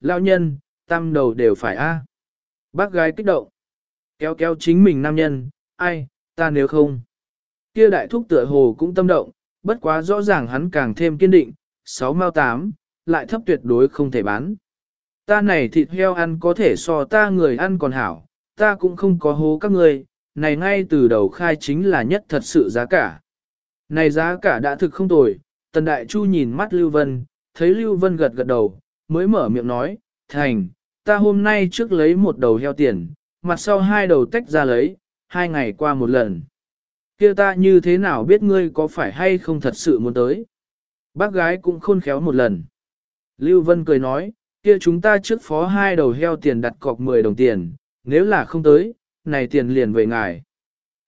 lao nhân, tam đầu đều phải a. Bác gái kích động. Kéo kéo chính mình nam nhân, ai, ta nếu không. Kia đại thúc tựa hồ cũng tâm động, bất quá rõ ràng hắn càng thêm kiên định, sáu mao tám, lại thấp tuyệt đối không thể bán. Ta này thịt heo ăn có thể so ta người ăn còn hảo, ta cũng không có hố các người, này ngay từ đầu khai chính là nhất thật sự giá cả. Này giá cả đã thực không tồi, Tần Đại Chu nhìn mắt Lưu Vân, thấy Lưu Vân gật gật đầu, mới mở miệng nói, thành, ta hôm nay trước lấy một đầu heo tiền, mặt sau hai đầu tách ra lấy, hai ngày qua một lần. kia ta như thế nào biết ngươi có phải hay không thật sự muốn tới? Bác gái cũng khôn khéo một lần. Lưu Vân cười nói, kia chúng ta trước phó hai đầu heo tiền đặt cọc 10 đồng tiền, nếu là không tới, này tiền liền về ngài.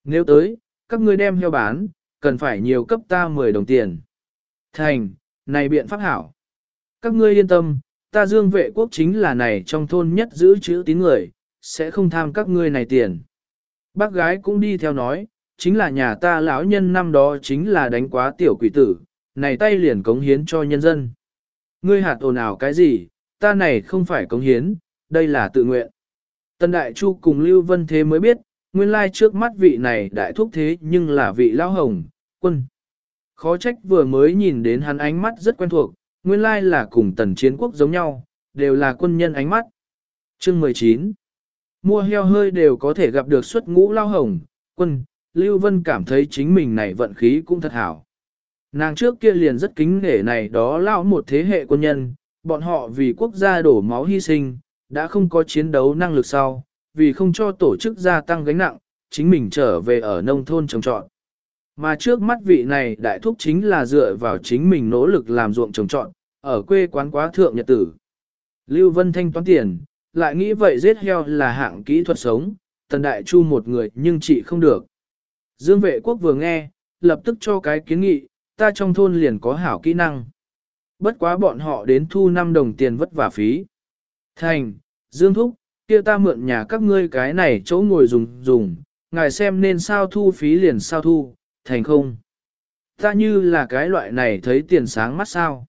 Nếu tới, các ngươi đem heo bán, cần phải nhiều cấp ta 10 đồng tiền. Thành, này biện pháp hảo. Các ngươi yên tâm, ta dương vệ quốc chính là này trong thôn nhất giữ chữ tín người, sẽ không tham các ngươi này tiền. Bác gái cũng đi theo nói, chính là nhà ta lão nhân năm đó chính là đánh quá tiểu quỷ tử, này tay liền cống hiến cho nhân dân. Ngươi hạt ồn ào cái gì, ta này không phải cống hiến, đây là tự nguyện. Tân Đại Chu cùng Lưu Vân Thế mới biết, nguyên lai trước mắt vị này đại thúc thế nhưng là vị lão hồng, quân. Khó trách vừa mới nhìn đến hắn ánh mắt rất quen thuộc, nguyên lai là cùng tần chiến quốc giống nhau, đều là quân nhân ánh mắt. Chương 19 Mua heo hơi đều có thể gặp được xuất ngũ lao hồng, quân, Lưu Vân cảm thấy chính mình này vận khí cũng thật hảo. Nàng trước kia liền rất kính nể này đó lao một thế hệ quân nhân, bọn họ vì quốc gia đổ máu hy sinh, đã không có chiến đấu năng lực sau, vì không cho tổ chức gia tăng gánh nặng, chính mình trở về ở nông thôn trồng trọt. Mà trước mắt vị này đại thúc chính là dựa vào chính mình nỗ lực làm ruộng trồng trọt, ở quê quán quá thượng nhật tử. Lưu Vân thanh toán tiền, lại nghĩ vậy giết heo là hạng kỹ thuật sống, tần đại chu một người nhưng chị không được. Dương vệ quốc vừa nghe, lập tức cho cái kiến nghị, ta trong thôn liền có hảo kỹ năng. Bất quá bọn họ đến thu 5 đồng tiền vất vả phí. Thành, Dương Thúc, kia ta mượn nhà các ngươi cái này chỗ ngồi dùng dùng, ngài xem nên sao thu phí liền sao thu, thành không. Ta như là cái loại này thấy tiền sáng mắt sao.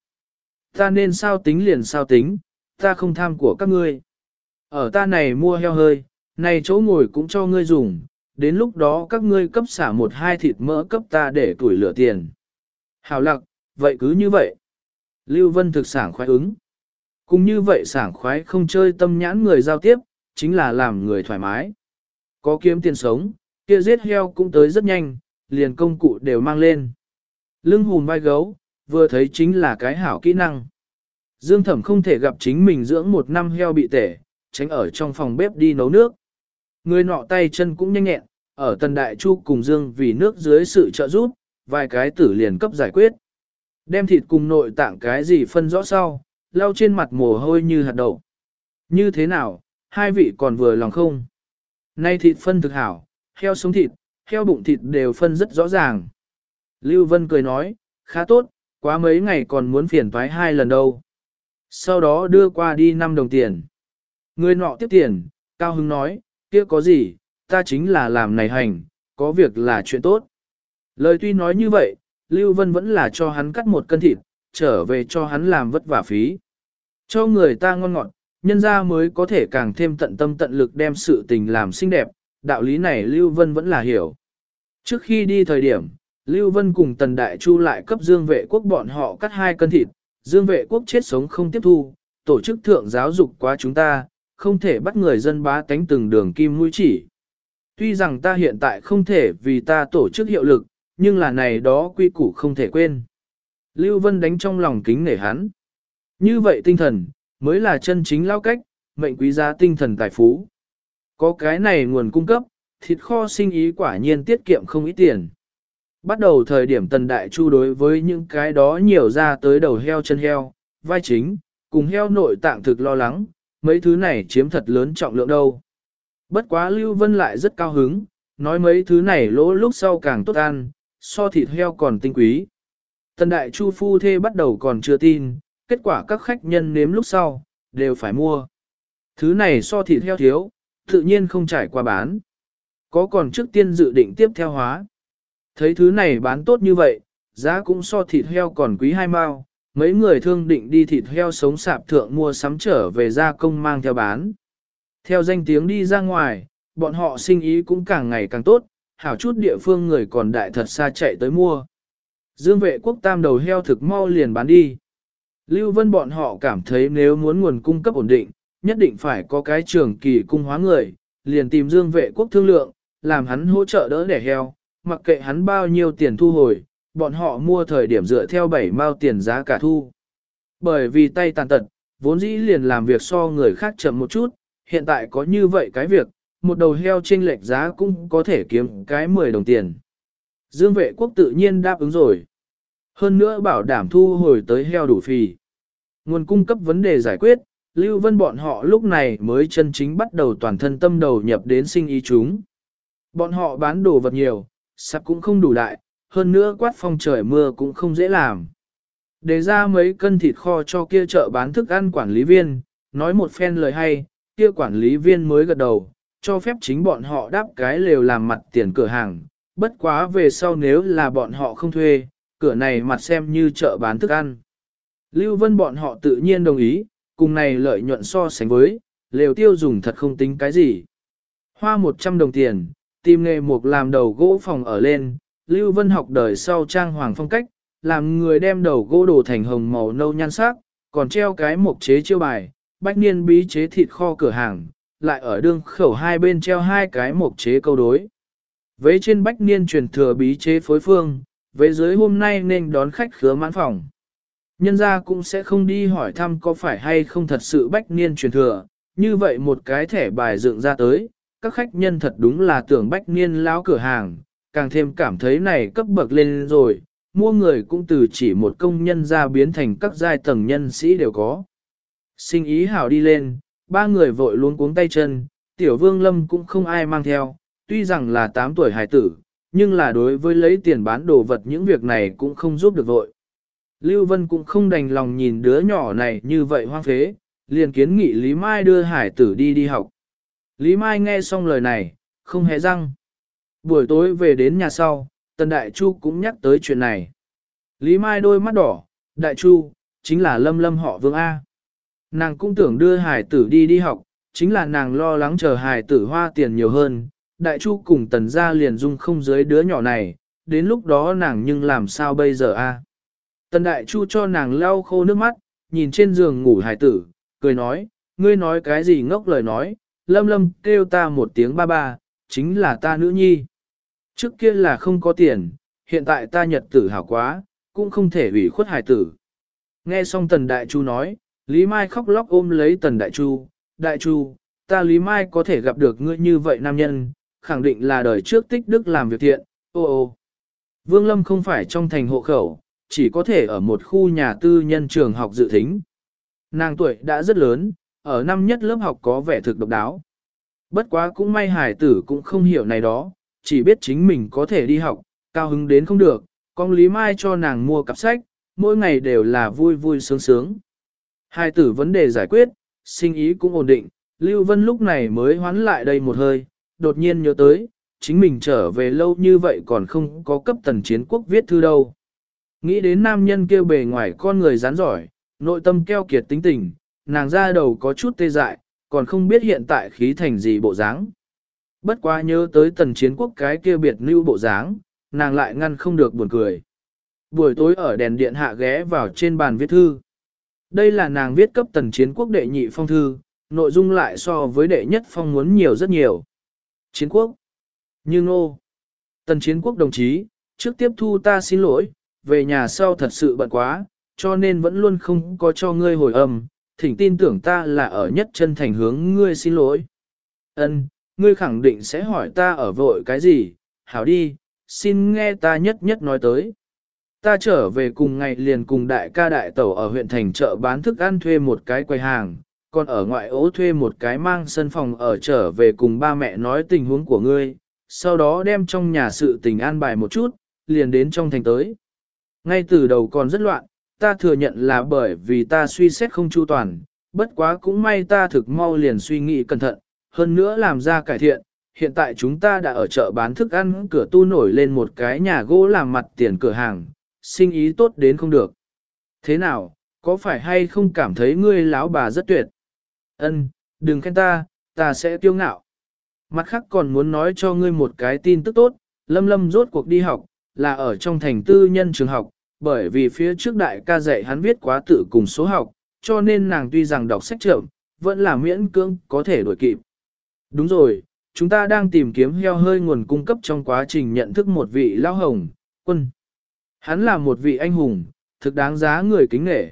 Ta nên sao tính liền sao tính, ta không tham của các ngươi. Ở ta này mua heo hơi, này chỗ ngồi cũng cho ngươi dùng, đến lúc đó các ngươi cấp xả một hai thịt mỡ cấp ta để tuổi lửa tiền. Hào lặc, vậy cứ như vậy. Lưu Vân thực sảng khoái ứng. Cũng như vậy sảng khoái không chơi tâm nhãn người giao tiếp, chính là làm người thoải mái. Có kiếm tiền sống, kia giết heo cũng tới rất nhanh, liền công cụ đều mang lên. Lưng hùn vai gấu, vừa thấy chính là cái hảo kỹ năng. Dương thẩm không thể gặp chính mình dưỡng một năm heo bị tể, tránh ở trong phòng bếp đi nấu nước. Người nọ tay chân cũng nhanh nhẹn, ở tần đại chu cùng Dương vì nước dưới sự trợ giúp, vài cái tử liền cấp giải quyết. Đem thịt cùng nội tạng cái gì phân rõ sau, lau trên mặt mồ hôi như hạt đậu. Như thế nào, hai vị còn vừa lòng không? Nay thịt phân thực hảo, heo sống thịt, heo bụng thịt đều phân rất rõ ràng. Lưu Vân cười nói, khá tốt, quá mấy ngày còn muốn phiền thoái hai lần đâu. Sau đó đưa qua đi 5 đồng tiền. Người nọ tiếp tiền, Cao Hưng nói, kia có gì, ta chính là làm này hành, có việc là chuyện tốt. Lời tuy nói như vậy, Lưu Vân vẫn là cho hắn cắt một cân thịt, trở về cho hắn làm vất vả phí. Cho người ta ngon ngọt, nhân ra mới có thể càng thêm tận tâm tận lực đem sự tình làm xinh đẹp, đạo lý này Lưu Vân vẫn là hiểu. Trước khi đi thời điểm, Lưu Vân cùng Tần Đại Chu lại cấp Dương vệ quốc bọn họ cắt hai cân thịt, Dương vệ quốc chết sống không tiếp thu, tổ chức thượng giáo dục quá chúng ta, không thể bắt người dân bá tánh từng đường kim mũi chỉ. Tuy rằng ta hiện tại không thể vì ta tổ chức hiệu lực, nhưng là này đó quy củ không thể quên. Lưu Vân đánh trong lòng kính nể hắn. Như vậy tinh thần, mới là chân chính lao cách, mệnh quý giá tinh thần tài phú. Có cái này nguồn cung cấp, thịt kho sinh ý quả nhiên tiết kiệm không ít tiền. Bắt đầu thời điểm tần đại chu đối với những cái đó nhiều ra tới đầu heo chân heo, vai chính, cùng heo nội tạng thực lo lắng, mấy thứ này chiếm thật lớn trọng lượng đâu. Bất quá Lưu Vân lại rất cao hứng, nói mấy thứ này lỗ lúc sau càng tốt ăn, so thịt heo còn tinh quý. Tần đại chu phu thê bắt đầu còn chưa tin, kết quả các khách nhân nếm lúc sau, đều phải mua. Thứ này so thịt heo thiếu, tự nhiên không trải qua bán. Có còn trước tiên dự định tiếp theo hóa. Thấy thứ này bán tốt như vậy, giá cũng so thịt heo còn quý hai mao, mấy người thương định đi thịt heo sống sạp thượng mua sắm trở về gia công mang theo bán. Theo danh tiếng đi ra ngoài, bọn họ sinh ý cũng càng ngày càng tốt, hảo chút địa phương người còn đại thật xa chạy tới mua. Dương vệ quốc tam đầu heo thực mau liền bán đi. Lưu Vân bọn họ cảm thấy nếu muốn nguồn cung cấp ổn định, nhất định phải có cái trường kỳ cung hóa người, liền tìm Dương vệ quốc thương lượng, làm hắn hỗ trợ đỡ đẻ heo, mặc kệ hắn bao nhiêu tiền thu hồi, bọn họ mua thời điểm dựa theo 7 mao tiền giá cả thu. Bởi vì tay tàn tật, vốn dĩ liền làm việc so người khác chậm một chút, hiện tại có như vậy cái việc, một đầu heo chênh lệch giá cũng có thể kiếm cái 10 đồng tiền. Dương vệ quốc tự nhiên đáp ứng rồi. Hơn nữa bảo đảm thu hồi tới heo đủ phì. Nguồn cung cấp vấn đề giải quyết, Lưu Vân bọn họ lúc này mới chân chính bắt đầu toàn thân tâm đầu nhập đến sinh ý chúng. Bọn họ bán đồ vật nhiều, sạp cũng không đủ đại, hơn nữa quát phong trời mưa cũng không dễ làm. Để ra mấy cân thịt kho cho kia chợ bán thức ăn quản lý viên, nói một phen lời hay, kia quản lý viên mới gật đầu, cho phép chính bọn họ đáp cái lều làm mặt tiền cửa hàng, bất quá về sau nếu là bọn họ không thuê, cửa này mặt xem như chợ bán thức ăn. Lưu Vân bọn họ tự nhiên đồng ý, cùng này lợi nhuận so sánh với, lều tiêu dùng thật không tính cái gì. Hoa 100 đồng tiền, tìm nghề mục làm đầu gỗ phòng ở lên, Lưu Vân học đời sau trang hoàng phong cách, làm người đem đầu gỗ đổ thành hồng màu nâu nhan sắc, còn treo cái mục chế chiêu bài, bách niên bí chế thịt kho cửa hàng, lại ở đương khẩu hai bên treo hai cái mục chế câu đối. vế trên bách niên truyền thừa bí chế phối phương, vế dưới hôm nay nên đón khách khứa mãn phòng. Nhân gia cũng sẽ không đi hỏi thăm có phải hay không thật sự bách niên truyền thừa, như vậy một cái thẻ bài dựng ra tới, các khách nhân thật đúng là tưởng bách niên lão cửa hàng, càng thêm cảm thấy này cấp bậc lên rồi, mua người cũng từ chỉ một công nhân ra biến thành các giai tầng nhân sĩ đều có. Sinh ý hảo đi lên, ba người vội luôn cuống tay chân, tiểu vương lâm cũng không ai mang theo, tuy rằng là 8 tuổi hải tử, nhưng là đối với lấy tiền bán đồ vật những việc này cũng không giúp được vội. Lưu Vân cũng không đành lòng nhìn đứa nhỏ này như vậy hoang phế, liền kiến nghị Lý Mai đưa hải tử đi đi học. Lý Mai nghe xong lời này, không hề răng. Buổi tối về đến nhà sau, Tần Đại Chu cũng nhắc tới chuyện này. Lý Mai đôi mắt đỏ, Đại Chu, chính là lâm lâm họ Vương A. Nàng cũng tưởng đưa hải tử đi đi học, chính là nàng lo lắng chờ hải tử hoa tiền nhiều hơn. Đại Chu cùng Tần gia liền dung không dưới đứa nhỏ này, đến lúc đó nàng nhưng làm sao bây giờ A. Tần Đại Chu cho nàng lau khô nước mắt, nhìn trên giường ngủ hải tử, cười nói, ngươi nói cái gì ngốc lời nói, lâm lâm kêu ta một tiếng ba ba, chính là ta nữ nhi. Trước kia là không có tiền, hiện tại ta nhật tử hảo quá, cũng không thể ủy khuất hải tử. Nghe xong tần đại chu nói, Lý Mai khóc lóc ôm lấy tần đại chu, đại chu, ta Lý Mai có thể gặp được ngươi như vậy nam nhân, khẳng định là đời trước tích đức làm việc thiện, ô ô. Vương Lâm không phải trong thành hộ khẩu, chỉ có thể ở một khu nhà tư nhân trường học dự thính. Nàng tuổi đã rất lớn, ở năm nhất lớp học có vẻ thực độc đáo. Bất quá cũng may hải tử cũng không hiểu này đó, chỉ biết chính mình có thể đi học, cao hứng đến không được, con Lý Mai cho nàng mua cặp sách, mỗi ngày đều là vui vui sướng sướng. Hải tử vấn đề giải quyết, sinh ý cũng ổn định, Lưu Vân lúc này mới hoán lại đây một hơi, đột nhiên nhớ tới, chính mình trở về lâu như vậy còn không có cấp tần chiến quốc viết thư đâu. Nghĩ đến nam nhân kêu bề ngoài con người rán giỏi, nội tâm keo kiệt tính tình, nàng ra đầu có chút tê dại, còn không biết hiện tại khí thành gì bộ dáng. Bất quá nhớ tới tần chiến quốc cái kia biệt lưu bộ dáng, nàng lại ngăn không được buồn cười. Buổi tối ở đèn điện hạ ghé vào trên bàn viết thư. Đây là nàng viết cấp tần chiến quốc đệ nhị phong thư, nội dung lại so với đệ nhất phong muốn nhiều rất nhiều. Chiến quốc. Như ngô. Tần chiến quốc đồng chí, trước tiếp thu ta xin lỗi, về nhà sau thật sự bận quá, cho nên vẫn luôn không có cho ngươi hồi âm, thỉnh tin tưởng ta là ở nhất chân thành hướng ngươi xin lỗi. Ân, ngươi khẳng định sẽ hỏi ta ở vội cái gì, hảo đi, xin nghe ta nhất nhất nói tới. Ta trở về cùng ngày liền cùng đại ca đại tẩu ở huyện thành chợ bán thức ăn thuê một cái quầy hàng, còn ở ngoại ố thuê một cái mang sân phòng ở trở về cùng ba mẹ nói tình huống của ngươi, sau đó đem trong nhà sự tình an bài một chút, liền đến trong thành tới. Ngay từ đầu còn rất loạn, ta thừa nhận là bởi vì ta suy xét không chu toàn, bất quá cũng may ta thực mau liền suy nghĩ cẩn thận, hơn nữa làm ra cải thiện. Hiện tại chúng ta đã ở chợ bán thức ăn cửa tu nổi lên một cái nhà gỗ làm mặt tiền cửa hàng, sinh ý tốt đến không được. Thế nào, có phải hay không cảm thấy ngươi lão bà rất tuyệt? Ân, đừng khen ta, ta sẽ kiêu ngạo. Mặt khác còn muốn nói cho ngươi một cái tin tức tốt, Lâm Lâm rốt cuộc đi học, là ở trong thành tư nhân trường học, bởi vì phía trước đại ca dạy hắn viết quá tự cùng số học, cho nên nàng tuy rằng đọc sách chậm, vẫn là miễn cưỡng có thể đuổi kịp. Đúng rồi, chúng ta đang tìm kiếm heo hơi nguồn cung cấp trong quá trình nhận thức một vị lao hồng, quân. Hắn là một vị anh hùng, thực đáng giá người kính nể.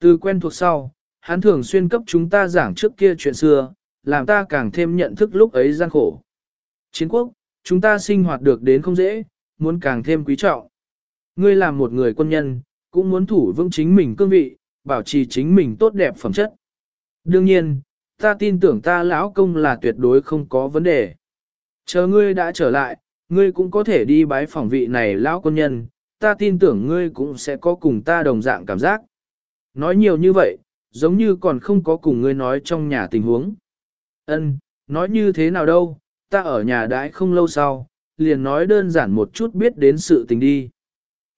Từ quen thuộc sau, hắn thường xuyên cấp chúng ta giảng trước kia chuyện xưa, làm ta càng thêm nhận thức lúc ấy gian khổ. Chiến quốc, chúng ta sinh hoạt được đến không dễ, muốn càng thêm quý trọng. Ngươi làm một người quân nhân, cũng muốn thủ vững chính mình cương vị, bảo trì chính mình tốt đẹp phẩm chất. Đương nhiên, ta tin tưởng ta lão công là tuyệt đối không có vấn đề. Chờ ngươi đã trở lại, ngươi cũng có thể đi bái phỏng vị này lão quân nhân, ta tin tưởng ngươi cũng sẽ có cùng ta đồng dạng cảm giác. Nói nhiều như vậy, giống như còn không có cùng ngươi nói trong nhà tình huống. Ân, nói như thế nào đâu, ta ở nhà đãi không lâu sau, liền nói đơn giản một chút biết đến sự tình đi.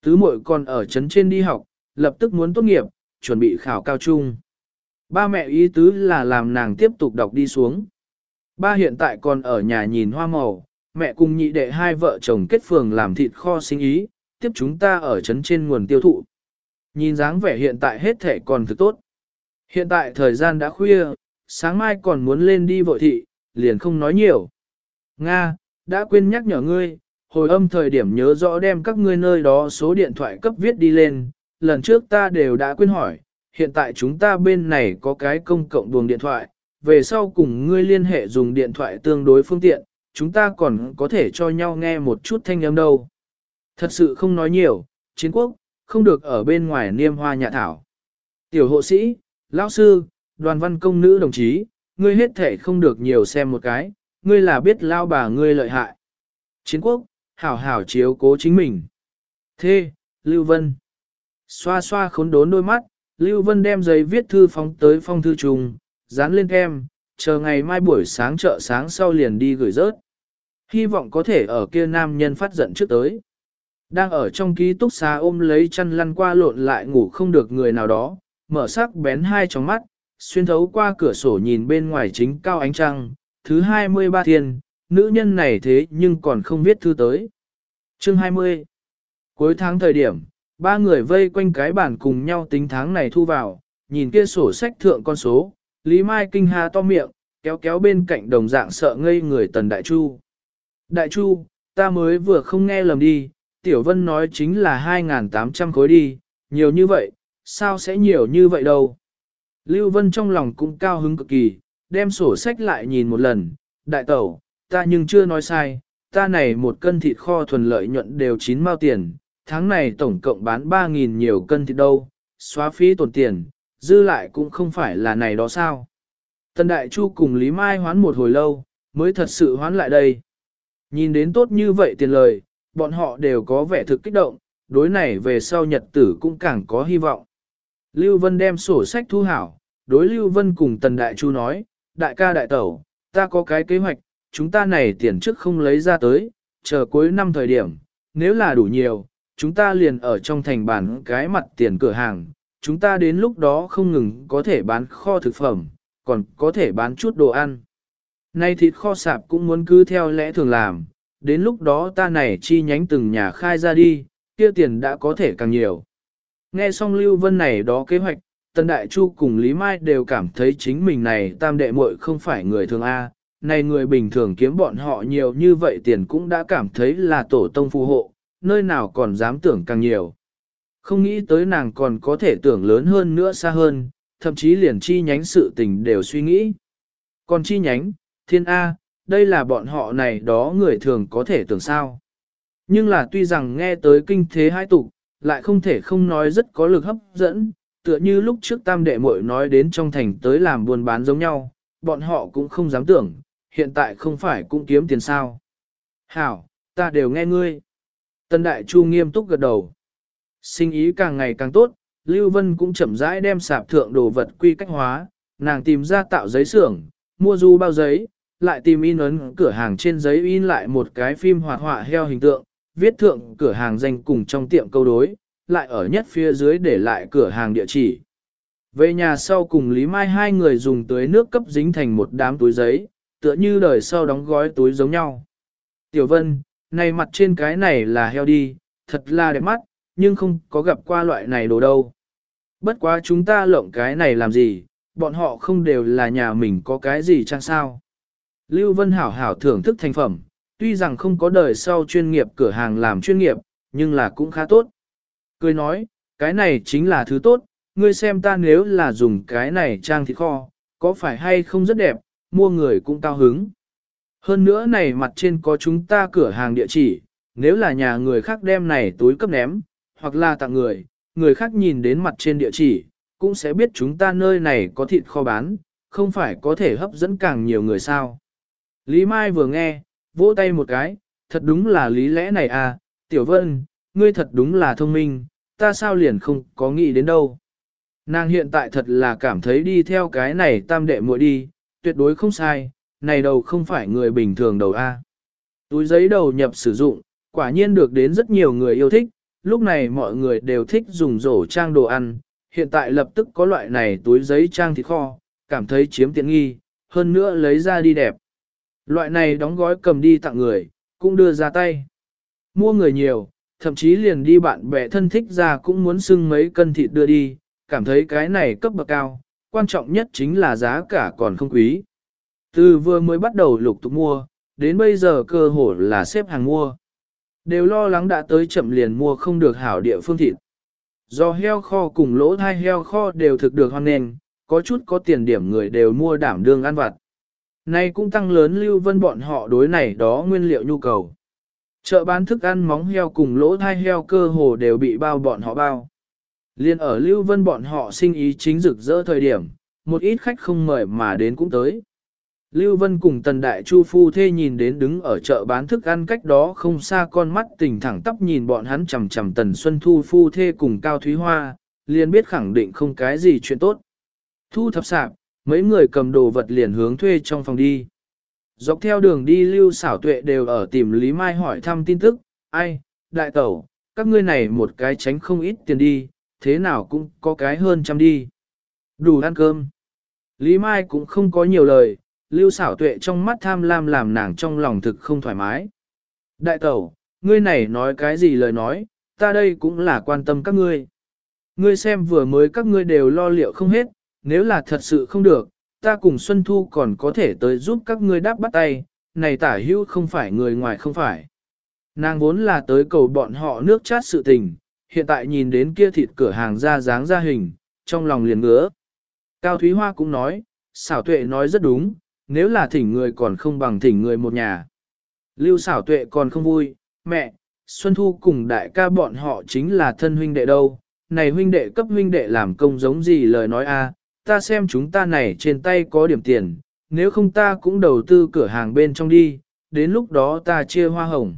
Tứ muội còn ở trấn trên đi học, lập tức muốn tốt nghiệp, chuẩn bị khảo cao trung. Ba mẹ ý tứ là làm nàng tiếp tục đọc đi xuống. Ba hiện tại còn ở nhà nhìn hoa màu, mẹ cùng nhị đệ hai vợ chồng kết phường làm thịt kho sinh ý, tiếp chúng ta ở trấn trên nguồn tiêu thụ. Nhìn dáng vẻ hiện tại hết thể còn thực tốt. Hiện tại thời gian đã khuya, sáng mai còn muốn lên đi vội thị, liền không nói nhiều. Nga, đã quên nhắc nhở ngươi, hồi âm thời điểm nhớ rõ đem các ngươi nơi đó số điện thoại cấp viết đi lên, lần trước ta đều đã quên hỏi, hiện tại chúng ta bên này có cái công cộng buồng điện thoại, về sau cùng ngươi liên hệ dùng điện thoại tương đối phương tiện, chúng ta còn có thể cho nhau nghe một chút thanh âm đâu. Thật sự không nói nhiều, chiến quốc, không được ở bên ngoài niêm hoa nhà thảo. Tiểu hộ sĩ, lão sư, đoàn văn công nữ đồng chí, ngươi hết thể không được nhiều xem một cái, ngươi là biết lao bà ngươi lợi hại. Chiến quốc, hảo hảo chiếu cố chính mình. Thê, Lưu Vân. Xoa xoa khốn đốn đôi mắt, Lưu Vân đem giấy viết thư phóng tới phong thư trùng, dán lên kem, chờ ngày mai buổi sáng chợ sáng sau liền đi gửi rớt. Hy vọng có thể ở kia nam nhân phát giận trước tới. Đang ở trong ký túc xá ôm lấy chăn lăn qua lộn lại ngủ không được người nào đó, mở sắc bén hai trong mắt, xuyên thấu qua cửa sổ nhìn bên ngoài chính cao ánh trăng, thứ 23 thiên, nữ nhân này thế nhưng còn không viết thư tới. Chương 20 Cuối tháng thời điểm, ba người vây quanh cái bàn cùng nhau tính tháng này thu vào, nhìn kia sổ sách thượng con số, Lý Mai kinh hà to miệng, kéo kéo bên cạnh đồng dạng sợ ngây người Tần Đại Chu. Đại Chu, ta mới vừa không nghe lầm đi, Tiểu Vân nói chính là 2.800 khối đi, nhiều như vậy, sao sẽ nhiều như vậy đâu. Lưu Vân trong lòng cũng cao hứng cực kỳ, đem sổ sách lại nhìn một lần, đại tẩu, ta nhưng chưa nói sai, ta này một cân thịt kho thuần lợi nhuận đều 9 mao tiền, tháng này tổng cộng bán 3.000 nhiều cân thịt đâu, xóa phí tổn tiền, dư lại cũng không phải là này đó sao. Tần Đại Chu cùng Lý Mai hoán một hồi lâu, mới thật sự hoán lại đây. Nhìn đến tốt như vậy tiền lời, bọn họ đều có vẻ thực kích động, đối này về sau nhật tử cũng càng có hy vọng. Lưu Vân đem sổ sách thu hảo, đối Lưu Vân cùng Tần Đại Chu nói, đại ca đại tẩu, ta có cái kế hoạch, chúng ta này tiền trước không lấy ra tới, chờ cuối năm thời điểm, nếu là đủ nhiều, chúng ta liền ở trong thành bản cái mặt tiền cửa hàng, chúng ta đến lúc đó không ngừng có thể bán kho thực phẩm, còn có thể bán chút đồ ăn. Nay thịt kho sạp cũng muốn cứ theo lẽ thường làm, đến lúc đó ta này chi nhánh từng nhà khai ra đi, kia tiền đã có thể càng nhiều. Nghe xong Lưu Vân này đó kế hoạch, tân Đại Chu cùng Lý Mai đều cảm thấy chính mình này tam đệ muội không phải người thường A, này người bình thường kiếm bọn họ nhiều như vậy tiền cũng đã cảm thấy là tổ tông phù hộ, nơi nào còn dám tưởng càng nhiều. Không nghĩ tới nàng còn có thể tưởng lớn hơn nữa xa hơn, thậm chí liền chi nhánh sự tình đều suy nghĩ. Còn chi nhánh, thiên A, đây là bọn họ này đó người thường có thể tưởng sao. Nhưng là tuy rằng nghe tới kinh thế hai tục, lại không thể không nói rất có lực hấp dẫn, tựa như lúc trước tam đệ muội nói đến trong thành tới làm buôn bán giống nhau, bọn họ cũng không dám tưởng, hiện tại không phải cũng kiếm tiền sao. Hảo, ta đều nghe ngươi. Tân đại chu nghiêm túc gật đầu. Sinh ý càng ngày càng tốt, Lưu Vân cũng chậm rãi đem sạp thượng đồ vật quy cách hóa, nàng tìm ra tạo giấy xưởng, mua du bao giấy, lại tìm in ấn cửa hàng trên giấy in lại một cái phim hoạt họa heo hình tượng, viết thượng cửa hàng danh cùng trong tiệm câu đối, lại ở nhất phía dưới để lại cửa hàng địa chỉ. Về nhà sau cùng Lý Mai hai người dùng tưới nước cấp dính thành một đám túi giấy, tựa như đời sau đóng gói túi giống nhau. Tiểu Vân, này mặt trên cái này là heo đi, thật là đẹp mắt, nhưng không có gặp qua loại này đồ đâu. Bất quá chúng ta lộng cái này làm gì, bọn họ không đều là nhà mình có cái gì chăng sao. Lưu Vân hảo hảo thưởng thức thành phẩm, tuy rằng không có đời sau chuyên nghiệp cửa hàng làm chuyên nghiệp, nhưng là cũng khá tốt. Cười nói, cái này chính là thứ tốt, ngươi xem ta nếu là dùng cái này trang thịt kho, có phải hay không rất đẹp, mua người cũng cao hứng. Hơn nữa này mặt trên có chúng ta cửa hàng địa chỉ, nếu là nhà người khác đem này túi cấp ném, hoặc là tặng người, người khác nhìn đến mặt trên địa chỉ, cũng sẽ biết chúng ta nơi này có thịt kho bán, không phải có thể hấp dẫn càng nhiều người sao. Lý Mai vừa nghe, vỗ tay một cái, thật đúng là lý lẽ này à, Tiểu Vân, ngươi thật đúng là thông minh, ta sao liền không có nghĩ đến đâu. Nàng hiện tại thật là cảm thấy đi theo cái này tam đệ muội đi, tuyệt đối không sai, này đầu không phải người bình thường đầu A. Túi giấy đầu nhập sử dụng, quả nhiên được đến rất nhiều người yêu thích, lúc này mọi người đều thích dùng rổ trang đồ ăn, hiện tại lập tức có loại này túi giấy trang thịt kho, cảm thấy chiếm tiện nghi, hơn nữa lấy ra đi đẹp. Loại này đóng gói cầm đi tặng người, cũng đưa ra tay. Mua người nhiều, thậm chí liền đi bạn bè thân thích ra cũng muốn xưng mấy cân thịt đưa đi, cảm thấy cái này cấp bậc cao, quan trọng nhất chính là giá cả còn không quý. Từ vừa mới bắt đầu lục tục mua, đến bây giờ cơ hội là xếp hàng mua. Đều lo lắng đã tới chậm liền mua không được hảo địa phương thịt. Do heo kho cùng lỗ thai heo kho đều thực được hoan nền, có chút có tiền điểm người đều mua đảm đương ăn vặt. nay cũng tăng lớn lưu vân bọn họ đối này đó nguyên liệu nhu cầu. Chợ bán thức ăn móng heo cùng lỗ thai heo cơ hồ đều bị bao bọn họ bao. Liên ở lưu vân bọn họ sinh ý chính rực rỡ thời điểm, một ít khách không mời mà đến cũng tới. Lưu Vân cùng Tần Đại Chu phu thê nhìn đến đứng ở chợ bán thức ăn cách đó không xa con mắt tỉnh thẳng tắp nhìn bọn hắn chầm chầm Tần Xuân Thu phu thê cùng Cao Thúy Hoa, liền biết khẳng định không cái gì chuyện tốt. Thu thập sạp, mấy người cầm đồ vật liền hướng thuê trong phòng đi. Dọc theo đường đi Lưu xảo tuệ đều ở tìm Lý Mai hỏi thăm tin tức, ai, đại tẩu, các ngươi này một cái tránh không ít tiền đi, thế nào cũng có cái hơn trăm đi. Đủ ăn cơm. Lý Mai cũng không có nhiều lời, lưu xảo tuệ trong mắt tham lam làm nàng trong lòng thực không thoải mái. Đại tẩu, ngươi này nói cái gì lời nói, ta đây cũng là quan tâm các ngươi. Ngươi xem vừa mới các ngươi đều lo liệu không hết, nếu là thật sự không được, ta cùng Xuân Thu còn có thể tới giúp các ngươi đáp bắt tay, này tả hữu không phải người ngoài không phải. Nàng vốn là tới cầu bọn họ nước chát sự tình, hiện tại nhìn đến kia thịt cửa hàng ra dáng ra hình, trong lòng liền ngứa. Cao Thúy Hoa cũng nói, xảo tuệ nói rất đúng, nếu là thỉnh người còn không bằng thỉnh người một nhà. Lưu xảo tuệ còn không vui, mẹ, Xuân Thu cùng đại ca bọn họ chính là thân huynh đệ đâu, này huynh đệ cấp huynh đệ làm công giống gì lời nói a, ta xem chúng ta này trên tay có điểm tiền, nếu không ta cũng đầu tư cửa hàng bên trong đi, đến lúc đó ta chia hoa hồng.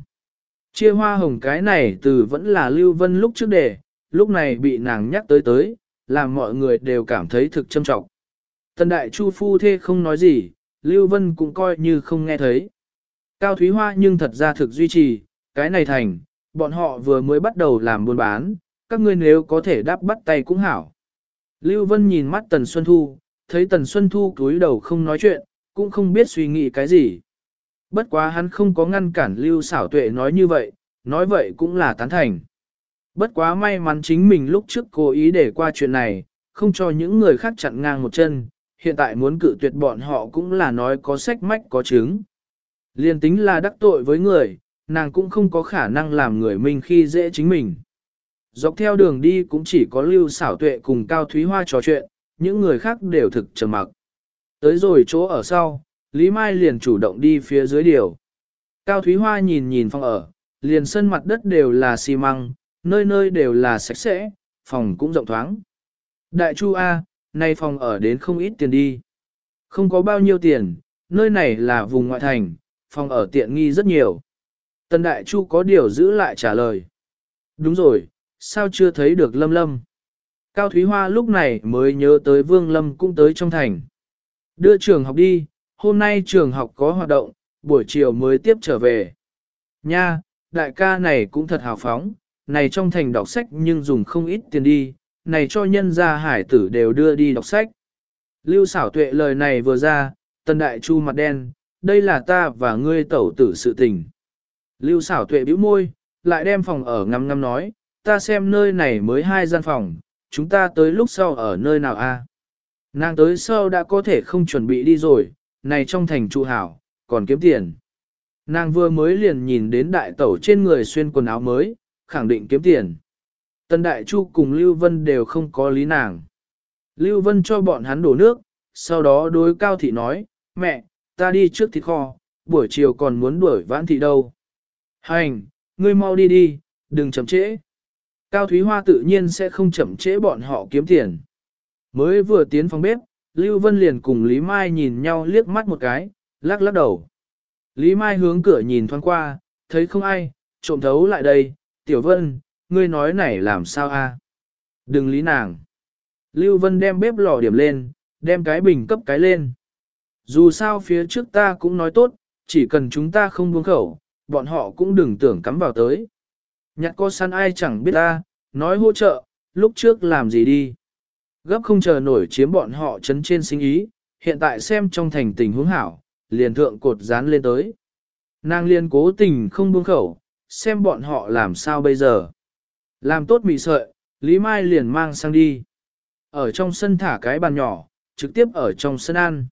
Chia hoa hồng cái này từ vẫn là Lưu Vân lúc trước đề, lúc này bị nàng nhắc tới tới, làm mọi người đều cảm thấy thực châm trọng. Tần đại chu phu thê không nói gì, Lưu Vân cũng coi như không nghe thấy. Cao Thúy Hoa nhưng thật ra thực duy trì, cái này thành, bọn họ vừa mới bắt đầu làm buôn bán, các ngươi nếu có thể đáp bắt tay cũng hảo. Lưu Vân nhìn mắt Tần Xuân Thu, thấy Tần Xuân Thu cúi đầu không nói chuyện, cũng không biết suy nghĩ cái gì. Bất quá hắn không có ngăn cản Lưu xảo tuệ nói như vậy, nói vậy cũng là tán thành. Bất quá may mắn chính mình lúc trước cố ý để qua chuyện này, không cho những người khác chặn ngang một chân, hiện tại muốn cự tuyệt bọn họ cũng là nói có sách mách có chứng. Liên tính là đắc tội với người, nàng cũng không có khả năng làm người mình khi dễ chính mình. Dọc theo đường đi cũng chỉ có lưu xảo tuệ cùng Cao Thúy Hoa trò chuyện, những người khác đều thực trầm mặc. Tới rồi chỗ ở sau, Lý Mai liền chủ động đi phía dưới điều. Cao Thúy Hoa nhìn nhìn phòng ở, liền sân mặt đất đều là xi măng, nơi nơi đều là sạch sẽ, phòng cũng rộng thoáng. Đại Chu A, nay phòng ở đến không ít tiền đi. Không có bao nhiêu tiền, nơi này là vùng ngoại thành, phòng ở tiện nghi rất nhiều. Tân Đại Chu có điều giữ lại trả lời. Đúng rồi, sao chưa thấy được Lâm Lâm? Cao Thúy Hoa lúc này mới nhớ tới Vương Lâm cũng tới trong thành. Đưa trường học đi, hôm nay trường học có hoạt động, buổi chiều mới tiếp trở về. Nha, đại ca này cũng thật hào phóng, này trong thành đọc sách nhưng dùng không ít tiền đi, này cho nhân gia hải tử đều đưa đi đọc sách. Lưu xảo tuệ lời này vừa ra, tần đại chu mặt đen, đây là ta và ngươi tẩu tử sự tình. Lưu xảo tuệ bĩu môi, lại đem phòng ở ngắm ngắm nói, ta xem nơi này mới hai gian phòng, chúng ta tới lúc sau ở nơi nào a? Nàng tới sau đã có thể không chuẩn bị đi rồi, này trong thành trụ hảo, còn kiếm tiền. Nàng vừa mới liền nhìn đến đại tẩu trên người xuyên quần áo mới, khẳng định kiếm tiền. Tân Đại Chu cùng Lưu Vân đều không có lý nàng. Lưu Vân cho bọn hắn đổ nước, sau đó đối Cao Thị nói, mẹ, ta đi trước thịt kho, buổi chiều còn muốn đuổi vãn thị đâu. Hành, ngươi mau đi đi, đừng chậm trễ. Cao Thúy Hoa tự nhiên sẽ không chậm trễ bọn họ kiếm tiền. Mới vừa tiến phòng bếp, Lưu Vân liền cùng Lý Mai nhìn nhau liếc mắt một cái, lắc lắc đầu. Lý Mai hướng cửa nhìn thoáng qua, thấy không ai, trộm thấu lại đây, Tiểu Vân, ngươi nói này làm sao a? Đừng lý nàng. Lưu Vân đem bếp lò điểm lên, đem cái bình cấp cái lên. Dù sao phía trước ta cũng nói tốt, chỉ cần chúng ta không buông khẩu, bọn họ cũng đừng tưởng cắm vào tới. Nhặt có săn ai chẳng biết ta, nói hỗ trợ, lúc trước làm gì đi. Gấp không chờ nổi chiếm bọn họ chấn trên sinh ý, hiện tại xem trong thành tình huống hảo, liền thượng cột dán lên tới. Nàng liền cố tình không buông khẩu, xem bọn họ làm sao bây giờ. Làm tốt mì sợi, Lý Mai liền mang sang đi. Ở trong sân thả cái bàn nhỏ, trực tiếp ở trong sân ăn.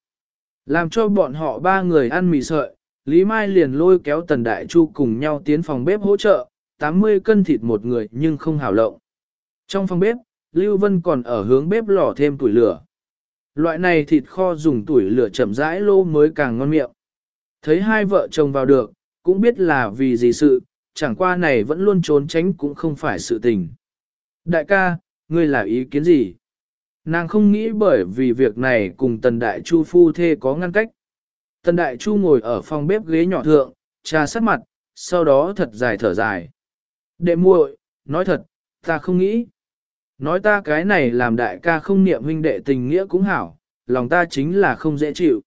Làm cho bọn họ ba người ăn mì sợi, Lý Mai liền lôi kéo Tần Đại Chu cùng nhau tiến phòng bếp hỗ trợ, 80 cân thịt một người nhưng không hảo lộng. Trong phòng bếp, Lưu Vân còn ở hướng bếp lò thêm tuổi lửa. Loại này thịt kho dùng tuổi lửa chậm rãi lô mới càng ngon miệng. Thấy hai vợ chồng vào được, cũng biết là vì gì sự, chẳng qua này vẫn luôn trốn tránh cũng không phải sự tình. Đại ca, ngươi là ý kiến gì? Nàng không nghĩ bởi vì việc này cùng tần đại chu phu thê có ngăn cách. Tần đại chu ngồi ở phòng bếp ghế nhỏ thượng, trà sát mặt, sau đó thật dài thở dài. Đệ muội, nói thật, ta không nghĩ. Nói ta cái này làm đại ca không niệm huynh đệ tình nghĩa cũng hảo, lòng ta chính là không dễ chịu.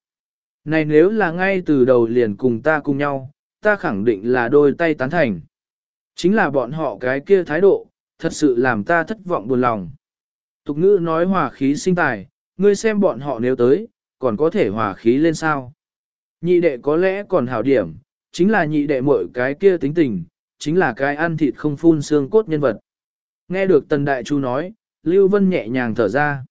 Này nếu là ngay từ đầu liền cùng ta cùng nhau, ta khẳng định là đôi tay tán thành. Chính là bọn họ cái kia thái độ, thật sự làm ta thất vọng buồn lòng. Tục ngữ nói hòa khí sinh tài, ngươi xem bọn họ nếu tới, còn có thể hòa khí lên sao. Nhị đệ có lẽ còn hảo điểm, chính là nhị đệ mỗi cái kia tính tình, chính là cái ăn thịt không phun xương cốt nhân vật. Nghe được Tần Đại Chu nói, Lưu Vân nhẹ nhàng thở ra.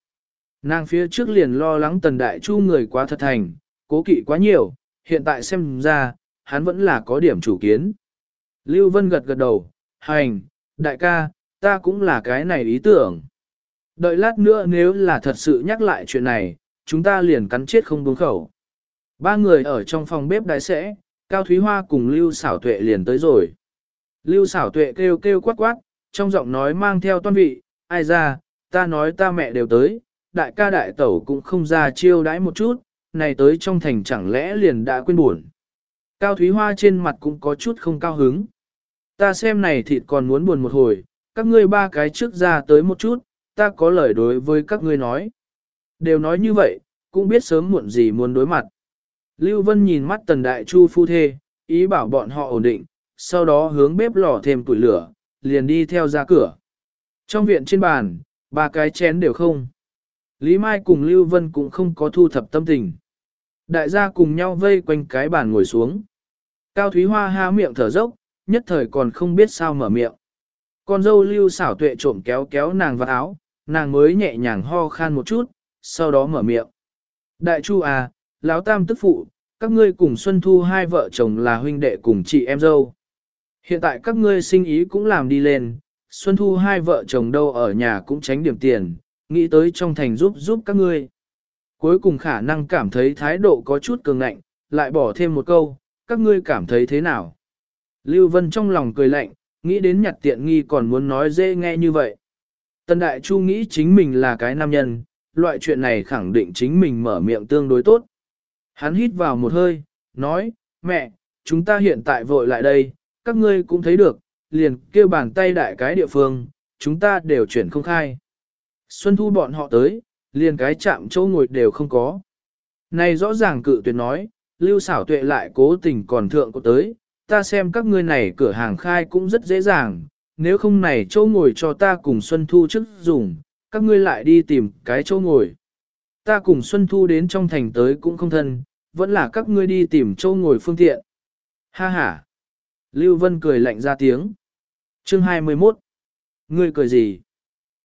Nàng phía trước liền lo lắng Tần Đại Chu người quá thật thành, cố kỵ quá nhiều, hiện tại xem ra, hắn vẫn là có điểm chủ kiến. Lưu Vân gật gật đầu, hành, đại ca, ta cũng là cái này ý tưởng. Đợi lát nữa nếu là thật sự nhắc lại chuyện này, chúng ta liền cắn chết không buông khẩu. Ba người ở trong phòng bếp đại sẽ, Cao Thúy Hoa cùng Lưu Xảo Tuệ liền tới rồi. Lưu Xảo Tuệ kêu kêu quát quát, trong giọng nói mang theo toan vị, ai ra, ta nói ta mẹ đều tới, đại ca đại tẩu cũng không ra chiêu đãi một chút, này tới trong thành chẳng lẽ liền đã quên buồn. Cao Thúy Hoa trên mặt cũng có chút không cao hứng. Ta xem này thịt còn muốn buồn một hồi, các ngươi ba cái trước ra tới một chút, ta có lời đối với các ngươi nói. Đều nói như vậy, cũng biết sớm muộn gì muốn đối mặt. Lưu Vân nhìn mắt tần đại chu phu thê, ý bảo bọn họ ổn định, sau đó hướng bếp lò thêm củi lửa, liền đi theo ra cửa. Trong viện trên bàn, ba cái chén đều không. Lý Mai cùng Lưu Vân cũng không có thu thập tâm tình. Đại gia cùng nhau vây quanh cái bàn ngồi xuống. Cao Thúy Hoa há miệng thở dốc, nhất thời còn không biết sao mở miệng. Con dâu lưu xảo tuệ trộm kéo kéo nàng vào áo, nàng mới nhẹ nhàng ho khan một chút, sau đó mở miệng. Đại chu à, lão tam tức phụ, các ngươi cùng Xuân Thu hai vợ chồng là huynh đệ cùng chị em dâu. Hiện tại các ngươi sinh ý cũng làm đi lên, Xuân Thu hai vợ chồng đâu ở nhà cũng tránh điểm tiền, nghĩ tới trong thành giúp giúp các ngươi. Cuối cùng khả năng cảm thấy thái độ có chút cường ngạnh, lại bỏ thêm một câu, các ngươi cảm thấy thế nào? Lưu Vân trong lòng cười lạnh, nghĩ đến nhặt tiện nghi còn muốn nói dễ nghe như vậy. Tần Đại Chu nghĩ chính mình là cái nam nhân, loại chuyện này khẳng định chính mình mở miệng tương đối tốt. Hắn hít vào một hơi, nói, mẹ, chúng ta hiện tại vội lại đây, các ngươi cũng thấy được, liền kêu bàn tay đại cái địa phương, chúng ta đều chuyển không khai. Xuân thu bọn họ tới, liền cái chạm chỗ ngồi đều không có. Này rõ ràng cự tuyệt nói, lưu xảo tuệ lại cố tình còn thượng có tới, ta xem các ngươi này cửa hàng khai cũng rất dễ dàng, nếu không này chỗ ngồi cho ta cùng Xuân Thu trước dùng, các ngươi lại đi tìm cái chỗ ngồi. Ta cùng Xuân Thu đến trong thành tới cũng không thân, vẫn là các ngươi đi tìm chỗ ngồi phương tiện. Ha ha! Lưu Vân cười lạnh ra tiếng. Chương 21 Ngươi cười gì?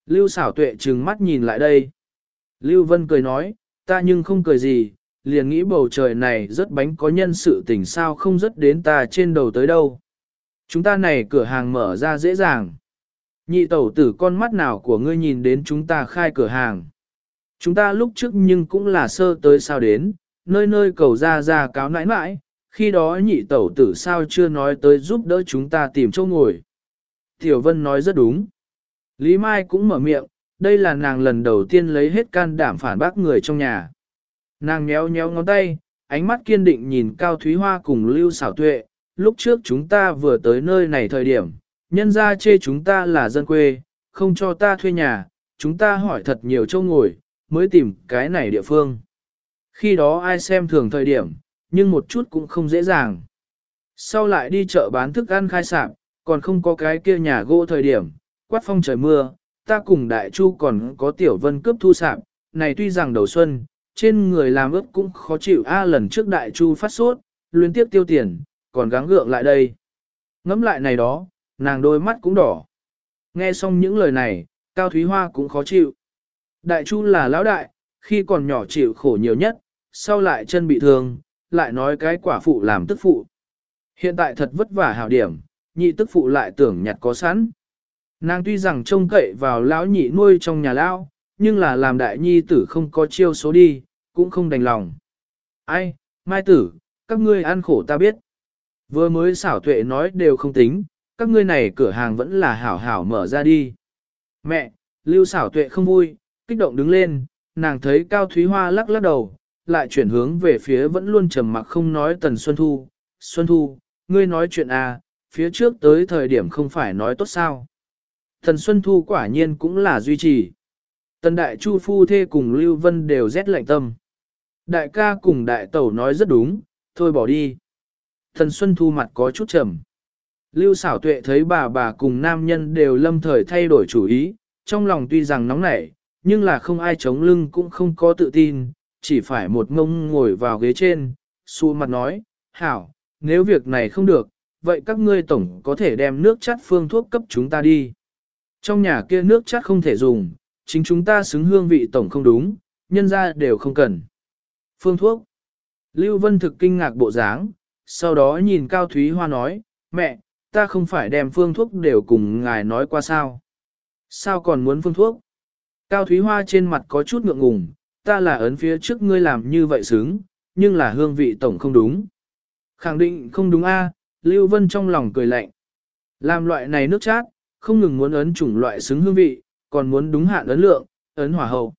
Lưu xảo tuệ trừng mắt nhìn lại đây. Lưu Vân cười nói, ta nhưng không cười gì, liền nghĩ bầu trời này rất bánh có nhân sự tình sao không rất đến ta trên đầu tới đâu. Chúng ta này cửa hàng mở ra dễ dàng. Nhị tẩu tử con mắt nào của ngươi nhìn đến chúng ta khai cửa hàng. Chúng ta lúc trước nhưng cũng là sơ tới sao đến, nơi nơi cầu ra ra cáo nãi nãi, khi đó nhị tẩu tử sao chưa nói tới giúp đỡ chúng ta tìm chỗ ngồi. Tiểu Vân nói rất đúng. Lý Mai cũng mở miệng, đây là nàng lần đầu tiên lấy hết can đảm phản bác người trong nhà. Nàng nhéo nhéo ngón tay, ánh mắt kiên định nhìn Cao Thúy Hoa cùng Lưu Sảo Tuệ, lúc trước chúng ta vừa tới nơi này thời điểm, nhân ra chê chúng ta là dân quê, không cho ta thuê nhà, chúng ta hỏi thật nhiều châu ngồi, mới tìm cái này địa phương. Khi đó ai xem thường thời điểm, nhưng một chút cũng không dễ dàng. Sau lại đi chợ bán thức ăn khai sạp, còn không có cái kia nhà gỗ thời điểm, quát phong trời mưa, ta cùng đại chu còn có tiểu vân cướp thu sạp, này tuy rằng đầu xuân, trên người làm ướp cũng khó chịu a lần trước đại chu phát sốt, liên tiếp tiêu tiền, còn gắng gượng lại đây. Ngắm lại này đó, nàng đôi mắt cũng đỏ. Nghe xong những lời này, Cao Thúy Hoa cũng khó chịu. Đại chu là lão đại, khi còn nhỏ chịu khổ nhiều nhất, sau lại chân bị thương, lại nói cái quả phụ làm tức phụ. Hiện tại thật vất vả hảo điểm, nhị tức phụ lại tưởng nhặt có sẵn. Nàng tuy rằng trông cậy vào lão nhị nuôi trong nhà lão, nhưng là làm đại nhi tử không có chiêu số đi, cũng không đành lòng. Ai, mai tử, các ngươi ăn khổ ta biết. Vừa mới xảo tuệ nói đều không tính, các ngươi này cửa hàng vẫn là hảo hảo mở ra đi. Mẹ, lưu xảo tuệ không vui, kích động đứng lên, nàng thấy Cao Thúy Hoa lắc lắc đầu, lại chuyển hướng về phía vẫn luôn trầm mặc không nói Tần Xuân Thu. Xuân Thu, ngươi nói chuyện à, phía trước tới thời điểm không phải nói tốt sao. Tần Xuân Thu quả nhiên cũng là duy trì. Tần Đại Chu Phu Thê cùng Lưu Vân đều rét lạnh tâm. Đại ca cùng Đại Tẩu nói rất đúng, thôi bỏ đi. Tần Xuân Thu mặt có chút trầm. Lưu xảo tuệ thấy bà bà cùng nam nhân đều lâm thời thay đổi chủ ý, trong lòng tuy rằng nóng nảy, nhưng là không ai chống lưng cũng không có tự tin, chỉ phải một ngông ngồi vào ghế trên, xu mặt nói, hảo, nếu việc này không được, vậy các ngươi tổng có thể đem nước chát phương thuốc cấp chúng ta đi. Trong nhà kia nước chát không thể dùng, chính chúng ta xứng hương vị tổng không đúng, nhân ra đều không cần. Phương thuốc. Lưu Vân thực kinh ngạc bộ dáng, sau đó nhìn Cao Thúy Hoa nói, mẹ, ta không phải đem phương thuốc đều cùng ngài nói qua sao. Sao còn muốn phương thuốc? Cao Thúy Hoa trên mặt có chút ngượng ngùng, ta là ấn phía trước ngươi làm như vậy xứng, nhưng là hương vị tổng không đúng. Khẳng định không đúng a, Lưu Vân trong lòng cười lạnh. Làm loại này nước chát, không ngừng muốn ấn chủng loại xứng hương vị, còn muốn đúng hạn ấn lượng, ấn hỏa hậu.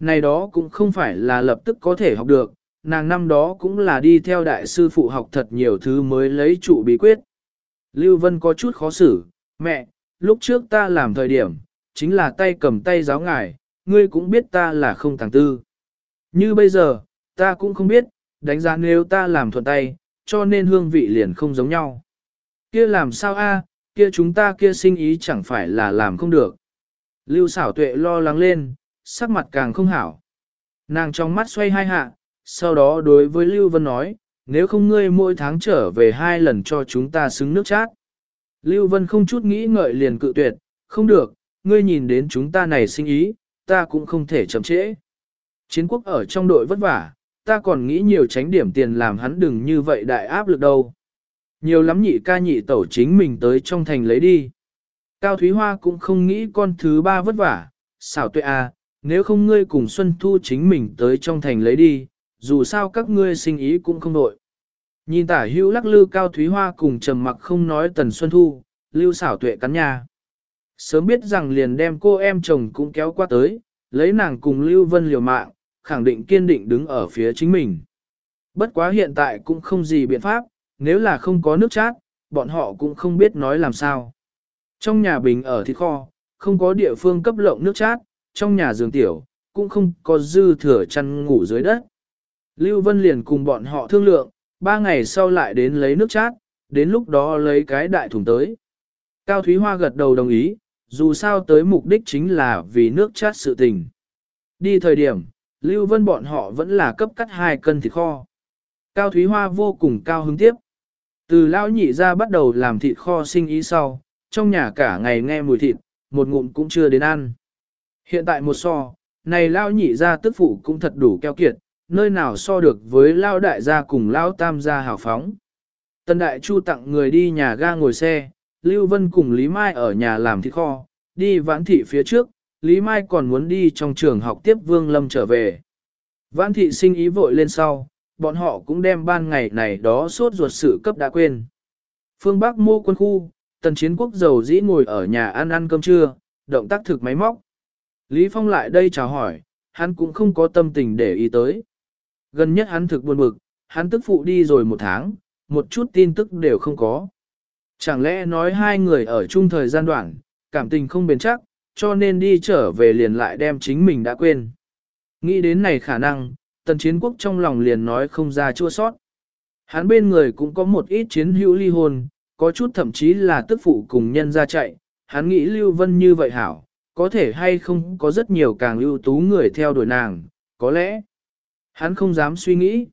Này đó cũng không phải là lập tức có thể học được, nàng năm đó cũng là đi theo đại sư phụ học thật nhiều thứ mới lấy trụ bí quyết. Lưu Vân có chút khó xử, mẹ, lúc trước ta làm thời điểm, chính là tay cầm tay giáo ngài, ngươi cũng biết ta là không tàng tư. Như bây giờ, ta cũng không biết, đánh giá nếu ta làm thuận tay, cho nên hương vị liền không giống nhau. Kia làm sao a? kia chúng ta kia sinh ý chẳng phải là làm không được. Lưu xảo tuệ lo lắng lên, sắc mặt càng không hảo. Nàng trong mắt xoay hai hạ, sau đó đối với Lưu Vân nói, nếu không ngươi mỗi tháng trở về hai lần cho chúng ta xứng nước chát. Lưu Vân không chút nghĩ ngợi liền cự tuyệt, không được, ngươi nhìn đến chúng ta này sinh ý, ta cũng không thể chậm trễ. Chiến quốc ở trong đội vất vả, ta còn nghĩ nhiều tránh điểm tiền làm hắn đừng như vậy đại áp lực đâu. Nhiều lắm nhị ca nhị tẩu chính mình tới trong thành lấy đi. Cao Thúy Hoa cũng không nghĩ con thứ ba vất vả, xảo tuệ à, nếu không ngươi cùng Xuân Thu chính mình tới trong thành lấy đi, dù sao các ngươi sinh ý cũng không đội. Nhìn tả hữu lắc lư Cao Thúy Hoa cùng trầm mặc không nói Tần Xuân Thu, lưu xảo tuệ cắn nhà. Sớm biết rằng liền đem cô em chồng cũng kéo qua tới, lấy nàng cùng Lưu Vân liều mạng, khẳng định kiên định đứng ở phía chính mình. Bất quá hiện tại cũng không gì biện pháp, nếu là không có nước chát, bọn họ cũng không biết nói làm sao. Trong nhà bình ở thịt kho, không có địa phương cấp lộng nước chát, trong nhà giường tiểu, cũng không có dư thừa chăn ngủ dưới đất. Lưu Vân liền cùng bọn họ thương lượng, ba ngày sau lại đến lấy nước chát, đến lúc đó lấy cái đại thùng tới. Cao Thúy Hoa gật đầu đồng ý, dù sao tới mục đích chính là vì nước chát sự tình. Đi thời điểm, Lưu Vân bọn họ vẫn là cấp cắt hai cân thịt kho. Cao Thúy Hoa vô cùng cao hứng tiếp. Từ lão nhị ra bắt đầu làm thịt kho sinh ý sau, trong nhà cả ngày nghe mùi thịt, một ngụm cũng chưa đến ăn. Hiện tại một so, này lão nhị ra tức phụ cũng thật đủ keo kiệt, nơi nào so được với lão đại gia cùng lão tam gia hào phóng. Tân đại chu tặng người đi nhà ga ngồi xe, Lưu Vân cùng Lý Mai ở nhà làm thịt kho, đi vãn thị phía trước, Lý Mai còn muốn đi trong trường học tiếp Vương Lâm trở về. Vãn thị sinh ý vội lên sau, bọn họ cũng đem ban ngày này đó suốt ruột sự cấp đã quên. Phương Bắc mô quân khu, tần chiến quốc giàu dĩ ngồi ở nhà ăn ăn cơm trưa, động tác thực máy móc. Lý Phong lại đây chào hỏi, hắn cũng không có tâm tình để ý tới. Gần nhất hắn thực buồn bực, hắn tức phụ đi rồi một tháng, một chút tin tức đều không có. Chẳng lẽ nói hai người ở chung thời gian đoạn, cảm tình không bền chắc, cho nên đi trở về liền lại đem chính mình đã quên. Nghĩ đến này khả năng, tần chiến quốc trong lòng liền nói không ra chua sót. Hắn bên người cũng có một ít chiến hữu ly hôn, có chút thậm chí là tức phụ cùng nhân ra chạy, hắn nghĩ Lưu Vân như vậy hảo, có thể hay không có rất nhiều càng ưu tú người theo đuổi nàng, có lẽ hắn không dám suy nghĩ.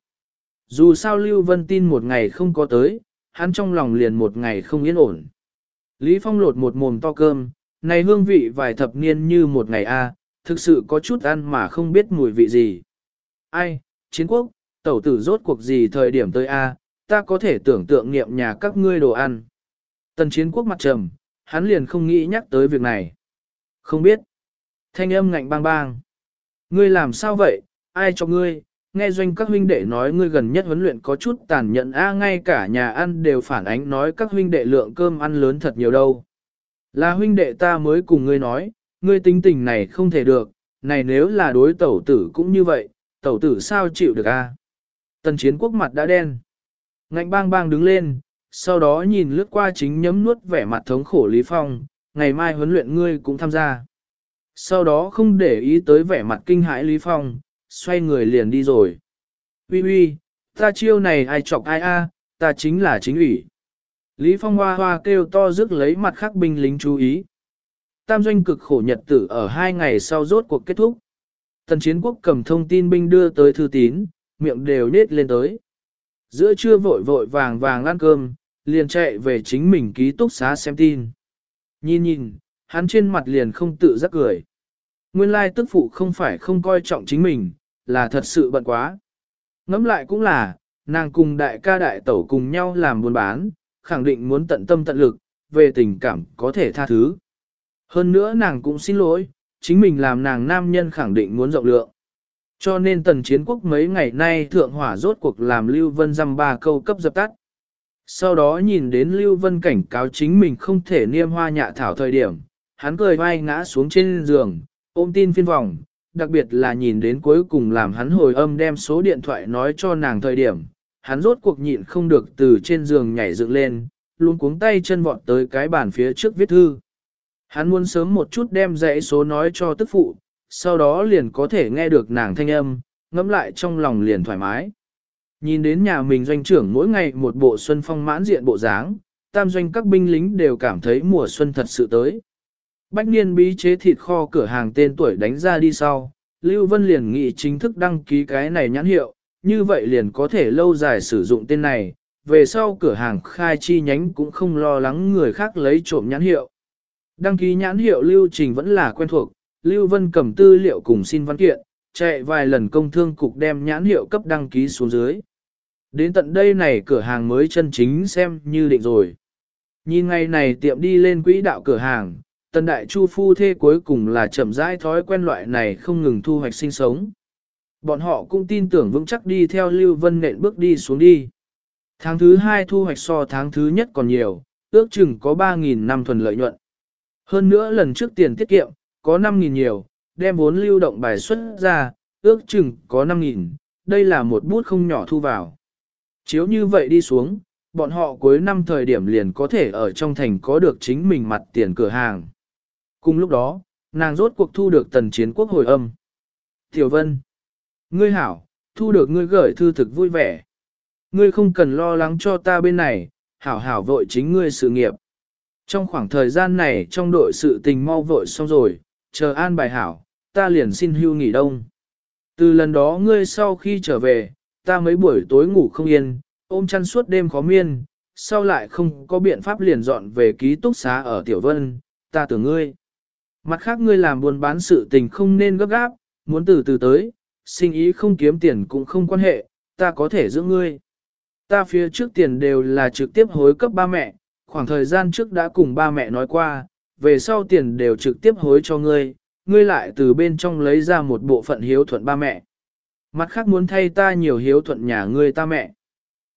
Dù sao Lưu Vân tin một ngày không có tới, hắn trong lòng liền một ngày không yên ổn. Lý Phong lột một mồm to cơm, này hương vị vài thập niên như một ngày a, thực sự có chút ăn mà không biết mùi vị gì. Ai, chiến quốc, tẩu tử rốt cuộc gì thời điểm tới a, ta có thể tưởng tượng nghiệm nhà các ngươi đồ ăn. Tần chiến quốc mặt trầm, hắn liền không nghĩ nhắc tới việc này. Không biết. Thanh âm ngạnh bang bang. Ngươi làm sao vậy, ai cho ngươi, nghe doanh các huynh đệ nói ngươi gần nhất huấn luyện có chút tàn nhẫn a ngay cả nhà ăn đều phản ánh nói các huynh đệ lượng cơm ăn lớn thật nhiều đâu. Là huynh đệ ta mới cùng ngươi nói, ngươi tính tình này không thể được, này nếu là đối tẩu tử cũng như vậy, tẩu tử sao chịu được a? Tần chiến quốc mặt đã đen. Ngạnh bang bang đứng lên, sau đó nhìn lướt qua chính nhấm nuốt vẻ mặt thống khổ Lý Phong, ngày mai huấn luyện ngươi cũng tham gia. Sau đó không để ý tới vẻ mặt kinh hãi Lý Phong, xoay người liền đi rồi. Uy uy, ta chiêu này ai chọc ai a, ta chính là chính ủy. Lý Phong hoa hoa kêu to rước lấy mặt khác binh lính chú ý. Tam doanh cực khổ nhật tử ở hai ngày sau rốt cuộc kết thúc. Tần chiến quốc cầm thông tin binh đưa tới thư tín, miệng đều nết lên tới. Giữa trưa vội vội vàng vàng ăn cơm, liền chạy về chính mình ký túc xá xem tin. Nhìn nhìn, hắn trên mặt liền không tự giác cười. Nguyên lai tức phụ không phải không coi trọng chính mình, là thật sự bận quá. Ngẫm lại cũng là, nàng cùng đại ca đại tẩu cùng nhau làm buôn bán, khẳng định muốn tận tâm tận lực, về tình cảm có thể tha thứ. Hơn nữa nàng cũng xin lỗi, chính mình làm nàng nam nhân khẳng định muốn rộng lượng. Cho nên tần chiến quốc mấy ngày nay thượng hỏa rốt cuộc làm Lưu Vân dăm ba câu cấp dập tắt. Sau đó nhìn đến Lưu Vân cảnh cáo chính mình không thể niêm hoa nhạ thảo thời điểm, hắn cười vai ngã xuống trên giường, ôm tin phiên vòng, đặc biệt là nhìn đến cuối cùng làm hắn hồi âm đem số điện thoại nói cho nàng thời điểm, hắn rốt cuộc nhịn không được từ trên giường nhảy dựng lên, luôn cuống tay chân vọt tới cái bàn phía trước viết thư. Hắn muốn sớm một chút đem dãy số nói cho tức phụ, sau đó liền có thể nghe được nàng thanh âm, ngẫm lại trong lòng liền thoải mái. Nhìn đến nhà mình doanh trưởng mỗi ngày một bộ xuân phong mãn diện bộ dáng, tam doanh các binh lính đều cảm thấy mùa xuân thật sự tới. Bách niên bí chế thịt kho cửa hàng tên tuổi đánh ra đi sau, Lưu Vân liền nghị chính thức đăng ký cái này nhãn hiệu, như vậy liền có thể lâu dài sử dụng tên này, về sau cửa hàng khai chi nhánh cũng không lo lắng người khác lấy trộm nhãn hiệu. Đăng ký nhãn hiệu lưu trình vẫn là quen thuộc, Lưu Vân cầm tư liệu cùng xin văn kiện, chạy vài lần công thương cục đem nhãn hiệu cấp đăng ký xuống dưới. Đến tận đây này cửa hàng mới chân chính xem như định rồi. Nhìn ngày này tiệm đi lên quỹ đạo cửa hàng, tần đại chu phu thê cuối cùng là chậm rãi thói quen loại này không ngừng thu hoạch sinh sống. Bọn họ cũng tin tưởng vững chắc đi theo Lưu Vân nện bước đi xuống đi. Tháng thứ hai thu hoạch so tháng thứ nhất còn nhiều, ước chừng có 3.000 năm thuần lợi nhuận. Hơn nữa lần trước tiền tiết kiệm, có 5.000 nhiều, đem vốn lưu động bài xuất ra, ước chừng có 5.000, đây là một bút không nhỏ thu vào. Chiếu như vậy đi xuống, bọn họ cuối năm thời điểm liền có thể ở trong thành có được chính mình mặt tiền cửa hàng. Cùng lúc đó, nàng rốt cuộc thu được tần chiến quốc hồi âm. Tiểu Vân, ngươi hảo, thu được ngươi gửi thư thực vui vẻ. Ngươi không cần lo lắng cho ta bên này, hảo hảo vội chính ngươi sự nghiệp. Trong khoảng thời gian này trong đội sự tình mau vội xong rồi, chờ an bài hảo, ta liền xin hưu nghỉ đông. Từ lần đó ngươi sau khi trở về, ta mấy buổi tối ngủ không yên, ôm chăn suốt đêm khó miên, sau lại không có biện pháp liền dọn về ký túc xá ở Tiểu Vân, ta tưởng ngươi. Mặt khác ngươi làm buôn bán sự tình không nên gấp gáp, muốn từ từ tới, sinh ý không kiếm tiền cũng không quan hệ, ta có thể giữ ngươi. Ta phía trước tiền đều là trực tiếp hối cấp ba mẹ, khoảng thời gian trước đã cùng ba mẹ nói qua, về sau tiền đều trực tiếp hối cho ngươi, ngươi lại từ bên trong lấy ra một bộ phận hiếu thuận ba mẹ. Mặt khác muốn thay ta nhiều hiếu thuận nhà ngươi ta mẹ.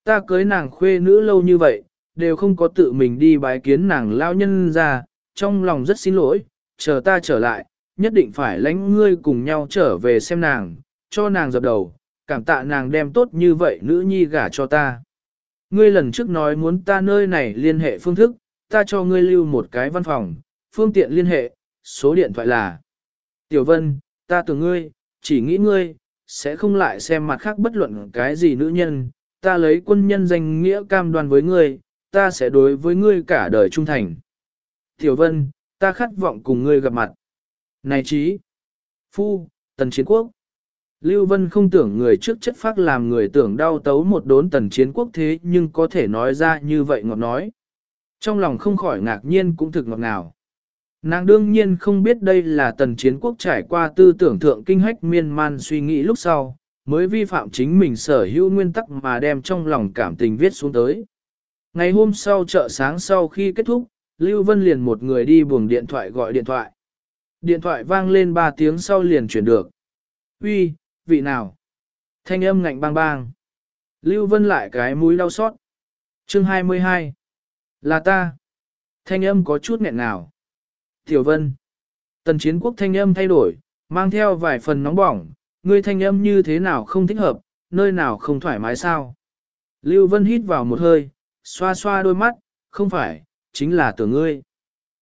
Ta cưới nàng khuê nữ lâu như vậy, đều không có tự mình đi bái kiến nàng lao nhân ra, trong lòng rất xin lỗi, chờ ta trở lại, nhất định phải lãnh ngươi cùng nhau trở về xem nàng, cho nàng dập đầu, cảm tạ nàng đem tốt như vậy nữ nhi gả cho ta. Ngươi lần trước nói muốn ta nơi này liên hệ phương thức, ta cho ngươi lưu một cái văn phòng, phương tiện liên hệ, số điện thoại là. Tiểu Vân, ta tưởng ngươi, chỉ nghĩ ngươi, sẽ không lại xem mặt khác bất luận cái gì nữ nhân, ta lấy quân nhân danh nghĩa cam đoan với ngươi, ta sẽ đối với ngươi cả đời trung thành. Tiểu Vân, ta khát vọng cùng ngươi gặp mặt. Này trí, phu, tần chiến quốc. Lưu Vân không tưởng người trước chất phác làm người tưởng đau tấu một đốn tần chiến quốc thế nhưng có thể nói ra như vậy ngọt nói. Trong lòng không khỏi ngạc nhiên cũng thực ngọt ngào. Nàng đương nhiên không biết đây là tần chiến quốc trải qua tư tưởng thượng kinh hách miên man suy nghĩ lúc sau, mới vi phạm chính mình sở hữu nguyên tắc mà đem trong lòng cảm tình viết xuống tới. Ngày hôm sau chợ sáng sau khi kết thúc, Lưu Vân liền một người đi buồng điện thoại gọi điện thoại. Điện thoại vang lên 3 tiếng sau liền chuyển được. Uy, vị nào? Thanh âm ngạnh bang bang. Lưu Vân lại cái mũi đau xót. Chương 22. Là ta. Thanh âm có chút nghẹn nào. Tiểu Vân. Tần chiến quốc thanh âm thay đổi, mang theo vài phần nóng bỏng, ngươi thanh âm như thế nào không thích hợp, nơi nào không thoải mái sao. Lưu Vân hít vào một hơi, xoa xoa đôi mắt, không phải, chính là tưởng ngươi.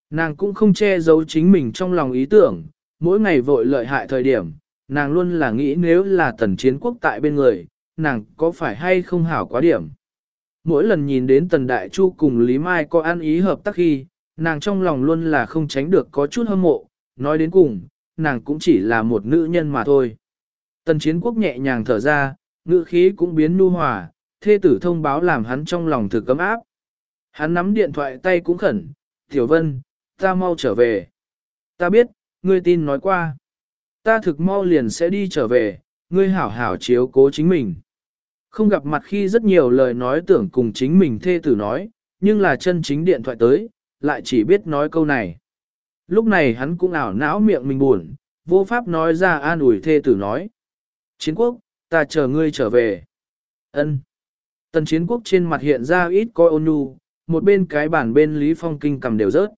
Nàng cũng không che giấu chính mình trong lòng ý tưởng, mỗi ngày vội lợi hại thời điểm, nàng luôn là nghĩ nếu là tần chiến quốc tại bên người, nàng có phải hay không hảo quá điểm. Mỗi lần nhìn đến tần đại chu cùng Lý Mai có ăn ý hợp tác khi, nàng trong lòng luôn là không tránh được có chút hâm mộ, nói đến cùng, nàng cũng chỉ là một nữ nhân mà thôi. Tần chiến quốc nhẹ nhàng thở ra, ngữ khí cũng biến nu hòa, thê tử thông báo làm hắn trong lòng thực cấm áp. Hắn nắm điện thoại tay cũng khẩn, Tiểu Vân, ta mau trở về. Ta biết, ngươi tin nói qua. Ta thực mau liền sẽ đi trở về, ngươi hảo hảo chiếu cố chính mình. Không gặp mặt khi rất nhiều lời nói tưởng cùng chính mình thê tử nói, nhưng là chân chính điện thoại tới, lại chỉ biết nói câu này. Lúc này hắn cũng ảo não miệng mình buồn, vô pháp nói ra an ủi thê tử nói. Chiến quốc, ta chờ ngươi trở về. Ân. Tần chiến quốc trên mặt hiện ra ít coi ôn nhu, một bên cái bản bên Lý Phong kinh cầm đều rớt.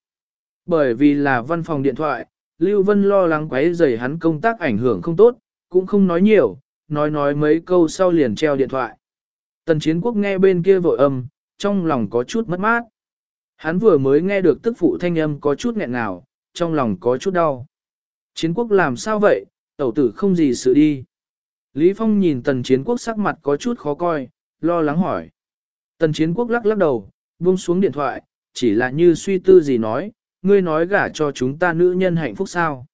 Bởi vì là văn phòng điện thoại, Lưu Vân lo lắng quấy rầy hắn công tác ảnh hưởng không tốt, cũng không nói nhiều, nói nói mấy câu sau liền treo điện thoại. Tần chiến quốc nghe bên kia vội âm, trong lòng có chút mất mát. Hắn vừa mới nghe được tức phụ thanh âm có chút nghẹn ngào, trong lòng có chút đau. Chiến quốc làm sao vậy, tẩu tử không gì sự đi. Lý Phong nhìn tần chiến quốc sắc mặt có chút khó coi, lo lắng hỏi. Tần chiến quốc lắc lắc đầu, buông xuống điện thoại, chỉ là như suy tư gì nói, ngươi nói gả cho chúng ta nữ nhân hạnh phúc sao.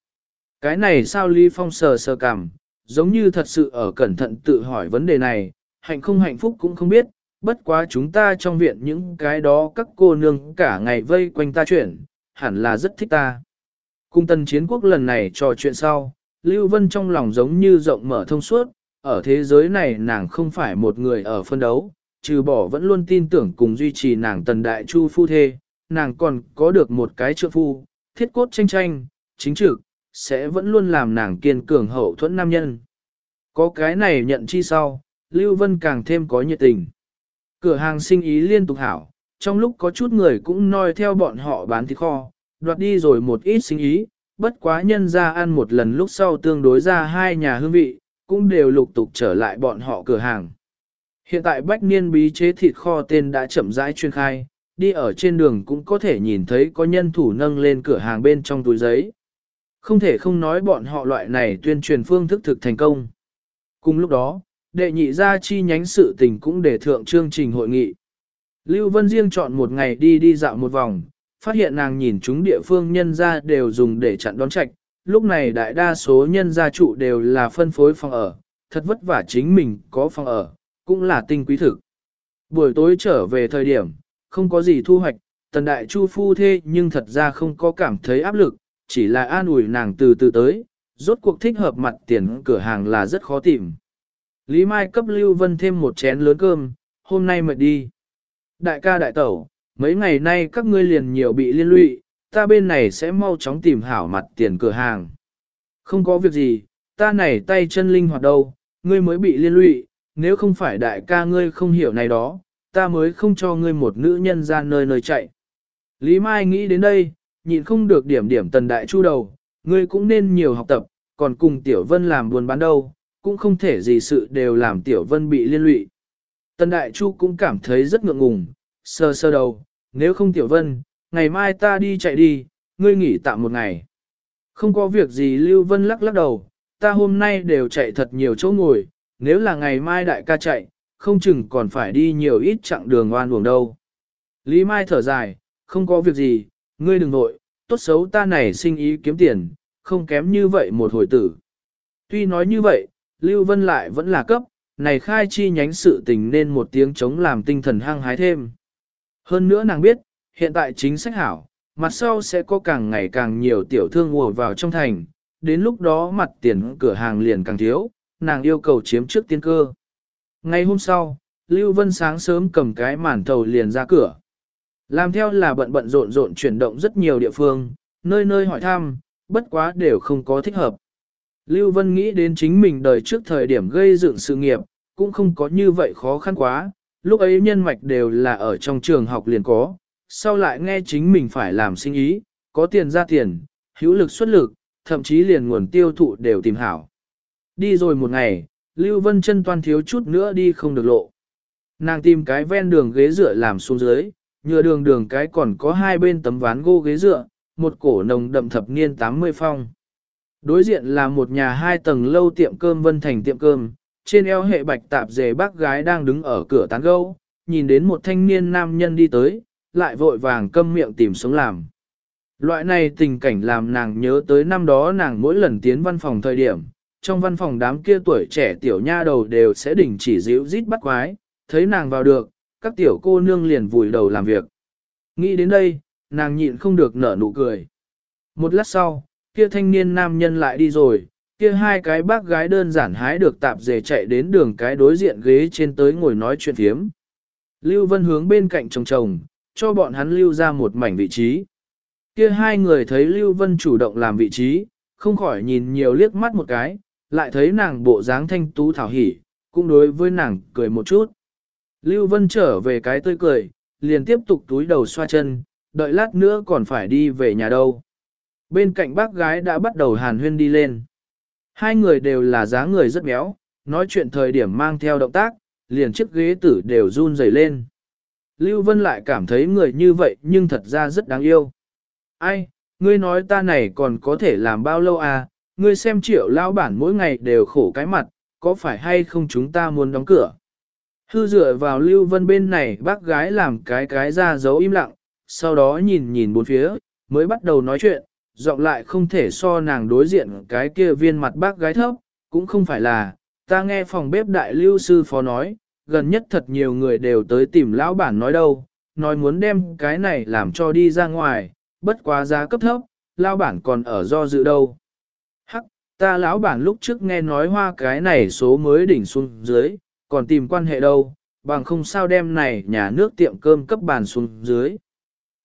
Cái này sao Lý Phong sờ sờ cảm, giống như thật sự ở cẩn thận tự hỏi vấn đề này, hạnh không hạnh phúc cũng không biết, bất quá chúng ta trong viện những cái đó các cô nương cả ngày vây quanh ta chuyển, hẳn là rất thích ta. Cung tần chiến quốc lần này trò chuyện sau, Lưu Vân trong lòng giống như rộng mở thông suốt, ở thế giới này nàng không phải một người ở phân đấu, trừ bỏ vẫn luôn tin tưởng cùng duy trì nàng tần đại chu phu thê, nàng còn có được một cái trượng phu, thiết cốt tranh tranh, chính trực, sẽ vẫn luôn làm nàng kiên cường hậu thuẫn nam nhân. Có cái này nhận chi sau, Lưu Vân càng thêm có nhiệt tình. Cửa hàng sinh ý liên tục hảo, trong lúc có chút người cũng noi theo bọn họ bán thịt kho, đoạt đi rồi một ít sinh ý, bất quá nhân ra ăn một lần lúc sau tương đối ra hai nhà hương vị, cũng đều lục tục trở lại bọn họ cửa hàng. Hiện tại bách niên bí chế thịt kho tên đã chậm rãi chuyên khai, đi ở trên đường cũng có thể nhìn thấy có nhân thủ nâng lên cửa hàng bên trong túi giấy. Không thể không nói bọn họ loại này tuyên truyền phương thức thực thành công. Cùng lúc đó, đệ nhị gia chi nhánh sự tình cũng để thượng chương trình hội nghị. Lưu Vân riêng chọn một ngày đi đi dạo một vòng, phát hiện nàng nhìn chúng địa phương nhân gia đều dùng để chặn đón trạch, lúc này đại đa số nhân gia trụ đều là phân phối phòng ở, thật vất vả chính mình có phòng ở, cũng là tinh quý thực. Buổi tối trở về thời điểm, không có gì thu hoạch, tần đại chu phu thê nhưng thật ra không có cảm thấy áp lực, chỉ là an ủi nàng từ từ tới, rốt cuộc thích hợp mặt tiền cửa hàng là rất khó tìm. Lý Mai cấp Lưu Vân thêm một chén lớn cơm, hôm nay mệt đi. Đại ca đại tẩu, mấy ngày nay các ngươi liền nhiều bị liên lụy, ta bên này sẽ mau chóng tìm hảo mặt tiền cửa hàng. Không có việc gì, ta này tay chân linh hoạt đâu, ngươi mới bị liên lụy, nếu không phải đại ca ngươi không hiểu này đó, ta mới không cho ngươi một nữ nhân ra nơi nơi chạy. Lý Mai nghĩ đến đây, nhịn không được điểm điểm tần đại chu đầu, ngươi cũng nên nhiều học tập, còn cùng Tiểu Vân làm buồn bán đâu, cũng không thể gì sự đều làm Tiểu Vân bị liên lụy. Tần đại chu cũng cảm thấy rất ngượng ngùng, sơ sơ đầu, nếu không Tiểu Vân, ngày mai ta đi chạy đi, ngươi nghỉ tạm một ngày. Không có việc gì Lưu Vân lắc lắc đầu, ta hôm nay đều chạy thật nhiều chỗ ngồi, nếu là ngày mai đại ca chạy, không chừng còn phải đi nhiều ít chặng đường oan uổng đâu. Lý Mai thở dài, không có việc gì, ngươi đừng nội, tốt xấu ta này sinh ý kiếm tiền, không kém như vậy một hồi tử. Tuy nói như vậy, Lưu Vân lại vẫn là cấp, này khai chi nhánh sự tình nên một tiếng chống làm tinh thần hăng hái thêm. Hơn nữa nàng biết, hiện tại chính sách hảo, mặt sau sẽ có càng ngày càng nhiều tiểu thương ùa vào trong thành, đến lúc đó mặt tiền cửa hàng liền càng thiếu, nàng yêu cầu chiếm trước tiên cơ. Ngày hôm sau, Lưu Vân sáng sớm cầm cái màn thầu liền ra cửa. Làm theo là bận bận rộn rộn chuyển động rất nhiều địa phương, nơi nơi hỏi thăm, bất quá đều không có thích hợp. Lưu Vân nghĩ đến chính mình đời trước thời điểm gây dựng sự nghiệp, cũng không có như vậy khó khăn quá, lúc ấy nhân mạch đều là ở trong trường học liền có, sau lại nghe chính mình phải làm sinh ý, có tiền ra tiền, hữu lực xuất lực, thậm chí liền nguồn tiêu thụ đều tìm hảo. Đi rồi một ngày, Lưu Vân chân toan thiếu chút nữa đi không được lộ. Nàng tìm cái ven đường ghế dựa làm xuống dưới, nhựa đường đường cái còn có hai bên tấm ván gỗ ghế dựa, một cổ nồng đậm thập niên 80 phong. Đối diện là một nhà hai tầng lâu tiệm cơm Vân Thành tiệm cơm, trên eo hệ bạch tạp dề bác gái đang đứng ở cửa tán gâu, nhìn đến một thanh niên nam nhân đi tới, lại vội vàng câm miệng tìm sống làm. Loại này tình cảnh làm nàng nhớ tới năm đó nàng mỗi lần tiến văn phòng thời điểm, trong văn phòng đám kia tuổi trẻ tiểu nha đầu đều sẽ đình chỉ dịu rít bắt quái, thấy nàng vào được, các tiểu cô nương liền vùi đầu làm việc. Nghĩ đến đây, nàng nhịn không được nở nụ cười. Một lát sau, kia thanh niên nam nhân lại đi rồi, kia hai cái bác gái đơn giản hái được tạp dề chạy đến đường cái đối diện ghế trên tới ngồi nói chuyện phiếm. Lưu Vân hướng bên cạnh chồng chồng, cho bọn hắn lưu ra một mảnh vị trí. Kia hai người thấy Lưu Vân chủ động làm vị trí, không khỏi nhìn nhiều liếc mắt một cái, lại thấy nàng bộ dáng thanh tú thảo hỉ, cũng đối với nàng cười một chút. Lưu Vân trở về cái tươi cười, liền tiếp tục túi đầu xoa chân, đợi lát nữa còn phải đi về nhà đâu. Bên cạnh bác gái đã bắt đầu hàn huyên đi lên. Hai người đều là dáng người rất béo, nói chuyện thời điểm mang theo động tác, liền chiếc ghế tử đều run rẩy lên. Lưu Vân lại cảm thấy người như vậy nhưng thật ra rất đáng yêu. Ai, ngươi nói ta này còn có thể làm bao lâu à, ngươi xem triệu lao bản mỗi ngày đều khổ cái mặt, có phải hay không chúng ta muốn đóng cửa. Hư dựa vào Lưu Vân bên này bác gái làm cái cái ra giấu im lặng, sau đó nhìn nhìn bốn phía, mới bắt đầu nói chuyện, giọng lại không thể so nàng đối diện cái kia viên mặt bác gái thấp, cũng không phải là, ta nghe phòng bếp đại lưu sư phó nói, gần nhất thật nhiều người đều tới tìm lão bản nói đâu, nói muốn đem cái này làm cho đi ra ngoài, bất quá giá cấp thấp, lão bản còn ở do dự đâu. Ta lão bản lúc trước nghe nói hoa cái này số mới đỉnh xuống dưới, còn tìm quan hệ đâu, bằng không sao đem này nhà nước tiệm cơm cấp bàn xuống dưới.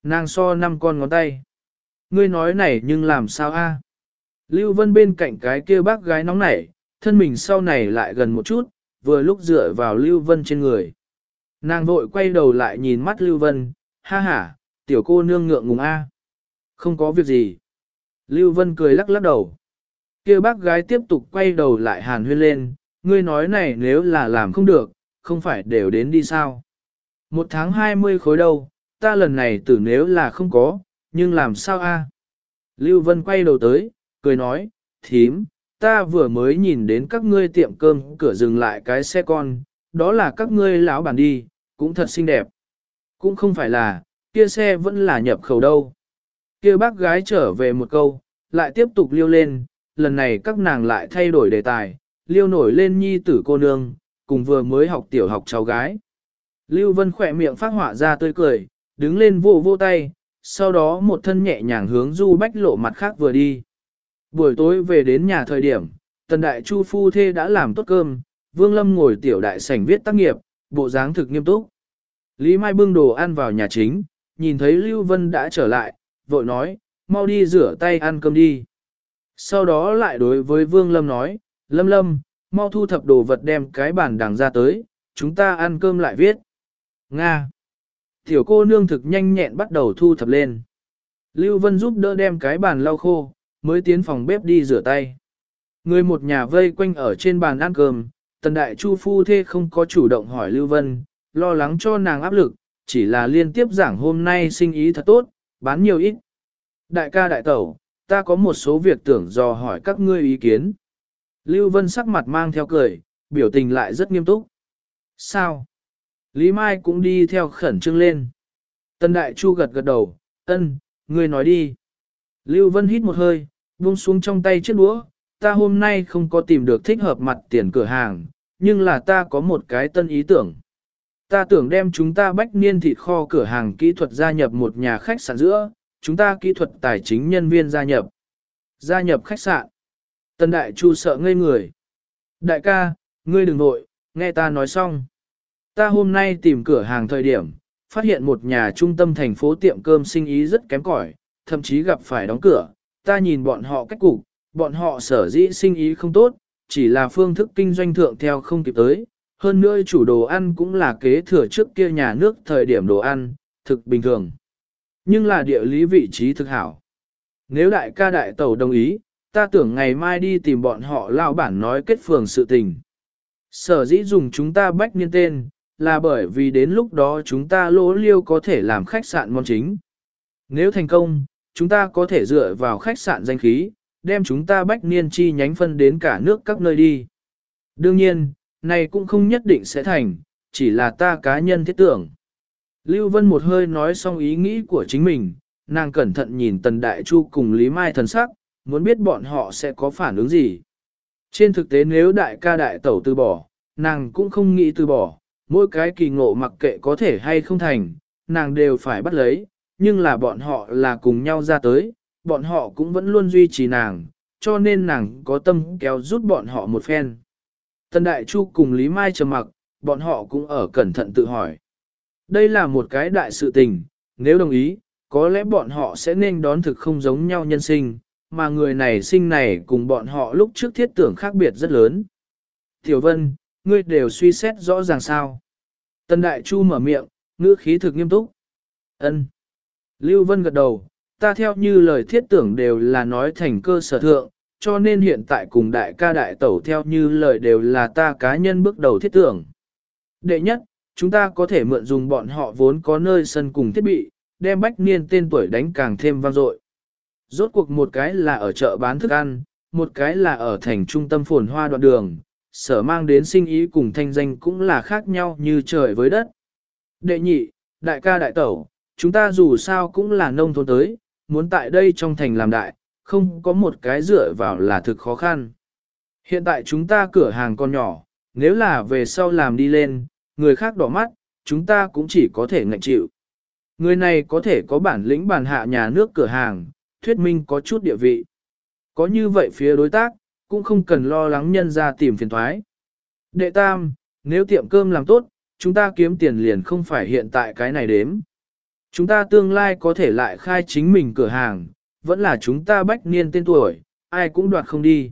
Nàng so năm con ngón tay. Ngươi nói này nhưng làm sao a? Lưu Vân bên cạnh cái kia bác gái nóng nảy, thân mình sau này lại gần một chút, vừa lúc dựa vào Lưu Vân trên người. Nàng vội quay đầu lại nhìn mắt Lưu Vân, ha ha, tiểu cô nương ngượng ngùng a. Không có việc gì. Lưu Vân cười lắc lắc đầu kia bác gái tiếp tục quay đầu lại hàn huyên lên, ngươi nói này nếu là làm không được, không phải đều đến đi sao. Một tháng hai mươi khối đâu, ta lần này tử nếu là không có, nhưng làm sao a? Lưu Vân quay đầu tới, cười nói, thím, ta vừa mới nhìn đến các ngươi tiệm cơm cửa dừng lại cái xe con, đó là các ngươi lão bản đi, cũng thật xinh đẹp. Cũng không phải là, kia xe vẫn là nhập khẩu đâu. Kia bác gái trở về một câu, lại tiếp tục liêu lên, lần này các nàng lại thay đổi đề tài, liêu nổi lên nhi tử cô nương, cùng vừa mới học tiểu học cháu gái. Lưu Vân khỏe miệng phát họa ra tươi cười, đứng lên vô vô tay, sau đó một thân nhẹ nhàng hướng du bách lộ mặt khác vừa đi. Buổi tối về đến nhà thời điểm, tần đại chu phu thê đã làm tốt cơm, Vương Lâm ngồi tiểu đại sảnh viết tác nghiệp, bộ dáng thực nghiêm túc. Lý Mai bưng đồ ăn vào nhà chính, nhìn thấy Lưu Vân đã trở lại, vội nói, mau đi rửa tay ăn cơm đi. Sau đó lại đối với Vương Lâm nói, Lâm Lâm, mau thu thập đồ vật đem cái bàn đằng ra tới, chúng ta ăn cơm lại viết. Nga. Tiểu cô nương thực nhanh nhẹn bắt đầu thu thập lên. Lưu Vân giúp đỡ đem cái bàn lau khô, mới tiến phòng bếp đi rửa tay. Người một nhà vây quanh ở trên bàn ăn cơm, tần đại chu phu thê không có chủ động hỏi Lưu Vân, lo lắng cho nàng áp lực, chỉ là liên tiếp giảng hôm nay sinh ý thật tốt, bán nhiều ít. Đại ca đại tẩu, ta có một số việc tưởng dò hỏi các ngươi ý kiến. Lưu Vân sắc mặt mang theo cười, biểu tình lại rất nghiêm túc. Sao? Lý Mai cũng đi theo khẩn trương lên. Tân Đại Chu gật gật đầu, ân, ngươi nói đi. Lưu Vân hít một hơi, buông xuống trong tay chiếc đũa, ta hôm nay không có tìm được thích hợp mặt tiền cửa hàng, nhưng là ta có một cái tân ý tưởng. Ta tưởng đem chúng ta bách niên thịt kho cửa hàng kỹ thuật gia nhập một nhà khách sạn giữa, chúng ta kỹ thuật tài chính nhân viên gia nhập. Gia nhập khách sạn. Tân Đại Chu sợ ngây người. Đại ca, ngươi đừng nội, nghe ta nói xong. Ta hôm nay tìm cửa hàng thời điểm, phát hiện một nhà trung tâm thành phố tiệm cơm sinh ý rất kém cỏi, thậm chí gặp phải đóng cửa. Ta nhìn bọn họ cách cục, bọn họ sở dĩ sinh ý không tốt, chỉ là phương thức kinh doanh thượng theo không kịp tới. Hơn nữa chủ đồ ăn cũng là kế thừa trước kia nhà nước thời điểm đồ ăn, thực bình thường. Nhưng là địa lý vị trí thực hảo. Nếu đại ca đại tàu đồng ý, ta tưởng ngày mai đi tìm bọn họ lao bản nói kết phường sự tình. Sở dĩ dùng chúng ta bách niên tên, là bởi vì đến lúc đó chúng ta lỗ liêu có thể làm khách sạn món chính. Nếu thành công, chúng ta có thể dựa vào khách sạn danh khí, đem chúng ta bách niên chi nhánh phân đến cả nước các nơi đi. Đương nhiên, này cũng không nhất định sẽ thành, chỉ là ta cá nhân thiết tưởng. Lưu Vân một hơi nói xong ý nghĩ của chính mình, nàng cẩn thận nhìn Tần Đại Chu cùng Lý Mai thần sắc, muốn biết bọn họ sẽ có phản ứng gì. Trên thực tế nếu đại ca đại tẩu từ bỏ, nàng cũng không nghĩ từ bỏ, mỗi cái kỳ ngộ mặc kệ có thể hay không thành, nàng đều phải bắt lấy, nhưng là bọn họ là cùng nhau ra tới, bọn họ cũng vẫn luôn duy trì nàng, cho nên nàng có tâm kéo rút bọn họ một phen. Tần Đại Chu cùng Lý Mai trầm mặc, bọn họ cũng ở cẩn thận tự hỏi. Đây là một cái đại sự tình, nếu đồng ý, có lẽ bọn họ sẽ nên đón thực không giống nhau nhân sinh, mà người này sinh này cùng bọn họ lúc trước thiết tưởng khác biệt rất lớn. Tiểu Vân, ngươi đều suy xét rõ ràng sao. Tân Đại Chu mở miệng, ngữ khí thực nghiêm túc. Ân. Lưu Vân gật đầu, ta theo như lời thiết tưởng đều là nói thành cơ sở thượng, cho nên hiện tại cùng đại ca đại tẩu theo như lời đều là ta cá nhân bước đầu thiết tưởng. Đệ nhất, chúng ta có thể mượn dùng bọn họ vốn có nơi sân cùng thiết bị, đem bách niên tên tuổi đánh càng thêm vang dội. Rốt cuộc một cái là ở chợ bán thức ăn, một cái là ở thành trung tâm phồn hoa đoạn đường, sở mang đến sinh ý cùng thanh danh cũng là khác nhau như trời với đất. Đệ nhị, đại ca đại tẩu, chúng ta dù sao cũng là nông thôn tới, muốn tại đây trong thành làm đại, không có một cái dựa vào là thực khó khăn. Hiện tại chúng ta cửa hàng còn nhỏ, nếu là về sau làm đi lên, người khác đỏ mắt, chúng ta cũng chỉ có thể ngạnh chịu. Người này có thể có bản lĩnh bàn hạ nhà nước cửa hàng, thuyết minh có chút địa vị. Có như vậy phía đối tác, cũng không cần lo lắng nhân ra tìm phiền thoái. Đệ tam, nếu tiệm cơm làm tốt, chúng ta kiếm tiền liền không phải hiện tại cái này đếm. Chúng ta tương lai có thể lại khai chính mình cửa hàng, vẫn là chúng ta bách niên tên tuổi, ai cũng đoạt không đi.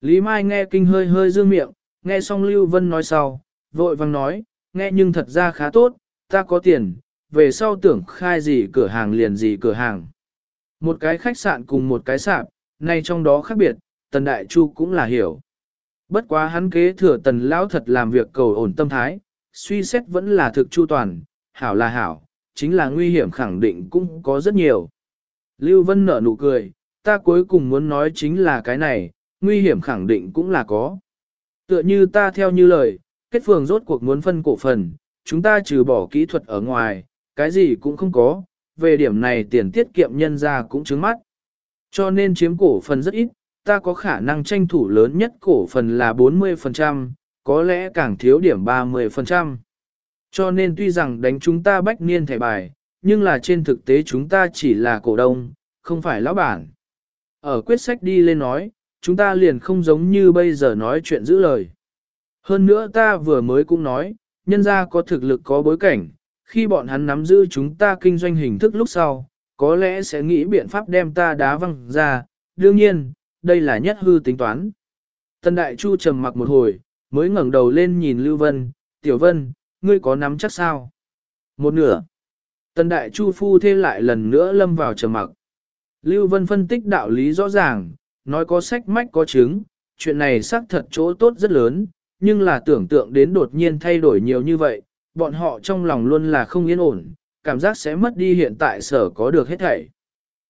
Lý Mai nghe kinh hơi hơi dương miệng, nghe xong Lưu Vân nói sau, vội vang nói, nghe nhưng thật ra khá tốt, ta có tiền, về sau tưởng khai gì cửa hàng liền gì cửa hàng. Một cái khách sạn cùng một cái sạp, nay trong đó khác biệt, Tần Đại Chu cũng là hiểu. Bất quá hắn kế thừa Tần Lão thật làm việc cầu ổn tâm thái, suy xét vẫn là thực chu toàn, hảo là hảo, chính là nguy hiểm khẳng định cũng có rất nhiều. Lưu Vân nở nụ cười, ta cuối cùng muốn nói chính là cái này, nguy hiểm khẳng định cũng là có. Tựa như ta theo như lời, kết phường rốt cuộc muốn phân cổ phần, chúng ta trừ bỏ kỹ thuật ở ngoài, cái gì cũng không có, về điểm này tiền tiết kiệm nhân ra cũng chứng mắt. Cho nên chiếm cổ phần rất ít, ta có khả năng tranh thủ lớn nhất cổ phần là 40%, có lẽ càng thiếu điểm 30%. Cho nên tuy rằng đánh chúng ta bách niên thẻ bài, nhưng là trên thực tế chúng ta chỉ là cổ đông, không phải lão bản. Ở quyết sách đi lên nói, chúng ta liền không giống như bây giờ nói chuyện giữ lời. Hơn nữa ta vừa mới cũng nói, nhân gia có thực lực có bối cảnh, khi bọn hắn nắm giữ chúng ta kinh doanh hình thức lúc sau, có lẽ sẽ nghĩ biện pháp đem ta đá văng ra, đương nhiên, đây là nhất hư tính toán. Tân Đại Chu trầm mặc một hồi, mới ngẩng đầu lên nhìn Lưu Vân, Tiểu Vân, ngươi có nắm chắc sao? Một nửa. Tân Đại Chu phu thêm lại lần nữa lâm vào trầm mặc. Lưu Vân phân tích đạo lý rõ ràng, nói có sách mách có chứng, chuyện này xác thật chỗ tốt rất lớn, nhưng là tưởng tượng đến đột nhiên thay đổi nhiều như vậy, bọn họ trong lòng luôn là không yên ổn, cảm giác sẽ mất đi hiện tại sở có được hết thảy.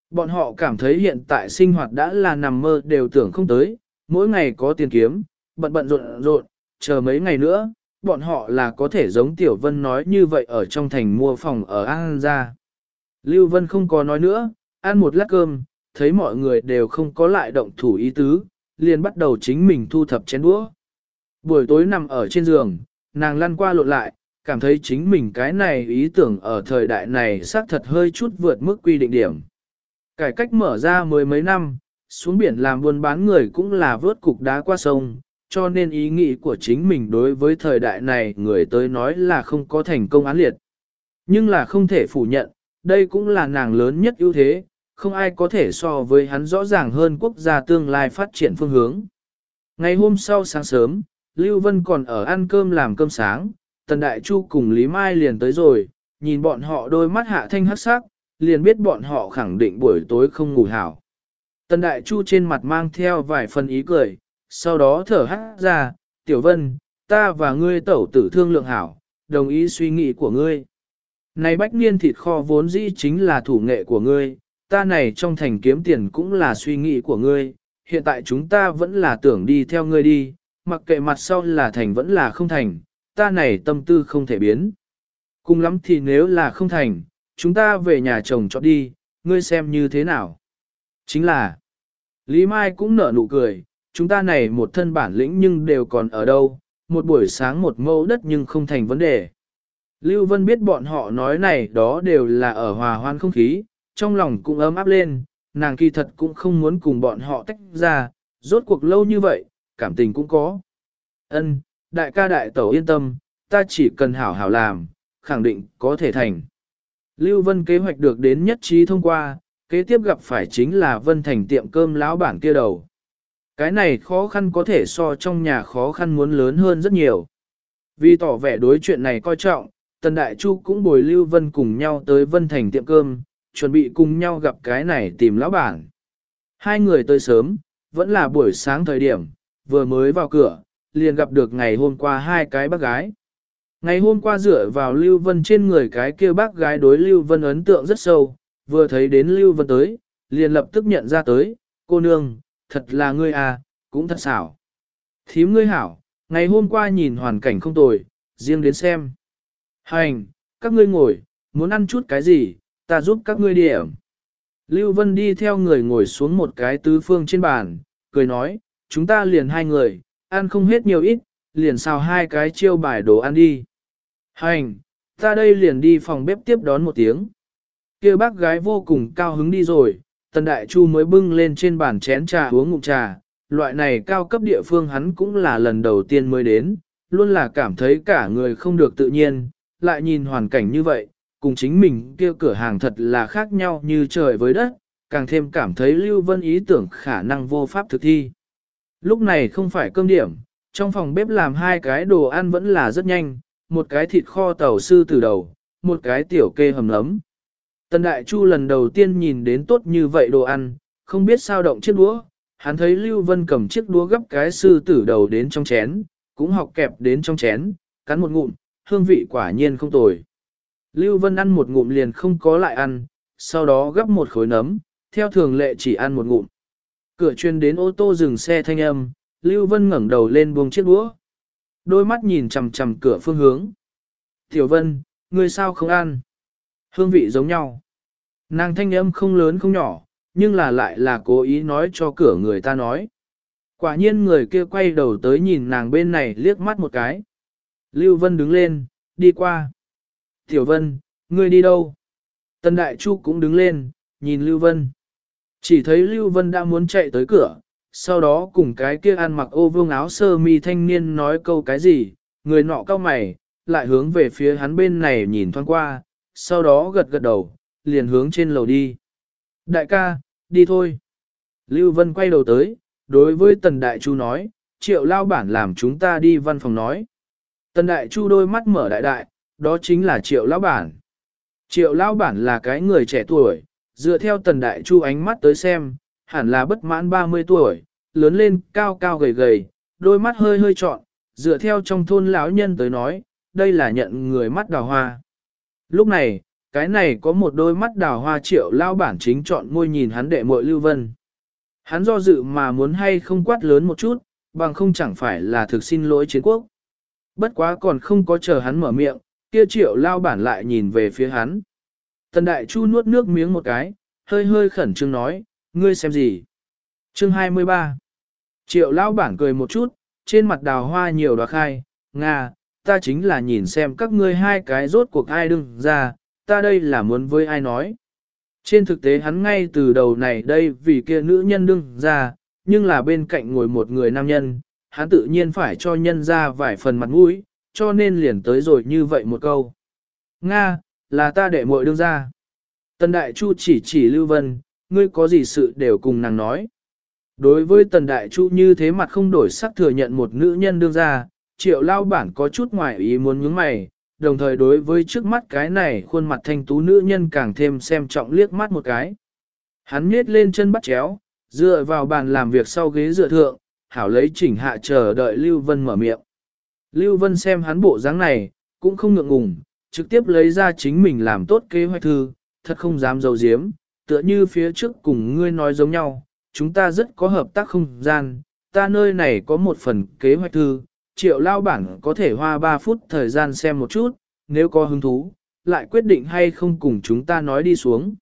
Bọn họ cảm thấy hiện tại sinh hoạt đã là nằm mơ đều tưởng không tới, mỗi ngày có tiền kiếm, bận bận rộn rộn, chờ mấy ngày nữa, bọn họ là có thể giống Tiểu Vân nói như vậy ở trong thành mua phòng ở An gia. Lưu Vân không có nói nữa, ăn một lát cơm, thấy mọi người đều không có lại động thủ ý tứ, liền bắt đầu chính mình thu thập chén đũa. Buổi tối nằm ở trên giường, nàng lăn qua lộn lại, cảm thấy chính mình cái này ý tưởng ở thời đại này xác thật hơi chút vượt mức quy định điểm. Cải cách mở ra mười mấy năm, xuống biển làm buôn bán người cũng là vớt cục đá qua sông, cho nên ý nghĩ của chính mình đối với thời đại này người tới nói là không có thành công án liệt. Nhưng là không thể phủ nhận, đây cũng là nàng lớn nhất ưu thế, không ai có thể so với hắn rõ ràng hơn quốc gia tương lai phát triển phương hướng. Ngày hôm sau sáng sớm, Lưu Vân còn ở ăn cơm làm cơm sáng, Tần Đại Chu cùng Lý Mai liền tới rồi, nhìn bọn họ đôi mắt hạ thanh hắc sắc, liền biết bọn họ khẳng định buổi tối không ngủ hảo. Tần Đại Chu trên mặt mang theo vài phần ý cười, sau đó thở hắt ra, Tiểu Vân, ta và ngươi tẩu tử thương lượng hảo, đồng ý suy nghĩ của ngươi. Này bách niên thịt kho vốn dĩ chính là thủ nghệ của ngươi, ta này trong thành kiếm tiền cũng là suy nghĩ của ngươi, hiện tại chúng ta vẫn là tưởng đi theo ngươi đi, mặc kệ mặt sau là thành vẫn là không thành, ta này tâm tư không thể biến. Cùng lắm thì nếu là không thành, chúng ta về nhà chồng cho đi, ngươi xem như thế nào. Chính là, Lý Mai cũng nở nụ cười, chúng ta này một thân bản lĩnh nhưng đều còn ở đâu, một buổi sáng một mẫu đất nhưng không thành vấn đề. Lưu Vân biết bọn họ nói này đó đều là ở hòa hoan không khí, trong lòng cũng ấm áp lên, nàng kỳ thật cũng không muốn cùng bọn họ tách ra, rốt cuộc lâu như vậy, cảm tình cũng có. Ân, đại ca đại tẩu yên tâm, ta chỉ cần hảo hảo làm, khẳng định có thể thành. Lưu Vân kế hoạch được đến nhất trí thông qua, kế tiếp gặp phải chính là Vân Thành tiệm cơm lão bản kia đầu. Cái này khó khăn có thể so trong nhà khó khăn muốn lớn hơn rất nhiều. Vì tỏ vẻ đối chuyện này coi trọng, Tần Đại Chu cũng bồi Lưu Vân cùng nhau tới Vân Thành tiệm cơm, chuẩn bị cùng nhau gặp cái này tìm lão bản. Hai người tới sớm, vẫn là buổi sáng thời điểm, vừa mới vào cửa, liền gặp được ngày hôm qua hai cái bác gái. Ngày hôm qua dựa vào Lưu Vân trên người cái kia bác gái đối Lưu Vân ấn tượng rất sâu, vừa thấy đến Lưu Vân tới, liền lập tức nhận ra tới, cô nương, thật là ngươi à, cũng thật xảo. Thím ngươi hảo, ngày hôm qua nhìn hoàn cảnh không tồi, riêng đến xem. Hành, các ngươi ngồi, muốn ăn chút cái gì, ta giúp các ngươi điểm. Lưu Vân đi theo người ngồi xuống một cái tứ phương trên bàn, cười nói, chúng ta liền hai người, ăn không hết nhiều ít, liền xào hai cái chiêu bài đồ ăn đi. Hành, ta đây liền đi phòng bếp tiếp đón một tiếng. kia bác gái vô cùng cao hứng đi rồi, tần đại chu mới bưng lên trên bàn chén trà uống ngụm trà, loại này cao cấp địa phương hắn cũng là lần đầu tiên mới đến, luôn là cảm thấy cả người không được tự nhiên, lại nhìn hoàn cảnh như vậy, cùng chính mình kia cửa hàng thật là khác nhau như trời với đất, càng thêm cảm thấy Lưu Vân ý tưởng khả năng vô pháp thực thi. Lúc này không phải cơm điểm, trong phòng bếp làm hai cái đồ ăn vẫn là rất nhanh, một cái thịt kho tàu sư từ đầu, một cái tiểu kê hầm lấm. Tần Đại Chu lần đầu tiên nhìn đến tốt như vậy đồ ăn, không biết sao động chiếc đũa, hắn thấy Lưu Vân cầm chiếc đũa gấp cái sư tử đầu đến trong chén, cũng học kẹp đến trong chén, cắn một ngụm, hương vị quả nhiên không tồi. Lưu Vân ăn một ngụm liền không có lại ăn, sau đó gấp một khối nấm, theo thường lệ chỉ ăn một ngụm. Cửa chuyên đến ô tô dừng xe thanh âm, Lưu Vân ngẩng đầu lên buông chiếc đũa. Đôi mắt nhìn chằm chằm cửa phương hướng. Tiểu Vân, ngươi sao không ăn? hương vị giống nhau. Nàng thanh âm không lớn không nhỏ, nhưng là lại là cố ý nói cho cửa người ta nói. Quả nhiên người kia quay đầu tới nhìn nàng bên này liếc mắt một cái. Lưu Vân đứng lên, đi qua. Tiểu Vân, ngươi đi đâu? Tần Đại Chu cũng đứng lên, nhìn Lưu Vân. Chỉ thấy Lưu Vân đã muốn chạy tới cửa, sau đó cùng cái kia ăn mặc ô vương áo sơ mi thanh niên nói câu cái gì, người nọ cao mày, lại hướng về phía hắn bên này nhìn thoáng qua, sau đó gật gật đầu, liền hướng trên lầu đi. Đại ca, đi thôi. Lưu Vân quay đầu tới, đối với Tần Đại Chu nói, triệu lao bản làm chúng ta đi văn phòng nói. Tần Đại Chu đôi mắt mở đại đại, đó chính là triệu lao bản. Triệu lao bản là cái người trẻ tuổi, dựa theo Tần Đại Chu ánh mắt tới xem, hẳn là bất mãn 30 tuổi, lớn lên cao cao gầy gầy, đôi mắt hơi hơi trọn, dựa theo trong thôn lão nhân tới nói, đây là nhận người mắt đào hoa. Lúc này, cái này có một đôi mắt đào hoa triệu lao bản chính chọn môi nhìn hắn đệ muội Lưu Vân. Hắn do dự mà muốn hay không quát lớn một chút, bằng không chẳng phải là thực xin lỗi chiến quốc. Bất quá còn không có chờ hắn mở miệng, kia triệu lao bản lại nhìn về phía hắn. Tần đại chu nuốt nước miếng một cái, hơi hơi khẩn trương nói, ngươi xem gì? Chương 23 Triệu lao bản cười một chút, trên mặt đào hoa nhiều đóa khai, Nga, ta chính là nhìn xem các ngươi hai cái rốt cuộc ai đừng ra, ta đây là muốn với ai nói. Trên thực tế hắn ngay từ đầu này đây vì kia nữ nhân đương ra, nhưng là bên cạnh ngồi một người nam nhân, hắn tự nhiên phải cho nhân ra vài phần mặt mũi, cho nên liền tới rồi như vậy một câu. Nga, là ta đệ muội đương ra. Tần Đại Chu chỉ chỉ Lưu Vân, ngươi có gì sự đều cùng nàng nói. Đối với Tần Đại Chu như thế mặt không đổi sắc thừa nhận một nữ nhân đương ra, triệu lao bản có chút ngoài ý muốn nhướng mày, đồng thời đối với trước mắt cái này khuôn mặt thanh tú nữ nhân càng thêm xem trọng liếc mắt một cái. Hắn nhét lên chân bắt chéo, dựa vào bàn làm việc sau ghế dựa thượng, hảo lấy chỉnh hạ chờ đợi Lưu Vân mở miệng. Lưu Vân xem hắn bộ dáng này, cũng không ngượng ngùng, trực tiếp lấy ra chính mình làm tốt kế hoạch thư, thật không dám dầu diếm, tựa như phía trước cùng ngươi nói giống nhau, chúng ta rất có hợp tác không gian, ta nơi này có một phần kế hoạch thư, triệu lao bản có thể hoa 3 phút thời gian xem một chút, nếu có hứng thú, lại quyết định hay không cùng chúng ta nói đi xuống.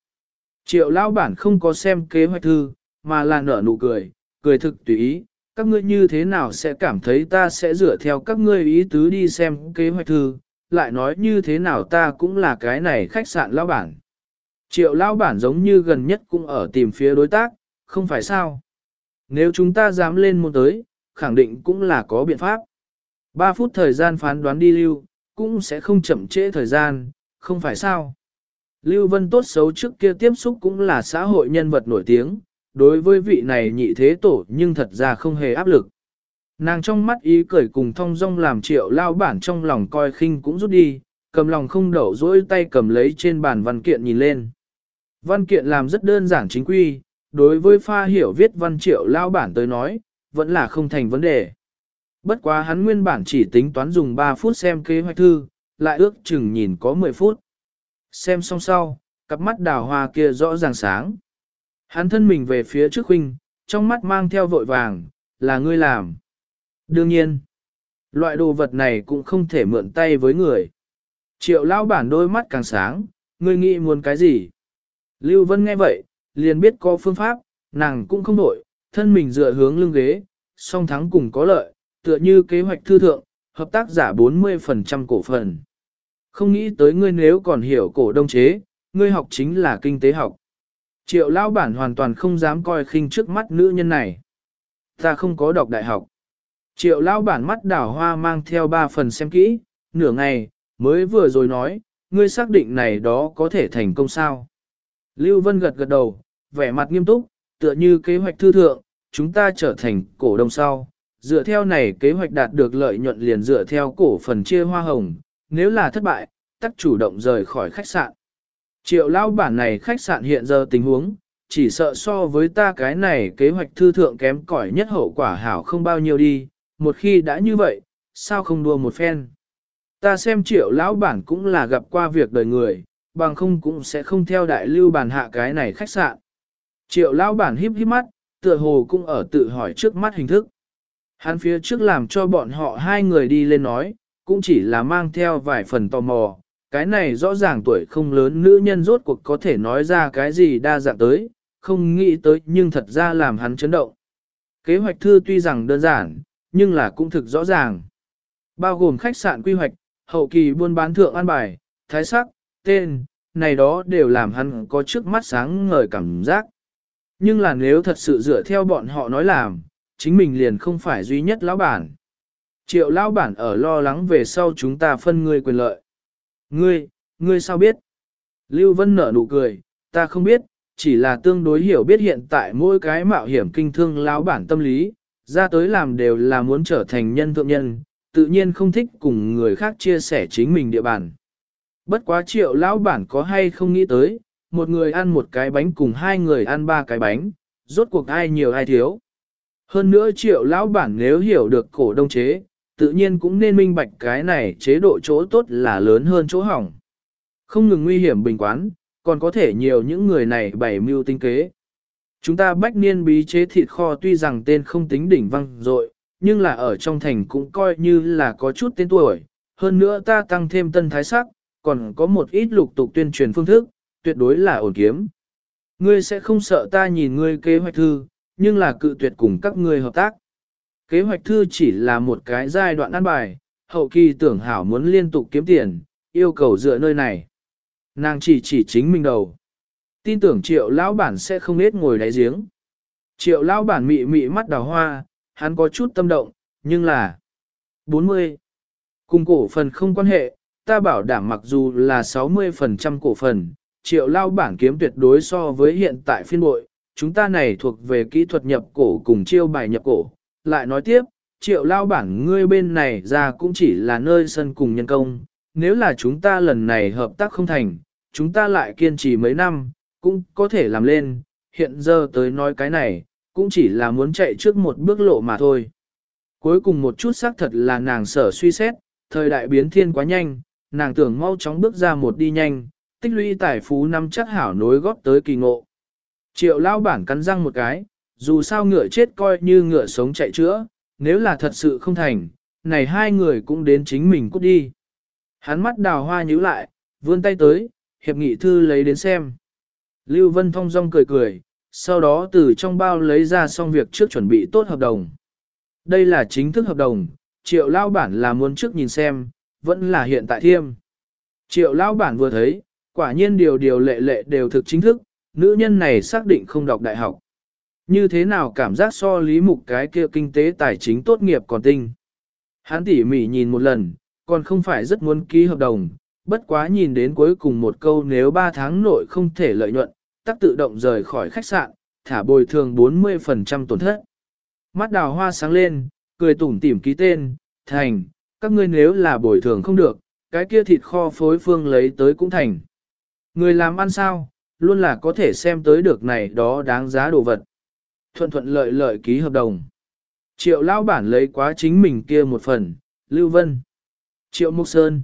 Triệu lao bản không có xem kế hoạch thư, mà là nở nụ cười, cười thực tùy ý, các ngươi như thế nào sẽ cảm thấy ta sẽ dựa theo các ngươi ý tứ đi xem kế hoạch thư, lại nói như thế nào ta cũng là cái này khách sạn lão bản. Triệu lão bản giống như gần nhất cũng ở tìm phía đối tác, không phải sao. Nếu chúng ta dám lên một tới, khẳng định cũng là có biện pháp. 3 phút thời gian phán đoán đi lưu, cũng sẽ không chậm trễ thời gian, không phải sao. Lưu Vân tốt xấu trước kia tiếp xúc cũng là xã hội nhân vật nổi tiếng, đối với vị này nhị thế tổ nhưng thật ra không hề áp lực. Nàng trong mắt ý cười cùng thong dong làm triệu lao bản trong lòng coi khinh cũng rút đi, cầm lòng không đậu dỗi tay cầm lấy trên bàn văn kiện nhìn lên. Văn kiện làm rất đơn giản chính quy, đối với pha hiểu viết văn triệu lao bản tới nói, vẫn là không thành vấn đề. Bất quá hắn nguyên bản chỉ tính toán dùng 3 phút xem kế hoạch thư, lại ước chừng nhìn có 10 phút. Xem xong sau, cặp mắt đào hoa kia rõ ràng sáng. Hắn thân mình về phía trước huynh, trong mắt mang theo vội vàng, là ngươi làm. Đương nhiên, loại đồ vật này cũng không thể mượn tay với người. Triệu lao bản đôi mắt càng sáng, ngươi nghĩ muốn cái gì? Lưu Vân nghe vậy, liền biết có phương pháp, nàng cũng không nổi thân mình dựa hướng lưng ghế, song thắng cùng có lợi, tựa như kế hoạch thư thượng, hợp tác giả 40% cổ phần. Không nghĩ tới ngươi nếu còn hiểu cổ đông chế, ngươi học chính là kinh tế học. Triệu lao bản hoàn toàn không dám coi khinh trước mắt nữ nhân này. Ta không có đọc đại học. Triệu lao bản mắt đảo hoa mang theo ba phần xem kỹ, nửa ngày, mới vừa rồi nói, ngươi xác định này đó có thể thành công sao. Lưu Vân gật gật đầu, vẻ mặt nghiêm túc, tựa như kế hoạch thư thượng, chúng ta trở thành cổ đông sau, dựa theo này kế hoạch đạt được lợi nhuận liền dựa theo cổ phần chia hoa hồng, nếu là thất bại, tắc chủ động rời khỏi khách sạn. Triệu lao bản này khách sạn hiện giờ tình huống, chỉ sợ so với ta cái này kế hoạch thư thượng kém cỏi nhất hậu quả hảo không bao nhiêu đi, một khi đã như vậy, sao không đua một phen. Ta xem triệu lão bản cũng là gặp qua việc đời người, bằng không cũng sẽ không theo đại lưu bàn hạ cái này khách sạn. Triệu lão bản híp híp mắt, tựa hồ cũng ở tự hỏi trước mắt hình thức. Hắn phía trước làm cho bọn họ hai người đi lên nói, cũng chỉ là mang theo vài phần tò mò, cái này rõ ràng tuổi không lớn nữ nhân rốt cuộc có thể nói ra cái gì đa dạng tới, không nghĩ tới nhưng thật ra làm hắn chấn động. Kế hoạch thư tuy rằng đơn giản, nhưng là cũng thực rõ ràng. Bao gồm khách sạn quy hoạch, hậu kỳ buôn bán thượng an bài, thái sắc, tên, này đó đều làm hắn có trước mắt sáng ngời cảm giác. Nhưng là nếu thật sự dựa theo bọn họ nói làm, chính mình liền không phải duy nhất lão bản. Triệu lão bản ở lo lắng về sau chúng ta phân ngươi quyền lợi. Ngươi, ngươi sao biết? Lưu Vân nở nụ cười, ta không biết, chỉ là tương đối hiểu biết hiện tại mỗi cái mạo hiểm kinh thương lão bản tâm lý, ra tới làm đều là muốn trở thành nhân thượng nhân, tự nhiên không thích cùng người khác chia sẻ chính mình địa bàn. Bất quá triệu lão bản có hay không nghĩ tới, một người ăn một cái bánh cùng hai người ăn ba cái bánh, rốt cuộc ai nhiều ai thiếu. Hơn nữa triệu lão bản nếu hiểu được cổ đông chế, tự nhiên cũng nên minh bạch cái này chế độ chỗ tốt là lớn hơn chỗ hỏng. Không ngừng nguy hiểm bình quán, còn có thể nhiều những người này bày mưu tinh kế. Chúng ta bách niên bí chế thịt kho tuy rằng tên không tính đỉnh văng dội nhưng là ở trong thành cũng coi như là có chút tên tuổi. Hơn nữa ta tăng thêm tân thái sắc, còn có một ít lục tục tuyên truyền phương thức, tuyệt đối là ổn kiếm. Ngươi sẽ không sợ ta nhìn ngươi kế hoạch thư, nhưng là cự tuyệt cùng các ngươi hợp tác. Kế hoạch thư chỉ là một cái giai đoạn ăn bài, hậu kỳ tưởng hảo muốn liên tục kiếm tiền, yêu cầu dựa nơi này. Nàng chỉ chỉ chính mình đầu. Tin tưởng triệu lão bản sẽ không nết ngồi đáy giếng. Triệu lão bản mị mị mắt đào hoa, hắn có chút tâm động, nhưng là 40. Cùng cổ phần không quan hệ, ta bảo đảm mặc dù là 60% cổ phần, triệu lao bản kiếm tuyệt đối so với hiện tại phiên bội, chúng ta này thuộc về kỹ thuật nhập cổ cùng chiêu bài nhập cổ. Lại nói tiếp, triệu lao bản ngươi bên này ra cũng chỉ là nơi sân cùng nhân công, nếu là chúng ta lần này hợp tác không thành, chúng ta lại kiên trì mấy năm, cũng có thể làm lên, hiện giờ tới nói cái này, cũng chỉ là muốn chạy trước một bước lộ mà thôi. Cuối cùng một chút xác thật là nàng sở suy xét, thời đại biến thiên quá nhanh, nàng tưởng mau chóng bước ra một đi nhanh, tích lũy tài phú năm chắc hảo nối góp tới kỳ ngộ. Triệu lao bản cắn răng một cái, dù sao ngựa chết coi như ngựa sống chạy chữa, nếu là thật sự không thành, này hai người cũng đến chính mình cút đi. Hắn mắt đào hoa nhíu lại, vươn tay tới, hiệp nghị thư lấy đến xem. Lưu Vân Thong dong cười cười, sau đó từ trong bao lấy ra xong việc trước chuẩn bị tốt hợp đồng. Đây là chính thức hợp đồng, triệu lao bản là muốn trước nhìn xem, vẫn là hiện tại thiêm. Triệu lao bản vừa thấy, quả nhiên điều điều lệ lệ đều thực chính thức, nữ nhân này xác định không đọc đại học. Như thế nào cảm giác so lý mục cái kia kinh tế tài chính tốt nghiệp còn tinh. Hắn tỉ mỉ nhìn một lần, còn không phải rất muốn ký hợp đồng, bất quá nhìn đến cuối cùng một câu nếu 3 tháng nội không thể lợi nhuận, tắc tự động rời khỏi khách sạn, thả bồi thường 40% tổn thất. Mắt đào hoa sáng lên, cười tủm tỉm ký tên, thành, các ngươi nếu là bồi thường không được, cái kia thịt kho phối phương lấy tới cũng thành. Người làm ăn sao, luôn là có thể xem tới được này đó đáng giá đồ vật. Thuận thuận lợi lợi ký hợp đồng. Triệu lao bản lấy quá chính mình kia một phần, Lưu Vân. Triệu Mục Sơn.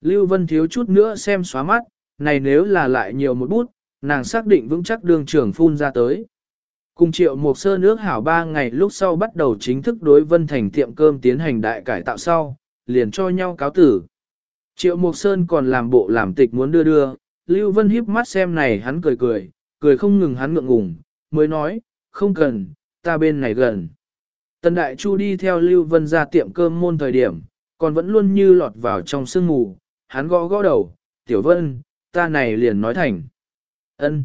Lưu Vân thiếu chút nữa xem xóa mắt, này nếu là lại nhiều một bút, nàng xác định vững chắc đường trưởng phun ra tới. Cùng Triệu một Sơn nước hảo ba ngày lúc sau bắt đầu chính thức đối Vân Thành tiệm cơm tiến hành đại cải tạo sau, liền cho nhau cáo tử. Triệu Mộc Sơn còn làm bộ làm tịch muốn đưa đưa, Lưu Vân híp mắt xem này hắn cười cười, cười không ngừng hắn ngượng ngùng, mới nói, không cần, ta bên này gần. Tần Đại Chu đi theo Lưu Vân ra tiệm cơm môn thời điểm, còn vẫn luôn như lọt vào trong sương mù, hắn gõ gõ đầu, Tiểu Vân, ta này liền nói thành ân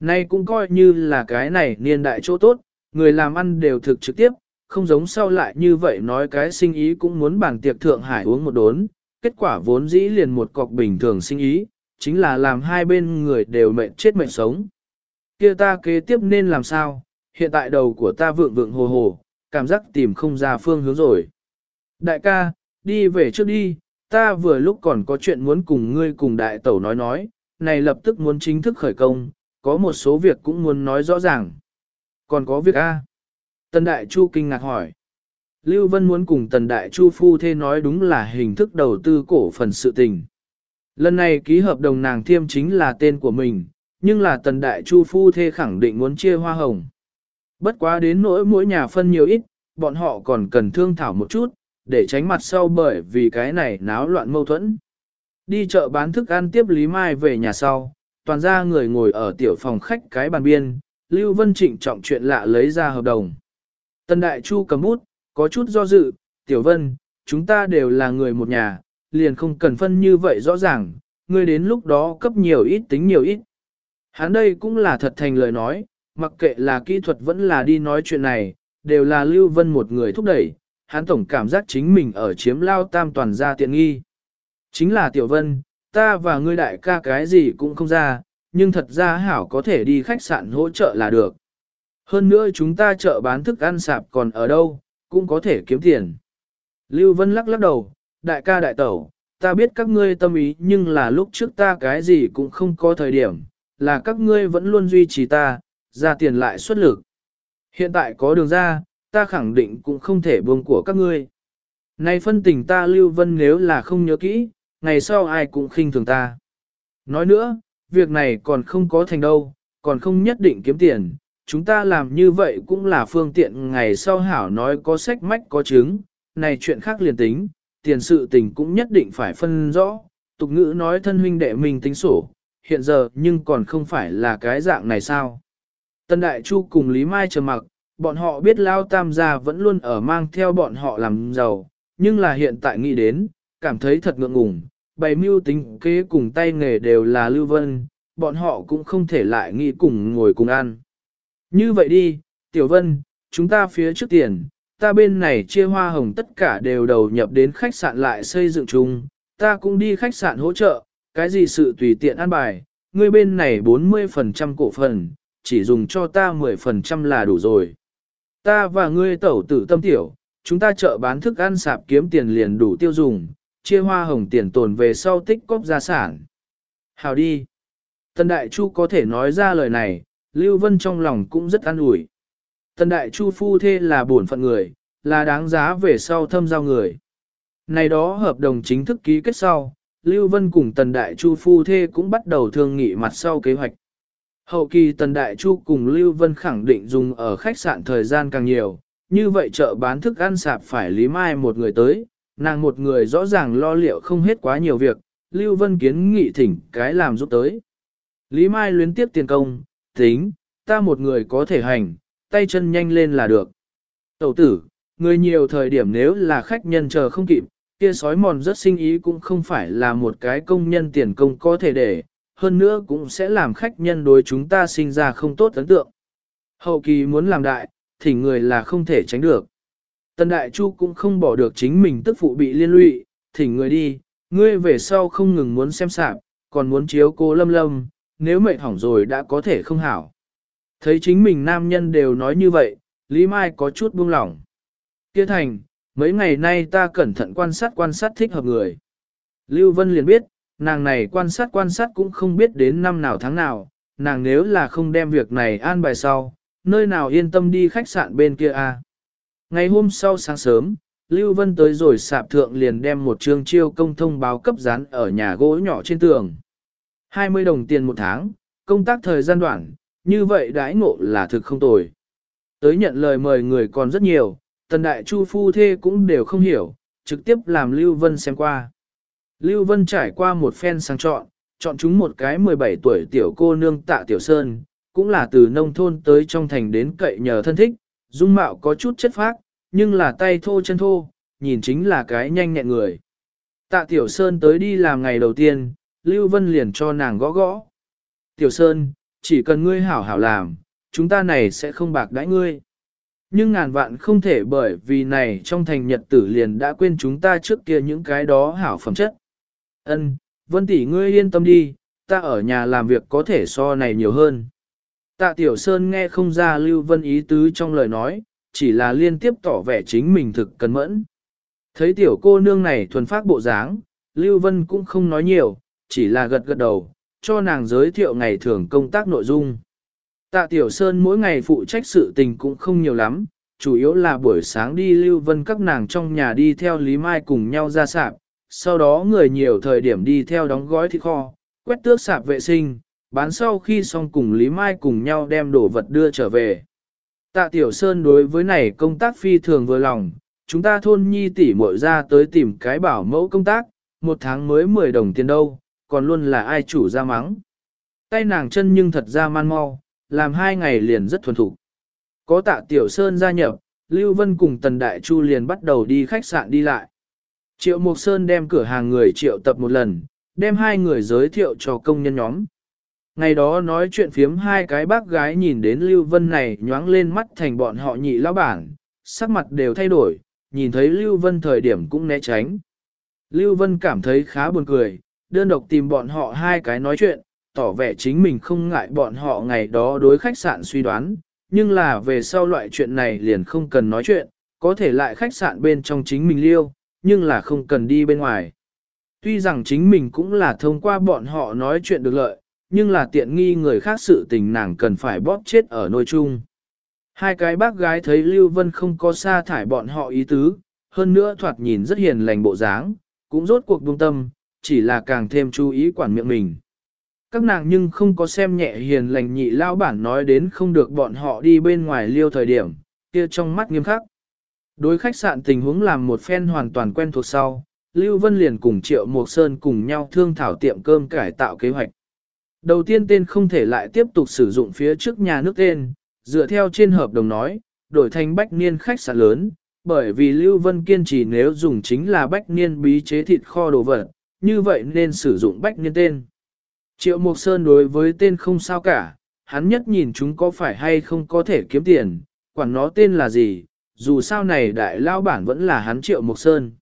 Nay cũng coi như là cái này niên đại chỗ tốt, người làm ăn đều thực trực tiếp, không giống sau lại như vậy nói cái sinh ý cũng muốn bàn tiệc Thượng Hải uống một đốn, kết quả vốn dĩ liền một cọc bình thường sinh ý, chính là làm hai bên người đều mệnh chết mệnh sống. Kia ta kế tiếp nên làm sao, hiện tại đầu của ta vượng vượng hồ hồ, cảm giác tìm không ra phương hướng rồi. Đại ca, đi về trước đi, ta vừa lúc còn có chuyện muốn cùng ngươi cùng đại tẩu nói nói, này lập tức muốn chính thức khởi công, có một số việc cũng muốn nói rõ ràng. Còn có việc A. Tần Đại Chu kinh ngạc hỏi. Lưu Vân muốn cùng Tần Đại Chu phu thê nói đúng là hình thức đầu tư cổ phần sự tình. Lần này ký hợp đồng nàng thiêm chính là tên của mình, nhưng là Tần Đại Chu phu thê khẳng định muốn chia hoa hồng. Bất quá đến nỗi mỗi nhà phân nhiều ít, bọn họ còn cần thương thảo một chút, để tránh mặt sau bởi vì cái này náo loạn mâu thuẫn. Đi chợ bán thức ăn tiếp Lý Mai về nhà sau, toàn ra người ngồi ở tiểu phòng khách cái bàn biên, Lưu Vân trịnh trọng chuyện lạ lấy ra hợp đồng. Tân Đại Chu cầm bút, có chút do dự, Tiểu Vân, chúng ta đều là người một nhà, liền không cần phân như vậy rõ ràng, ngươi đến lúc đó cấp nhiều ít tính nhiều ít. Hắn đây cũng là thật thành lời nói, mặc kệ là kỹ thuật vẫn là đi nói chuyện này, đều là Lưu Vân một người thúc đẩy, hắn tổng cảm giác chính mình ở chiếm lao tam toàn gia tiện nghi. Chính là Tiểu Vân, ta và ngươi đại ca cái gì cũng không ra, nhưng thật ra hảo có thể đi khách sạn hỗ trợ là được. Hơn nữa chúng ta chợ bán thức ăn sạp còn ở đâu, cũng có thể kiếm tiền. Lưu Vân lắc lắc đầu, đại ca đại tẩu, ta biết các ngươi tâm ý nhưng là lúc trước ta cái gì cũng không có thời điểm, là các ngươi vẫn luôn duy trì ta, ra tiền lại xuất lực. Hiện tại có đường ra, ta khẳng định cũng không thể buông của các ngươi. Này phân tình ta Lưu Vân nếu là không nhớ kỹ, ngày sau ai cũng khinh thường ta. Nói nữa, việc này còn không có thành đâu, còn không nhất định kiếm tiền, chúng ta làm như vậy cũng là phương tiện ngày sau hảo nói có sách mách có chứng, này chuyện khác liền tính, tiền sự tình cũng nhất định phải phân rõ, tục ngữ nói thân huynh đệ mình tính sổ, hiện giờ nhưng còn không phải là cái dạng này sao. Tân Đại Chu cùng Lý Mai trầm mặc, bọn họ biết Lao Tam gia vẫn luôn ở mang theo bọn họ làm giàu, nhưng là hiện tại nghĩ đến, cảm thấy thật ngượng ngùng, bày mưu tính kế cùng tay nghề đều là Lưu Vân, bọn họ cũng không thể lại nghĩ cùng ngồi cùng ăn. Như vậy đi, Tiểu Vân, chúng ta phía trước tiền, ta bên này chia hoa hồng tất cả đều đầu nhập đến khách sạn lại xây dựng chung, ta cũng đi khách sạn hỗ trợ, cái gì sự tùy tiện ăn bài, ngươi bên này 40% cổ phần, chỉ dùng cho ta 10% là đủ rồi. Ta và ngươi tẩu tử tâm tiểu, chúng ta chợ bán thức ăn sạp kiếm tiền liền đủ tiêu dùng, chia hoa hồng tiền tồn về sau tích cóp gia sản. Hào đi. Tần Đại Chu có thể nói ra lời này, Lưu Vân trong lòng cũng rất an ủi. Tần Đại Chu phu thê là bổn phận người, là đáng giá về sau thâm giao người. Này đó hợp đồng chính thức ký kết sau, Lưu Vân cùng Tần Đại Chu phu thê cũng bắt đầu thương nghị mặt sau kế hoạch. Hậu kỳ Tần Đại Chu cùng Lưu Vân khẳng định dùng ở khách sạn thời gian càng nhiều, như vậy chợ bán thức ăn sạp phải Lý Mai một người tới, nàng một người rõ ràng lo liệu không hết quá nhiều việc, Lưu Vân kiến nghị thỉnh cái làm giúp tới. Lý Mai luyến tiếp tiền công, tính, ta một người có thể hành, tay chân nhanh lên là được. Tẩu tử, người nhiều thời điểm nếu là khách nhân chờ không kịp, kia sói mòn rất sinh ý cũng không phải là một cái công nhân tiền công có thể để, hơn nữa cũng sẽ làm khách nhân đối chúng ta sinh ra không tốt ấn tượng. Hậu kỳ muốn làm đại, thì người là không thể tránh được. Tần Đại Chu cũng không bỏ được chính mình tức phụ bị liên lụy, thỉnh người đi, ngươi về sau không ngừng muốn xem sạp, còn muốn chiếu cô lâm lâm, nếu mệt hỏng rồi đã có thể không hảo. Thấy chính mình nam nhân đều nói như vậy, Lý Mai có chút buông lỏng. Kia thành, mấy ngày nay ta cẩn thận quan sát quan sát thích hợp người. Lưu Vân liền biết, nàng này quan sát quan sát cũng không biết đến năm nào tháng nào, nàng nếu là không đem việc này an bài sau, nơi nào yên tâm đi khách sạn bên kia a. À? Ngày hôm sau sáng sớm, Lưu Vân tới rồi sạp thượng liền đem một chương chiêu công thông báo cấp dán ở nhà gỗ nhỏ trên tường. 20 đồng tiền một tháng, công tác thời gian đoạn, như vậy đãi ngộ là thực không tồi. Tới nhận lời mời người còn rất nhiều, tần đại chu phu thê cũng đều không hiểu, trực tiếp làm Lưu Vân xem qua. Lưu Vân trải qua một phen sang chọn, chọn chúng một cái 17 tuổi tiểu cô nương tạ tiểu sơn, cũng là từ nông thôn tới trong thành đến cậy nhờ thân thích, dung mạo có chút chất phác, nhưng là tay thô chân thô, nhìn chính là cái nhanh nhẹn người. Tạ Tiểu Sơn tới đi làm ngày đầu tiên, Lưu Vân liền cho nàng gõ gõ. Tiểu Sơn, chỉ cần ngươi hảo hảo làm, chúng ta này sẽ không bạc đãi ngươi. Nhưng ngàn vạn không thể bởi vì này trong thành nhật tử liền đã quên chúng ta trước kia những cái đó hảo phẩm chất. Ân, Vân tỷ ngươi yên tâm đi, ta ở nhà làm việc có thể so này nhiều hơn. Tạ Tiểu Sơn nghe không ra Lưu Vân ý tứ trong lời nói, chỉ là liên tiếp tỏ vẻ chính mình thực cẩn mẫn. Thấy tiểu cô nương này thuần phát bộ dáng, Lưu Vân cũng không nói nhiều, chỉ là gật gật đầu, cho nàng giới thiệu ngày thường công tác nội dung. Tạ Tiểu Sơn mỗi ngày phụ trách sự tình cũng không nhiều lắm, chủ yếu là buổi sáng đi Lưu Vân các nàng trong nhà đi theo Lý Mai cùng nhau ra sạp, sau đó người nhiều thời điểm đi theo đóng gói thịt kho, quét tước sạp vệ sinh, bán sau khi xong cùng Lý Mai cùng nhau đem đồ vật đưa trở về. Tạ Tiểu Sơn đối với này công tác phi thường vừa lòng, chúng ta thôn nhi tỷ muội ra tới tìm cái bảo mẫu công tác, một tháng mới 10 đồng tiền đâu, còn luôn là ai chủ ra mắng. Tay nàng chân nhưng thật ra man mau, làm hai ngày liền rất thuần thục. Có tạ Tiểu Sơn gia nhập, Lưu Vân cùng Tần Đại Chu liền bắt đầu đi khách sạn đi lại. Triệu Mục Sơn đem cửa hàng người triệu tập một lần, đem hai người giới thiệu cho công nhân nhóm. Ngày đó nói chuyện phiếm hai cái bác gái nhìn đến Lưu Vân này nhoáng lên mắt thành bọn họ nhị lão bản, sắc mặt đều thay đổi, nhìn thấy Lưu Vân thời điểm cũng né tránh. Lưu Vân cảm thấy khá buồn cười, đơn độc tìm bọn họ hai cái nói chuyện, tỏ vẻ chính mình không ngại bọn họ ngày đó đối khách sạn suy đoán, nhưng là về sau loại chuyện này liền không cần nói chuyện, có thể lại khách sạn bên trong chính mình liêu, nhưng là không cần đi bên ngoài. Tuy rằng chính mình cũng là thông qua bọn họ nói chuyện được lợi, nhưng là tiện nghi người khác sự tình nàng cần phải bóp chết ở nôi chung. Hai cái bác gái thấy Lưu Vân không có sa thải bọn họ ý tứ, hơn nữa thoạt nhìn rất hiền lành bộ dáng, cũng rốt cuộc buông tâm, chỉ là càng thêm chú ý quản miệng mình. Các nàng nhưng không có xem nhẹ hiền lành nhị lao bản nói đến không được bọn họ đi bên ngoài liêu thời điểm, kia trong mắt nghiêm khắc. Đối khách sạn tình huống làm một phen hoàn toàn quen thuộc sau, Lưu Vân liền cùng Triệu Mộc Sơn cùng nhau thương thảo tiệm cơm cải tạo kế hoạch. Đầu tiên tên không thể lại tiếp tục sử dụng phía trước nhà nước tên, dựa theo trên hợp đồng nói, đổi thành bách niên khách sạn lớn, bởi vì Lưu Vân kiên trì nếu dùng chính là bách niên bí chế thịt kho đồ vật, như vậy nên sử dụng bách niên tên. Triệu Mộc Sơn đối với tên không sao cả, hắn nhất nhìn chúng có phải hay không có thể kiếm tiền, quản nó tên là gì, dù sao này đại lao bản vẫn là hắn Triệu Mộc Sơn.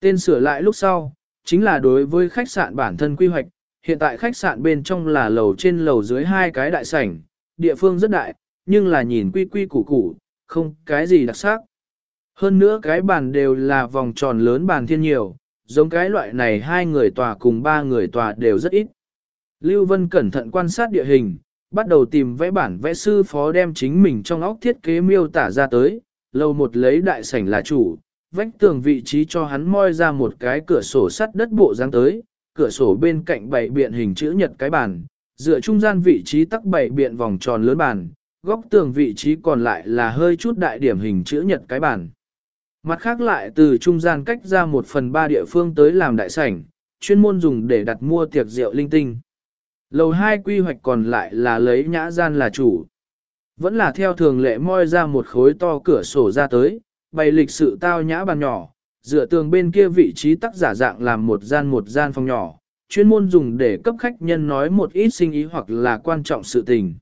Tên sửa lại lúc sau, chính là đối với khách sạn bản thân quy hoạch, hiện tại khách sạn bên trong là lầu trên lầu dưới hai cái đại sảnh, địa phương rất đại, nhưng là nhìn quy quy củ củ, không cái gì đặc sắc. Hơn nữa cái bàn đều là vòng tròn lớn bàn thiên nhiều, giống cái loại này hai người tòa cùng ba người tòa đều rất ít. Lưu Vân cẩn thận quan sát địa hình, bắt đầu tìm vẽ bản vẽ sư phó đem chính mình trong óc thiết kế miêu tả ra tới, lầu một lấy đại sảnh là chủ, vách tường vị trí cho hắn moi ra một cái cửa sổ sắt đất bộ dáng tới, cửa sổ bên cạnh bảy biện hình chữ nhật cái bàn, dựa trung gian vị trí tắc bảy biện vòng tròn lớn bàn, góc tường vị trí còn lại là hơi chút đại điểm hình chữ nhật cái bàn. Mặt khác lại từ trung gian cách ra một phần ba địa phương tới làm đại sảnh, chuyên môn dùng để đặt mua tiệc rượu linh tinh. Lầu hai quy hoạch còn lại là lấy nhã gian là chủ. Vẫn là theo thường lệ moi ra một khối to cửa sổ ra tới, bày lịch sự tao nhã bàn nhỏ, dựa tường bên kia vị trí tác giả dạng làm một gian một gian phòng nhỏ, chuyên môn dùng để cấp khách nhân nói một ít sinh ý hoặc là quan trọng sự tình.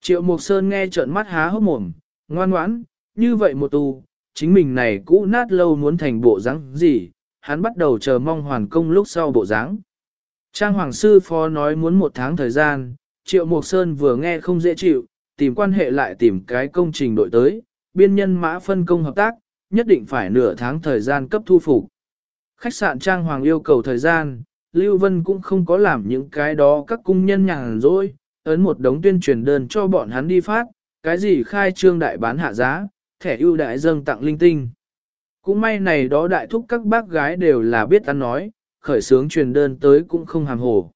Triệu Mục Sơn nghe trợn mắt há hốc mồm, ngoan ngoãn, như vậy một tu, chính mình này cũ nát lâu muốn thành bộ dáng gì, hắn bắt đầu chờ mong hoàn công lúc sau bộ dáng. Trang Hoàng Sư Phó nói muốn một tháng thời gian, Triệu Mục Sơn vừa nghe không dễ chịu, tìm quan hệ lại tìm cái công trình đội tới, biên nhân mã phân công hợp tác, nhất định phải nửa tháng thời gian cấp thu phục. Khách sạn Trang Hoàng yêu cầu thời gian, Lưu Vân cũng không có làm những cái đó các cung nhân nhàn rỗi, ấn một đống tuyên truyền đơn cho bọn hắn đi phát, cái gì khai trương đại bán hạ giá, thẻ ưu đại dâng tặng linh tinh. Cũng may này đó đại thúc các bác gái đều là biết ăn nói, khởi sướng truyền đơn tới cũng không hàm hồ.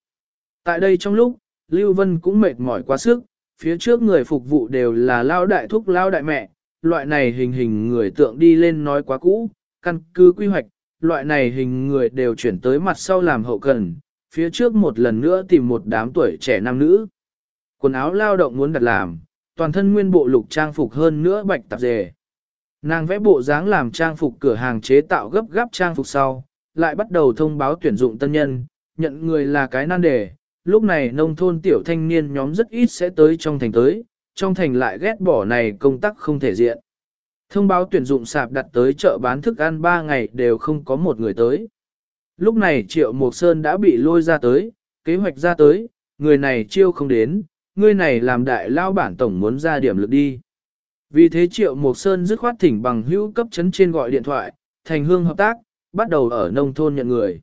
Tại đây trong lúc, Lưu Vân cũng mệt mỏi quá sức, phía trước người phục vụ đều là lao đại thúc lao đại mẹ, loại này hình hình người tượng đi lên nói quá cũ, căn cứ quy hoạch, loại này hình người đều chuyển tới mặt sau làm hậu cần, phía trước một lần nữa tìm một đám tuổi trẻ nam nữ. Quần áo lao động muốn đặt làm, toàn thân nguyên bộ lục trang phục hơn nữa bạch tạp dề. Nàng vẽ bộ dáng làm trang phục cửa hàng chế tạo gấp gáp trang phục sau, lại bắt đầu thông báo tuyển dụng tân nhân, nhận người là cái nan đề. Lúc này nông thôn tiểu thanh niên nhóm rất ít sẽ tới trong thành tới, trong thành lại ghét bỏ này công tác không thể diện. Thông báo tuyển dụng sạp đặt tới chợ bán thức ăn 3 ngày đều không có một người tới. Lúc này Triệu Mộc Sơn đã bị lôi ra tới, kế hoạch ra tới, người này chiêu không đến, người này làm đại lao bản tổng muốn ra điểm lực đi. Vì thế Triệu Mộc Sơn dứt khoát thỉnh bằng hữu cấp chấn trên gọi điện thoại, thành hương hợp tác, bắt đầu ở nông thôn nhận người.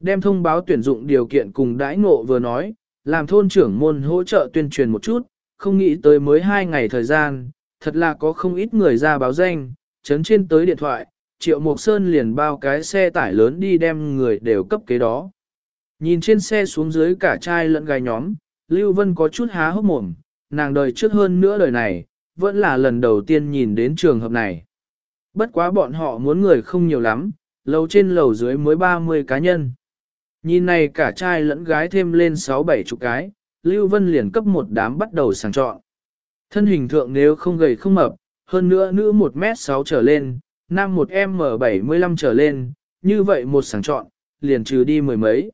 Đem thông báo tuyển dụng điều kiện cùng đãi ngộ vừa nói, làm thôn trưởng môn hỗ trợ tuyên truyền một chút, không nghĩ tới mới hai ngày thời gian, thật là có không ít người ra báo danh, chấn trên tới điện thoại, Triệu Mộc Sơn liền bao cái xe tải lớn đi đem người đều cấp kế đó. Nhìn trên xe xuống dưới cả trai lẫn gái nhóm, Lưu Vân có chút há hốc mồm, nàng đời trước hơn nữa đời này, vẫn là lần đầu tiên nhìn đến trường hợp này. Bất quá bọn họ muốn người không nhiều lắm, lầu trên lầu dưới mới 30 cá nhân. Nhìn này cả trai lẫn gái thêm lên 6-7 chục cái, Lưu Vân liền cấp một đám bắt đầu sàng chọn. Thân hình thượng nếu không gầy không mập, hơn nữa nữ 1m6 trở lên, nam 1m75 trở lên, như vậy một sàng chọn, liền trừ đi mười mấy.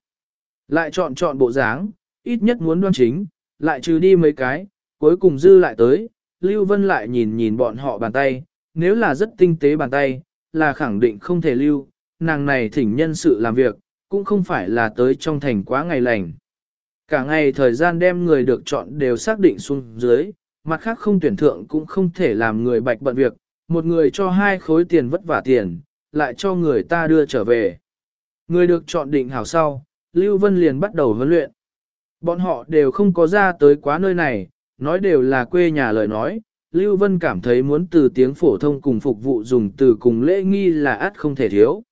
Lại chọn chọn bộ dáng, ít nhất muốn đoan chính, lại trừ đi mấy cái, cuối cùng dư lại tới, Lưu Vân lại nhìn nhìn bọn họ bàn tay, nếu là rất tinh tế bàn tay, là khẳng định không thể lưu, nàng này thỉnh nhân sự làm việc, cũng không phải là tới trong thành quá ngày lành. Cả ngày thời gian đem người được chọn đều xác định xuống dưới, mặt khác không tuyển thượng cũng không thể làm người bạch bận việc, một người cho hai khối tiền vất vả tiền, lại cho người ta đưa trở về. Người được chọn định hảo sau, Lưu Vân liền bắt đầu huấn luyện. Bọn họ đều không có ra tới quá nơi này, nói đều là quê nhà lời nói. Lưu Vân cảm thấy muốn từ tiếng phổ thông cùng phục vụ dùng từ cùng lễ nghi là át không thể thiếu.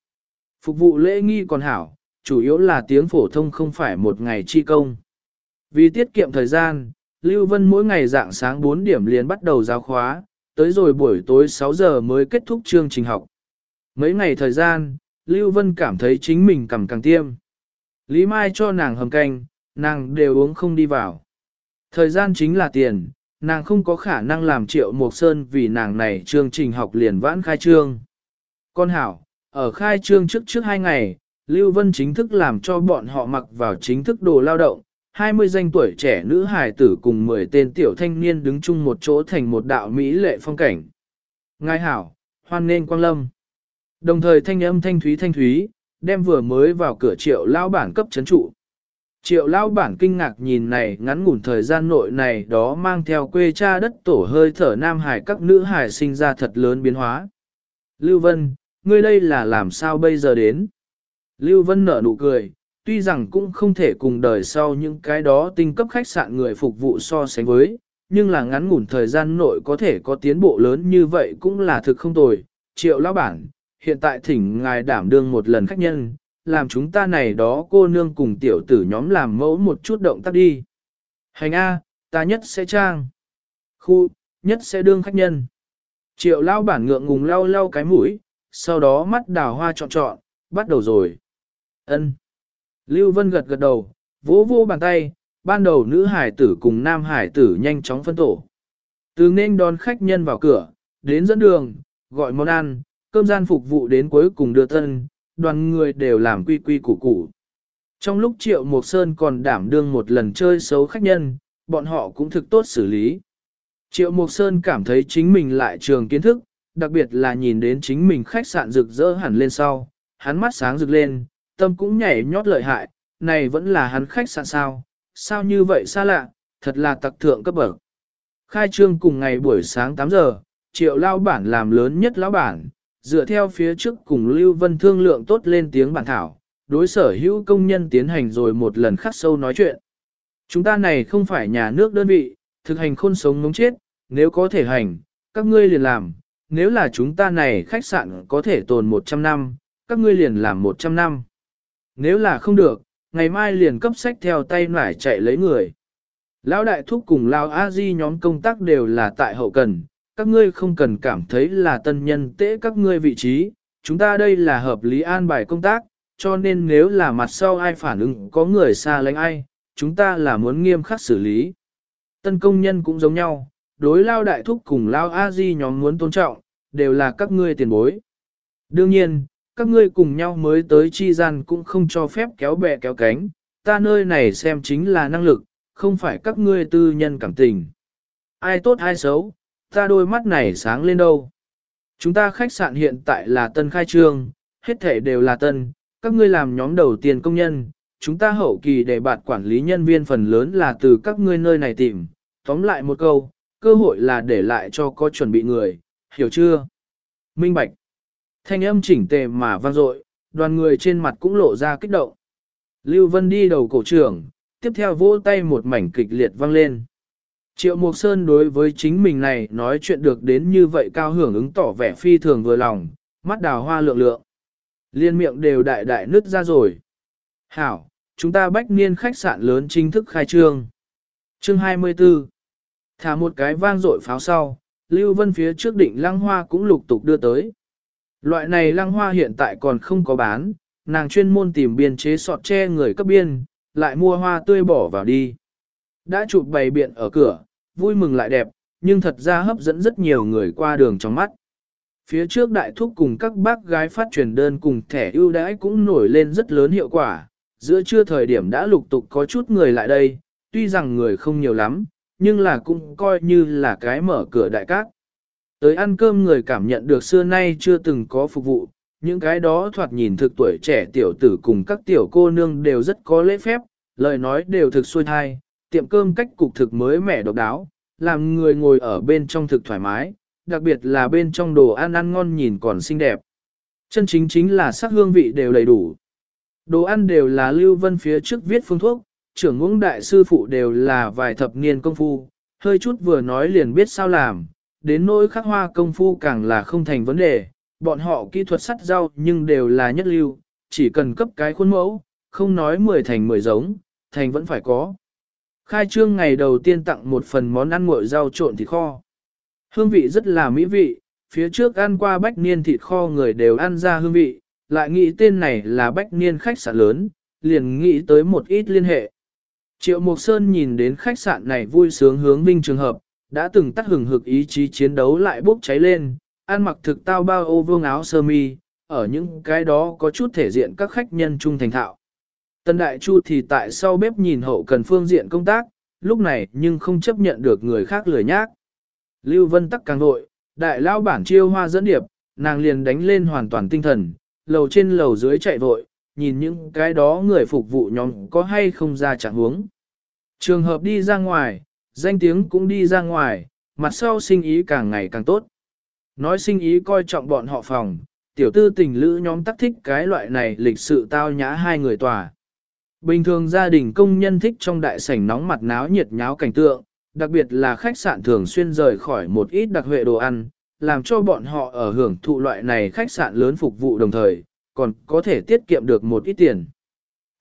Phục vụ lễ nghi còn hảo, chủ yếu là tiếng phổ thông không phải một ngày chi công. Vì tiết kiệm thời gian, Lưu Vân mỗi ngày dạng sáng 4 điểm liền bắt đầu giáo khóa, tới rồi buổi tối 6 giờ mới kết thúc chương trình học. Mấy ngày thời gian, Lưu Vân cảm thấy chính mình cầm càng tiêm. Lý Mai cho nàng hầm canh, nàng đều uống không đi vào. Thời gian chính là tiền, nàng không có khả năng làm triệu Mộc Sơn vì nàng này chương trình học liền vãn khai trương. Con hảo, ở khai trương trước trước hai ngày, Lưu Vân chính thức làm cho bọn họ mặc vào chính thức đồ lao động, 20 danh tuổi trẻ nữ hài tử cùng 10 tên tiểu thanh niên đứng chung một chỗ thành một đạo mỹ lệ phong cảnh. Ngài hảo, hoan nên quang lâm. Đồng thời thanh âm thanh thúy thanh thúy, đem vừa mới vào cửa triệu lao bản cấp chấn trụ. Triệu lao bản kinh ngạc nhìn này ngắn ngủn thời gian nội này đó mang theo quê cha đất tổ hơi thở nam hải các nữ hải sinh ra thật lớn biến hóa. Lưu Vân, ngươi đây là làm sao bây giờ đến? Lưu Vân nở nụ cười, tuy rằng cũng không thể cùng đời sau những cái đó tinh cấp khách sạn người phục vụ so sánh với, nhưng là ngắn ngủn thời gian nội có thể có tiến bộ lớn như vậy cũng là thực không tồi. Triệu lão bản, hiện tại thỉnh ngài đảm đương một lần khách nhân, làm chúng ta này đó cô nương cùng tiểu tử nhóm làm mẫu một chút động tác đi. Hành A, ta nhất sẽ trang. Khu, nhất sẽ đương khách nhân. Triệu Lão bản ngượng ngùng lau lau cái mũi, sau đó mắt đào hoa trọn trọn, bắt đầu rồi. ân Lưu Vân gật gật đầu, vỗ vỗ bàn tay, ban đầu nữ hải tử cùng nam hải tử nhanh chóng phân tổ. Từ nên đón khách nhân vào cửa, đến dẫn đường, gọi món ăn, cơm gian phục vụ đến cuối cùng đưa thân, đoàn người đều làm quy quy củ củ. Trong lúc Triệu Mộc Sơn còn đảm đương một lần chơi xấu khách nhân, bọn họ cũng thực tốt xử lý. Triệu Mộc Sơn cảm thấy chính mình lại trường kiến thức, đặc biệt là nhìn đến chính mình khách sạn rực rỡ hẳn lên sau, hắn mắt sáng rực lên, tâm cũng nhảy nhót lợi hại, này vẫn là hắn khách sạn sao, sao như vậy xa lạ, thật là tặc thượng cấp bậc. Khai trương cùng ngày buổi sáng 8 giờ, triệu lao bản làm lớn nhất lão bản, dựa theo phía trước cùng Lưu Vân thương lượng tốt lên tiếng bản thảo, đối sở hữu công nhân tiến hành rồi một lần khắc sâu nói chuyện. Chúng ta này không phải nhà nước đơn vị, thực hành khôn sống ngống chết, nếu có thể hành, các ngươi liền làm, nếu là chúng ta này khách sạn có thể tồn 100 năm, các ngươi liền làm 100 năm. Nếu là không được, ngày mai liền cấp sách theo tay nải chạy lấy người. Lão đại thúc cùng Lão A Di nhóm công tác đều là tại hậu cần, các ngươi không cần cảm thấy là tân nhân tễ các ngươi vị trí, chúng ta đây là hợp lý an bài công tác, cho nên nếu là mặt sau ai phản ứng có người xa lánh ai, chúng ta là muốn nghiêm khắc xử lý. Tân công nhân cũng giống nhau, đối lao đại thúc cùng lao a di nhóm muốn tôn trọng, đều là các ngươi tiền bối. Đương nhiên, các ngươi cùng nhau mới tới chi gian cũng không cho phép kéo bè kéo cánh, ta nơi này xem chính là năng lực, không phải các ngươi tư nhân cảm tình. Ai tốt ai xấu, ta đôi mắt này sáng lên đâu. Chúng ta khách sạn hiện tại là tân khai trương, hết thể đều là tân, các ngươi làm nhóm đầu tiên công nhân, chúng ta hậu kỳ để bạn quản lý nhân viên phần lớn là từ các ngươi nơi này tìm. Tóm lại một câu, cơ hội là để lại cho có chuẩn bị người, hiểu chưa? Minh Bạch. Thanh âm chỉnh tề mà vang dội, đoàn người trên mặt cũng lộ ra kích động. Lưu Vân đi đầu cổ trưởng, tiếp theo vỗ tay một mảnh kịch liệt vang lên. Triệu Mộc Sơn đối với chính mình này nói chuyện được đến như vậy cao hưởng ứng tỏ vẻ phi thường vừa lòng, mắt đào hoa lượng lượng. Liên miệng đều đại đại nứt ra rồi. Hảo, chúng ta bách niên khách sạn lớn chính thức khai trương. Chương 24 Thả một cái vang dội pháo sau, Lưu Vân phía trước đỉnh lăng hoa cũng lục tục đưa tới. Loại này lăng hoa hiện tại còn không có bán, nàng chuyên môn tìm biên chế sọt tre người cấp biên, lại mua hoa tươi bỏ vào đi. Đã chụp bày biện ở cửa, vui mừng lại đẹp, nhưng thật ra hấp dẫn rất nhiều người qua đường trong mắt. Phía trước đại thúc cùng các bác gái phát truyền đơn cùng thẻ ưu đãi cũng nổi lên rất lớn hiệu quả, giữa trưa thời điểm đã lục tục có chút người lại đây, tuy rằng người không nhiều lắm, nhưng là cũng coi như là cái mở cửa đại cát. Tới ăn cơm người cảm nhận được xưa nay chưa từng có phục vụ, những cái đó thoạt nhìn thực tuổi trẻ tiểu tử cùng các tiểu cô nương đều rất có lễ phép, lời nói đều thực xuôi thai, tiệm cơm cách cục thực mới mẻ độc đáo, làm người ngồi ở bên trong thực thoải mái, đặc biệt là bên trong đồ ăn ăn ngon nhìn còn xinh đẹp. Chân chính chính là sắc hương vị đều đầy đủ. Đồ ăn đều là Lưu Vân phía trước viết phương thuốc, trưởng ngũng đại sư phụ đều là vài thập niên công phu, hơi chút vừa nói liền biết sao làm, đến nỗi khắc hoa công phu càng là không thành vấn đề, bọn họ kỹ thuật sắt rau nhưng đều là nhất lưu, chỉ cần cấp cái khuôn mẫu, không nói 10 thành 10 giống, thành vẫn phải có. Khai trương ngày đầu tiên tặng một phần món ăn nguội rau trộn thịt kho. Hương vị rất là mỹ vị, phía trước ăn qua bách niên thịt kho người đều ăn ra hương vị, lại nghĩ tên này là bách niên khách sạn lớn, liền nghĩ tới một ít liên hệ. Triệu Mộc Sơn nhìn đến khách sạn này vui sướng hướng vinh trường hợp, đã từng tắt hừng hực ý chí chiến đấu lại bốc cháy lên, ăn mặc thực tao bao ô vương áo sơ mi, ở những cái đó có chút thể diện các khách nhân trung thành thạo. Tân Đại Chu thì tại sau bếp nhìn hậu cần phương diện công tác, lúc này nhưng không chấp nhận được người khác lười nhác. Lưu Vân tắc càng nội, đại lao bản chiêu hoa dẫn điệp, nàng liền đánh lên hoàn toàn tinh thần, lầu trên lầu dưới chạy vội, nhìn những cái đó người phục vụ nhóm có hay không ra chẳng huống. Trường hợp đi ra ngoài, danh tiếng cũng đi ra ngoài, mặt sau sinh ý càng ngày càng tốt. Nói sinh ý coi trọng bọn họ phòng, tiểu tư tình lữ nhóm tắc thích cái loại này lịch sự tao nhã hai người tòa. Bình thường gia đình công nhân thích trong đại sảnh nóng mặt náo nhiệt nháo cảnh tượng, đặc biệt là khách sạn thường xuyên rời khỏi một ít đặc huệ đồ ăn, làm cho bọn họ ở hưởng thụ loại này khách sạn lớn phục vụ đồng thời, còn có thể tiết kiệm được một ít tiền.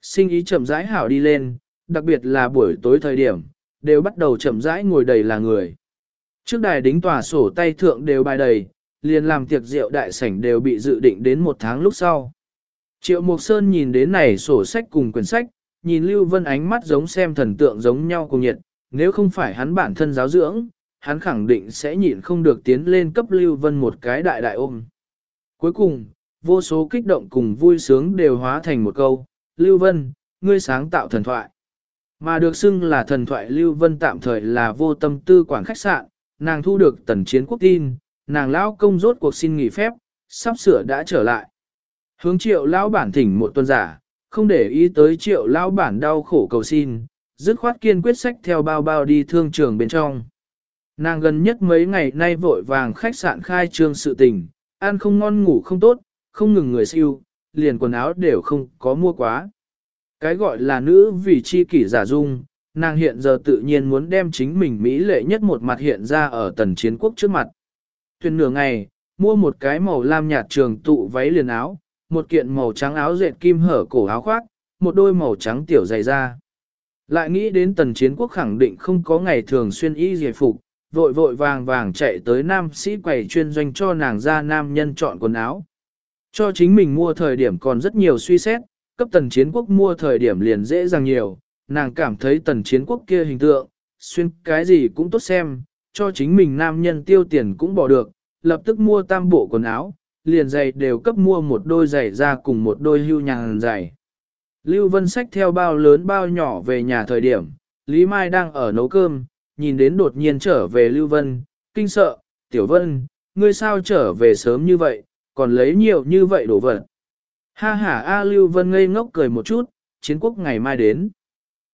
Sinh ý chậm rãi hảo đi lên, đặc biệt là buổi tối thời điểm, đều bắt đầu chậm rãi ngồi đầy là người. Trước đài đính tòa sổ tay thượng đều bài đầy, liền làm tiệc rượu đại sảnh đều bị dự định đến một tháng lúc sau. Triệu Mộc Sơn nhìn đến này sổ sách cùng quyển sách, nhìn Lưu Vân ánh mắt giống xem thần tượng giống nhau cùng nhiệt, nếu không phải hắn bản thân giáo dưỡng, hắn khẳng định sẽ nhịn không được tiến lên cấp Lưu Vân một cái đại đại ôm. Cuối cùng, vô số kích động cùng vui sướng đều hóa thành một câu, Lưu Vân, ngươi sáng tạo thần thoại. Mà được xưng là thần thoại Lưu Vân tạm thời là vô tâm tư quản khách sạn, nàng thu được tần chiến quốc tin, nàng lão công rốt cuộc xin nghỉ phép, sắp sửa đã trở lại. Hướng triệu lão bản thỉnh một tuần giả, không để ý tới triệu lão bản đau khổ cầu xin, dứt khoát kiên quyết sách theo bao bao đi thương trường bên trong. Nàng gần nhất mấy ngày nay vội vàng khách sạn khai trương sự tình, ăn không ngon ngủ không tốt, không ngừng người siêu, liền quần áo đều không có mua quá. Cái gọi là nữ vì chi kỷ giả dung, nàng hiện giờ tự nhiên muốn đem chính mình mỹ lệ nhất một mặt hiện ra ở tần chiến quốc trước mặt. Thuyền nửa ngày, mua một cái màu lam nhạt trường tụ váy liền áo, một kiện màu trắng áo dệt kim hở cổ áo khoác, một đôi màu trắng tiểu dày da. Lại nghĩ đến tần chiến quốc khẳng định không có ngày thường xuyên y giải phục, vội vội vàng vàng chạy tới nam sĩ quầy chuyên doanh cho nàng ra nam nhân chọn quần áo. Cho chính mình mua thời điểm còn rất nhiều suy xét, cấp tần chiến quốc mua thời điểm liền dễ dàng nhiều, nàng cảm thấy tần chiến quốc kia hình tượng, xuyên cái gì cũng tốt xem, cho chính mình nam nhân tiêu tiền cũng bỏ được, lập tức mua tam bộ quần áo, liền giày đều cấp mua một đôi giày ra cùng một đôi hưu nhàng giày. Lưu Vân Sách theo bao lớn bao nhỏ về nhà thời điểm, Lý Mai đang ở nấu cơm, nhìn đến đột nhiên trở về Lưu Vân, kinh sợ, Tiểu Vân, ngươi sao trở về sớm như vậy, còn lấy nhiều như vậy đồ vật. Ha ha A Lưu Vân ngây ngốc cười một chút, chiến quốc ngày mai đến.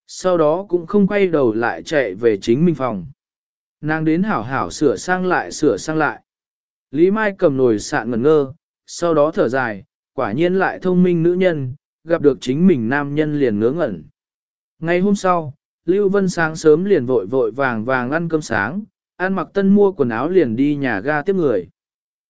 Sau đó cũng không quay đầu lại chạy về chính mình phòng. Nàng đến hảo hảo sửa sang lại sửa sang lại. Lý Mai cầm nồi sạn ngẩn ngơ, sau đó thở dài, quả nhiên lại thông minh nữ nhân, gặp được chính mình nam nhân liền ngớ ngẩn. Ngày hôm sau, Lưu Vân sáng sớm liền vội vội vàng vàng ăn cơm sáng, ăn mặc tân mua quần áo liền đi nhà ga tiếp người.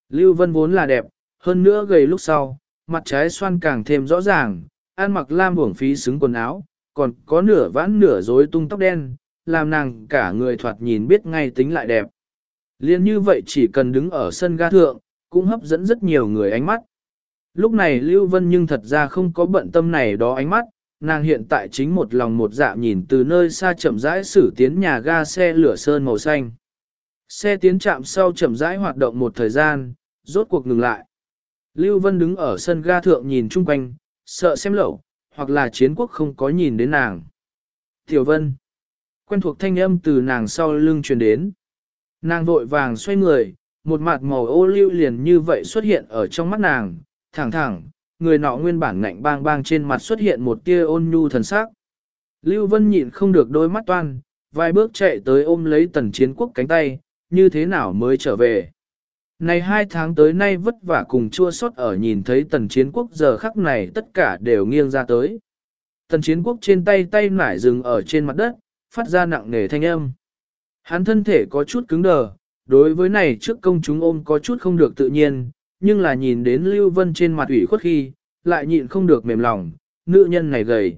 Lưu Vân vốn là đẹp, hơn nữa gầy lúc sau, mặt trái xoan càng thêm rõ ràng, ăn mặc lam uổng phí xứng quần áo, còn có nửa vãn nửa rối tung tóc đen, làm nàng cả người thoạt nhìn biết ngay tính lại đẹp. Liên như vậy chỉ cần đứng ở sân ga thượng, cũng hấp dẫn rất nhiều người ánh mắt. Lúc này Lưu Vân nhưng thật ra không có bận tâm này đó ánh mắt, nàng hiện tại chính một lòng một dạ nhìn từ nơi xa chậm rãi xử tiến nhà ga xe lửa sơn màu xanh. Xe tiến chạm sau chậm rãi hoạt động một thời gian, rốt cuộc ngừng lại. Lưu Vân đứng ở sân ga thượng nhìn chung quanh, sợ xem lẩu, hoặc là chiến quốc không có nhìn đến nàng. Tiểu Vân. Quen thuộc thanh âm từ nàng sau lưng truyền đến. Nàng vội vàng xoay người, một mặt màu ô lưu liền như vậy xuất hiện ở trong mắt nàng, thẳng thẳng, người nọ nguyên bản ngạnh bang bang trên mặt xuất hiện một tia ôn nhu thần sắc. Lưu Vân nhịn không được đôi mắt toan, vài bước chạy tới ôm lấy tần chiến quốc cánh tay, như thế nào mới trở về. Này hai tháng tới nay vất vả cùng chua xót ở nhìn thấy tần chiến quốc giờ khắc này tất cả đều nghiêng ra tới. Tần chiến quốc trên tay tay nải dừng ở trên mặt đất, phát ra nặng nề thanh âm. Hắn thân thể có chút cứng đờ, đối với này trước công chúng ôm có chút không được tự nhiên, nhưng là nhìn đến Lưu Vân trên mặt ủy khuất khi, lại nhịn không được mềm lòng, nữ nhân này gầy.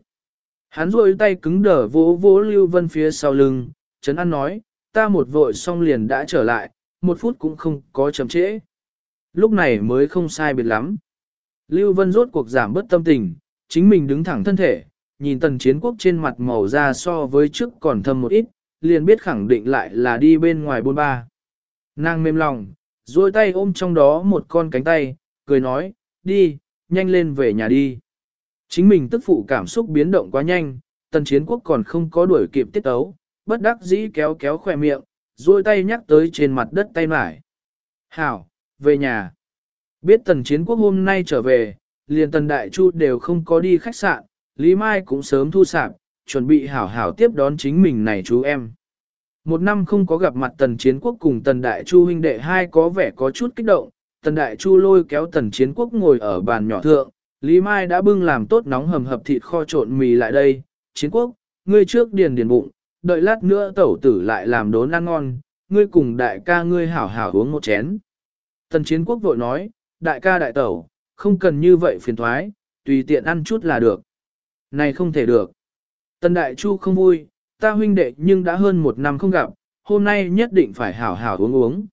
Hắn rôi tay cứng đờ vỗ vỗ Lưu Vân phía sau lưng, Trấn An nói, ta một vội xong liền đã trở lại, một phút cũng không có chậm trễ. Lúc này mới không sai biệt lắm. Lưu Vân rốt cuộc giảm bớt tâm tình, chính mình đứng thẳng thân thể, nhìn tần chiến quốc trên mặt màu da so với trước còn thâm một ít, liền biết khẳng định lại là đi bên ngoài bôn ba. Nàng mềm lòng, duỗi tay ôm trong đó một con cánh tay, cười nói, đi, nhanh lên về nhà đi. Chính mình tức phụ cảm xúc biến động quá nhanh, tần chiến quốc còn không có đuổi kịp tiết tấu, bất đắc dĩ kéo kéo khỏe miệng, duỗi tay nhắc tới trên mặt đất tay mải. Hảo, về nhà. Biết tần chiến quốc hôm nay trở về, liền tần đại chu đều không có đi khách sạn, Lý Mai cũng sớm thu sạp, chuẩn bị hảo hảo tiếp đón chính mình này chú em. Một năm không có gặp mặt tần chiến quốc cùng tần đại chu huynh đệ hai có vẻ có chút kích động, tần đại chu lôi kéo tần chiến quốc ngồi ở bàn nhỏ thượng, Lý Mai đã bưng làm tốt nóng hầm hập thịt kho trộn mì lại đây, chiến quốc, ngươi trước điền điền bụng, đợi lát nữa tẩu tử lại làm đốn ăn ngon, ngươi cùng đại ca ngươi hảo hảo uống một chén. Tần chiến quốc vội nói, đại ca đại tẩu, không cần như vậy phiền thoái, tùy tiện ăn chút là được. Này không thể được. Tần đại chu không vui, ta huynh đệ nhưng đã hơn một năm không gặp, hôm nay nhất định phải hảo hảo uống uống.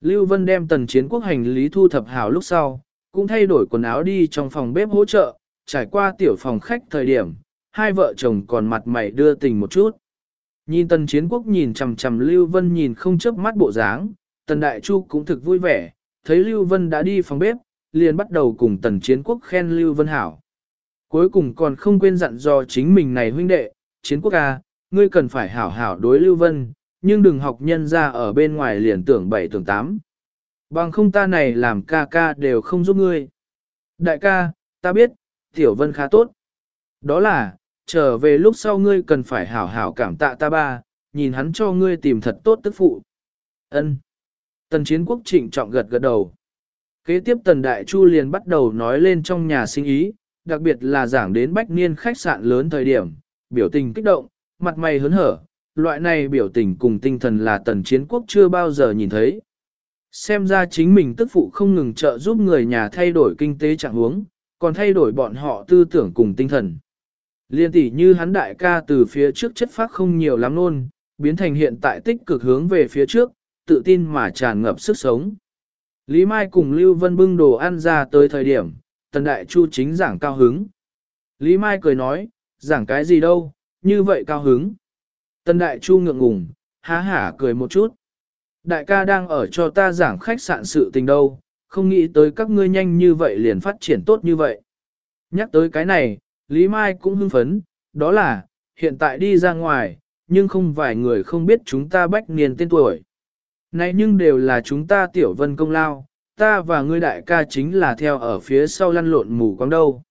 Lưu Vân đem tần chiến quốc hành lý thu thập hảo lúc sau, cũng thay đổi quần áo đi trong phòng bếp hỗ trợ, trải qua tiểu phòng khách thời điểm, hai vợ chồng còn mặt mày đưa tình một chút. Nhìn tần chiến quốc nhìn chằm chằm Lưu Vân nhìn không chớp mắt bộ dáng, tần đại chu cũng thực vui vẻ, thấy Lưu Vân đã đi phòng bếp, liền bắt đầu cùng tần chiến quốc khen Lưu Vân hảo. Cuối cùng còn không quên dặn dò chính mình này huynh đệ, chiến quốc ca, ngươi cần phải hảo hảo đối Lưu Vân, nhưng đừng học nhân ra ở bên ngoài liền tưởng bảy tưởng tám. Bằng không ta này làm ca ca đều không giúp ngươi. Đại ca, ta biết, Tiểu Vân khá tốt. Đó là, trở về lúc sau ngươi cần phải hảo hảo cảm tạ ta ba, nhìn hắn cho ngươi tìm thật tốt tức phụ. Ân. Tần chiến quốc trịnh trọng gật gật đầu. Kế tiếp tần đại chu liền bắt đầu nói lên trong nhà sinh ý, đặc biệt là giảng đến bách niên khách sạn lớn thời điểm, biểu tình kích động, mặt mày hớn hở, loại này biểu tình cùng tinh thần là tần chiến quốc chưa bao giờ nhìn thấy. Xem ra chính mình tức phụ không ngừng trợ giúp người nhà thay đổi kinh tế trạng huống, còn thay đổi bọn họ tư tưởng cùng tinh thần. Liên tỷ như hắn đại ca từ phía trước chất phát không nhiều lắm luôn, biến thành hiện tại tích cực hướng về phía trước, tự tin mà tràn ngập sức sống. Lý Mai cùng Lưu Vân bưng đồ ăn ra tới thời điểm, Tần Đại Chu chính giảng cao hứng. Lý Mai cười nói, giảng cái gì đâu, như vậy cao hứng. Tần Đại Chu ngượng ngùng, há hả cười một chút. Đại ca đang ở cho ta giảng khách sạn sự tình đâu, không nghĩ tới các ngươi nhanh như vậy liền phát triển tốt như vậy. Nhắc tới cái này, Lý Mai cũng hưng phấn, đó là, hiện tại đi ra ngoài, nhưng không vài người không biết chúng ta bách niên tên tuổi. Này nhưng đều là chúng ta tiểu vân công lao, ta và ngươi đại ca chính là theo ở phía sau lăn lộn mù quáng đâu.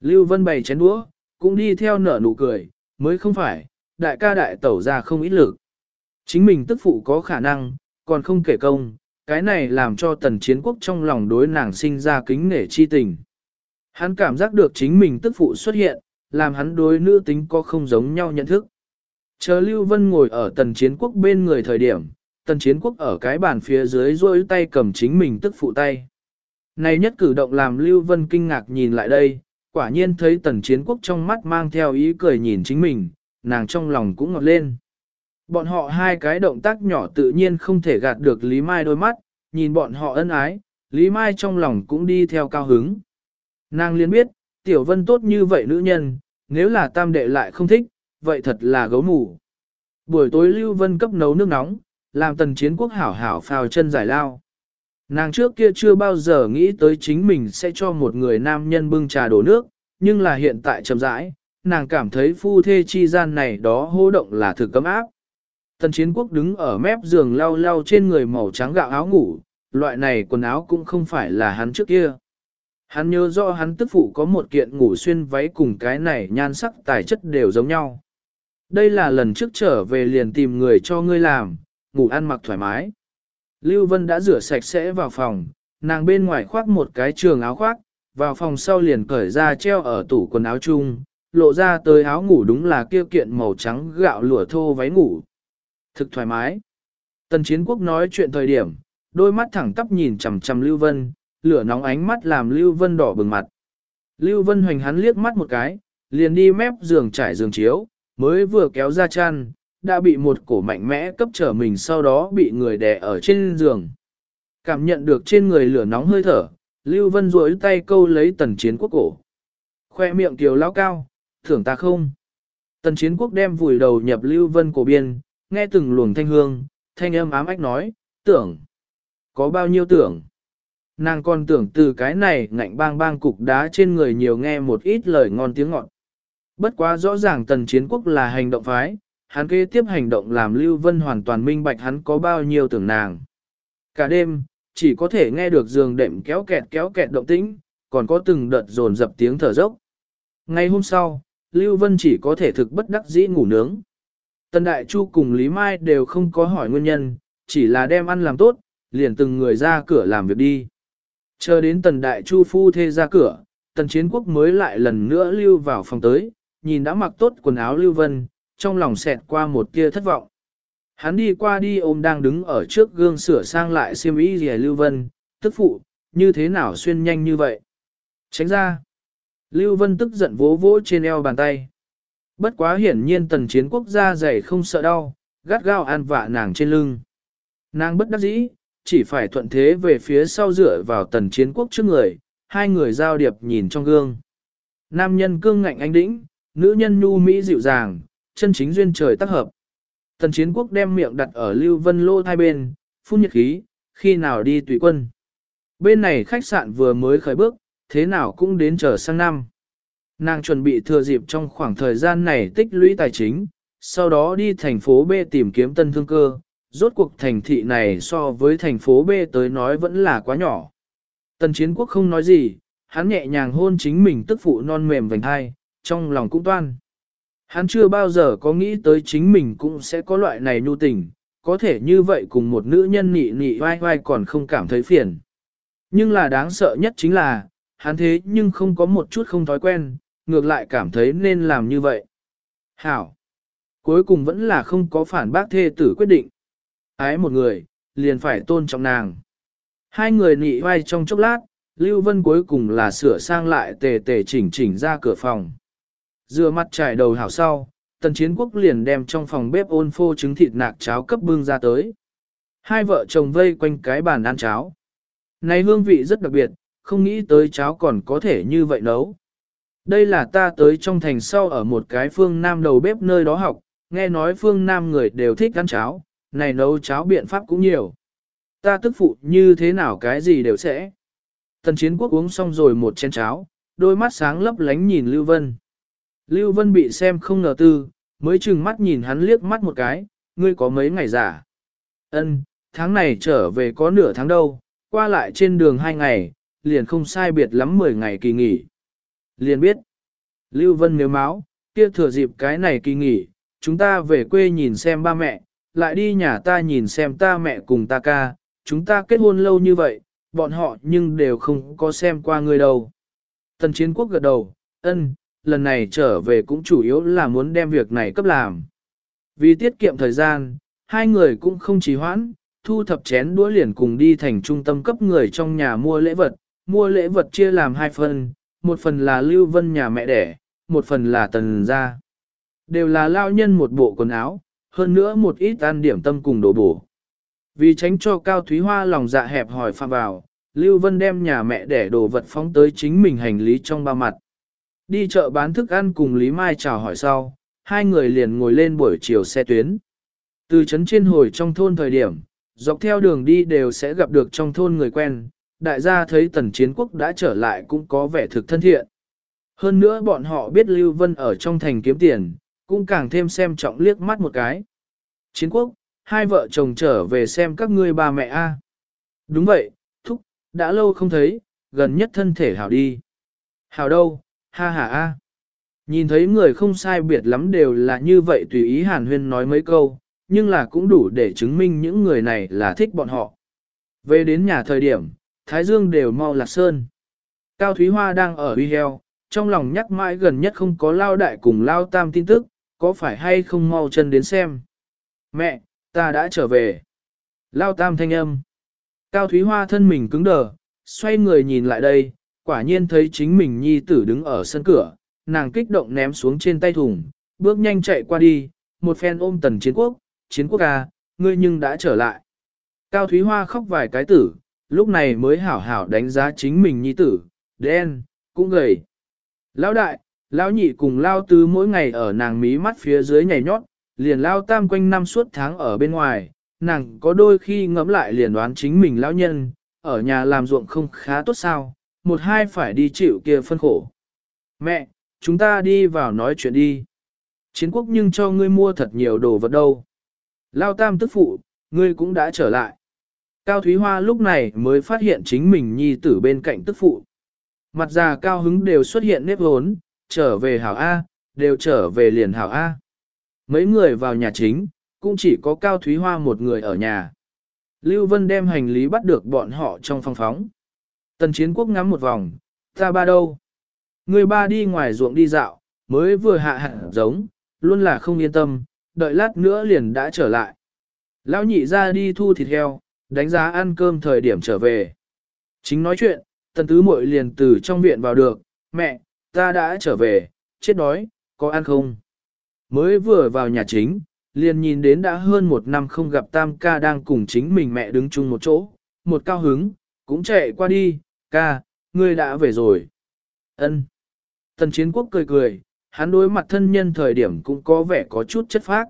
Lưu Vân bày chén đũa, cũng đi theo nở nụ cười, mới không phải, đại ca đại tẩu ra không ít lực. Chính mình tức phụ có khả năng, còn không kể công, cái này làm cho tần chiến quốc trong lòng đối nàng sinh ra kính nể chi tình. Hắn cảm giác được chính mình tức phụ xuất hiện, làm hắn đối nữ tính có không giống nhau nhận thức. Chờ Lưu Vân ngồi ở tần chiến quốc bên người thời điểm, tần chiến quốc ở cái bàn phía dưới rôi tay cầm chính mình tức phụ tay. Này nhất cử động làm Lưu Vân kinh ngạc nhìn lại đây, quả nhiên thấy tần chiến quốc trong mắt mang theo ý cười nhìn chính mình, nàng trong lòng cũng ngọt lên. Bọn họ hai cái động tác nhỏ tự nhiên không thể gạt được Lý Mai đôi mắt, nhìn bọn họ ân ái, Lý Mai trong lòng cũng đi theo cao hứng. Nàng liên biết, Tiểu Vân tốt như vậy nữ nhân, nếu là tam đệ lại không thích, vậy thật là gấu mù. Buổi tối Lưu Vân cấp nấu nước nóng, làm tần chiến quốc hảo hảo phào chân giải lao. Nàng trước kia chưa bao giờ nghĩ tới chính mình sẽ cho một người nam nhân bưng trà đổ nước, nhưng là hiện tại chậm rãi, nàng cảm thấy phu thê chi gian này đó hô động là thực cấm áp. Tần chiến quốc đứng ở mép giường lau lau trên người màu trắng gạo áo ngủ, loại này quần áo cũng không phải là hắn trước kia. Hắn nhớ rõ hắn tức phụ có một kiện ngủ xuyên váy cùng cái này nhan sắc tài chất đều giống nhau. Đây là lần trước trở về liền tìm người cho ngươi làm, ngủ ăn mặc thoải mái. Lưu Vân đã rửa sạch sẽ vào phòng, nàng bên ngoài khoác một cái trường áo khoác, vào phòng sau liền cởi ra treo ở tủ quần áo chung, lộ ra tới áo ngủ đúng là kia kiện màu trắng gạo lụa thô váy ngủ. Thực thoải mái. Tần chiến quốc nói chuyện thời điểm, đôi mắt thẳng tắp nhìn chằm chằm Lưu Vân, lửa nóng ánh mắt làm Lưu Vân đỏ bừng mặt. Lưu Vân hoành hắn liếc mắt một cái, liền đi mép giường trải giường chiếu, mới vừa kéo ra chăn, đã bị một cổ mạnh mẽ cấp trở mình sau đó bị người đè ở trên giường. Cảm nhận được trên người lửa nóng hơi thở, Lưu Vân duỗi tay câu lấy tần chiến quốc cổ. Khoe miệng kiều lao cao, thưởng ta không. Tần chiến quốc đem vùi đầu nhập Lưu Vân cổ biên, nghe từng luồng thanh hương, thanh âm ám ách nói, tưởng. Có bao nhiêu tưởng? Nàng còn tưởng từ cái này ngạnh bang bang cục đá trên người nhiều nghe một ít lời ngon tiếng ngọt. Bất quá rõ ràng tần chiến quốc là hành động phái, hắn kế tiếp hành động làm Lưu Vân hoàn toàn minh bạch hắn có bao nhiêu tưởng nàng. Cả đêm, chỉ có thể nghe được giường đệm kéo kẹt kéo kẹt động tĩnh, còn có từng đợt dồn dập tiếng thở dốc. Ngày hôm sau, Lưu Vân chỉ có thể thực bất đắc dĩ ngủ nướng. Tần Đại Chu cùng Lý Mai đều không có hỏi nguyên nhân, chỉ là đem ăn làm tốt, liền từng người ra cửa làm việc đi. Chờ đến Tần Đại Chu phu thê ra cửa, Tần Chiến Quốc mới lại lần nữa lưu vào phòng tới, nhìn đã mặc tốt quần áo Lưu Vân, trong lòng xẹt qua một tia thất vọng. Hắn đi qua đi ôm đang đứng ở trước gương sửa sang lại xiêm y rìa Lưu Vân, tức phụ, như thế nào xuyên nhanh như vậy? Tránh ra. Lưu Vân tức giận vỗ vỗ trên eo bàn tay. Bất quá hiển nhiên tần chiến quốc gia dày không sợ đau, gắt gao an vạ nàng trên lưng. Nàng bất đắc dĩ, chỉ phải thuận thế về phía sau dựa vào tần chiến quốc trước người, hai người giao điệp nhìn trong gương. Nam nhân cương ngạnh anh đĩnh, nữ nhân nhu mỹ dịu dàng, chân chính duyên trời tác hợp. Tần chiến quốc đem miệng đặt ở Lưu Vân Lô hai bên, phun nhiệt khí, khi nào đi tùy quân. Bên này khách sạn vừa mới khởi bước, thế nào cũng đến chờ sang năm. Nàng chuẩn bị thừa dịp trong khoảng thời gian này tích lũy tài chính, sau đó đi thành phố B tìm kiếm tân thương cơ. Rốt cuộc thành thị này so với thành phố B tới nói vẫn là quá nhỏ. Tần chiến quốc không nói gì, hắn nhẹ nhàng hôn chính mình tức phụ non mềm vành hai, trong lòng cũng toan. Hắn chưa bao giờ có nghĩ tới chính mình cũng sẽ có loại này nhu tình, có thể như vậy cùng một nữ nhân nị nị vai vai còn không cảm thấy phiền. Nhưng là đáng sợ nhất chính là, hắn thế nhưng không có một chút không thói quen, ngược lại cảm thấy nên làm như vậy. Hảo! Cuối cùng vẫn là không có phản bác thê tử quyết định. Ái một người, liền phải tôn trọng nàng. Hai người nị vai trong chốc lát, Lưu Vân cuối cùng là sửa sang lại tề tề chỉnh chỉnh ra cửa phòng. Dựa mặt trải đầu hảo sau, tần chiến quốc liền đem trong phòng bếp ôn phô trứng thịt nạc cháo cấp bưng ra tới. Hai vợ chồng vây quanh cái bàn ăn cháo. Này hương vị rất đặc biệt, không nghĩ tới cháo còn có thể như vậy nấu. Đây là ta tới trong thành sau ở một cái phương Nam đầu bếp nơi đó học, nghe nói phương Nam người đều thích ăn cháo, này nấu cháo biện pháp cũng nhiều. Ta tức phụ như thế nào cái gì đều sẽ. Tần chiến quốc uống xong rồi một chén cháo, đôi mắt sáng lấp lánh nhìn Lưu Vân. Lưu Vân bị xem không ngờ tư, mới chừng mắt nhìn hắn liếc mắt một cái, ngươi có mấy ngày giả. Ân, tháng này trở về có nửa tháng đâu, qua lại trên đường hai ngày, liền không sai biệt lắm 10 ngày kỳ nghỉ. Liền biết, Lưu Vân nếu máu, kia thừa dịp cái này kỳ nghỉ, chúng ta về quê nhìn xem ba mẹ, lại đi nhà ta nhìn xem ta mẹ cùng ta ca, chúng ta kết hôn lâu như vậy, bọn họ nhưng đều không có xem qua ngươi đâu. Tần chiến quốc gật đầu, ân, lần này trở về cũng chủ yếu là muốn đem việc này cấp làm. Vì tiết kiệm thời gian, hai người cũng không trì hoãn, thu thập chén đũa liền cùng đi thành trung tâm cấp người trong nhà mua lễ vật, mua lễ vật chia làm hai phần, một phần là Lưu Vân nhà mẹ đẻ, một phần là tần gia. Đều là lao nhân một bộ quần áo, hơn nữa một ít ăn điểm tâm cùng đổ bổ. Vì tránh cho Cao Thúy Hoa lòng dạ hẹp hỏi phạm vào, Lưu Vân đem nhà mẹ để đồ vật phóng tới chính mình hành lý trong ba mặt. Đi chợ bán thức ăn cùng Lý Mai chào hỏi sau, hai người liền ngồi lên buổi chiều xe tuyến. Từ trấn trên hồi trong thôn thời điểm, dọc theo đường đi đều sẽ gặp được trong thôn người quen, đại gia thấy tần chiến quốc đã trở lại cũng có vẻ thực thân thiện. Hơn nữa bọn họ biết Lưu Vân ở trong thành kiếm tiền, cũng càng thêm xem trọng liếc mắt một cái. Chiến quốc, hai vợ chồng trở về xem các ngươi bà mẹ a. Đúng vậy, thúc, đã lâu không thấy, gần nhất thân thể hảo đi. Hảo đâu, ha ha a. Nhìn thấy người không sai biệt lắm đều là như vậy tùy ý hàn huyên nói mấy câu, nhưng là cũng đủ để chứng minh những người này là thích bọn họ. Về đến nhà thời điểm, Thái Dương đều mau lạc sơn. Cao Thúy Hoa đang ở uy heo, trong lòng nhắc mãi gần nhất không có lao đại cùng lao tam tin tức, có phải hay không mau chân đến xem. Mẹ, ta đã trở về. Lao tam thanh âm. Cao Thúy Hoa thân mình cứng đờ, xoay người nhìn lại đây, quả nhiên thấy chính mình nhi tử đứng ở sân cửa, nàng kích động ném xuống trên tay thùng, bước nhanh chạy qua đi, một phen ôm tần chiến quốc, chiến quốc à, ngươi nhưng đã trở lại. Cao Thúy Hoa khóc vài cái tử, lúc này mới hảo hảo đánh giá chính mình nhi tử, đen, cũng gầy. Lão đại, lão nhị cùng lao tứ mỗi ngày ở nàng mí mắt phía dưới nhảy nhót, liền lao tam quanh năm suốt tháng ở bên ngoài, nàng có đôi khi ngẫm lại liền đoán chính mình lão nhân, ở nhà làm ruộng không khá tốt sao, một hai phải đi chịu kia phân khổ. Mẹ, chúng ta đi vào nói chuyện đi. Chiến quốc nhưng cho ngươi mua thật nhiều đồ vật đâu. Lao tam tức phụ, ngươi cũng đã trở lại. Cao Thúy Hoa lúc này mới phát hiện chính mình nhi tử bên cạnh tức phụ. Mặt già cao hứng đều xuất hiện nếp hốn, trở về hảo A, đều trở về liền hảo A. Mấy người vào nhà chính, cũng chỉ có Cao Thúy Hoa một người ở nhà. Lưu Vân đem hành lý bắt được bọn họ trong phòng phóng. Tần chiến quốc ngắm một vòng, ta ba đâu? Người ba đi ngoài ruộng đi dạo, mới vừa hạ hạ giống, luôn là không yên tâm, đợi lát nữa liền đã trở lại. Lão nhị ra đi thu thịt heo, đánh giá ăn cơm thời điểm trở về. Chính nói chuyện, tần tứ muội liền từ trong viện vào được, mẹ, ta đã trở về, chết đói, có ăn không? Mới vừa vào nhà chính, liền nhìn đến đã hơn một năm không gặp tam ca đang cùng chính mình mẹ đứng chung một chỗ, một cao hứng, cũng chạy qua đi, ca, ngươi đã về rồi. ân Tần chiến quốc cười cười, hắn đối mặt thân nhân thời điểm cũng có vẻ có chút chất phác.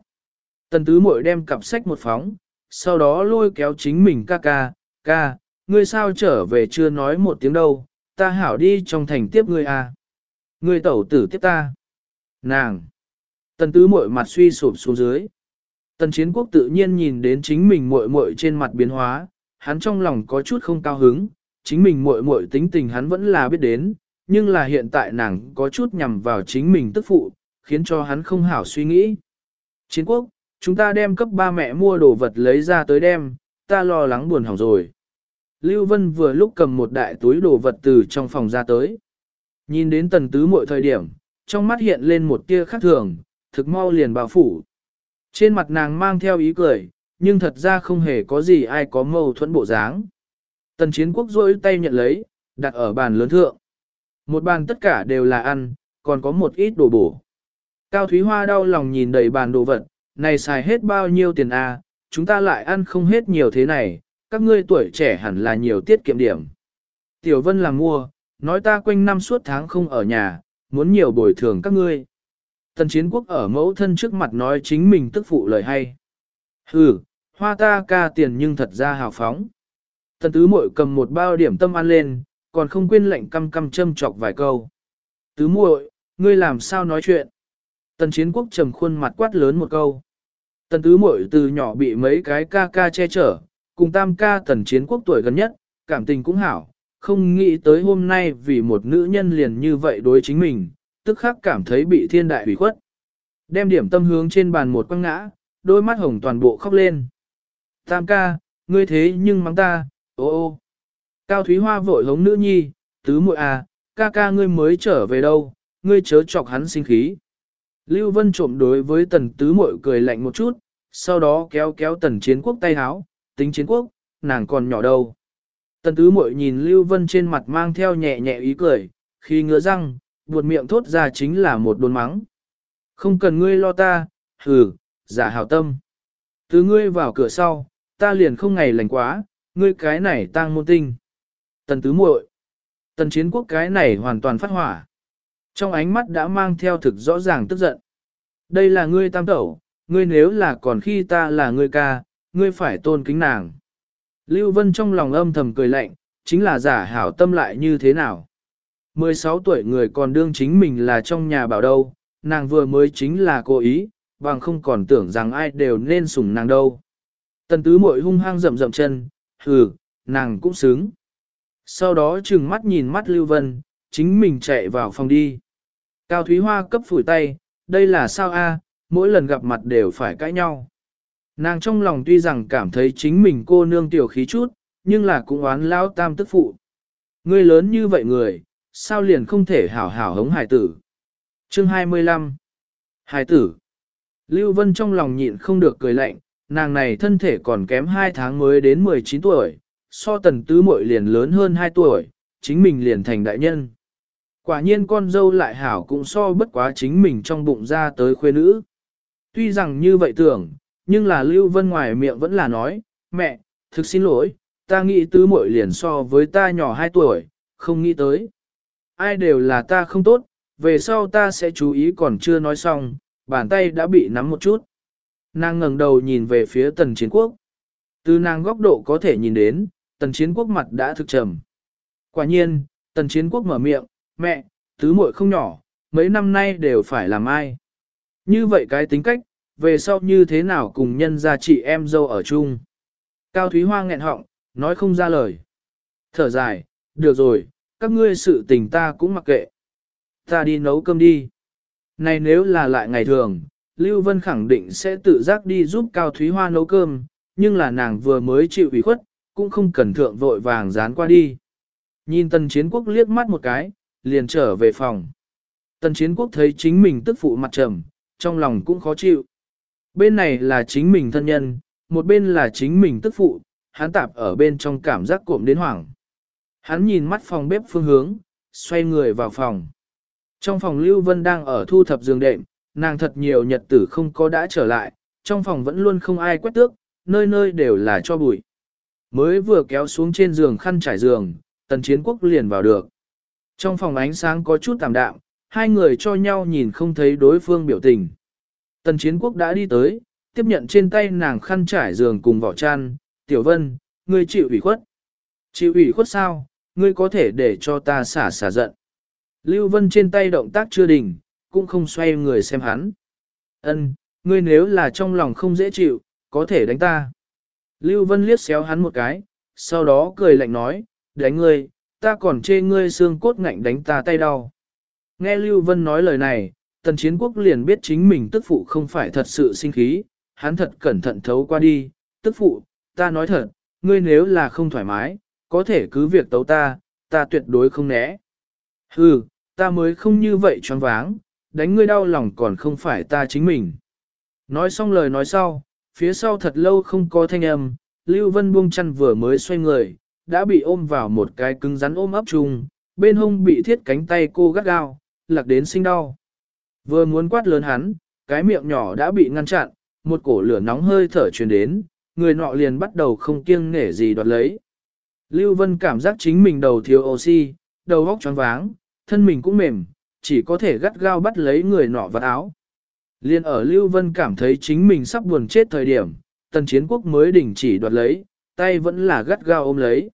Tần tứ muội đem cặp sách một phóng, sau đó lôi kéo chính mình ca ca, ca, ngươi sao trở về chưa nói một tiếng đâu, ta hảo đi trong thành tiếp ngươi à. Ngươi tẩu tử tiếp ta. Nàng. Tần tứ muội mặt suy sụp xuống dưới. Tần chiến quốc tự nhiên nhìn đến chính mình muội muội trên mặt biến hóa, hắn trong lòng có chút không cao hứng, chính mình muội muội tính tình hắn vẫn là biết đến, nhưng là hiện tại nàng có chút nhằm vào chính mình tức phụ, khiến cho hắn không hảo suy nghĩ. Chiến quốc, chúng ta đem cấp ba mẹ mua đồ vật lấy ra tới đem, ta lo lắng buồn hỏng rồi. Lưu Vân vừa lúc cầm một đại túi đồ vật từ trong phòng ra tới. Nhìn đến tần tứ mọi thời điểm, trong mắt hiện lên một tia khác thường, thực mau liền bao phủ. Trên mặt nàng mang theo ý cười, nhưng thật ra không hề có gì ai có mâu thuẫn bộ dáng. Tần chiến quốc rôi tay nhận lấy, đặt ở bàn lớn thượng. Một bàn tất cả đều là ăn, còn có một ít đồ bổ. Cao Thúy Hoa đau lòng nhìn đầy bàn đồ vật, này xài hết bao nhiêu tiền a? À, chúng ta lại ăn không hết nhiều thế này, các ngươi tuổi trẻ hẳn là nhiều tiết kiệm điểm. Tiểu Vân làm mua, nói ta quanh năm suốt tháng không ở nhà, muốn nhiều bồi thường các ngươi. Tần chiến quốc ở mẫu thân trước mặt nói chính mình tức phụ lời hay. Hừ, hoa ta ca tiền nhưng thật ra hào phóng. Tần tứ muội cầm một bao điểm tâm ăn lên, còn không quên lệnh căm căm châm chọc vài câu. Tứ muội, ngươi làm sao nói chuyện? Tần chiến quốc trầm khuôn mặt quát lớn một câu. Tần tứ muội từ nhỏ bị mấy cái ca ca che chở, cùng tam ca tần chiến quốc tuổi gần nhất, cảm tình cũng hảo, không nghĩ tới hôm nay vì một nữ nhân liền như vậy đối chính mình, tức khắc cảm thấy bị thiên đại hủy khuất. Đem điểm tâm hướng trên bàn một quăng ngã, đôi mắt hồng toàn bộ khóc lên. Tam ca, ngươi thế nhưng mắng ta, ô ô. Cao Thúy Hoa vội hống nữ nhi, tứ muội à, ca ca ngươi mới trở về đâu, ngươi chớ chọc hắn sinh khí. Lưu Vân trộm đối với tần tứ muội cười lạnh một chút, sau đó kéo kéo tần chiến quốc tay háo, tính chiến quốc, nàng còn nhỏ đâu. Tần tứ muội nhìn Lưu Vân trên mặt mang theo nhẹ nhẹ ý cười, khi ngứa răng, buột miệng thốt ra chính là một đồn mắng. Không cần ngươi lo ta, hừ, giả hảo tâm. Từ ngươi vào cửa sau, ta liền không ngày lành quá, ngươi cái này tang môn tinh. Tần tứ muội, tần chiến quốc cái này hoàn toàn phát hỏa. Trong ánh mắt đã mang theo thực rõ ràng tức giận. Đây là ngươi tam tẩu, ngươi nếu là còn khi ta là ngươi ca, ngươi phải tôn kính nàng. Lưu Vân trong lòng âm thầm cười lạnh, chính là giả hảo tâm lại như thế nào. 16 tuổi người còn đương chính mình là trong nhà bảo đâu, nàng vừa mới chính là cố ý, bằng không còn tưởng rằng ai đều nên sủng nàng đâu. Tần tứ muội hung hăng rậm rậm chân, hừ, nàng cũng sướng. Sau đó trừng mắt nhìn mắt Lưu Vân, chính mình chạy vào phòng đi. Cao Thúy Hoa cấp phủi tay, đây là sao a? mỗi lần gặp mặt đều phải cãi nhau. Nàng trong lòng tuy rằng cảm thấy chính mình cô nương tiểu khí chút, nhưng là cũng oán lao tam tức phụ. Ngươi lớn như vậy người, sao liền không thể hảo hảo hống hải tử. Chương 25 Hải tử Lưu Vân trong lòng nhịn không được cười lạnh, nàng này thân thể còn kém 2 tháng mới đến 19 tuổi, so tần tứ muội liền lớn hơn 2 tuổi, chính mình liền thành đại nhân. Quả nhiên con dâu lại hảo cũng so bất quá chính mình trong bụng ra tới khuê nữ. Tuy rằng như vậy tưởng, nhưng là Lưu Vân ngoài miệng vẫn là nói, mẹ, thực xin lỗi, ta nghĩ tứ muội liền so với ta nhỏ 2 tuổi, không nghĩ tới. Ai đều là ta không tốt, về sau ta sẽ chú ý còn chưa nói xong, bàn tay đã bị nắm một chút. Nàng ngẩng đầu nhìn về phía tần chiến quốc. Từ nàng góc độ có thể nhìn đến, tần chiến quốc mặt đã thực trầm. Quả nhiên, tần chiến quốc mở miệng, mẹ, tứ muội không nhỏ, mấy năm nay đều phải làm ai. Như vậy cái tính cách, về sau như thế nào cùng nhân gia chị em dâu ở chung. Cao Thúy Hoa nghẹn họng, nói không ra lời. Thở dài, được rồi, các ngươi sự tình ta cũng mặc kệ. Ta đi nấu cơm đi. Này nếu là lại ngày thường, Lưu Vân khẳng định sẽ tự giác đi giúp Cao Thúy Hoa nấu cơm, nhưng là nàng vừa mới chịu ủy khuất, cũng không cần thượng vội vàng dán qua đi. Nhìn tần chiến quốc liếc mắt một cái, liền trở về phòng. Tần chiến quốc thấy chính mình tức phụ mặt trầm, trong lòng cũng khó chịu. Bên này là chính mình thân nhân, một bên là chính mình tức phụ, hắn tạp ở bên trong cảm giác cộm đến hoảng. Hắn nhìn mắt phòng bếp phương hướng, xoay người vào phòng. Trong phòng Lưu Vân đang ở thu thập giường đệm, nàng thật nhiều nhật tử không có đã trở lại, trong phòng vẫn luôn không ai quét tước, nơi nơi đều là cho bụi. Mới vừa kéo xuống trên giường khăn trải giường, tần chiến quốc liền vào được. Trong phòng ánh sáng có chút tạm đạm, hai người cho nhau nhìn không thấy đối phương biểu tình. Tần chiến quốc đã đi tới, tiếp nhận trên tay nàng khăn trải giường cùng vỏ chăn, tiểu vân, ngươi chịu ủy khuất. Chịu ủy khuất sao, ngươi có thể để cho ta xả xả giận. Lưu Vân trên tay động tác chưa đình, cũng không xoay người xem hắn. Ân, ngươi nếu là trong lòng không dễ chịu, có thể đánh ta. Lưu Vân liếc xéo hắn một cái, sau đó cười lạnh nói, đánh ngươi, ta còn chê ngươi xương cốt ngạnh đánh ta tay đau. Nghe Lưu Vân nói lời này, tần chiến quốc liền biết chính mình tức phụ không phải thật sự sinh khí, hắn thật cẩn thận thấu qua đi, tức phụ, ta nói thật, ngươi nếu là không thoải mái, có thể cứ việc tấu ta, ta tuyệt đối không né. Hừ, ta mới không như vậy choáng váng, đánh ngươi đau lòng còn không phải ta chính mình. Nói xong lời nói sau, phía sau thật lâu không có thanh âm, Lưu Vân buông chăn vừa mới xoay người, đã bị ôm vào một cái cứng rắn ôm ấp chung, bên hông bị thiết cánh tay cô gắt gao, lạc đến sinh đau. Vừa muốn quát lớn hắn, cái miệng nhỏ đã bị ngăn chặn, một cổ lửa nóng hơi thở truyền đến, người nọ liền bắt đầu không kiêng nể gì đoạt lấy. Lưu Vân cảm giác chính mình đầu thiếu oxy, đầu óc choáng váng, thân mình cũng mềm, chỉ có thể gắt gao bắt lấy người nọ vật áo. Liên ở Lưu Vân cảm thấy chính mình sắp buồn chết thời điểm, tần chiến quốc mới đình chỉ đoạt lấy, tay vẫn là gắt gao ôm lấy.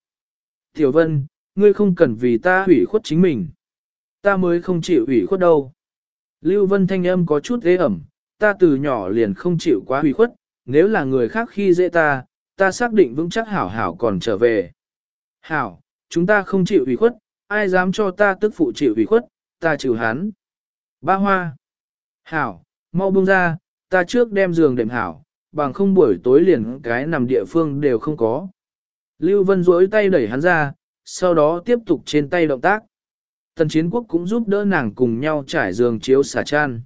Tiểu Vân, ngươi không cần vì ta hủy khuất chính mình. Ta mới không chịu hủy khuất đâu. Lưu Vân thanh âm có chút ghê ẩm, ta từ nhỏ liền không chịu quá hủy khuất, nếu là người khác khi dễ ta, ta xác định vững chắc hảo hảo còn trở về. Hảo, chúng ta không chịu hủy khuất, ai dám cho ta tức phụ chịu hủy khuất, ta chịu hắn. Ba hoa. Hảo, mau buông ra, ta trước đem giường đệm hảo, bằng không buổi tối liền cái nằm địa phương đều không có. Lưu Vân duỗi tay đẩy hắn ra, sau đó tiếp tục trên tay động tác. Tần chiến quốc cũng giúp đỡ nàng cùng nhau trải giường chiếu xả chan.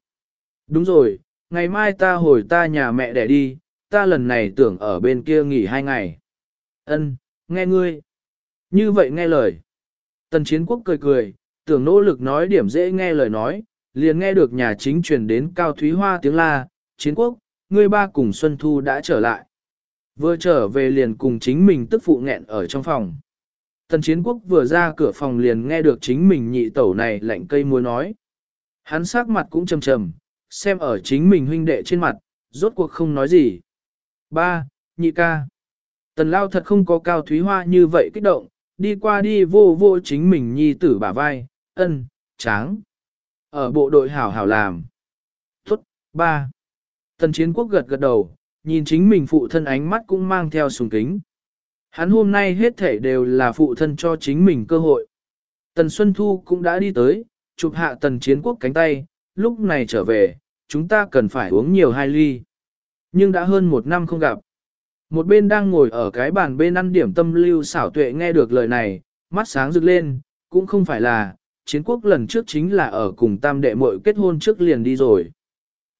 Đúng rồi, ngày mai ta hồi ta nhà mẹ đẻ đi, ta lần này tưởng ở bên kia nghỉ hai ngày. Ân, nghe ngươi. Như vậy nghe lời. Tần chiến quốc cười cười, tưởng nỗ lực nói điểm dễ nghe lời nói, liền nghe được nhà chính truyền đến Cao Thúy Hoa tiếng la, chiến quốc, ngươi ba cùng Xuân Thu đã trở lại. Vừa trở về liền cùng chính mình tức phụ nghẹn ở trong phòng. Tần chiến quốc vừa ra cửa phòng liền nghe được chính mình nhị tẩu này lạnh cây muối nói. Hắn sắc mặt cũng trầm trầm, xem ở chính mình huynh đệ trên mặt, rốt cuộc không nói gì. Ba, nhị ca. Tần lao thật không có cao thúy hoa như vậy kích động, đi qua đi vô vô chính mình nhi tử bả vai, ân, tráng. Ở bộ đội hảo hảo làm. Tốt, ba. Tần chiến quốc gật gật đầu, nhìn chính mình phụ thân ánh mắt cũng mang theo sùng kính. Hắn hôm nay hết thể đều là phụ thân cho chính mình cơ hội. Tần Xuân Thu cũng đã đi tới, chụp hạ tần chiến quốc cánh tay, lúc này trở về, chúng ta cần phải uống nhiều hai ly. Nhưng đã hơn một năm không gặp. Một bên đang ngồi ở cái bàn bên ăn điểm tâm lưu xảo tuệ nghe được lời này, mắt sáng rực lên, cũng không phải là, chiến quốc lần trước chính là ở cùng tam đệ muội kết hôn trước liền đi rồi.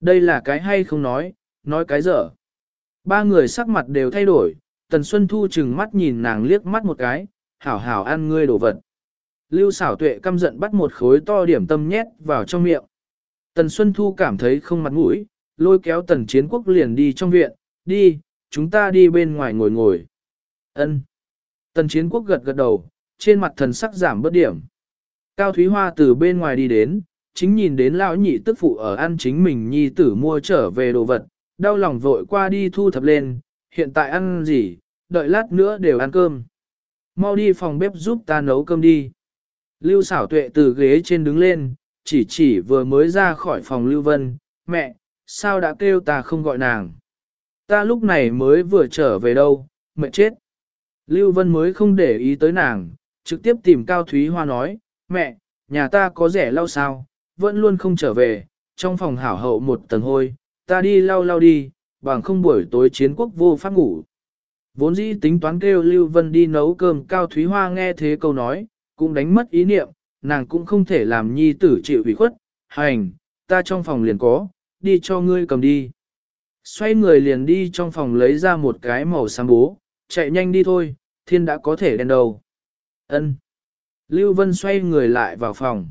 Đây là cái hay không nói, nói cái dở. Ba người sắc mặt đều thay đổi, Tần Xuân Thu chừng mắt nhìn nàng liếc mắt một cái, hảo hảo ăn ngươi đồ vật. Lưu xảo tuệ căm giận bắt một khối to điểm tâm nhét vào trong miệng. Tần Xuân Thu cảm thấy không mặt mũi, lôi kéo tần chiến quốc liền đi trong viện, đi, chúng ta đi bên ngoài ngồi ngồi. Ân. Tần chiến quốc gật gật đầu, trên mặt thần sắc giảm bớt điểm. Cao Thúy Hoa từ bên ngoài đi đến, chính nhìn đến lão nhị tức phụ ở ăn chính mình nhi tử mua trở về đồ vật, đau lòng vội qua đi thu thập lên, hiện tại ăn gì, đợi lát nữa đều ăn cơm. Mau đi phòng bếp giúp ta nấu cơm đi. Lưu xảo tuệ từ ghế trên đứng lên, chỉ chỉ vừa mới ra khỏi phòng Lưu Vân, mẹ, sao đã kêu ta không gọi nàng. Ta lúc này mới vừa trở về đâu, mẹ chết. Lưu Vân mới không để ý tới nàng, trực tiếp tìm Cao Thúy Hoa nói, mẹ, nhà ta có rẻ lau sao, vẫn luôn không trở về, trong phòng hảo hậu một tầng hôi, ta đi lau lau đi, bằng không buổi tối chiến quốc vô pháp ngủ. Vốn dĩ tính toán kêu Lưu Vân đi nấu cơm Cao Thúy Hoa nghe thế câu nói, cũng đánh mất ý niệm, nàng cũng không thể làm nhi tử chịu ủy khuất, hành, ta trong phòng liền có, đi cho ngươi cầm đi. Xoay người liền đi trong phòng lấy ra một cái màu xám bố, chạy nhanh đi thôi, thiên đã có thể đen đầu. Ân. Lưu Vân xoay người lại vào phòng.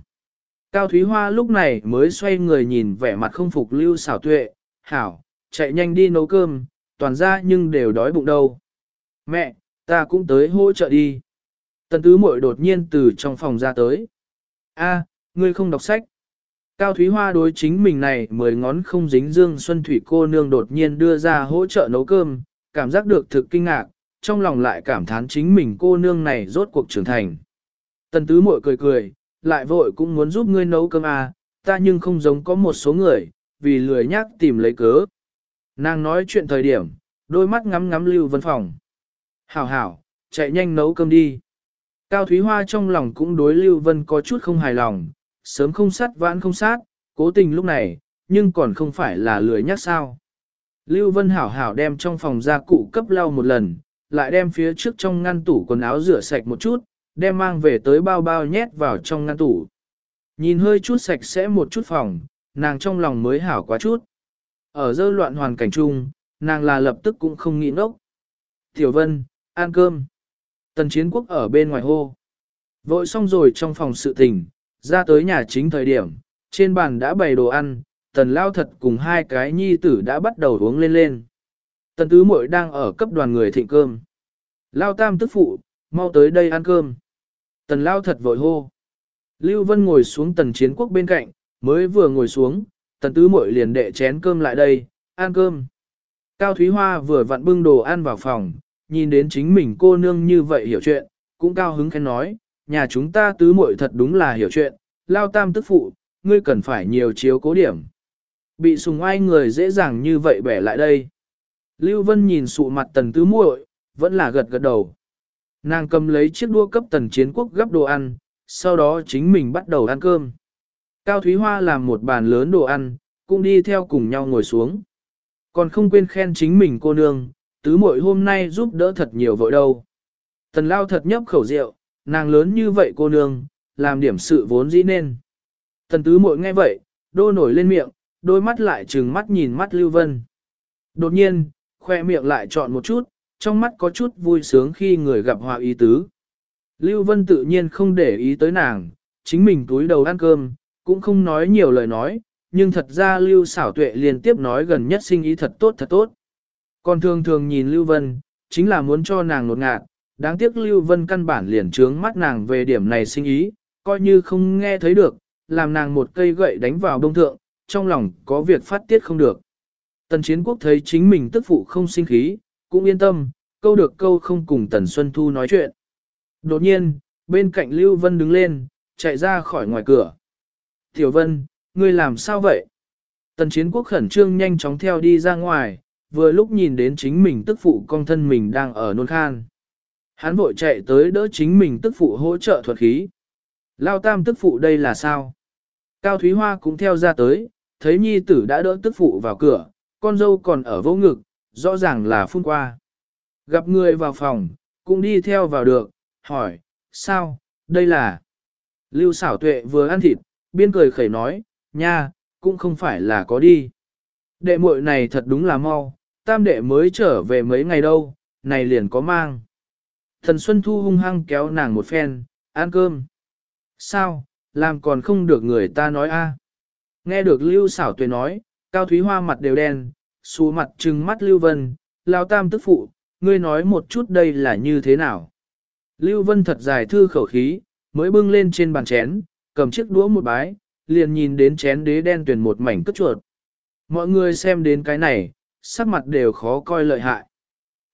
Cao Thúy Hoa lúc này mới xoay người nhìn vẻ mặt không phục Lưu xảo tuệ, hảo, chạy nhanh đi nấu cơm, toàn ra nhưng đều đói bụng đâu. Mẹ, ta cũng tới hỗ trợ đi. Tần tứ muội đột nhiên từ trong phòng ra tới. A, ngươi không đọc sách. Cao Thúy Hoa đối chính mình này mười ngón không dính dương xuân thủy cô nương đột nhiên đưa ra hỗ trợ nấu cơm, cảm giác được thực kinh ngạc, trong lòng lại cảm thán chính mình cô nương này rốt cuộc trưởng thành. Tần tứ muội cười cười, lại vội cũng muốn giúp ngươi nấu cơm à, ta nhưng không giống có một số người, vì lười nhác tìm lấy cớ. Nàng nói chuyện thời điểm, đôi mắt ngắm ngắm Lưu Vân phòng. Hảo hảo, chạy nhanh nấu cơm đi. Cao Thúy Hoa trong lòng cũng đối Lưu Vân có chút không hài lòng, sớm không sát vãn không sát, cố tình lúc này, nhưng còn không phải là lười nhắc sao. Lưu Vân hảo hảo đem trong phòng gia cụ cấp lau một lần, lại đem phía trước trong ngăn tủ quần áo rửa sạch một chút, đem mang về tới bao bao nhét vào trong ngăn tủ. Nhìn hơi chút sạch sẽ một chút phòng, nàng trong lòng mới hảo quá chút. Ở dơ loạn hoàn cảnh chung, nàng là lập tức cũng không nghĩ ngốc. Tiểu Vân, ăn cơm. Tần chiến quốc ở bên ngoài hô. Vội xong rồi trong phòng sự tình, ra tới nhà chính thời điểm, trên bàn đã bày đồ ăn, tần lao thật cùng hai cái nhi tử đã bắt đầu uống lên lên. Tần tứ muội đang ở cấp đoàn người thịnh cơm. Lao tam tức phụ, mau tới đây ăn cơm. Tần lao thật vội hô. Lưu Vân ngồi xuống tần chiến quốc bên cạnh, mới vừa ngồi xuống, tần tứ muội liền đệ chén cơm lại đây, ăn cơm. Cao Thúy Hoa vừa vặn bưng đồ ăn vào phòng, nhìn đến chính mình cô nương như vậy hiểu chuyện, cũng cao hứng khen nói, nhà chúng ta tứ muội thật đúng là hiểu chuyện, lao tam tức phụ, ngươi cần phải nhiều chiếu cố điểm. Bị sùng ai người dễ dàng như vậy bẻ lại đây. Lưu Vân nhìn sụ mặt tần tứ muội, vẫn là gật gật đầu. Nàng cầm lấy chiếc đua cấp tần chiến quốc gấp đồ ăn, sau đó chính mình bắt đầu ăn cơm. Cao Thúy Hoa làm một bàn lớn đồ ăn, cũng đi theo cùng nhau ngồi xuống. Còn không quên khen chính mình cô nương, tứ muội hôm nay giúp đỡ thật nhiều vội đâu. Tần lao thật nhấp khẩu rượu, nàng lớn như vậy cô nương, làm điểm sự vốn dĩ nên. Tần tứ muội nghe vậy, đô nổi lên miệng, đôi mắt lại trừng mắt nhìn mắt Lưu Vân. Đột nhiên, khoe miệng lại chọn một chút, trong mắt có chút vui sướng khi người gặp hòa ý tứ. Lưu Vân tự nhiên không để ý tới nàng, chính mình túi đầu ăn cơm, cũng không nói nhiều lời nói, nhưng thật ra Lưu xảo tuệ liên tiếp nói gần nhất sinh ý thật tốt thật tốt. Còn thường thường nhìn Lưu Vân, chính là muốn cho nàng nột ngạt, đáng tiếc Lưu Vân căn bản liền trướng mắt nàng về điểm này sinh ý, coi như không nghe thấy được, làm nàng một cây gậy đánh vào đông thượng, trong lòng có việc phát tiết không được. Tần chiến quốc thấy chính mình tức phụ không sinh khí, cũng yên tâm, câu được câu không cùng Tần Xuân Thu nói chuyện. Đột nhiên, bên cạnh Lưu Vân đứng lên, chạy ra khỏi ngoài cửa. Tiểu Vân, ngươi làm sao vậy? Tần chiến quốc khẩn trương nhanh chóng theo đi ra ngoài, vừa lúc nhìn đến chính mình tức phụ con thân mình đang ở nôn khan. Hắn vội chạy tới đỡ chính mình tức phụ hỗ trợ thuật khí. Lao tam tức phụ đây là sao? Cao Thúy Hoa cũng theo ra tới, thấy nhi tử đã đỡ tức phụ vào cửa, con dâu còn ở vô ngực, rõ ràng là phun qua. Gặp người vào phòng, cũng đi theo vào được, hỏi, sao, đây là... Lưu xảo tuệ vừa ăn thịt, biên cười khẩy nói, nha, cũng không phải là có đi. Đệ muội này thật đúng là mau, tam đệ mới trở về mấy ngày đâu, này liền có mang. Thần Xuân Thu hung hăng kéo nàng một phen, ăn cơm. Sao, làm còn không được người ta nói a? Nghe được Lưu xảo tuệ nói, Cao Thúy Hoa mặt đều đen, xù mặt trừng mắt Lưu Vân, lao tam tức phụ, ngươi nói một chút đây là như thế nào. Lưu Vân thật dài thư khẩu khí, mới bưng lên trên bàn chén, cầm chiếc đũa một bái, liền nhìn đến chén đế đen tuyển một mảnh cất chuột. Mọi người xem đến cái này, sắc mặt đều khó coi lợi hại.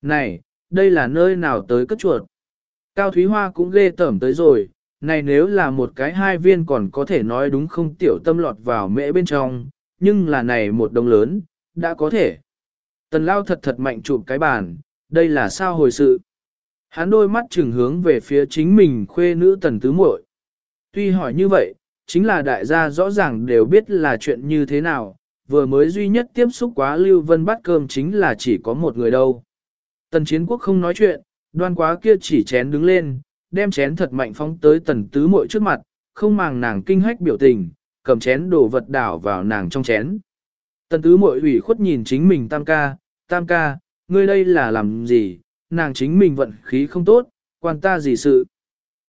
Này, đây là nơi nào tới cất chuột? Cao Thúy Hoa cũng ghê tởm tới rồi, này nếu là một cái hai viên còn có thể nói đúng không tiểu tâm lọt vào mễ bên trong, nhưng là này một đồng lớn, đã có thể. Tần lao thật thật mạnh chụp cái bàn, đây là sao hồi sự. Hắn đôi mắt trừng hướng về phía chính mình khuê nữ tần tứ muội. Tuy hỏi như vậy, chính là đại gia rõ ràng đều biết là chuyện như thế nào, vừa mới duy nhất tiếp xúc quá Lưu Vân bắt cơm chính là chỉ có một người đâu. Tần chiến quốc không nói chuyện, đoan quá kia chỉ chén đứng lên, đem chén thật mạnh phóng tới tần tứ muội trước mặt, không màng nàng kinh hách biểu tình, cầm chén đổ vật đảo vào nàng trong chén. Tần tứ muội ủy khuất nhìn chính mình tam ca, tam ca, ngươi đây là làm gì, nàng chính mình vận khí không tốt, quan ta gì sự.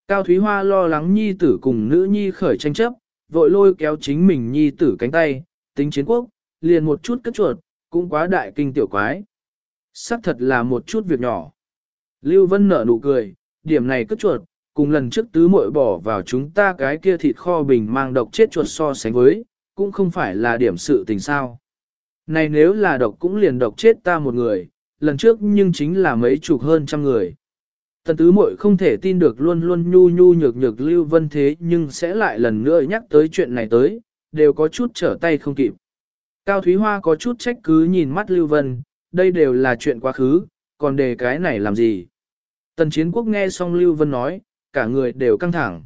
Cao Thúy Hoa lo lắng nhi tử cùng nữ nhi khởi tranh chấp, vội lôi kéo chính mình nhi tử cánh tay, tính chiến quốc, liền một chút cất chuột, cũng quá đại kinh tiểu quái. Sắc thật là một chút việc nhỏ. Lưu Vân nở nụ cười, điểm này cất chuột, cùng lần trước tứ muội bỏ vào chúng ta cái kia thịt kho bình mang độc chết chuột so sánh với, cũng không phải là điểm sự tình sao. Này nếu là độc cũng liền độc chết ta một người, lần trước nhưng chính là mấy chục hơn trăm người. Tần tứ muội không thể tin được luôn luôn nhu nhu nhược nhược Lưu Vân thế nhưng sẽ lại lần nữa nhắc tới chuyện này tới, đều có chút trở tay không kịp. Cao Thúy Hoa có chút trách cứ nhìn mắt Lưu Vân, đây đều là chuyện quá khứ, còn đề cái này làm gì? Tần chiến quốc nghe xong Lưu Vân nói, cả người đều căng thẳng.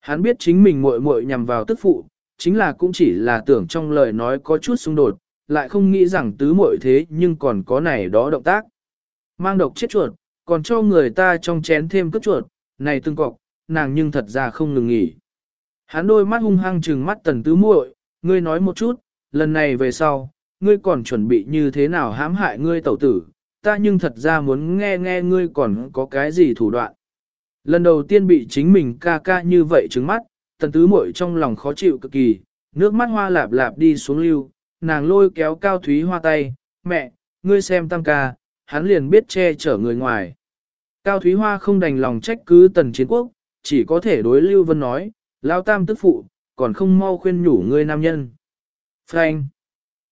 Hắn biết chính mình muội muội nhằm vào tức phụ, chính là cũng chỉ là tưởng trong lời nói có chút xung đột, lại không nghĩ rằng tứ muội thế nhưng còn có này đó động tác. Mang độc chết chuột, còn cho người ta trong chén thêm cất chuột, này tương cọc, nàng nhưng thật ra không ngừng nghỉ. Hắn đôi mắt hung hăng trừng mắt tần tứ muội, ngươi nói một chút, lần này về sau, ngươi còn chuẩn bị như thế nào hãm hại ngươi tẩu tử, ta nhưng thật ra muốn nghe nghe ngươi còn có cái gì thủ đoạn. Lần đầu tiên bị chính mình ca ca như vậy trứng mắt, tần tứ muội trong lòng khó chịu cực kỳ, nước mắt hoa lạp lạp đi xuống lưu, nàng lôi kéo cao thúy hoa tay, mẹ, ngươi xem tam ca, hắn liền biết che chở người ngoài. Cao thúy hoa không đành lòng trách cứ tần chiến quốc, chỉ có thể đối Lưu Vân nói, lao tam tức phụ, còn không mau khuyên nhủ ngươi nam nhân. Frank!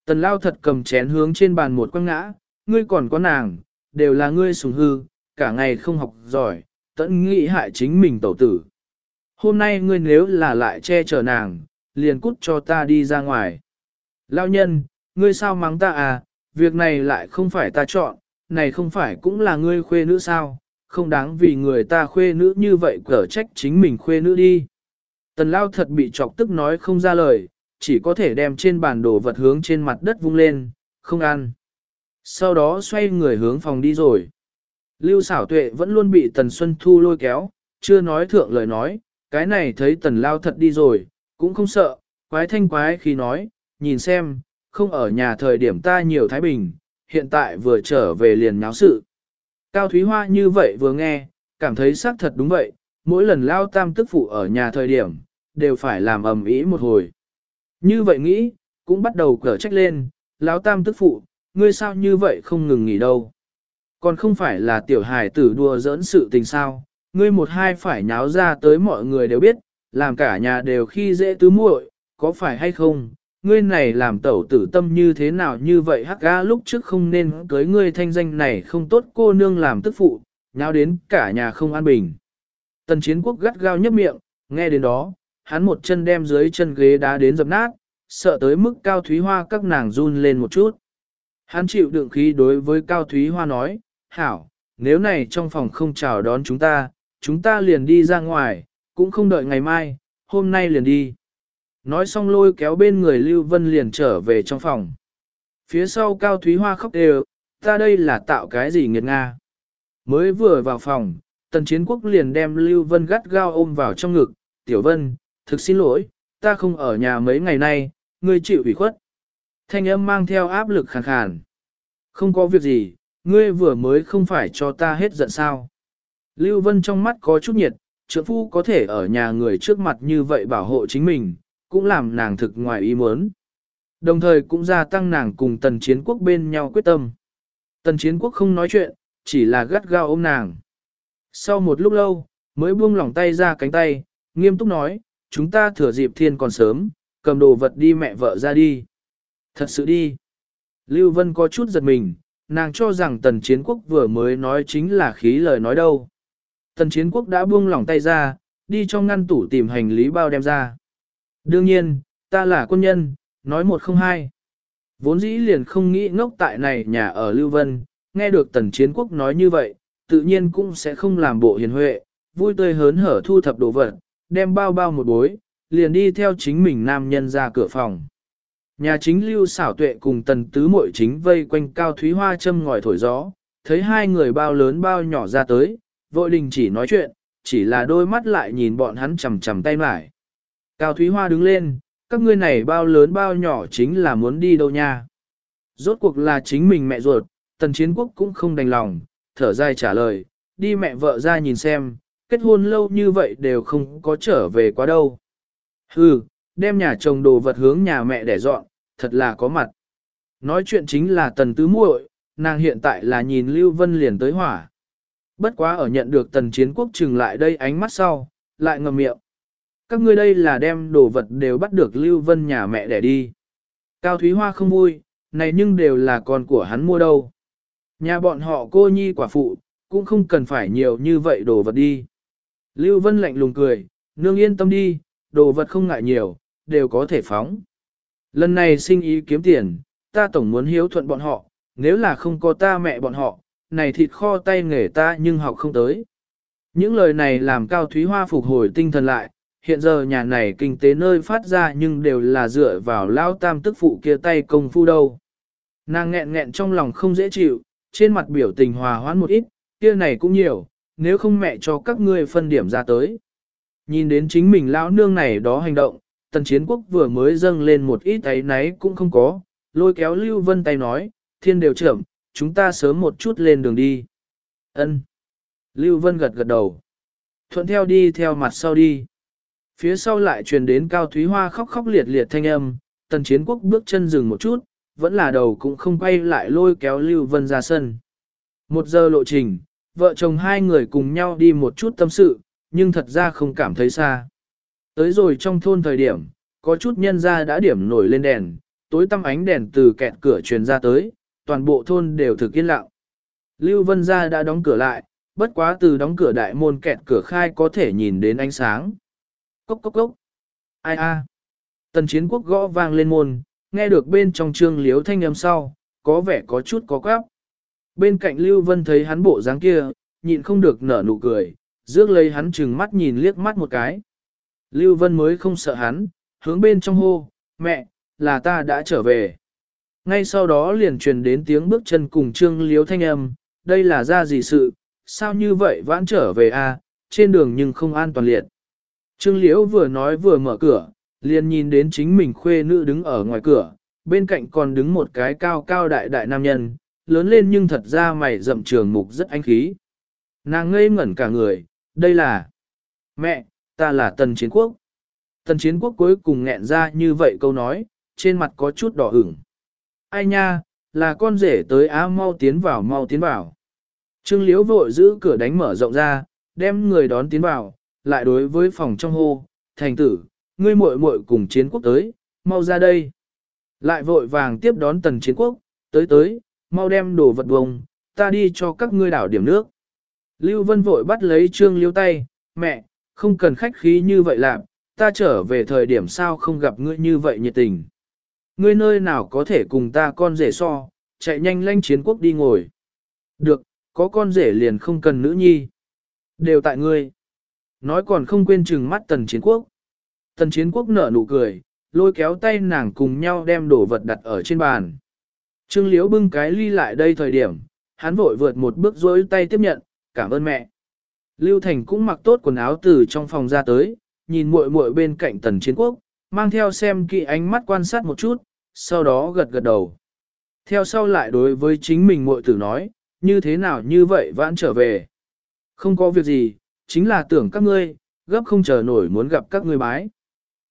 Tần lao thật cầm chén hướng trên bàn một quăng ngã, ngươi còn có nàng, đều là ngươi sùng hư, cả ngày không học giỏi, tận nghĩ hại chính mình tẩu tử. Hôm nay ngươi nếu là lại che chở nàng, liền cút cho ta đi ra ngoài. Lao nhân, ngươi sao mắng ta à, việc này lại không phải ta chọn, này không phải cũng là ngươi khuê nữ sao, không đáng vì người ta khuê nữ như vậy cở trách chính mình khuê nữ đi. Tần lao thật bị chọc tức nói không ra lời, chỉ có thể đem trên bàn đồ vật hướng trên mặt đất vung lên, không ăn. Sau đó xoay người hướng phòng đi rồi. Lưu xảo tuệ vẫn luôn bị Tần Xuân Thu lôi kéo, chưa nói thượng lời nói, cái này thấy Tần Lao thật đi rồi, cũng không sợ, quái thanh quái khi nói, nhìn xem, không ở nhà thời điểm ta nhiều Thái Bình, hiện tại vừa trở về liền nháo sự. Cao Thúy Hoa như vậy vừa nghe, cảm thấy xác thật đúng vậy, mỗi lần Lao Tam tức phụ ở nhà thời điểm, đều phải làm ầm ĩ một hồi. Như vậy nghĩ, cũng bắt đầu cở trách lên, Lão Tam tức phụ, ngươi sao như vậy không ngừng nghỉ đâu. Còn không phải là tiểu hài tử đùa giỡn sự tình sao, ngươi một hai phải nháo ra tới mọi người đều biết, làm cả nhà đều khi dễ tứ muội, có phải hay không? Ngươi này làm tẩu tử tâm như thế nào như vậy hắc ga lúc trước không nên cưới ngươi thanh danh này không tốt cô nương làm tức phụ, nháo đến cả nhà không an bình. Tần chiến quốc gắt gao nhấp miệng, nghe đến đó, hắn một chân đem dưới chân ghế đá đến dập nát, sợ tới mức cao thúy hoa các nàng run lên một chút. Hắn chịu đựng khí đối với cao thúy hoa nói, hảo, nếu này trong phòng không chào đón chúng ta, chúng ta liền đi ra ngoài, cũng không đợi ngày mai, hôm nay liền đi. Nói xong lôi kéo bên người Lưu Vân liền trở về trong phòng. Phía sau Cao Thúy Hoa khóc đều, ta đây là tạo cái gì nghiệt nga. Mới vừa vào phòng, Tần Chiến Quốc liền đem Lưu Vân gắt gao ôm vào trong ngực, Tiểu Vân, thực xin lỗi, ta không ở nhà mấy ngày nay, ngươi chịu ủy khuất. Thanh âm mang theo áp lực khàn khàn. Không có việc gì, ngươi vừa mới không phải cho ta hết giận sao. Lưu Vân trong mắt có chút nhiệt, trượng phu có thể ở nhà người trước mặt như vậy bảo hộ chính mình, cũng làm nàng thực ngoài ý muốn. Đồng thời cũng gia tăng nàng cùng tần chiến quốc bên nhau quyết tâm. Tần chiến quốc không nói chuyện, chỉ là gắt gao ôm nàng. Sau một lúc lâu, mới buông lỏng tay ra cánh tay, nghiêm túc nói, chúng ta thừa dịp thiên còn sớm, cầm đồ vật đi mẹ vợ ra đi. Thật sự đi. Lưu Vân có chút giật mình, nàng cho rằng tần chiến quốc vừa mới nói chính là khí lời nói đâu. Tần chiến quốc đã buông lỏng tay ra, đi trong ngăn tủ tìm hành lý bao đem ra. Đương nhiên, ta là quân nhân, nói một không hai. Vốn dĩ liền không nghĩ ngốc tại này nhà ở Lưu Vân, nghe được tần chiến quốc nói như vậy, tự nhiên cũng sẽ không làm bộ hiền huệ, vui tươi hớn hở thu thập đồ vật, đem bao bao một bối, liền đi theo chính mình nam nhân ra cửa phòng. Nhà chính lưu xảo tuệ cùng tần tứ muội chính vây quanh cao thúy hoa châm ngòi thổi gió, thấy hai người bao lớn bao nhỏ ra tới, vội đình chỉ nói chuyện, chỉ là đôi mắt lại nhìn bọn hắn chầm chầm tay mải. Cao thúy hoa đứng lên, các ngươi này bao lớn bao nhỏ chính là muốn đi đâu nha. Rốt cuộc là chính mình mẹ ruột, tần chiến quốc cũng không đành lòng, thở dài trả lời, đi mẹ vợ ra nhìn xem, kết hôn lâu như vậy đều không có trở về quá đâu. Hừ, đem nhà chồng đồ vật hướng nhà mẹ để dọn, thật là có mặt. Nói chuyện chính là tần tứ muội, nàng hiện tại là nhìn Lưu Vân liền tới hỏa. Bất quá ở nhận được tần chiến quốc trừng lại đây ánh mắt sau, lại ngầm miệng. Các ngươi đây là đem đồ vật đều bắt được Lưu Vân nhà mẹ để đi. Cao Thúy Hoa không vui, này nhưng đều là con của hắn mua đâu. Nhà bọn họ cô nhi quả phụ, cũng không cần phải nhiều như vậy đồ vật đi. Lưu Vân lạnh lùng cười, nương yên tâm đi, đồ vật không ngại nhiều, đều có thể phóng. Lần này sinh ý kiếm tiền, ta tổng muốn hiếu thuận bọn họ, nếu là không có ta mẹ bọn họ, này thịt kho tay nghề ta nhưng học không tới. Những lời này làm Cao Thúy Hoa phục hồi tinh thần lại, hiện giờ nhà này kinh tế nơi phát ra nhưng đều là dựa vào lao tam tức phụ kia tay công phu đâu. Nàng nghẹn nghẹn trong lòng không dễ chịu, trên mặt biểu tình hòa hoãn một ít, kia này cũng nhiều, nếu không mẹ cho các ngươi phân điểm ra tới. Nhìn đến chính mình lão nương này đó hành động, tần chiến quốc vừa mới dâng lên một ít ấy náy cũng không có, lôi kéo Lưu Vân tay nói, thiên đều trưởng, chúng ta sớm một chút lên đường đi. Ân. Lưu Vân gật gật đầu. Thuận theo đi theo mặt sau đi. Phía sau lại truyền đến Cao Thúy Hoa khóc khóc liệt liệt thanh âm, tần chiến quốc bước chân dừng một chút, vẫn là đầu cũng không quay lại lôi kéo Lưu Vân ra sân. Một giờ lộ trình, vợ chồng hai người cùng nhau đi một chút tâm sự, nhưng thật ra không cảm thấy xa. Tới rồi trong thôn thời điểm, có chút nhân ra đã điểm nổi lên đèn, tối tăm ánh đèn từ kẹt cửa truyền ra tới, toàn bộ thôn đều thực yên lặng. Lưu Vân gia đã đóng cửa lại, bất quá từ đóng cửa đại môn kẹt cửa khai có thể nhìn đến ánh sáng. Cốc cốc cốc. Ai a? Tần chiến quốc gõ vang lên môn, nghe được bên trong trương liếu thanh âm sau, có vẻ có chút có quáp. Bên cạnh Lưu Vân thấy hắn bộ dáng kia, nhịn không được nở nụ cười, rước lấy hắn chừng mắt nhìn liếc mắt một cái. Lưu Vân mới không sợ hắn, hướng bên trong hô, mẹ, là ta đã trở về. Ngay sau đó liền truyền đến tiếng bước chân cùng trương liếu thanh âm, đây là ra gì sự, sao như vậy vãn trở về a trên đường nhưng không an toàn liệt. Trương Liễu vừa nói vừa mở cửa, liền nhìn đến chính mình khuê nữ đứng ở ngoài cửa, bên cạnh còn đứng một cái cao cao đại đại nam nhân, lớn lên nhưng thật ra mày rậm trường mục rất anh khí. Nàng ngây ngẩn cả người, đây là Mẹ, ta là Tần Chiến Quốc. Tần Chiến Quốc cuối cùng nghẹn ra như vậy câu nói, trên mặt có chút đỏ ửng. Ai nha, là con rể tới á mau tiến vào mau tiến vào. Trương Liễu vội giữ cửa đánh mở rộng ra, đem người đón tiến vào, lại đối với phòng trong hô, thành tử, ngươi muội muội cùng chiến quốc tới, mau ra đây. Lại vội vàng tiếp đón tần chiến quốc, tới tới, mau đem đồ vật bông, ta đi cho các ngươi đảo điểm nước. Lưu Vân vội bắt lấy Trương Liêu tay, mẹ, không cần khách khí như vậy làm, ta trở về thời điểm sao không gặp ngươi như vậy nhiệt tình. Ngươi nơi nào có thể cùng ta con rể so, chạy nhanh lanh chiến quốc đi ngồi. Được, có con rể liền không cần nữ nhi. Đều tại ngươi. Nói còn không quên chừng mắt tần chiến quốc. Tần chiến quốc nở nụ cười, lôi kéo tay nàng cùng nhau đem đồ vật đặt ở trên bàn. Trương Liễu bưng cái ly lại đây thời điểm, hắn vội vượt một bước dối tay tiếp nhận, cảm ơn mẹ. Lưu Thành cũng mặc tốt quần áo từ trong phòng ra tới, nhìn muội muội bên cạnh tần chiến quốc, mang theo xem kỹ ánh mắt quan sát một chút, sau đó gật gật đầu. Theo sau lại đối với chính mình muội tử nói, như thế nào như vậy vãn trở về. Không có việc gì, chính là tưởng các ngươi, gấp không chờ nổi muốn gặp các ngươi bái.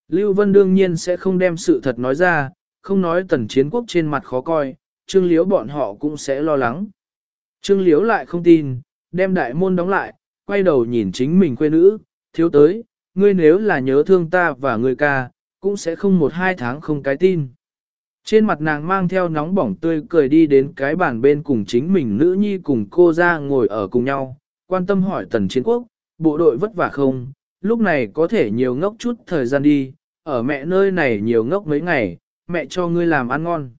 Lưu Vân đương nhiên sẽ không đem sự thật nói ra, không nói tần chiến quốc trên mặt khó coi, Trương Liếu bọn họ cũng sẽ lo lắng. Trương Liếu lại không tin, đem đại môn đóng lại, quay đầu nhìn chính mình quê nữ, thiếu tới, ngươi nếu là nhớ thương ta và ngươi ca, cũng sẽ không một hai tháng không cái tin. Trên mặt nàng mang theo nóng bỏng tươi cười đi đến cái bàn bên cùng chính mình nữ nhi cùng cô ra ngồi ở cùng nhau, quan tâm hỏi tần chiến quốc, bộ đội vất vả không, lúc này có thể nhiều ngốc chút thời gian đi, ở mẹ nơi này nhiều ngốc mấy ngày, mẹ cho ngươi làm ăn ngon.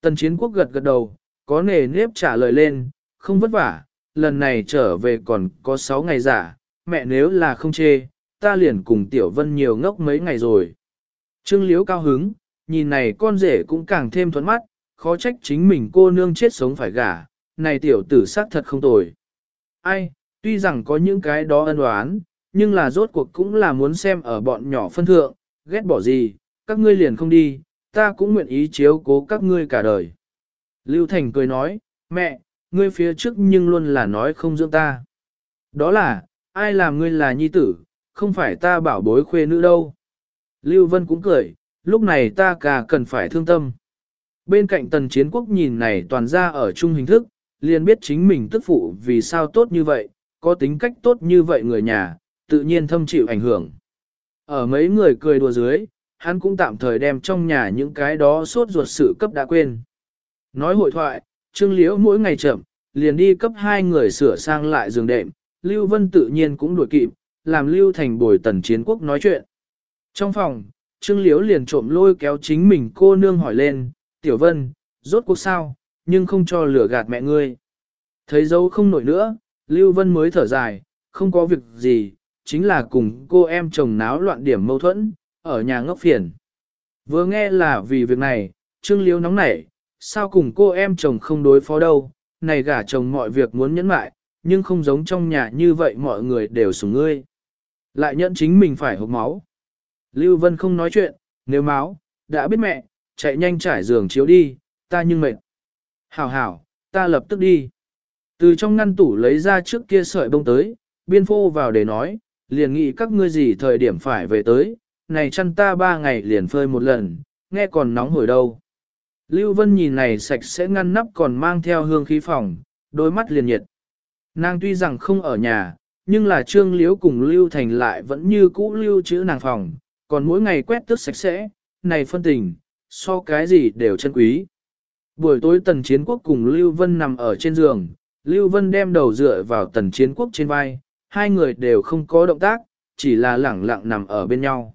Tần chiến quốc gật gật đầu, có nề nếp trả lời lên, không vất vả, lần này trở về còn có 6 ngày giả, mẹ nếu là không chê, ta liền cùng Tiểu Vân nhiều ngốc mấy ngày rồi. Trương Liễu cao hứng, nhìn này con rể cũng càng thêm thuẫn mắt, khó trách chính mình cô nương chết sống phải gả, này tiểu tử xác thật không tồi. Ai, tuy rằng có những cái đó ân oán, nhưng là rốt cuộc cũng là muốn xem ở bọn nhỏ phân thượng, ghét bỏ gì, các ngươi liền không đi, ta cũng nguyện ý chiếu cố các ngươi cả đời. Lưu Thành cười nói, mẹ, ngươi phía trước nhưng luôn là nói không dưỡng ta. Đó là, ai làm ngươi là nhi tử, không phải ta bảo bối khuê nữ đâu. Lưu Vân cũng cười, lúc này ta cả cần phải thương tâm. Bên cạnh tần chiến quốc nhìn này toàn ra ở chung hình thức, liền biết chính mình tức phụ vì sao tốt như vậy, có tính cách tốt như vậy người nhà, tự nhiên thâm chịu ảnh hưởng. Ở mấy người cười đùa dưới, hắn cũng tạm thời đem trong nhà những cái đó sốt ruột sự cấp đã quên. Nói hội thoại, Trương Liễu mỗi ngày chậm, liền đi cấp hai người sửa sang lại giường đệm, Lưu Vân tự nhiên cũng đuổi kịp, làm Lưu Thành bồi tần chiến quốc nói chuyện. Trong phòng, Trương Liễu liền trộm lôi kéo chính mình cô nương hỏi lên, Tiểu Vân, rốt cuộc sao, nhưng không cho lửa gạt mẹ ngươi. Thấy dấu không nổi nữa, Lưu Vân mới thở dài, không có việc gì, chính là cùng cô em chồng náo loạn điểm mâu thuẫn, ở nhà ngốc phiền. Vừa nghe là vì việc này, Trương Liễu nóng nảy, sao cùng cô em chồng không đối phó đâu, này gả chồng mọi việc muốn nhẫn mại, nhưng không giống trong nhà như vậy mọi người đều sủng ngươi. Lại nhận chính mình phải hộp máu. Lưu Vân không nói chuyện, nếu máu, đã biết mẹ, chạy nhanh trải giường chiếu đi, ta nhưng mệt. Hảo hảo, ta lập tức đi. Từ trong ngăn tủ lấy ra trước kia sợi bông tới, biên phô vào để nói, liền nghĩ các ngươi gì thời điểm phải về tới, này chăn ta ba ngày liền phơi một lần, nghe còn nóng hổi đâu. Lưu Vân nhìn này sạch sẽ ngăn nắp còn mang theo hương khí phòng, đôi mắt liền nhiệt. Nàng tuy rằng không ở nhà, nhưng là trương liễu cùng Lưu Thành lại vẫn như cũ lưu trữ nàng phòng, còn mỗi ngày quét tước sạch sẽ, này phân tình, so cái gì đều chân quý. Buổi tối tần chiến quốc cùng Lưu Vân nằm ở trên giường, Lưu Vân đem đầu dựa vào tần chiến quốc trên vai, hai người đều không có động tác, chỉ là lẳng lặng nằm ở bên nhau.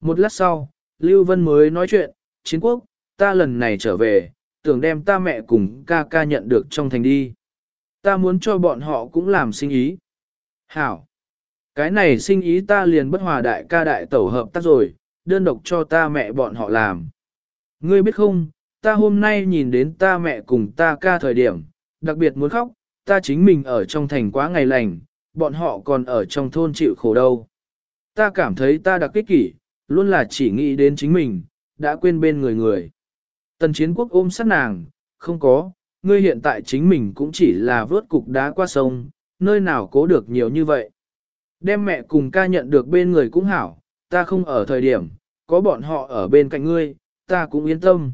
Một lát sau, Lưu Vân mới nói chuyện, chiến quốc, ta lần này trở về, tưởng đem ta mẹ cùng ca ca nhận được trong thành đi. Ta muốn cho bọn họ cũng làm sinh ý. Hảo! Cái này sinh ý ta liền bất hòa đại ca đại tẩu hợp tác rồi, đơn độc cho ta mẹ bọn họ làm. Ngươi biết không, ta hôm nay nhìn đến ta mẹ cùng ta ca thời điểm, đặc biệt muốn khóc, ta chính mình ở trong thành quá ngày lành, bọn họ còn ở trong thôn chịu khổ đâu. Ta cảm thấy ta đặc kích kỷ, luôn là chỉ nghĩ đến chính mình, đã quên bên người người. Tần chiến quốc ôm sát nàng, không có, ngươi hiện tại chính mình cũng chỉ là vớt cục đá qua sông, nơi nào cố được nhiều như vậy. Đem mẹ cùng ca nhận được bên người cũng hảo, ta không ở thời điểm, có bọn họ ở bên cạnh ngươi, ta cũng yên tâm.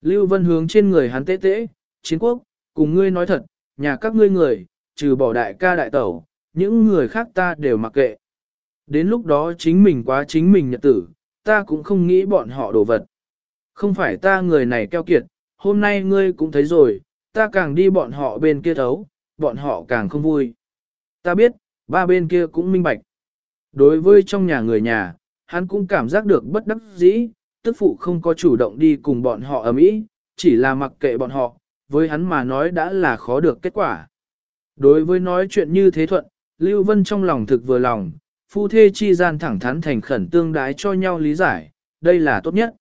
Lưu Vân hướng trên người hắn tế tế, chiến quốc, cùng ngươi nói thật, nhà các ngươi người, trừ bỏ đại ca đại tẩu, những người khác ta đều mặc kệ. Đến lúc đó chính mình quá chính mình nhật tử, ta cũng không nghĩ bọn họ đồ vật. Không phải ta người này keo kiệt, hôm nay ngươi cũng thấy rồi, ta càng đi bọn họ bên kia thấu, bọn họ càng không vui. Ta biết, ba bên kia cũng minh bạch. Đối với trong nhà người nhà, hắn cũng cảm giác được bất đắc dĩ, tức phụ không có chủ động đi cùng bọn họ ở mỹ, chỉ là mặc kệ bọn họ, với hắn mà nói đã là khó được kết quả. Đối với nói chuyện như thế thuận, Lưu Vân trong lòng thực vừa lòng, phu thê chi gian thẳng thắn thành khẩn tương đái cho nhau lý giải, đây là tốt nhất.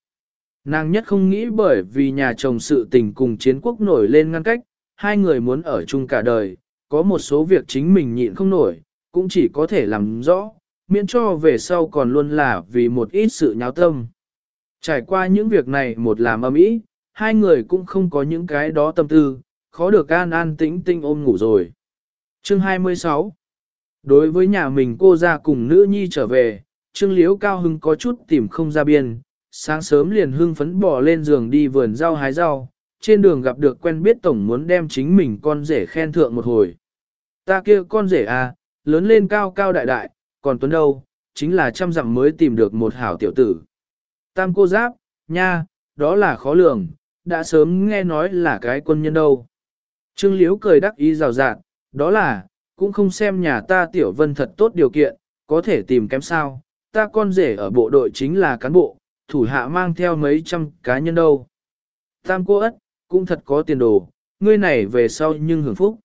Nàng nhất không nghĩ bởi vì nhà chồng sự tình cùng chiến quốc nổi lên ngăn cách, hai người muốn ở chung cả đời, có một số việc chính mình nhịn không nổi, cũng chỉ có thể làm rõ, miễn cho về sau còn luôn là vì một ít sự nháo tâm. Trải qua những việc này một làm âm ý, hai người cũng không có những cái đó tâm tư, khó được an an tĩnh tinh ôm ngủ rồi. Chương 26 Đối với nhà mình cô ra cùng nữ nhi trở về, Trương Liễu Cao Hưng có chút tìm không ra biên, sáng sớm liền hưng phấn bỏ lên giường đi vườn rau hái rau, trên đường gặp được quen biết tổng muốn đem chính mình con rể khen thượng một hồi. Ta kia con rể à, lớn lên cao cao đại đại, còn tuấn đâu, chính là trăm dặm mới tìm được một hảo tiểu tử. Tam cô giáp, nha, đó là khó lường, đã sớm nghe nói là cái quân nhân đâu. Trương Liễu cười đắc ý rào rạt, đó là, cũng không xem nhà ta tiểu vân thật tốt điều kiện, có thể tìm kém sao, ta con rể ở bộ đội chính là cán bộ, thủ hạ mang theo mấy trăm cá nhân đâu. Tam cô ất, cũng thật có tiền đồ, ngươi này về sau nhưng hưởng phúc.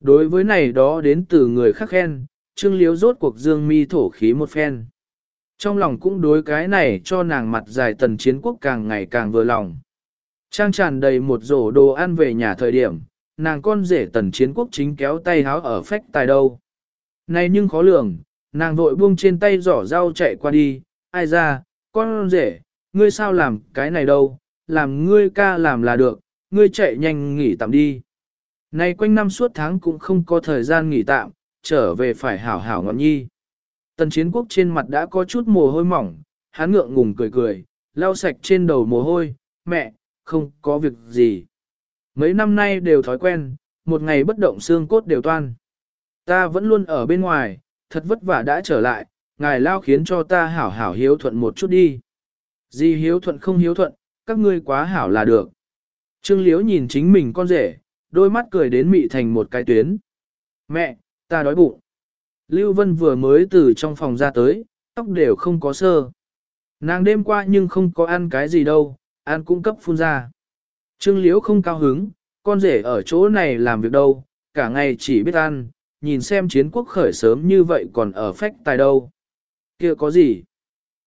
Đối với này đó đến từ người khác khen, Trương Liễu rốt cuộc dương mi thổ khí một phen. Trong lòng cũng đối cái này cho nàng mặt dài tần chiến quốc càng ngày càng vừa lòng. Trang tràn đầy một rổ đồ ăn về nhà thời điểm, nàng con rể tần chiến quốc chính kéo tay háo ở phách tài đâu. Này nhưng khó lường, nàng vội buông trên tay giỏ rau chạy qua đi, ai ra, con rể, ngươi sao làm cái này đâu, làm ngươi ca làm là được, ngươi chạy nhanh nghỉ tạm đi. Này quanh năm suốt tháng cũng không có thời gian nghỉ tạm, trở về phải hảo hảo ngọn nhi. Tần chiến quốc trên mặt đã có chút mồ hôi mỏng, hắn ngượng ngùng cười cười, lau sạch trên đầu mồ hôi, mẹ, không có việc gì. Mấy năm nay đều thói quen, một ngày bất động xương cốt đều toan. Ta vẫn luôn ở bên ngoài, thật vất vả đã trở lại, ngài lao khiến cho ta hảo hảo hiếu thuận một chút đi. Gì hiếu thuận không hiếu thuận, các ngươi quá hảo là được. Trương Liễu nhìn chính mình con rể, đôi mắt cười đến mị thành một cái tuyến. Mẹ, ta đói bụng. Lưu Vân vừa mới từ trong phòng ra tới, tóc đều không có sơ. Nàng đêm qua nhưng không có ăn cái gì đâu, ăn cung cấp phun ra. Trương Liễu không cao hứng, con rể ở chỗ này làm việc đâu, cả ngày chỉ biết ăn, nhìn xem chiến quốc khởi sớm như vậy còn ở phách tài đâu. kia có gì?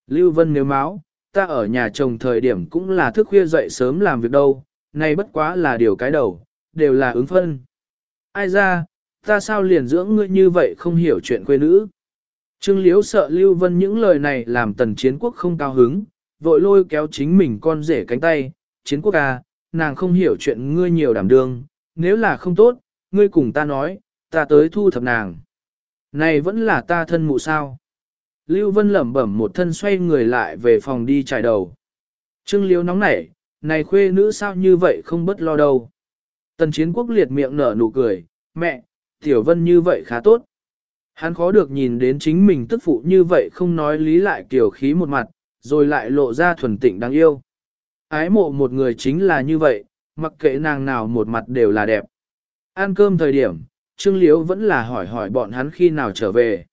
Lưu Vân nếu máu, ta ở nhà chồng thời điểm cũng là thức khuya dậy sớm làm việc đâu, nay bất quá là điều cái đầu, đều là ứng phân. Ai ra, ta sao liền dưỡng ngươi như vậy không hiểu chuyện quê nữ. Trương Liễu sợ Lưu Vân những lời này làm tần chiến quốc không cao hứng, vội lôi kéo chính mình con rể cánh tay, chiến quốc à, nàng không hiểu chuyện ngươi nhiều đảm đương, nếu là không tốt, ngươi cùng ta nói, ta tới thu thập nàng. Này vẫn là ta thân mụ sao. Lưu Vân lẩm bẩm một thân xoay người lại về phòng đi trải đầu. Trương liêu nóng nảy, này khuê nữ sao như vậy không bất lo đâu. Tần chiến quốc liệt miệng nở nụ cười, mẹ, Tiểu Vân như vậy khá tốt. Hắn khó được nhìn đến chính mình tức phụ như vậy không nói lý lại kiểu khí một mặt, rồi lại lộ ra thuần tịnh đáng yêu. Ái mộ một người chính là như vậy, mặc kệ nàng nào một mặt đều là đẹp. Ăn cơm thời điểm, Trương Liễu vẫn là hỏi hỏi bọn hắn khi nào trở về.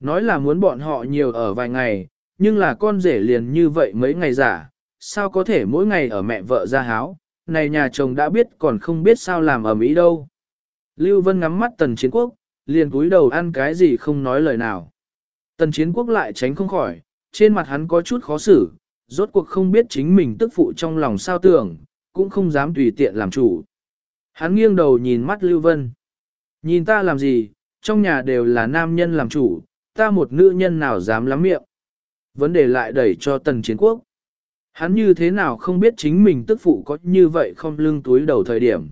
Nói là muốn bọn họ nhiều ở vài ngày, nhưng là con rể liền như vậy mấy ngày giả, sao có thể mỗi ngày ở mẹ vợ ra háo, này nhà chồng đã biết còn không biết sao làm ở Mỹ đâu. Lưu Vân ngắm mắt tần chiến quốc, liền cúi đầu ăn cái gì không nói lời nào. Tần chiến quốc lại tránh không khỏi, trên mặt hắn có chút khó xử, rốt cuộc không biết chính mình tức phụ trong lòng sao tưởng, cũng không dám tùy tiện làm chủ. Hắn nghiêng đầu nhìn mắt Lưu Vân. Nhìn ta làm gì, trong nhà đều là nam nhân làm chủ, ta một nữ nhân nào dám lắm miệng. Vấn đề lại đẩy cho tần chiến quốc. Hắn như thế nào không biết chính mình tức phụ có như vậy không lưng túi đầu thời điểm.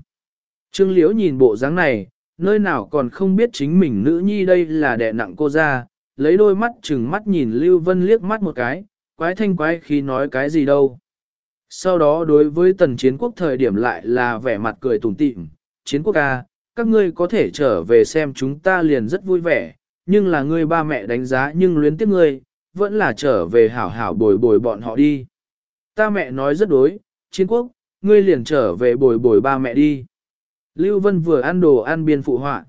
Trương Liễu nhìn bộ dáng này, nơi nào còn không biết chính mình nữ nhi đây là đẻ nặng cô ra, lấy đôi mắt chừng mắt nhìn Lưu Vân liếc mắt một cái, quái thanh quái khi nói cái gì đâu. Sau đó đối với tần chiến quốc thời điểm lại là vẻ mặt cười tủm tỉm, chiến quốc ca, các ngươi có thể trở về xem chúng ta liền rất vui vẻ, nhưng là ngươi ba mẹ đánh giá nhưng luyến tiếc ngươi, vẫn là trở về hảo hảo bồi bồi bọn họ đi. Ta mẹ nói rất đối, chiến quốc, ngươi liền trở về bồi bồi ba mẹ đi. Lưu Vân vừa ăn đồ ăn biên phụ họa.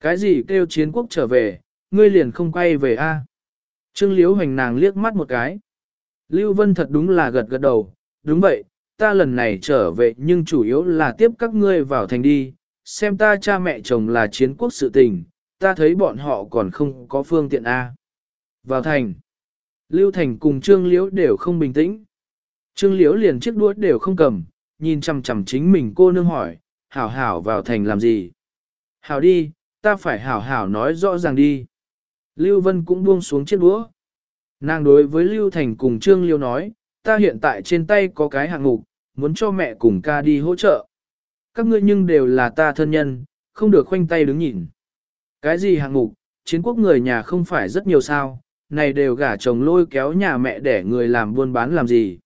Cái gì kêu chiến quốc trở về, ngươi liền không quay về a? Trương Liễu Hoành nàng liếc mắt một cái. Lưu Vân thật đúng là gật gật đầu, đúng vậy, ta lần này trở về nhưng chủ yếu là tiếp các ngươi vào thành đi, xem ta cha mẹ chồng là chiến quốc sự tình, ta thấy bọn họ còn không có phương tiện A. Vào thành, Lưu Thành cùng Trương Liễu đều không bình tĩnh. Trương Liễu liền chiếc đuốt đều không cầm, nhìn chằm chằm chính mình cô nương hỏi, hảo hảo vào thành làm gì? Hảo đi, ta phải hảo hảo nói rõ ràng đi. Lưu Vân cũng buông xuống chiếc đũa. Nàng đối với Lưu Thành cùng Trương Liêu nói, ta hiện tại trên tay có cái hạng mục, muốn cho mẹ cùng ca đi hỗ trợ. Các ngươi nhưng đều là ta thân nhân, không được khoanh tay đứng nhìn. Cái gì hạng mục, chiến quốc người nhà không phải rất nhiều sao, này đều gả chồng lôi kéo nhà mẹ để người làm buôn bán làm gì.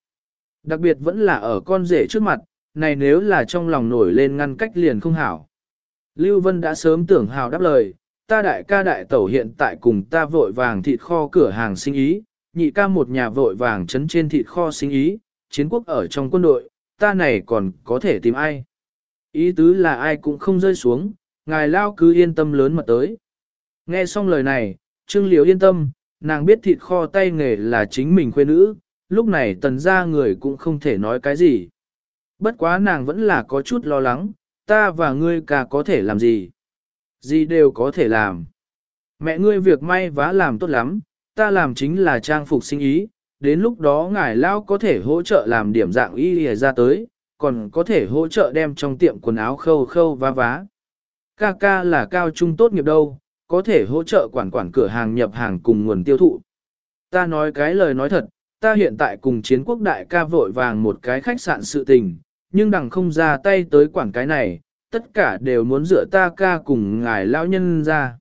Đặc biệt vẫn là ở con rể trước mặt, này nếu là trong lòng nổi lên ngăn cách liền không hảo. Lưu Vân đã sớm tưởng hào đáp lời, ta đại ca đại tẩu hiện tại cùng ta vội vàng thịt kho cửa hàng sinh ý, nhị ca một nhà vội vàng chấn trên thịt kho sinh ý, chiến quốc ở trong quân đội, ta này còn có thể tìm ai. Ý tứ là ai cũng không rơi xuống, ngài lao cứ yên tâm lớn mật tới. Nghe xong lời này, Trương Liễu yên tâm, nàng biết thịt kho tay nghề là chính mình khuê nữ, lúc này tần ra người cũng không thể nói cái gì. Bất quá nàng vẫn là có chút lo lắng, ta và ngươi cả có thể làm gì? Gì đều có thể làm. Mẹ ngươi việc may vá làm tốt lắm, ta làm chính là trang phục sinh ý, đến lúc đó ngài lao có thể hỗ trợ làm điểm dạng y ra tới, còn có thể hỗ trợ đem trong tiệm quần áo khâu khâu vá vá. Ca ca là cao trung tốt nghiệp đâu, có thể hỗ trợ quản quản cửa hàng nhập hàng cùng nguồn tiêu thụ. Ta nói cái lời nói thật, ta hiện tại cùng chiến quốc đại ca vội vàng một cái khách sạn sự tình, nhưng đằng không ra tay tới quản cái này, tất cả đều muốn dựa ta ca cùng ngài lão nhân ra.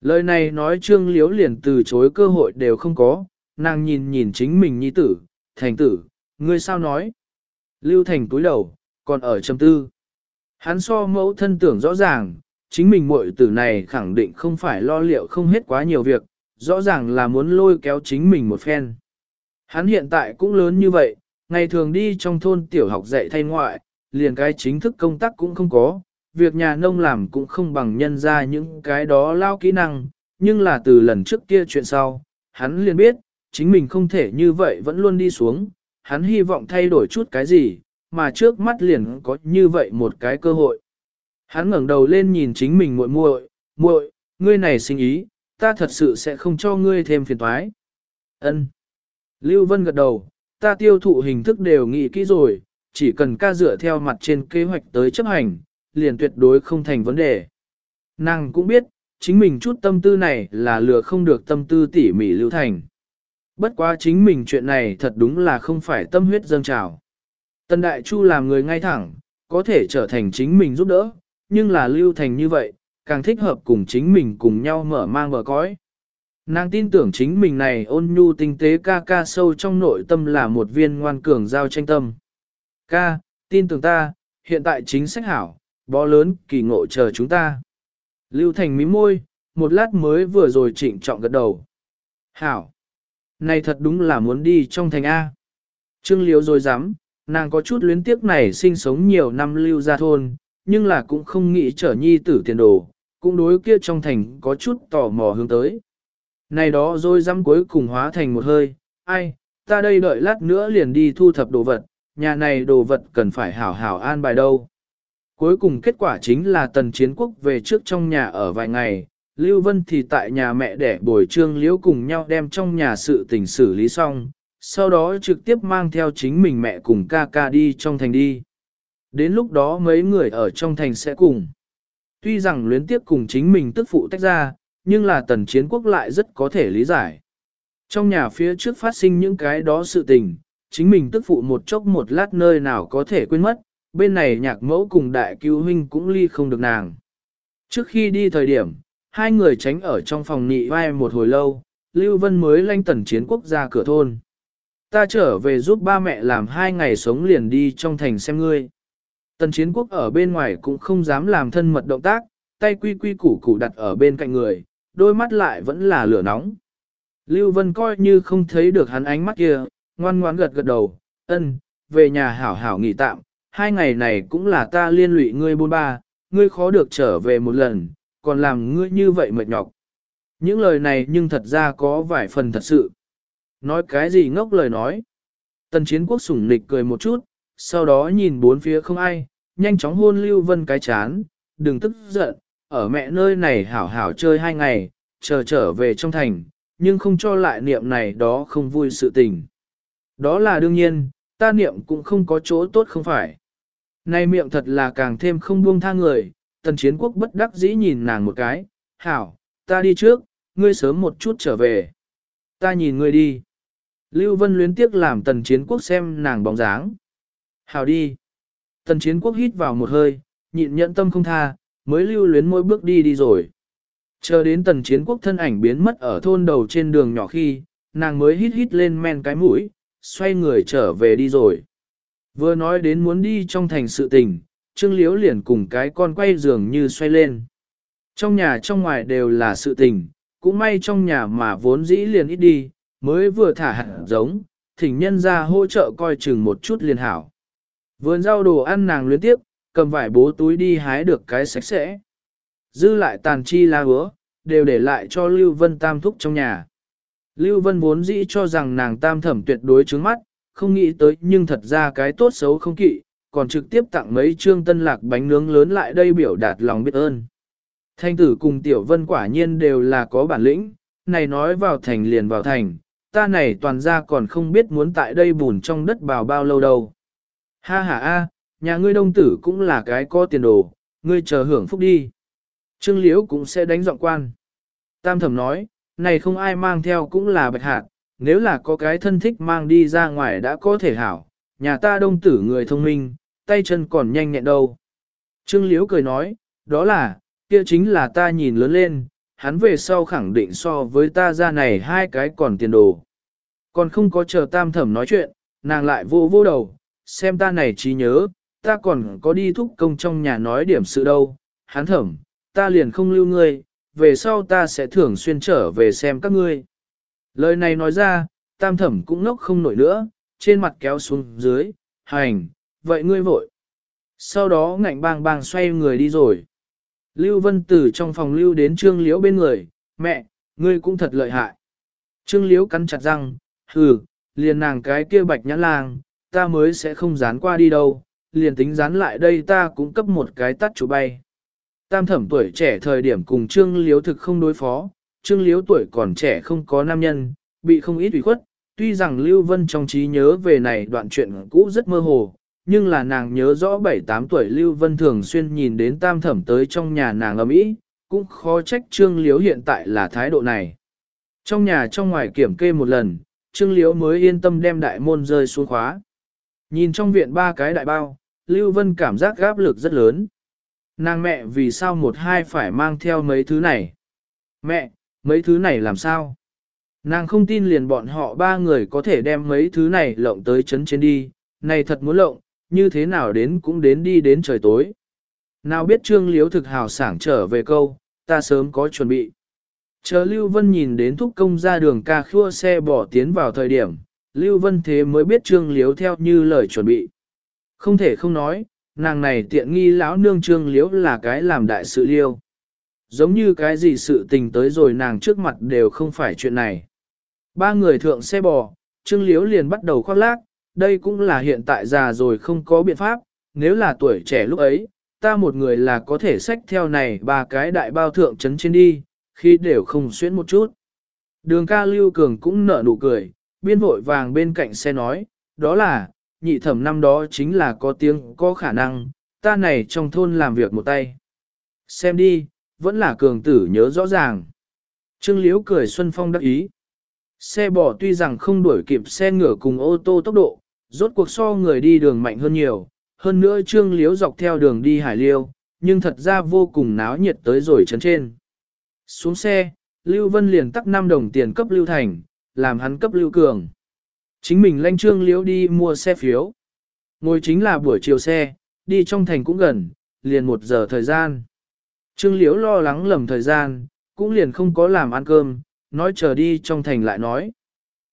Lời này nói trương liếu liền từ chối cơ hội đều không có, nàng nhìn nhìn chính mình nhi tử, thành tử, ngươi sao nói. Lưu thành túi đầu, còn ở châm tư. Hắn so mẫu thân tưởng rõ ràng, chính mình muội tử này khẳng định không phải lo liệu không hết quá nhiều việc, rõ ràng là muốn lôi kéo chính mình một phen. Hắn hiện tại cũng lớn như vậy, ngày thường đi trong thôn tiểu học dạy thay ngoại, liền cái chính thức công tác cũng không có, việc nhà nông làm cũng không bằng nhân ra những cái đó lao kỹ năng, nhưng là từ lần trước kia chuyện sau, hắn liền biết, chính mình không thể như vậy vẫn luôn đi xuống, hắn hy vọng thay đổi chút cái gì, mà trước mắt liền có như vậy một cái cơ hội. Hắn ngẩng đầu lên nhìn chính mình muội muội, muội, ngươi này sinh ý, ta thật sự sẽ không cho ngươi thêm phiền toái. Ân. Lưu Vân gật đầu, ta tiêu thụ hình thức đều nghĩ kỹ rồi, chỉ cần ca dựa theo mặt trên kế hoạch tới chấp hành, liền tuyệt đối không thành vấn đề. Nàng cũng biết, chính mình chút tâm tư này là lừa không được tâm tư tỉ mỉ lưu thành. Bất quá chính mình chuyện này thật đúng là không phải tâm huyết dâng trào. Tân Đại Chu làm người ngay thẳng, có thể trở thành chính mình giúp đỡ, nhưng là lưu thành như vậy, càng thích hợp cùng chính mình cùng nhau mở mang bờ cõi. Nàng tin tưởng chính mình này ôn nhu tinh tế ca ca sâu trong nội tâm là một viên ngoan cường giao tranh tâm. Ca, tin tưởng ta, hiện tại chính sách hảo, bó lớn kỳ ngộ chờ chúng ta. Lưu Thành mím môi, một lát mới vừa rồi trịnh trọng gật đầu. Hảo! Này thật đúng là muốn đi trong thành A. Trương Liễu rồi dám, nàng có chút luyến tiếc này sinh sống nhiều năm lưu ra thôn, nhưng là cũng không nghĩ trở nhi tử tiền đồ, cũng đối kia trong thành có chút tò mò hướng tới. Này đó rồi dám cuối cùng hóa thành một hơi, ai, ta đây đợi lát nữa liền đi thu thập đồ vật, nhà này đồ vật cần phải hảo hảo an bài đâu. Cuối cùng kết quả chính là tần chiến quốc về trước trong nhà ở vài ngày, Lưu Vân thì tại nhà mẹ để bồi trương liễu cùng nhau đem trong nhà sự tình xử lý xong, sau đó trực tiếp mang theo chính mình mẹ cùng ca ca đi trong thành đi. Đến lúc đó mấy người ở trong thành sẽ cùng. Tuy rằng luyến tiếp cùng chính mình tức phụ tách ra, nhưng là tần chiến quốc lại rất có thể lý giải. Trong nhà phía trước phát sinh những cái đó sự tình, chính mình tức phụ một chốc một lát nơi nào có thể quên mất, bên này nhạc mẫu cùng đại cứu huynh cũng ly không được nàng. Trước khi đi thời điểm, hai người tránh ở trong phòng nị vai một hồi lâu, Lưu Vân mới lanh tần chiến quốc ra cửa thôn. Ta trở về giúp ba mẹ làm hai ngày sống liền đi trong thành xem ngươi. Tần chiến quốc ở bên ngoài cũng không dám làm thân mật động tác, tay quy quy củ củ đặt ở bên cạnh người, đôi mắt lại vẫn là lửa nóng. Lưu Vân coi như không thấy được hắn ánh mắt kia, ngoan ngoãn gật gật đầu, ân, về nhà hảo hảo nghỉ tạm, hai ngày này cũng là ta liên lụy ngươi bôn ba, ngươi khó được trở về một lần, còn làm ngươi như vậy mệt nhọc. Những lời này nhưng thật ra có vài phần thật sự. Nói cái gì ngốc lời nói. Tần chiến quốc sủng nịch cười một chút, sau đó nhìn bốn phía không ai, nhanh chóng hôn Lưu Vân cái chán, đừng tức giận, ở mẹ nơi này hảo hảo chơi hai ngày, chờ trở về trong thành, nhưng không cho lại niệm này đó không vui sự tình. Đó là đương nhiên, ta niệm cũng không có chỗ tốt không phải. Nay miệng thật là càng thêm không buông tha người, tần chiến quốc bất đắc dĩ nhìn nàng một cái, hảo, ta đi trước, ngươi sớm một chút trở về. Ta nhìn ngươi đi. Lưu Vân luyến tiếc làm tần chiến quốc xem nàng bóng dáng. Hảo đi. Tần chiến quốc hít vào một hơi, nhịn nhẫn tâm không tha, mới lưu luyến mỗi bước đi đi rồi. Chờ đến tần chiến quốc thân ảnh biến mất ở thôn đầu trên đường nhỏ khi, nàng mới hít hít lên men cái mũi, xoay người trở về đi rồi. Vừa nói đến muốn đi trong thành sự tình, Trương Liễu liền cùng cái con quay giường như xoay lên. Trong nhà trong ngoài đều là sự tình, cũng may trong nhà mà vốn dĩ liền ít đi, mới vừa thả hạt giống, thỉnh nhân ra hỗ trợ coi chừng một chút liền hảo. Vườn rau đồ ăn nàng luyến tiếp, cầm vải bố túi đi hái được cái sạch sẽ. Dư lại tàn chi la hứa, đều để lại cho Lưu Vân Tam thúc trong nhà. Lưu Vân vốn dĩ cho rằng nàng tam thẩm tuyệt đối trướng mắt, không nghĩ tới nhưng thật ra cái tốt xấu không kỵ, còn trực tiếp tặng mấy trương tân lạc bánh nướng lớn lại đây biểu đạt lòng biết ơn. Thanh tử cùng tiểu vân quả nhiên đều là có bản lĩnh, này nói vào thành liền vào thành, ta này toàn ra còn không biết muốn tại đây bùn trong đất bào bao lâu đâu. Ha ha a, nhà ngươi đông tử cũng là cái có tiền đồ, ngươi chờ hưởng phúc đi. Trương Liễu cũng sẽ đánh giọng quan. Tam thẩm nói, này không ai mang theo cũng là bạch hạt, nếu là có cái thân thích mang đi ra ngoài đã có thể hảo, nhà ta đông tử người thông minh, tay chân còn nhanh nhẹn đâu. Trương Liễu cười nói, đó là, kia chính là ta nhìn lớn lên, hắn về sau khẳng định so với ta ra này hai cái còn tiền đồ. Còn không có chờ tam thẩm nói chuyện, nàng lại vô vô đầu, xem ta này trí nhớ, ta còn có đi thúc công trong nhà nói điểm sự đâu, hắn thẩm, ta liền không lưu ngươi, về sau ta sẽ thường xuyên trở về xem các ngươi. Lời này nói ra, tam thẩm cũng ngốc không nổi nữa, trên mặt kéo xuống dưới, hành, vậy ngươi vội. Sau đó ngạnh bang bang xoay người đi rồi. Lưu Vân Tử trong phòng lưu đến Trương Liễu bên người, mẹ, ngươi cũng thật lợi hại. Trương Liễu cắn chặt răng, hừ, liền nàng cái kia bạch nhãn lang, ta mới sẽ không dán qua đi đâu, liền tính dán lại đây ta cũng cấp một cái tắt chủ bay. Tam thẩm tuổi trẻ thời điểm cùng Trương Liễu thực không đối phó, Trương Liễu tuổi còn trẻ không có nam nhân, bị không ít ủy khuất, tuy rằng Lưu Vân trong trí nhớ về này đoạn chuyện cũ rất mơ hồ, nhưng là nàng nhớ rõ 7-8 tuổi Lưu Vân thường xuyên nhìn đến tam thẩm tới trong nhà nàng ở Mỹ, cũng khó trách Trương Liễu hiện tại là thái độ này. Trong nhà trong ngoài kiểm kê một lần, Trương Liễu mới yên tâm đem đại môn rơi xuống khóa. Nhìn trong viện ba cái đại bao, Lưu Vân cảm giác gáp lực rất lớn. Nàng mẹ vì sao một hai phải mang theo mấy thứ này? Mẹ, mấy thứ này làm sao? Nàng không tin liền bọn họ ba người có thể đem mấy thứ này lộng tới chấn trên đi, này thật muốn lộng, như thế nào đến cũng đến đi đến trời tối. Nào biết trương liếu thực hào sảng trở về câu, ta sớm có chuẩn bị. Chờ Lưu Vân nhìn đến thúc công ra đường ca khua xe bỏ tiến vào thời điểm, Lưu Vân thế mới biết trương liếu theo như lời chuẩn bị. Không thể không nói, nàng này tiện nghi lão nương trương liễu là cái làm đại sự liêu. Giống như cái gì sự tình tới rồi nàng trước mặt đều không phải chuyện này. Ba người thượng xe bò, trương liễu liền bắt đầu khoác lác, đây cũng là hiện tại già rồi không có biện pháp, nếu là tuổi trẻ lúc ấy, ta một người là có thể xách theo này ba cái đại bao thượng chấn trên đi, khi đều không xuyến một chút. Đường ca lưu cường cũng nở nụ cười, biên vội vàng bên cạnh xe nói, đó là, nhị thẩm năm đó chính là có tiếng có khả năng, ta này trong thôn làm việc một tay. Xem đi, vẫn là cường tử nhớ rõ ràng. Trương Liễu cười Xuân Phong đắc ý. Xe bò tuy rằng không đuổi kịp xe ngựa cùng ô tô tốc độ, rốt cuộc so người đi đường mạnh hơn nhiều, hơn nữa Trương Liễu dọc theo đường đi hải liêu, nhưng thật ra vô cùng náo nhiệt tới rồi chấn trên. Xuống xe, Lưu Vân liền tắc 5 đồng tiền cấp Lưu Thành, làm hắn cấp Lưu Cường. Chính mình lanh Trương Liễu đi mua xe phiếu. Ngồi chính là buổi chiều xe, đi trong thành cũng gần, liền một giờ thời gian. Trương Liễu lo lắng lầm thời gian, cũng liền không có làm ăn cơm, nói chờ đi trong thành lại nói.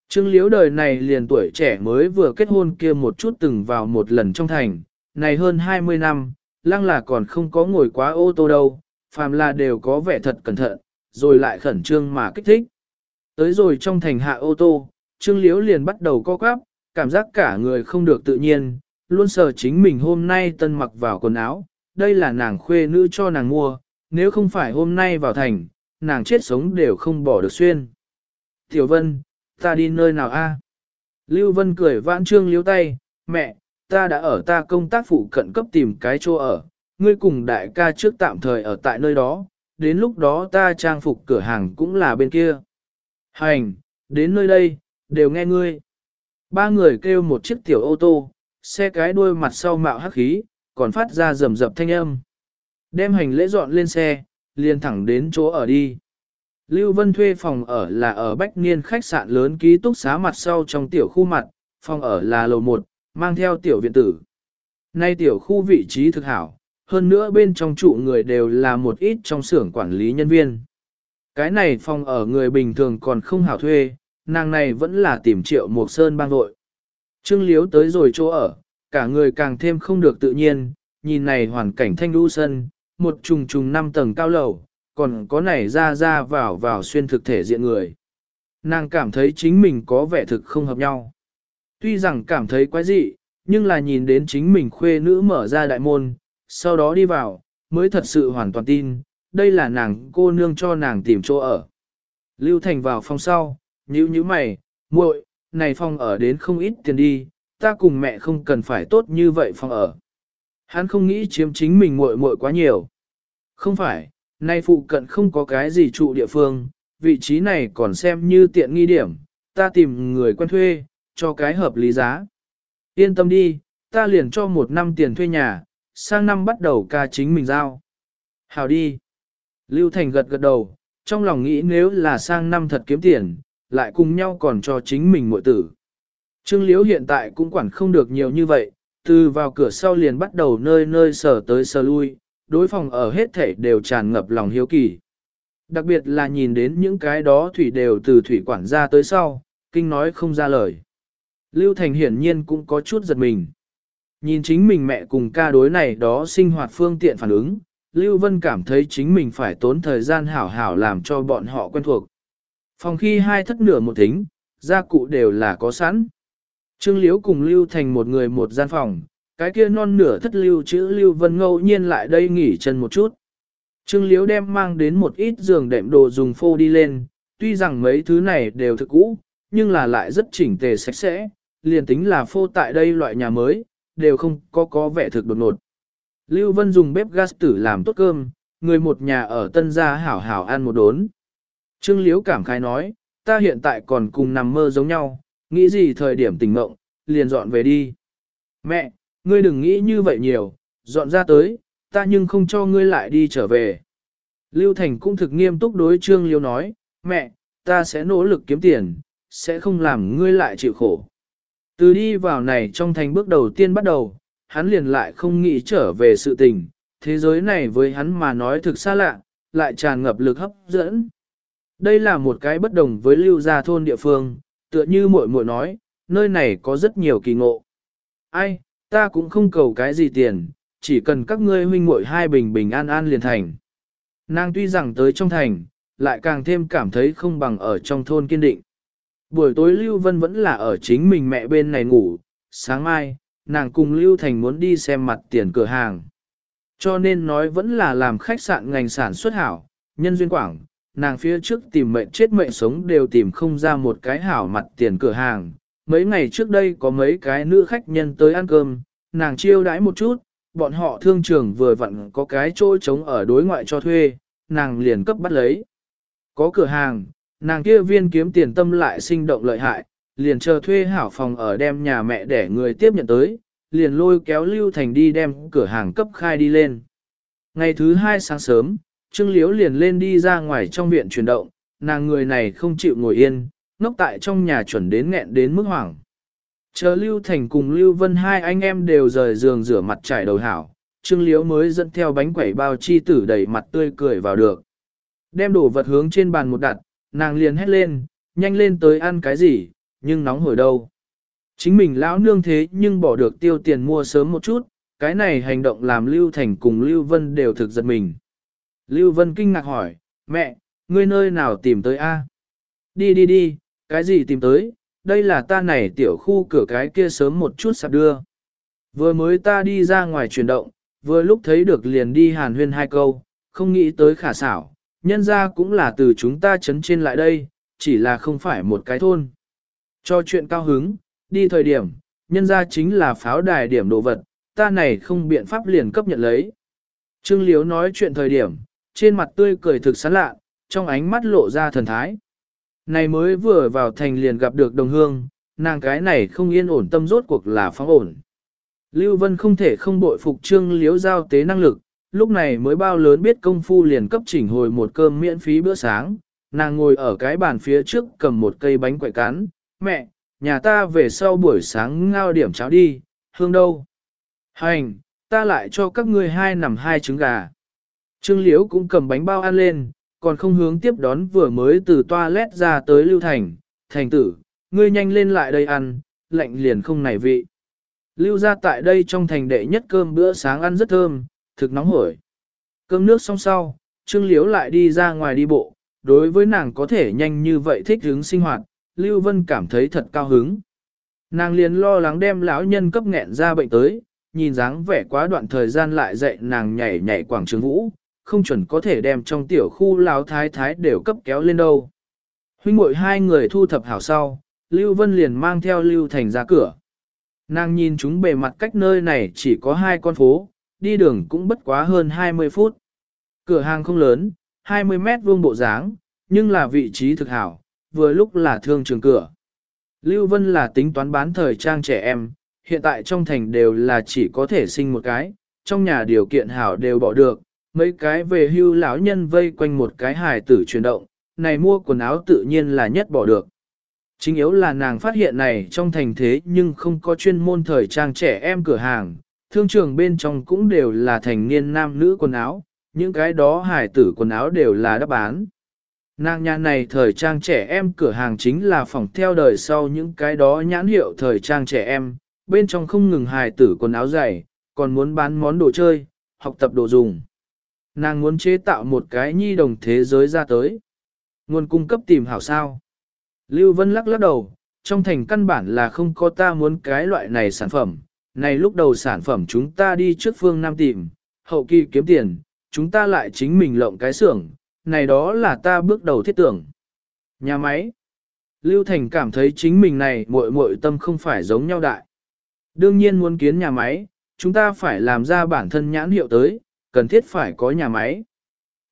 Trương Liễu đời này liền tuổi trẻ mới vừa kết hôn kia một chút từng vào một lần trong thành, này hơn 20 năm, lăng là còn không có ngồi quá ô tô đâu, phàm là đều có vẻ thật cẩn thận, rồi lại khẩn trương mà kích thích. Tới rồi trong thành hạ ô tô, Trương Liễu liền bắt đầu co quắp, cảm giác cả người không được tự nhiên, luôn sợ chính mình hôm nay tân mặc vào quần áo, đây là nàng khuê nữ cho nàng mua, nếu không phải hôm nay vào thành, nàng chết sống đều không bỏ được xuyên. Tiểu Vân, ta đi nơi nào a? Lưu Vân cười vãn Trương Liễu tay, mẹ, ta đã ở ta công tác phụ cận cấp tìm cái chỗ ở, ngươi cùng đại ca trước tạm thời ở tại nơi đó, đến lúc đó ta trang phục cửa hàng cũng là bên kia. Hành, đến nơi đây, đều nghe ngươi. Ba người kêu một chiếc tiểu ô tô, xe cái đuôi mặt sau mạo hắc khí, còn phát ra rầm rập thanh âm. Đem hành lễ dọn lên xe, liền thẳng đến chỗ ở đi. Lưu Vân thuê phòng ở là ở Bách Niên khách sạn lớn ký túc xá mặt sau trong tiểu khu mặt, phòng ở là lầu 1, mang theo tiểu viện tử. Nay tiểu khu vị trí thực hảo, hơn nữa bên trong trụ người đều là một ít trong xưởng quản lý nhân viên. Cái này phòng ở người bình thường còn không hảo thuê, nàng này vẫn là tìm triệu một sơn bang vội. Trương Liếu tới rồi chỗ ở, cả người càng thêm không được tự nhiên, nhìn này hoàn cảnh thanh đu sân, một trùng trùng năm tầng cao lầu, còn có này ra ra vào vào xuyên thực thể diện người. Nàng cảm thấy chính mình có vẻ thực không hợp nhau. Tuy rằng cảm thấy quái dị, nhưng là nhìn đến chính mình khuê nữ mở ra đại môn, sau đó đi vào, mới thật sự hoàn toàn tin, đây là nàng cô nương cho nàng tìm chỗ ở. Lưu Thành vào phòng sau, nhíu nhíu mày, muội, này phòng ở đến không ít tiền đi, ta cùng mẹ không cần phải tốt như vậy phòng ở. Hắn không nghĩ chiếm chính mình muội muội quá nhiều. Không phải, nay phụ cận không có cái gì trụ địa phương, vị trí này còn xem như tiện nghi điểm, ta tìm người quen thuê, cho cái hợp lý giá. Yên tâm đi, ta liền cho một năm tiền thuê nhà, sang năm bắt đầu ca chính mình giao. Hào đi. Lưu Thành gật gật đầu, trong lòng nghĩ nếu là sang năm thật kiếm tiền, lại cùng nhau còn cho chính mình muội tử. Trương Liễu hiện tại cũng quản không được nhiều như vậy, từ vào cửa sau liền bắt đầu nơi nơi sờ tới sờ lui, đối phòng ở hết thể đều tràn ngập lòng hiếu kỳ. Đặc biệt là nhìn đến những cái đó thủy đều từ thủy quản ra tới sau, kinh nói không ra lời. Lưu Thành hiển nhiên cũng có chút giật mình. Nhìn chính mình mẹ cùng ca đối này đó sinh hoạt phương tiện phản ứng, Lưu Vân cảm thấy chính mình phải tốn thời gian hảo hảo làm cho bọn họ quen thuộc. Phòng khi hai thất nửa một thính, gia cụ đều là có sẵn. Trương Liễu cùng Lưu Thành một người một gian phòng, cái kia non nửa thất lưu chữ Lưu Vân ngẫu nhiên lại đây nghỉ chân một chút. Trương Liễu đem mang đến một ít giường đệm đồ dùng phô đi lên, tuy rằng mấy thứ này đều thực cũ, nhưng là lại rất chỉnh tề sạch sẽ, liền tính là phô tại đây loại nhà mới, đều không có có vẻ thực đột ngột. Lưu Vân dùng bếp gas tử làm tốt cơm, người một nhà ở tân gia hảo hảo ăn một đốn. Trương Liễu cảm khái nói, ta hiện tại còn cùng nằm mơ giống nhau, nghĩ gì thời điểm tỉnh mộng, liền dọn về đi. Mẹ, ngươi đừng nghĩ như vậy nhiều, dọn ra tới, ta nhưng không cho ngươi lại đi trở về. Lưu Thành cũng thực nghiêm túc đối Trương Liễu nói, mẹ, ta sẽ nỗ lực kiếm tiền, sẽ không làm ngươi lại chịu khổ. Từ đi vào này trong thành bước đầu tiên bắt đầu, hắn liền lại không nghĩ trở về sự tình, thế giới này với hắn mà nói thực xa lạ, lại tràn ngập lực hấp dẫn. Đây là một cái bất đồng với lưu gia thôn địa phương, tựa như muội muội nói, nơi này có rất nhiều kỳ ngộ. Ai, ta cũng không cầu cái gì tiền, chỉ cần các ngươi huynh muội hai bình bình an an liền thành. Nàng tuy rằng tới trong thành, lại càng thêm cảm thấy không bằng ở trong thôn kiên định. Buổi tối Lưu Vân vẫn là ở chính mình mẹ bên này ngủ, sáng mai, nàng cùng Lưu Thành muốn đi xem mặt tiền cửa hàng. Cho nên nói vẫn là làm khách sạn ngành sản xuất hảo, nhân duyên quảng, nàng phía trước tìm mệnh chết mệnh sống đều tìm không ra một cái hảo mặt tiền cửa hàng. Mấy ngày trước đây có mấy cái nữ khách nhân tới ăn cơm, nàng chiêu đãi một chút, bọn họ thương trường vừa vặn có cái chỗ trống ở đối ngoại cho thuê, nàng liền cấp bắt lấy. Có cửa hàng, nàng kia viên kiếm tiền tâm lại sinh động lợi hại, liền chờ thuê hảo phòng ở đem nhà mẹ để người tiếp nhận tới, liền lôi kéo Lưu Thành đi đem cửa hàng cấp khai đi lên. Ngày thứ hai sáng sớm, Trương Liễu liền lên đi ra ngoài trong viện chuyển động, nàng người này không chịu ngồi yên, ngốc tại trong nhà chuẩn đến nghẹn đến mức hoảng. Chờ Lưu Thành cùng Lưu Vân hai anh em đều rời giường rửa mặt trải đầu hảo, Trương Liễu mới dẫn theo bánh quẩy bao chi tử đầy mặt tươi cười vào được. Đem đồ vật hướng trên bàn một đặt, nàng liền hét lên, nhanh lên tới ăn cái gì, nhưng nóng hổi đâu. Chính mình lão nương thế nhưng bỏ được tiêu tiền mua sớm một chút, cái này hành động làm Lưu Thành cùng Lưu Vân đều thực giật mình. Lưu Vân kinh ngạc hỏi, mẹ, ngươi nơi nào tìm tới a? Đi đi đi, cái gì tìm tới, đây là ta này tiểu khu cửa cái kia sớm một chút sạp đưa. Vừa mới ta đi ra ngoài chuyển động, vừa lúc thấy được liền đi hàn huyên hai câu, không nghĩ tới khả xảo, nhân ra cũng là từ chúng ta chấn trên lại đây, chỉ là không phải một cái thôn. Cho chuyện cao hứng, đi thời điểm, nhân ra chính là pháo đài điểm đồ vật, ta này không biện pháp liền cấp nhận lấy. Trương Liếu nói chuyện thời điểm, trên mặt tươi cười thực sán lạ, trong ánh mắt lộ ra thần thái. Này mới vừa vào thành liền gặp được đồng hương, nàng cái này không yên ổn tâm rốt cuộc là phóng ổn. Lưu Vân không thể không bội phục trương liếu giao tế năng lực, lúc này mới bao lớn biết công phu liền cấp chỉnh hồi một cơm miễn phí bữa sáng, nàng ngồi ở cái bàn phía trước cầm một cây bánh quậy cán, mẹ, nhà ta về sau buổi sáng ngao điểm cháo đi, hương đâu? Hành, ta lại cho các ngươi hai nằm hai trứng gà. Trương Liễu cũng cầm bánh bao ăn lên, còn không hướng tiếp đón vừa mới từ toilet ra tới Lưu Thành, thành tử, ngươi nhanh lên lại đây ăn, lạnh liền không nảy vị. Lưu ra tại đây trong thành đệ nhất cơm bữa sáng ăn rất thơm, thực nóng hổi. Cơm nước xong sau, Trương Liễu lại đi ra ngoài đi bộ, đối với nàng có thể nhanh như vậy thích hứng sinh hoạt, Lưu Vân cảm thấy thật cao hứng. Nàng liền lo lắng đem lão nhân cấp nghẹn ra bệnh tới, nhìn dáng vẻ quá đoạn thời gian lại dạy nàng nhảy nhảy quảng trường vũ, không chuẩn có thể đem trong tiểu khu lão thái thái đều cấp kéo lên đâu. Huynh muội hai người thu thập hảo sau, Lưu Vân liền mang theo Lưu Thành ra cửa. Nàng nhìn chúng bề mặt cách nơi này chỉ có hai con phố, đi đường cũng bất quá hơn 20 phút. Cửa hàng không lớn, 20 mét vuông bộ dáng, nhưng là vị trí thực hảo, vừa lúc là thương trường cửa. Lưu Vân là tính toán bán thời trang trẻ em, hiện tại trong thành đều là chỉ có thể sinh một cái, trong nhà điều kiện hảo đều bỏ được, mấy cái về hưu lão nhân vây quanh một cái hài tử chuyển động, này mua quần áo tự nhiên là nhất bỏ được. Chính yếu là nàng phát hiện này trong thành thế nhưng không có chuyên môn thời trang trẻ em cửa hàng, thương trường bên trong cũng đều là thành niên nam nữ quần áo, những cái đó hài tử quần áo đều là đáp bán. Nàng nhà này thời trang trẻ em cửa hàng chính là phòng theo đời sau những cái đó nhãn hiệu thời trang trẻ em, bên trong không ngừng hài tử quần áo dày, còn muốn bán món đồ chơi, học tập đồ dùng. Nàng muốn chế tạo một cái nhi đồng thế giới ra tới. Nguồn cung cấp tìm hảo sao. Lưu Vân lắc lắc đầu, trong thành căn bản là không có ta muốn cái loại này sản phẩm. Này lúc đầu sản phẩm chúng ta đi trước phương Nam tìm, hậu kỳ kiếm tiền, chúng ta lại chính mình lộng cái xưởng, này đó là ta bước đầu thiết tưởng. Nhà máy. Lưu Thành cảm thấy chính mình này muội muội tâm không phải giống nhau đại. Đương nhiên muốn kiến nhà máy, chúng ta phải làm ra bản thân nhãn hiệu tới, cần thiết phải có nhà máy.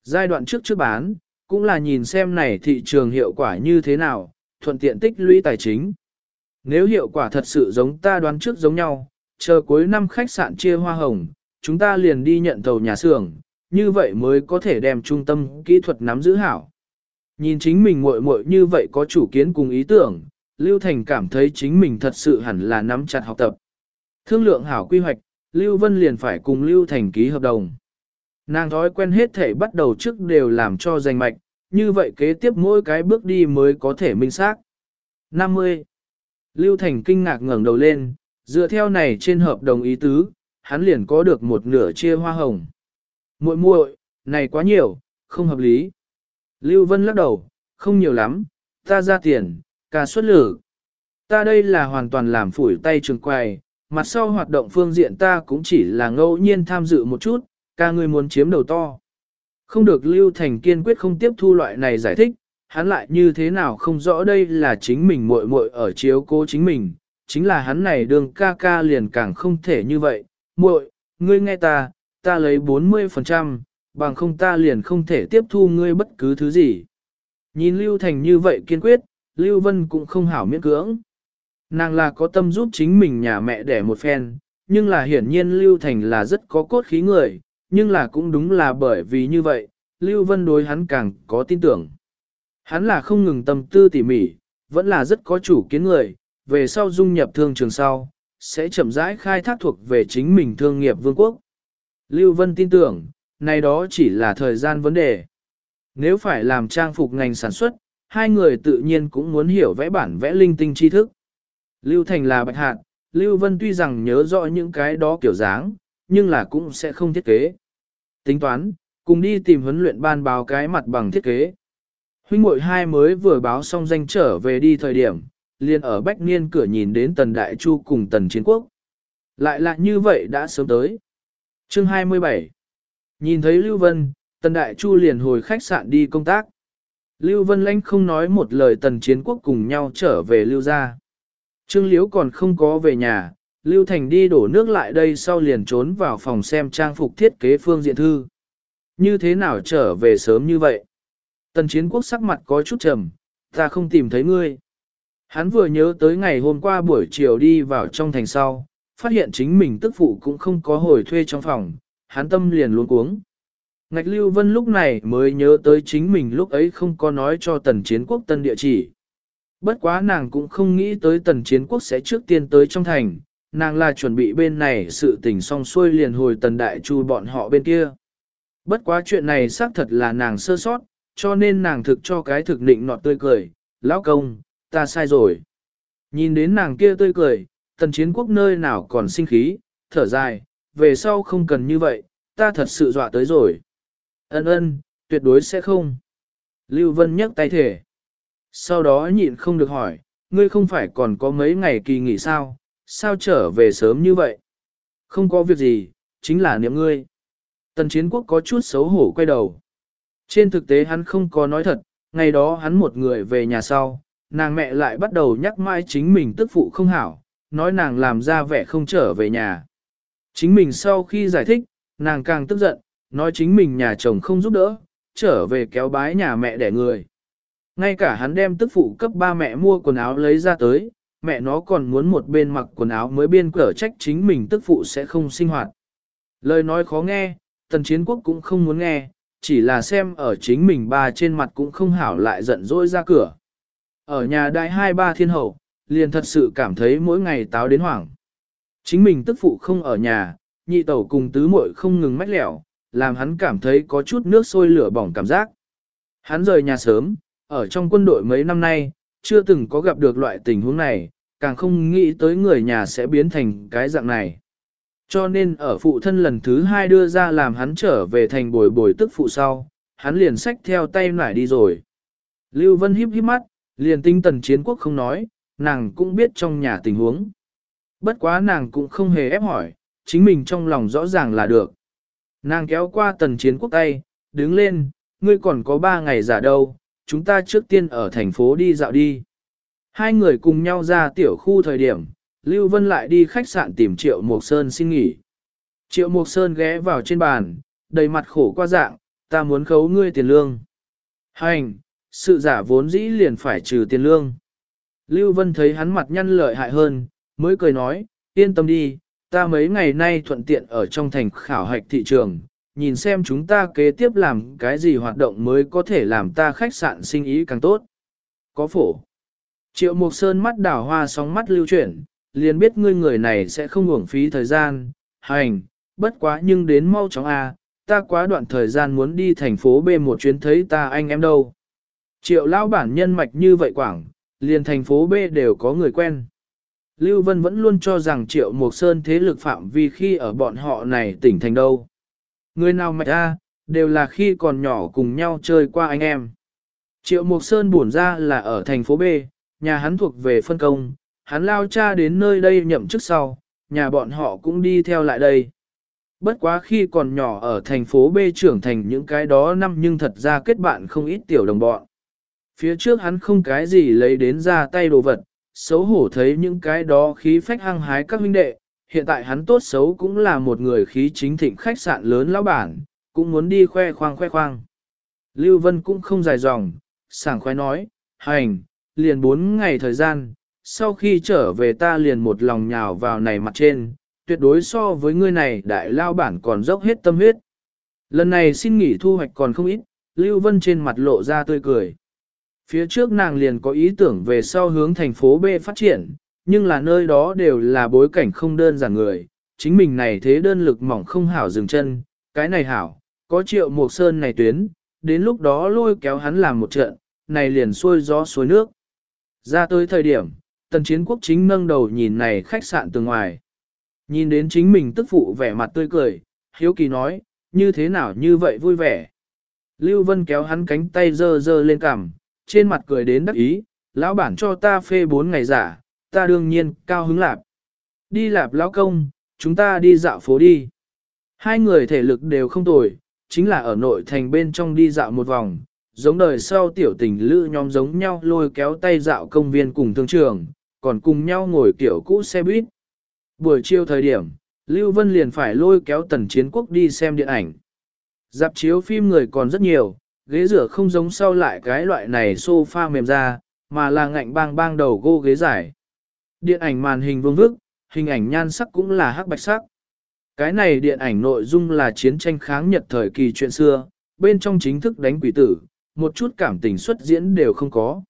Giai đoạn trước trước bán, cũng là nhìn xem này thị trường hiệu quả như thế nào, thuận tiện tích lũy tài chính. Nếu hiệu quả thật sự giống ta đoán trước giống nhau, chờ cuối năm khách sạn chia hoa hồng, chúng ta liền đi nhận tàu nhà xưởng, như vậy mới có thể đem trung tâm kỹ thuật nắm giữ hảo. Nhìn chính mình muội muội như vậy có chủ kiến cùng ý tưởng, Lưu Thành cảm thấy chính mình thật sự hẳn là nắm chặt học tập. Thương lượng hảo quy hoạch, Lưu Vân liền phải cùng Lưu Thành ký hợp đồng. Nàng thói quen hết thể bắt đầu trước đều làm cho danh mạch, như vậy kế tiếp mỗi cái bước đi mới có thể minh xác. 50. Lưu Thành kinh ngạc ngẩng đầu lên, dựa theo này trên hợp đồng ý tứ, hắn liền có được một nửa chia hoa hồng. Muội muội, này quá nhiều, không hợp lý. Lưu Vân lắc đầu, không nhiều lắm, ta ra tiền, ca xuất lử. Ta đây là hoàn toàn làm phủi tay trường quài, mặt sau hoạt động phương diện ta cũng chỉ là ngẫu nhiên tham dự một chút, ca ngươi muốn chiếm đầu to. Không được Lưu Thành kiên quyết không tiếp thu loại này giải thích, hắn lại như thế nào không rõ đây là chính mình muội muội ở chiếu cố chính mình, chính là hắn này đường ca ca liền càng không thể như vậy. Muội, ngươi nghe ta, ta lấy 40%, bằng không ta liền không thể tiếp thu ngươi bất cứ thứ gì. Nhìn Lưu Thành như vậy kiên quyết, Lưu Vân cũng không hảo miễn cưỡng. Nàng là có tâm giúp chính mình nhà mẹ đẻ một phen, nhưng là hiển nhiên Lưu Thành là rất có cốt khí người, nhưng là cũng đúng là bởi vì như vậy, Lưu Vân đối hắn càng có tin tưởng. Hắn là không ngừng tâm tư tỉ mỉ, vẫn là rất có chủ kiến người, về sau dung nhập thương trường sau, sẽ chậm rãi khai thác thuộc về chính mình thương nghiệp vương quốc. Lưu Vân tin tưởng, này đó chỉ là thời gian vấn đề. Nếu phải làm trang phục ngành sản xuất, hai người tự nhiên cũng muốn hiểu vẽ bản vẽ linh tinh tri thức. Lưu Thành là bạch hạt, Lưu Vân tuy rằng nhớ rõ những cái đó kiểu dáng, nhưng là cũng sẽ không thiết kế. Tính toán, cùng đi tìm huấn luyện ban báo cái mặt bằng thiết kế. Huynh muội hai mới vừa báo xong danh trở về đi thời điểm, liền ở Bách Niên cửa nhìn đến Tần Đại Chu cùng Tần Chiến Quốc. Lại là như vậy đã sớm tới. Chương 27 Nhìn thấy Lưu Vân, Tần Đại Chu liền hồi khách sạn đi công tác. Lưu Vân Lãnh không nói một lời Tần Chiến Quốc cùng nhau trở về Lưu gia. Trương Liễu còn không có về nhà, Lưu Thành đi đổ nước lại đây sau liền trốn vào phòng xem trang phục thiết kế phương diện thư. Như thế nào trở về sớm như vậy? Tần Chiến Quốc sắc mặt có chút trầm, ta không tìm thấy ngươi. Hắn vừa nhớ tới ngày hôm qua buổi chiều đi vào trong thành sau, phát hiện chính mình tức phụ cũng không có hồi thuê trong phòng, hắn tâm liền luôn cuống. Ngạch Lưu Vân lúc này mới nhớ tới chính mình lúc ấy không có nói cho tần chiến quốc tân địa chỉ. Bất quá nàng cũng không nghĩ tới tần chiến quốc sẽ trước tiên tới trong thành, nàng là chuẩn bị bên này sự tình xong xuôi liền hồi tần đại chu bọn họ bên kia. Bất quá chuyện này xác thật là nàng sơ sót, cho nên nàng thực cho cái thực định nọt tươi cười, lão công, ta sai rồi. Nhìn đến nàng kia tươi cười, tần chiến quốc nơi nào còn sinh khí, thở dài, về sau không cần như vậy, ta thật sự dọa tới rồi. Ân ân, tuyệt đối sẽ không. Lưu Vân nhấc tay thể. Sau đó nhịn không được hỏi, ngươi không phải còn có mấy ngày kỳ nghỉ sao, sao trở về sớm như vậy? Không có việc gì, chính là niệm ngươi. Tần chiến quốc có chút xấu hổ quay đầu. Trên thực tế hắn không có nói thật, ngày đó hắn một người về nhà sau, nàng mẹ lại bắt đầu nhắc mãi chính mình tức phụ không hảo, nói nàng làm ra vẻ không trở về nhà. Chính mình sau khi giải thích, nàng càng tức giận, nói chính mình nhà chồng không giúp đỡ, trở về kéo bái nhà mẹ đẻ người. Ngay cả hắn đem tức phụ cấp ba mẹ mua quần áo lấy ra tới, mẹ nó còn muốn một bên mặc quần áo mới biên cở trách chính mình tức phụ sẽ không sinh hoạt. Lời nói khó nghe, tần chiến quốc cũng không muốn nghe, chỉ là xem ở chính mình ba trên mặt cũng không hảo lại giận dỗi ra cửa. Ở nhà đại hai ba thiên hậu, liền thật sự cảm thấy mỗi ngày táo đến hoảng. Chính mình tức phụ không ở nhà, nhị tẩu cùng tứ muội không ngừng mách lẻo, làm hắn cảm thấy có chút nước sôi lửa bỏng cảm giác. Hắn rời nhà sớm, ở trong quân đội mấy năm nay, chưa từng có gặp được loại tình huống này, càng không nghĩ tới người nhà sẽ biến thành cái dạng này. Cho nên ở phụ thân lần thứ hai đưa ra làm hắn trở về thành bồi bồi tức phụ sau, hắn liền xách theo tay nải đi rồi. Lưu Vân híp híp mắt, liền tinh tần chiến quốc không nói, nàng cũng biết trong nhà tình huống. Bất quá nàng cũng không hề ép hỏi, chính mình trong lòng rõ ràng là được. Nàng kéo qua tần chiến quốc tay, đứng lên, ngươi còn có ba ngày giả đâu, chúng ta trước tiên ở thành phố đi dạo đi. Hai người cùng nhau ra tiểu khu thời điểm, Lưu Vân lại đi khách sạn tìm Triệu Mộc Sơn xin nghỉ. Triệu Mộc Sơn ghé vào trên bàn, đầy mặt khổ qua dạng, ta muốn khấu ngươi tiền lương. Hành, sự giả vốn dĩ liền phải trừ tiền lương. Lưu Vân thấy hắn mặt nhăn lợi hại hơn, mới cười nói, yên tâm đi, ta mấy ngày nay thuận tiện ở trong thành khảo hạch thị trường, nhìn xem chúng ta kế tiếp làm cái gì hoạt động mới có thể làm ta khách sạn sinh ý càng tốt. Có phổ. Triệu Mộc Sơn mắt đảo hoa sóng mắt lưu chuyển, liền biết ngươi người này sẽ không uổng phí thời gian, hành, bất quá nhưng đến mau chóng a, ta quá đoạn thời gian muốn đi thành phố B một chuyến thấy ta anh em đâu. Triệu lao bản nhân mạch như vậy quảng, liền thành phố B đều có người quen. Lưu Vân vẫn luôn cho rằng Triệu Mộc Sơn thế lực phạm vi khi ở bọn họ này tỉnh thành đâu. Người nào mạch ra, đều là khi còn nhỏ cùng nhau chơi qua anh em. Triệu Mộc Sơn buồn ra là ở thành phố B, nhà hắn thuộc về phân công, hắn lao cha đến nơi đây nhậm chức sau, nhà bọn họ cũng đi theo lại đây. Bất quá khi còn nhỏ ở thành phố B trưởng thành những cái đó năm nhưng thật ra kết bạn không ít tiểu đồng bọn. Phía trước hắn không cái gì lấy đến ra tay đồ vật, xấu hổ thấy những cái đó khí phách hăng hái các huynh đệ, hiện tại hắn tốt xấu cũng là một người khí chính thịnh khách sạn lớn lão bản, cũng muốn đi khoe khoang khoe khoang. Lưu Vân cũng không dài dòng, sảng khoái nói, hành, liền bốn ngày thời gian, sau khi trở về ta liền một lòng nhào vào này mặt trên, tuyệt đối so với ngươi này đại lao bản còn dốc hết tâm huyết. Lần này xin nghỉ thu hoạch còn không ít, Lưu Vân trên mặt lộ ra tươi cười. Phía trước nàng liền có ý tưởng về sau hướng thành phố B phát triển, nhưng là nơi đó đều là bối cảnh không đơn giản người, chính mình này thế đơn lực mỏng không hảo dừng chân, cái này hảo, có triệu mục sơn này tuyến, đến lúc đó lôi kéo hắn làm một trận, này liền xuôi gió suối nước. Ra tới thời điểm, tần chiến quốc chính nâng đầu nhìn này khách sạn từ ngoài. Nhìn đến chính mình tức phụ vẻ mặt tươi cười, hiếu kỳ nói, như thế nào như vậy vui vẻ. Lưu Vân kéo hắn cánh tay dơ dơ lên cằm, trên mặt cười đến đắc ý, lão bản cho ta phê bốn ngày giả, ta đương nhiên cao hứng lạp. Đi lạp lão công, chúng ta đi dạo phố đi. Hai người thể lực đều không tồi, chính là ở nội thành bên trong đi dạo một vòng, giống đời sau tiểu tình lữ nhóm giống nhau lôi kéo tay dạo công viên cùng thương trường, còn cùng nhau ngồi kiểu cũ xe buýt. Buổi chiều thời điểm, Lưu Vân liền phải lôi kéo tần chiến quốc đi xem điện ảnh. Dạp chiếu phim người còn rất nhiều, ghế rửa không giống sau lại cái loại này sofa mềm ra, mà là ngạnh bang bang đầu gô ghế dài. Điện ảnh màn hình vương vức, hình ảnh nhan sắc cũng là hắc bạch sắc. Cái này điện ảnh nội dung là chiến tranh kháng Nhật thời kỳ chuyện xưa, bên trong chính thức đánh quỷ tử, một chút cảm tình xuất diễn đều không có.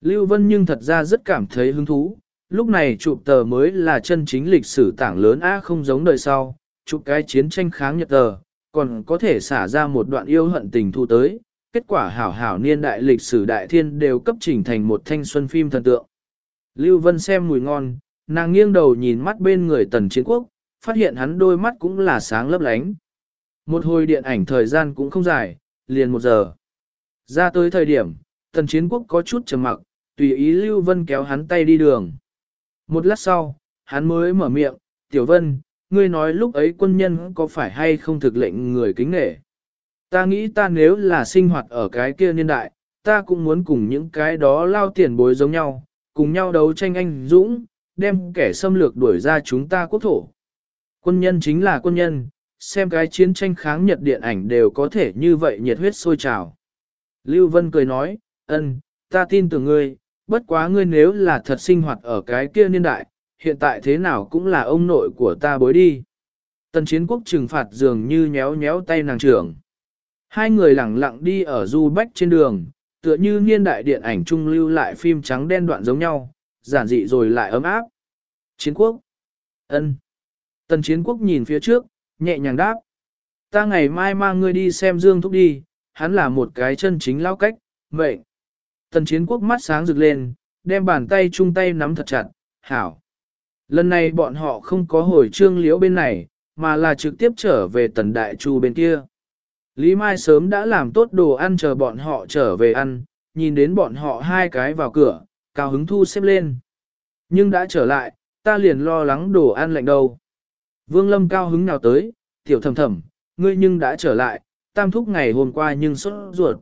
Lưu Vân nhưng thật ra rất cảm thấy hứng thú, lúc này chụp tờ mới là chân chính lịch sử tảng lớn A không giống đời sau, chụp cái chiến tranh kháng Nhật tờ, còn có thể xả ra một đoạn yêu hận tình thu tới, kết quả hảo hảo niên đại lịch sử đại thiên đều cấp chỉnh thành một thanh xuân phim thần tượng. Lưu Vân xem mùi ngon, nàng nghiêng đầu nhìn mắt bên người tần chiến quốc, phát hiện hắn đôi mắt cũng là sáng lấp lánh. Một hồi điện ảnh thời gian cũng không dài, liền một giờ. Ra tới thời điểm, tần chiến quốc có chút trầm mặc, tùy ý Lưu Vân kéo hắn tay đi đường. Một lát sau, hắn mới mở miệng, Tiểu Vân, ngươi nói lúc ấy quân nhân có phải hay không thực lệnh người kính nghệ. Ta nghĩ ta nếu là sinh hoạt ở cái kia niên đại, ta cũng muốn cùng những cái đó lao tiền bối giống nhau, cùng nhau đấu tranh anh dũng, đem kẻ xâm lược đuổi ra chúng ta quốc thổ. Quân nhân chính là quân nhân, xem cái chiến tranh kháng Nhật điện ảnh đều có thể như vậy nhiệt huyết sôi trào. Lưu Vân cười nói, ân, ta tin tưởng ngươi, bất quá ngươi nếu là thật sinh hoạt ở cái kia niên đại, hiện tại thế nào cũng là ông nội của ta bối đi. Tần chiến quốc trừng phạt dường như nhéo nhéo tay nàng trưởng. Hai người lẳng lặng đi ở du bách trên đường, tựa như niên đại điện ảnh trung lưu lại phim trắng đen đoạn giống nhau, giản dị rồi lại ấm áp. Chiến quốc. ân. Tần chiến quốc nhìn phía trước, nhẹ nhàng đáp. Ta ngày mai mang ngươi đi xem Dương Thúc đi, hắn là một cái chân chính lao cách, vậy. Tần chiến quốc mắt sáng rực lên, đem bàn tay chung tay nắm thật chặt, hảo. Lần này bọn họ không có hồi trương liễu bên này, mà là trực tiếp trở về tần đại chu bên kia. Lý Mai sớm đã làm tốt đồ ăn chờ bọn họ trở về ăn, nhìn đến bọn họ hai cái vào cửa, cao hứng thu xếp lên. Nhưng đã trở lại, ta liền lo lắng đồ ăn lạnh đâu. Vương Lâm cao hứng nào tới, tiểu thầm thầm, ngươi nhưng đã trở lại, tam thúc ngày hôm qua nhưng sốt ruột.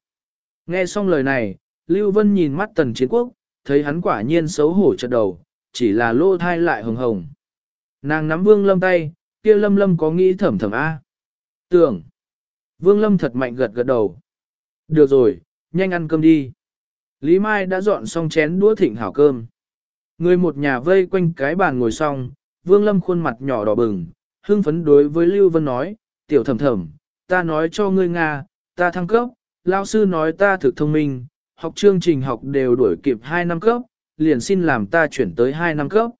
Nghe xong lời này, Lưu Vân nhìn mắt tần chiến quốc, thấy hắn quả nhiên xấu hổ chật đầu, chỉ là lô thai lại hồng hồng. Nàng nắm Vương Lâm tay, kia Lâm Lâm có nghĩ thầm thầm A. À? Tưởng. Vương Lâm thật mạnh gật gật đầu. Được rồi, nhanh ăn cơm đi. Lý Mai đã dọn xong chén đũa thịnh hảo cơm. Người một nhà vây quanh cái bàn ngồi xong, Vương Lâm khuôn mặt nhỏ đỏ bừng, hưng phấn đối với Lưu Vân nói, tiểu thầm thầm, ta nói cho ngươi Nga, ta thăng cấp, lao sư nói ta thực thông minh, học chương trình học đều đuổi kịp 2 năm cấp, liền xin làm ta chuyển tới 2 năm cấp.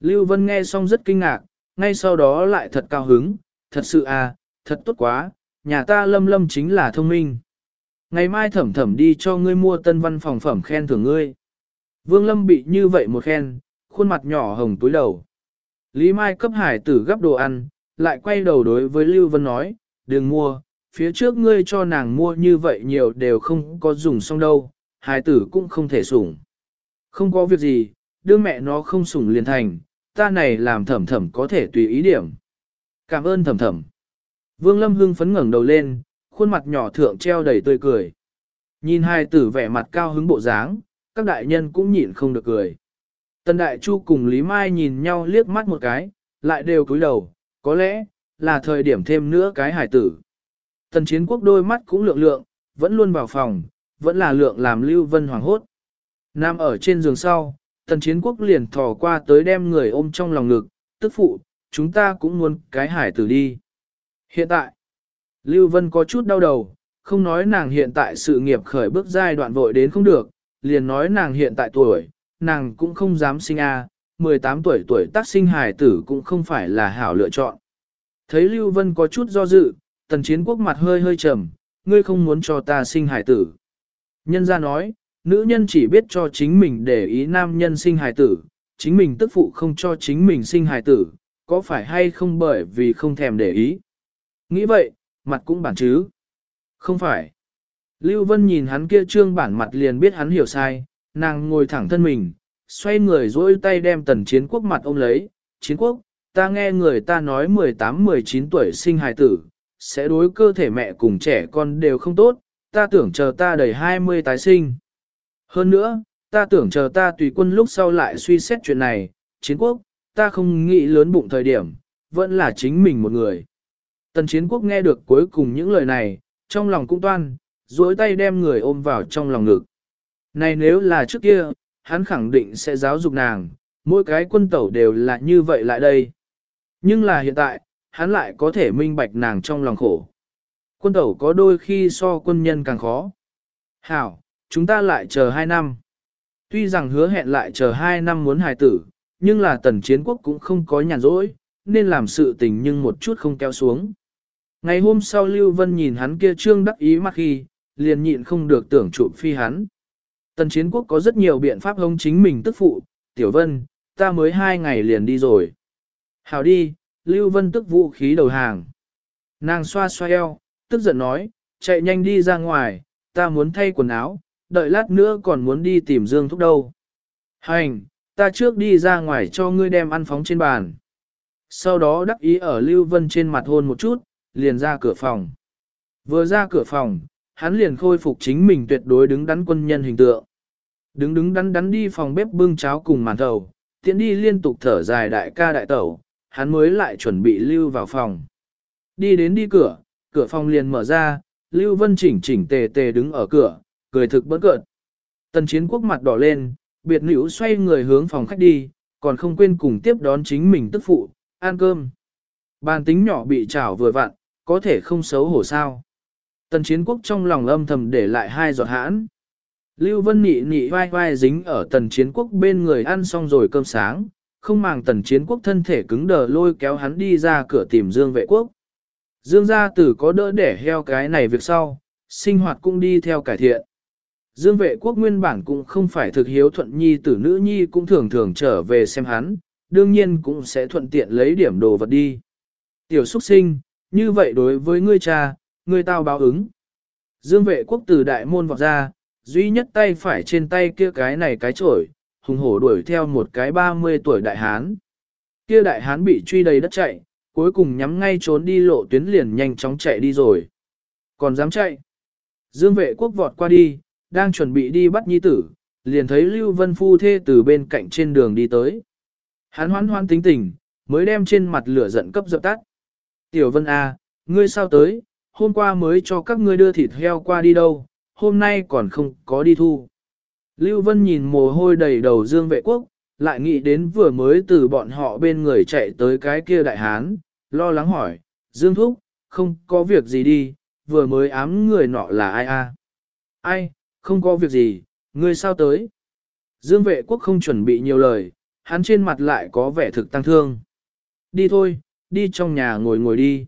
Lưu Vân nghe xong rất kinh ngạc, ngay sau đó lại thật cao hứng, thật sự à, thật tốt quá, nhà ta lâm lâm chính là thông minh. Ngày mai thẩm thẩm đi cho ngươi mua tân văn phòng phẩm khen thưởng ngươi. Vương Lâm bị như vậy một khen, khuôn mặt nhỏ hồng túi đầu. Lý Mai cấp hải tử gấp đồ ăn, lại quay đầu đối với Lưu Vân nói, đừng mua, phía trước ngươi cho nàng mua như vậy nhiều đều không có dùng xong đâu, hải tử cũng không thể sủng. Không có việc gì, đưa mẹ nó không sủng liền thành, ta này làm thẩm thẩm có thể tùy ý điểm. Cảm ơn thẩm thẩm. Vương Lâm hưng phấn ngẩng đầu lên, khuôn mặt nhỏ thượng treo đầy tươi cười. Nhìn hai tử vẻ mặt cao hứng bộ dáng, các đại nhân cũng nhịn không được cười. Tần Đại Chu cùng Lý Mai nhìn nhau liếc mắt một cái, lại đều cúi đầu, có lẽ, là thời điểm thêm nữa cái hải tử. Tần Chiến Quốc đôi mắt cũng lượng lượng, vẫn luôn vào phòng, vẫn là lượng làm Lưu Vân hoàng hốt. Nam ở trên giường sau, Tần Chiến Quốc liền thò qua tới đem người ôm trong lòng ngực, tức phụ, chúng ta cũng muốn cái hải tử đi. Hiện tại, Lưu Vân có chút đau đầu, không nói nàng hiện tại sự nghiệp khởi bước giai đoạn vội đến không được, liền nói nàng hiện tại tuổi, nàng cũng không dám sinh a, 18 tuổi tuổi tác sinh hài tử cũng không phải là hảo lựa chọn. Thấy Lưu Vân có chút do dự, tần chiến quốc mặt hơi hơi trầm, ngươi không muốn cho ta sinh hài tử. Nhân ra nói, nữ nhân chỉ biết cho chính mình để ý nam nhân sinh hài tử, chính mình tức phụ không cho chính mình sinh hài tử, có phải hay không bởi vì không thèm để ý. Nghĩ vậy, mặt cũng bản chứ. Không phải. Lưu Vân nhìn hắn kia trương bản mặt liền biết hắn hiểu sai, nàng ngồi thẳng thân mình, xoay người dỗi tay đem tần chiến quốc mặt ôm lấy. Chiến quốc, ta nghe người ta nói 18-19 tuổi sinh hài tử, sẽ đối cơ thể mẹ cùng trẻ con đều không tốt, ta tưởng chờ ta đầy 20 tái sinh. Hơn nữa, ta tưởng chờ ta tùy quân lúc sau lại suy xét chuyện này, chiến quốc, ta không nghĩ lớn bụng thời điểm, vẫn là chính mình một người. Tần chiến quốc nghe được cuối cùng những lời này, trong lòng cũng toan, duỗi tay đem người ôm vào trong lòng ngực. Này nếu là trước kia, hắn khẳng định sẽ giáo dục nàng, mỗi cái quân tẩu đều là như vậy lại đây. Nhưng là hiện tại, hắn lại có thể minh bạch nàng trong lòng khổ. Quân tẩu có đôi khi so quân nhân càng khó. Hảo, chúng ta lại chờ 2 năm. Tuy rằng hứa hẹn lại chờ 2 năm muốn hài tử, nhưng là tần chiến quốc cũng không có nhàn rỗi, nên làm sự tình nhưng một chút không kéo xuống. Ngày hôm sau Lưu Vân nhìn hắn kia trương đắc ý mắt khi, liền nhịn không được tưởng trụ phi hắn. Tần chiến quốc có rất nhiều biện pháp hông chính mình tức phụ, Tiểu Vân, ta mới hai ngày liền đi rồi. Hảo đi, Lưu Vân tức vũ khí đầu hàng. Nàng xoa xoa eo, tức giận nói, chạy nhanh đi ra ngoài, ta muốn thay quần áo, đợi lát nữa còn muốn đi tìm Dương Thúc đâu. Hành, ta trước đi ra ngoài cho ngươi đem ăn phóng trên bàn. Sau đó đắc ý ở Lưu Vân trên mặt hôn một chút, liền ra cửa phòng. Vừa ra cửa phòng, hắn liền khôi phục chính mình tuyệt đối đứng đắn quân nhân hình tượng. Đứng đứng đắn đắn đi phòng bếp bưng cháo cùng màn thầu, tiện đi liên tục thở dài đại ca đại tẩu, hắn mới lại chuẩn bị lưu vào phòng. Đi đến đi cửa, cửa phòng liền mở ra, Lưu Vân chỉnh chỉnh tề tề đứng ở cửa, cười thực bất cợt. Tần chiến quốc mặt đỏ lên, biệt nữ xoay người hướng phòng khách đi, còn không quên cùng tiếp đón chính mình tức phụ, ăn cơm. Bàn tính nhỏ bị chảo vừa vặn, có thể không xấu hổ sao. Tần chiến quốc trong lòng âm thầm để lại hai giọt hãn. Lưu Vân Nị nị vai vai dính ở tần chiến quốc bên người ăn xong rồi cơm sáng, không màng tần chiến quốc thân thể cứng đờ lôi kéo hắn đi ra cửa tìm Dương vệ quốc. Dương gia tử có đỡ để heo cái này việc sau, sinh hoạt cũng đi theo cải thiện. Dương vệ quốc nguyên bản cũng không phải thực hiếu thuận nhi tử nữ nhi cũng thường thường trở về xem hắn, đương nhiên cũng sẽ thuận tiện lấy điểm đồ vật đi. Tiểu xuất sinh, như vậy đối với ngươi cha, ngươi tao báo ứng. Dương vệ quốc từ đại môn vọt ra, duy nhất tay phải trên tay kia cái này cái chổi, hùng hổ đuổi theo một cái 30 tuổi đại hán. Kia đại hán bị truy đầy đất chạy, cuối cùng nhắm ngay trốn đi lộ tuyến liền nhanh chóng chạy đi rồi. Còn dám chạy. Dương vệ quốc vọt qua đi, đang chuẩn bị đi bắt nhi tử, liền thấy Lưu Vân Phu thê từ bên cạnh trên đường đi tới. Hắn hoan hoan tính tình, mới đem trên mặt lửa giận cấp dập tắt. Tiểu Vân A, à, ngươi sao tới, hôm qua mới cho các ngươi đưa thịt heo qua đi đâu, hôm nay còn không có đi thu. Lưu Vân nhìn mồ hôi đầy đầu Dương vệ quốc, lại nghĩ đến vừa mới từ bọn họ bên người chạy tới cái kia đại hán, lo lắng hỏi, Dương Thúc, không có việc gì đi, vừa mới ám người nọ là ai a? Ai, không có việc gì, ngươi sao tới? Dương vệ quốc không chuẩn bị nhiều lời, hắn trên mặt lại có vẻ thực tăng thương. Đi thôi, đi trong nhà ngồi ngồi đi.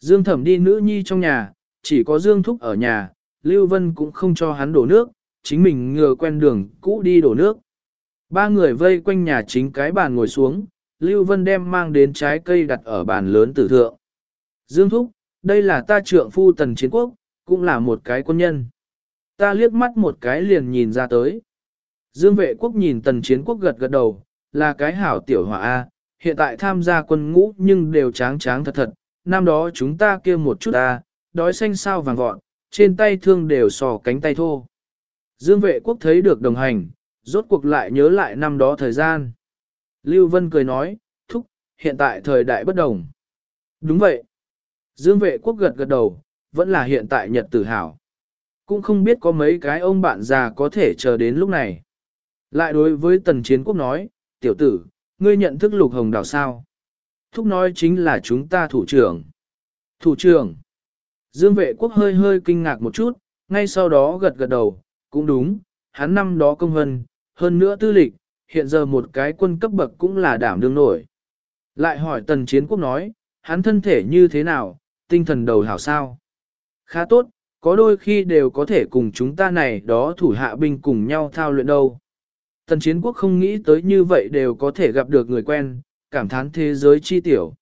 Dương thẩm đi nữ nhi trong nhà, chỉ có Dương thúc ở nhà, Lưu Vân cũng không cho hắn đổ nước, chính mình ngừa quen đường cũ đi đổ nước. Ba người vây quanh nhà chính cái bàn ngồi xuống, Lưu Vân đem mang đến trái cây đặt ở bàn lớn tử thượng. Dương thúc, đây là ta trượng phu tần chiến quốc, cũng là một cái quân nhân. Ta liếc mắt một cái liền nhìn ra tới. Dương vệ quốc nhìn tần chiến quốc gật gật đầu, là cái hảo tiểu hỏa A, hiện tại tham gia quân ngũ nhưng đều tráng tráng thật thật, năm đó chúng ta kia một chút ta, đói xanh sao vàng vọn, trên tay thương đều sò cánh tay thô. Dương vệ quốc thấy được đồng hành, rốt cuộc lại nhớ lại năm đó thời gian. Lưu Vân cười nói, thúc, hiện tại thời đại bất đồng. Đúng vậy. Dương vệ quốc gật gật đầu, vẫn là hiện tại nhật tử hào. Cũng không biết có mấy cái ông bạn già có thể chờ đến lúc này. Lại đối với tần chiến quốc nói, tiểu tử, ngươi nhận thức lục hồng đào sao? Thúc nói chính là chúng ta thủ trưởng. Thủ trưởng. Dương vệ quốc hơi hơi kinh ngạc một chút, ngay sau đó gật gật đầu, cũng đúng, hắn năm đó công hân, hơn nữa tư lịch, hiện giờ một cái quân cấp bậc cũng là đảm đương nổi. Lại hỏi tần chiến quốc nói, hắn thân thể như thế nào, tinh thần đầu hảo sao? Khá tốt, có đôi khi đều có thể cùng chúng ta này đó thủ hạ binh cùng nhau thao luyện đâu. Tần chiến quốc không nghĩ tới như vậy đều có thể gặp được người quen, cảm thán thế giới chi tiểu.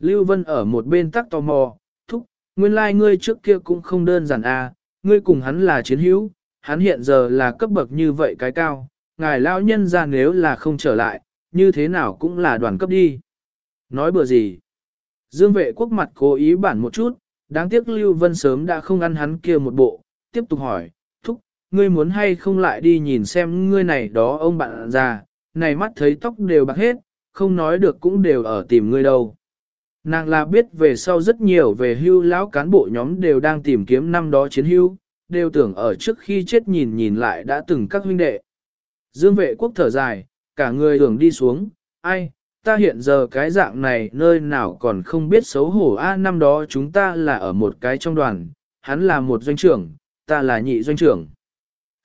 Lưu Vân ở một bên tắc tò mò, thúc, nguyên lai like ngươi trước kia cũng không đơn giản à, ngươi cùng hắn là chiến hữu, hắn hiện giờ là cấp bậc như vậy cái cao, ngài lão nhân ra nếu là không trở lại, như thế nào cũng là đoàn cấp đi. Nói bừa gì? Dương vệ quốc mặt cố ý bản một chút, đáng tiếc Lưu Vân sớm đã không ăn hắn kia một bộ, tiếp tục hỏi, ngươi muốn hay không lại đi nhìn xem ngươi này đó ông bạn già, này mắt thấy tóc đều bạc hết, không nói được cũng đều ở tìm ngươi đâu. Nàng là biết về sau rất nhiều về hưu lão cán bộ nhóm đều đang tìm kiếm năm đó chiến hưu, đều tưởng ở trước khi chết nhìn nhìn lại đã từng các huynh đệ. Dương vệ quốc thở dài, cả người tưởng đi xuống, ai, ta hiện giờ cái dạng này nơi nào còn không biết xấu hổ a năm đó chúng ta là ở một cái trong đoàn, hắn là một doanh trưởng, ta là nhị doanh trưởng.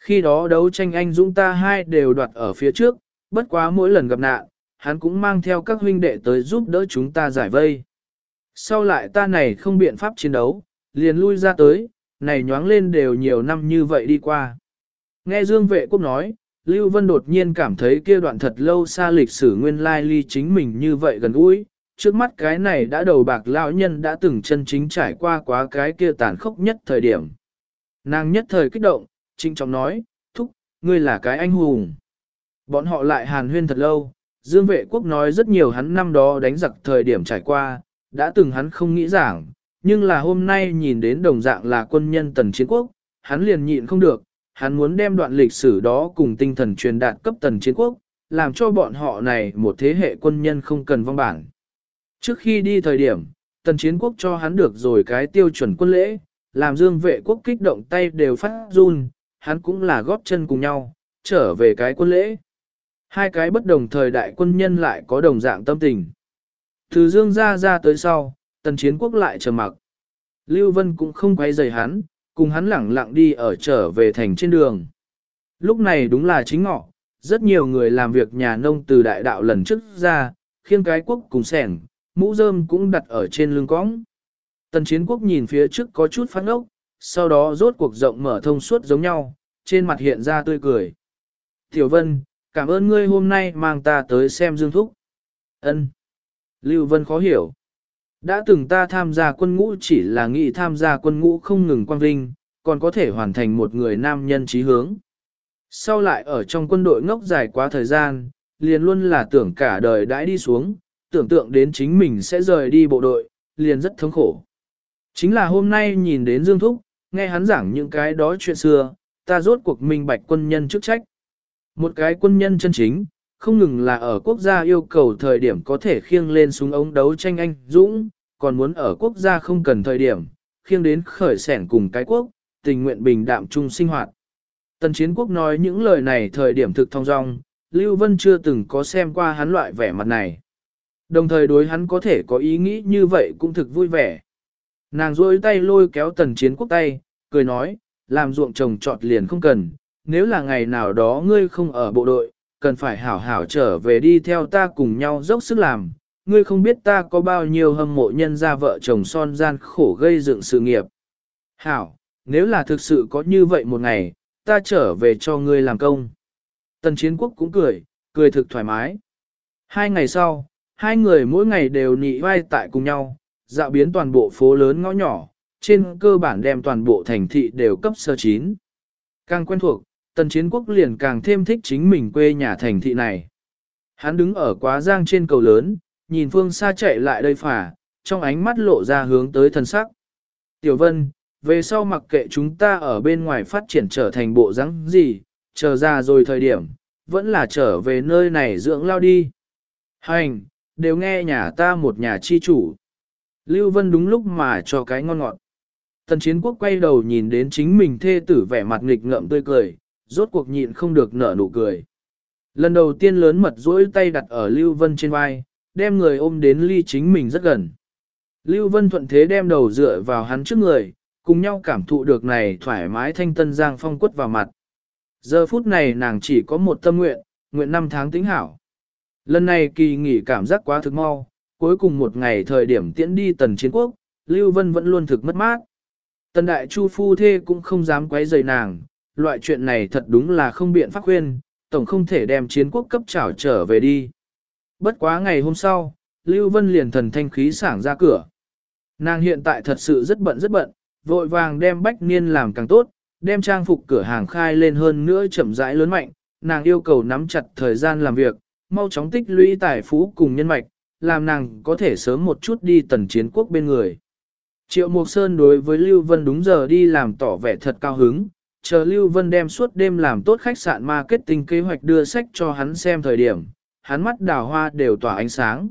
Khi đó đấu tranh anh dũng ta hai đều đoạt ở phía trước, bất quá mỗi lần gặp nạn, hắn cũng mang theo các huynh đệ tới giúp đỡ chúng ta giải vây. Sau lại ta này không biện pháp chiến đấu, liền lui ra tới, này nhoáng lên đều nhiều năm như vậy đi qua. Nghe Dương Vệ Quốc nói, Lưu Vân đột nhiên cảm thấy kia đoạn thật lâu xa lịch sử nguyên lai ly chính mình như vậy gần gũi, trước mắt cái này đã đầu bạc lão nhân đã từng chân chính trải qua quá cái kia tàn khốc nhất thời điểm. Nàng nhất thời kích động, trinh trọng nói, thúc, ngươi là cái anh hùng. Bọn họ lại hàn huyên thật lâu, Dương Vệ Quốc nói rất nhiều hắn năm đó đánh giặc thời điểm trải qua, đã từng hắn không nghĩ giảng, nhưng là hôm nay nhìn đến đồng dạng là quân nhân tần chiến quốc, hắn liền nhịn không được, hắn muốn đem đoạn lịch sử đó cùng tinh thần truyền đạt cấp tần chiến quốc, làm cho bọn họ này một thế hệ quân nhân không cần vong bản. Trước khi đi thời điểm, tần chiến quốc cho hắn được rồi cái tiêu chuẩn quân lễ, làm dương vệ quốc kích động tay đều phát run, hắn cũng là góp chân cùng nhau, trở về cái quân lễ. Hai cái bất đồng thời đại quân nhân lại có đồng dạng tâm tình. Từ dương ra ra tới sau, tần chiến quốc lại trầm mặc. Lưu Vân cũng không quay rời hắn, cùng hắn lẳng lặng đi ở trở về thành trên đường. Lúc này đúng là chính ngọ, rất nhiều người làm việc nhà nông từ đại đạo lần trước ra, khiêng cái quốc cùng sẻng, mũ rơm cũng đặt ở trên lưng cõng. Tần chiến quốc nhìn phía trước có chút phát ốc, sau đó rốt cuộc rộng mở thông suốt giống nhau, trên mặt hiện ra tươi cười. Tiểu Vân, cảm ơn ngươi hôm nay mang ta tới xem Dương Thúc. Ân. Lưu Vân khó hiểu. Đã từng ta tham gia quân ngũ chỉ là nghĩ tham gia quân ngũ không ngừng quang vinh, còn có thể hoàn thành một người nam nhân trí hướng. Sau lại ở trong quân đội ngốc dài quá thời gian, liền luôn là tưởng cả đời đãi đi xuống, tưởng tượng đến chính mình sẽ rời đi bộ đội, liền rất thống khổ. Chính là hôm nay nhìn đến Dương Thúc, nghe hắn giảng những cái đó chuyện xưa, ta rốt cuộc minh bạch quân nhân chức trách. Một cái quân nhân chân chính, không ngừng là ở quốc gia yêu cầu thời điểm có thể khiêng lên súng ống đấu tranh anh dũng, còn muốn ở quốc gia không cần thời điểm, khiêng đến khởi sẻn cùng cái quốc, tình nguyện bình đạm chung sinh hoạt. Tần chiến quốc nói những lời này thời điểm thực thong dong, Lưu Vân chưa từng có xem qua hắn loại vẻ mặt này. Đồng thời đối hắn có thể có ý nghĩ như vậy cũng thực vui vẻ. Nàng rôi tay lôi kéo tần chiến quốc tay, cười nói, làm ruộng trồng trọt liền không cần, nếu là ngày nào đó ngươi không ở bộ đội, cần phải hảo hảo trở về đi theo ta cùng nhau dốc sức làm, ngươi không biết ta có bao nhiêu hâm mộ nhân gia vợ chồng son gian khổ gây dựng sự nghiệp. Hảo, nếu là thực sự có như vậy một ngày, ta trở về cho ngươi làm công. Tần chiến quốc cũng cười, cười thực thoải mái. Hai ngày sau, hai người mỗi ngày đều nị vai tại cùng nhau, dạo biến toàn bộ phố lớn ngõ nhỏ, trên cơ bản đem toàn bộ thành thị đều cấp sơ chín. Càng quen thuộc, tần chiến quốc liền càng thêm thích chính mình quê nhà thành thị này. Hắn đứng ở quá giang trên cầu lớn, nhìn phương xa chạy lại đây phả, trong ánh mắt lộ ra hướng tới thần sắc. Tiểu Vân, về sau mặc kệ chúng ta ở bên ngoài phát triển trở thành bộ rắn gì, chờ ra rồi thời điểm, vẫn là trở về nơi này dưỡng lao đi. Hành, đều nghe nhà ta một nhà chi chủ. Lưu Vân đúng lúc mà cho cái ngon ngọt. Tần chiến quốc quay đầu nhìn đến chính mình thê tử vẻ mặt nghịch ngợm tươi cười, rốt cuộc nhịn không được nở nụ cười. Lần đầu tiên lớn mật duỗi tay đặt ở Lưu Vân trên vai, đem người ôm đến ly chính mình rất gần. Lưu Vân thuận thế đem đầu dựa vào hắn trước người, cùng nhau cảm thụ được này thoải mái thanh tân giang phong quất vào mặt. Giờ phút này nàng chỉ có một tâm nguyện, nguyện năm tháng tính hảo. Lần này kỳ nghỉ cảm giác quá thực mau, cuối cùng một ngày thời điểm tiễn đi tần chiến quốc, Lưu Vân vẫn luôn thực mất mát. Tần đại chu phu thê cũng không dám quấy rầy nàng, loại chuyện này thật đúng là không biện pháp khuyên, tổng không thể đem chiến quốc cấp trảo trở về đi. Bất quá ngày hôm sau, Lưu Vân liền thần thanh khí sảng ra cửa. Nàng hiện tại thật sự rất bận rất bận, vội vàng đem bách niên làm càng tốt, đem trang phục cửa hàng khai lên hơn nữa chậm rãi lớn mạnh, nàng yêu cầu nắm chặt thời gian làm việc, mau chóng tích lũy tài phú cùng nhân mạch, làm nàng có thể sớm một chút đi tần chiến quốc bên người. Triệu Mộc Sơn đối với Lưu Vân đúng giờ đi làm tỏ vẻ thật cao hứng, chờ Lưu Vân đem suốt đêm làm tốt khách sạn marketing kế hoạch đưa sách cho hắn xem thời điểm, hắn mắt đào hoa đều tỏa ánh sáng.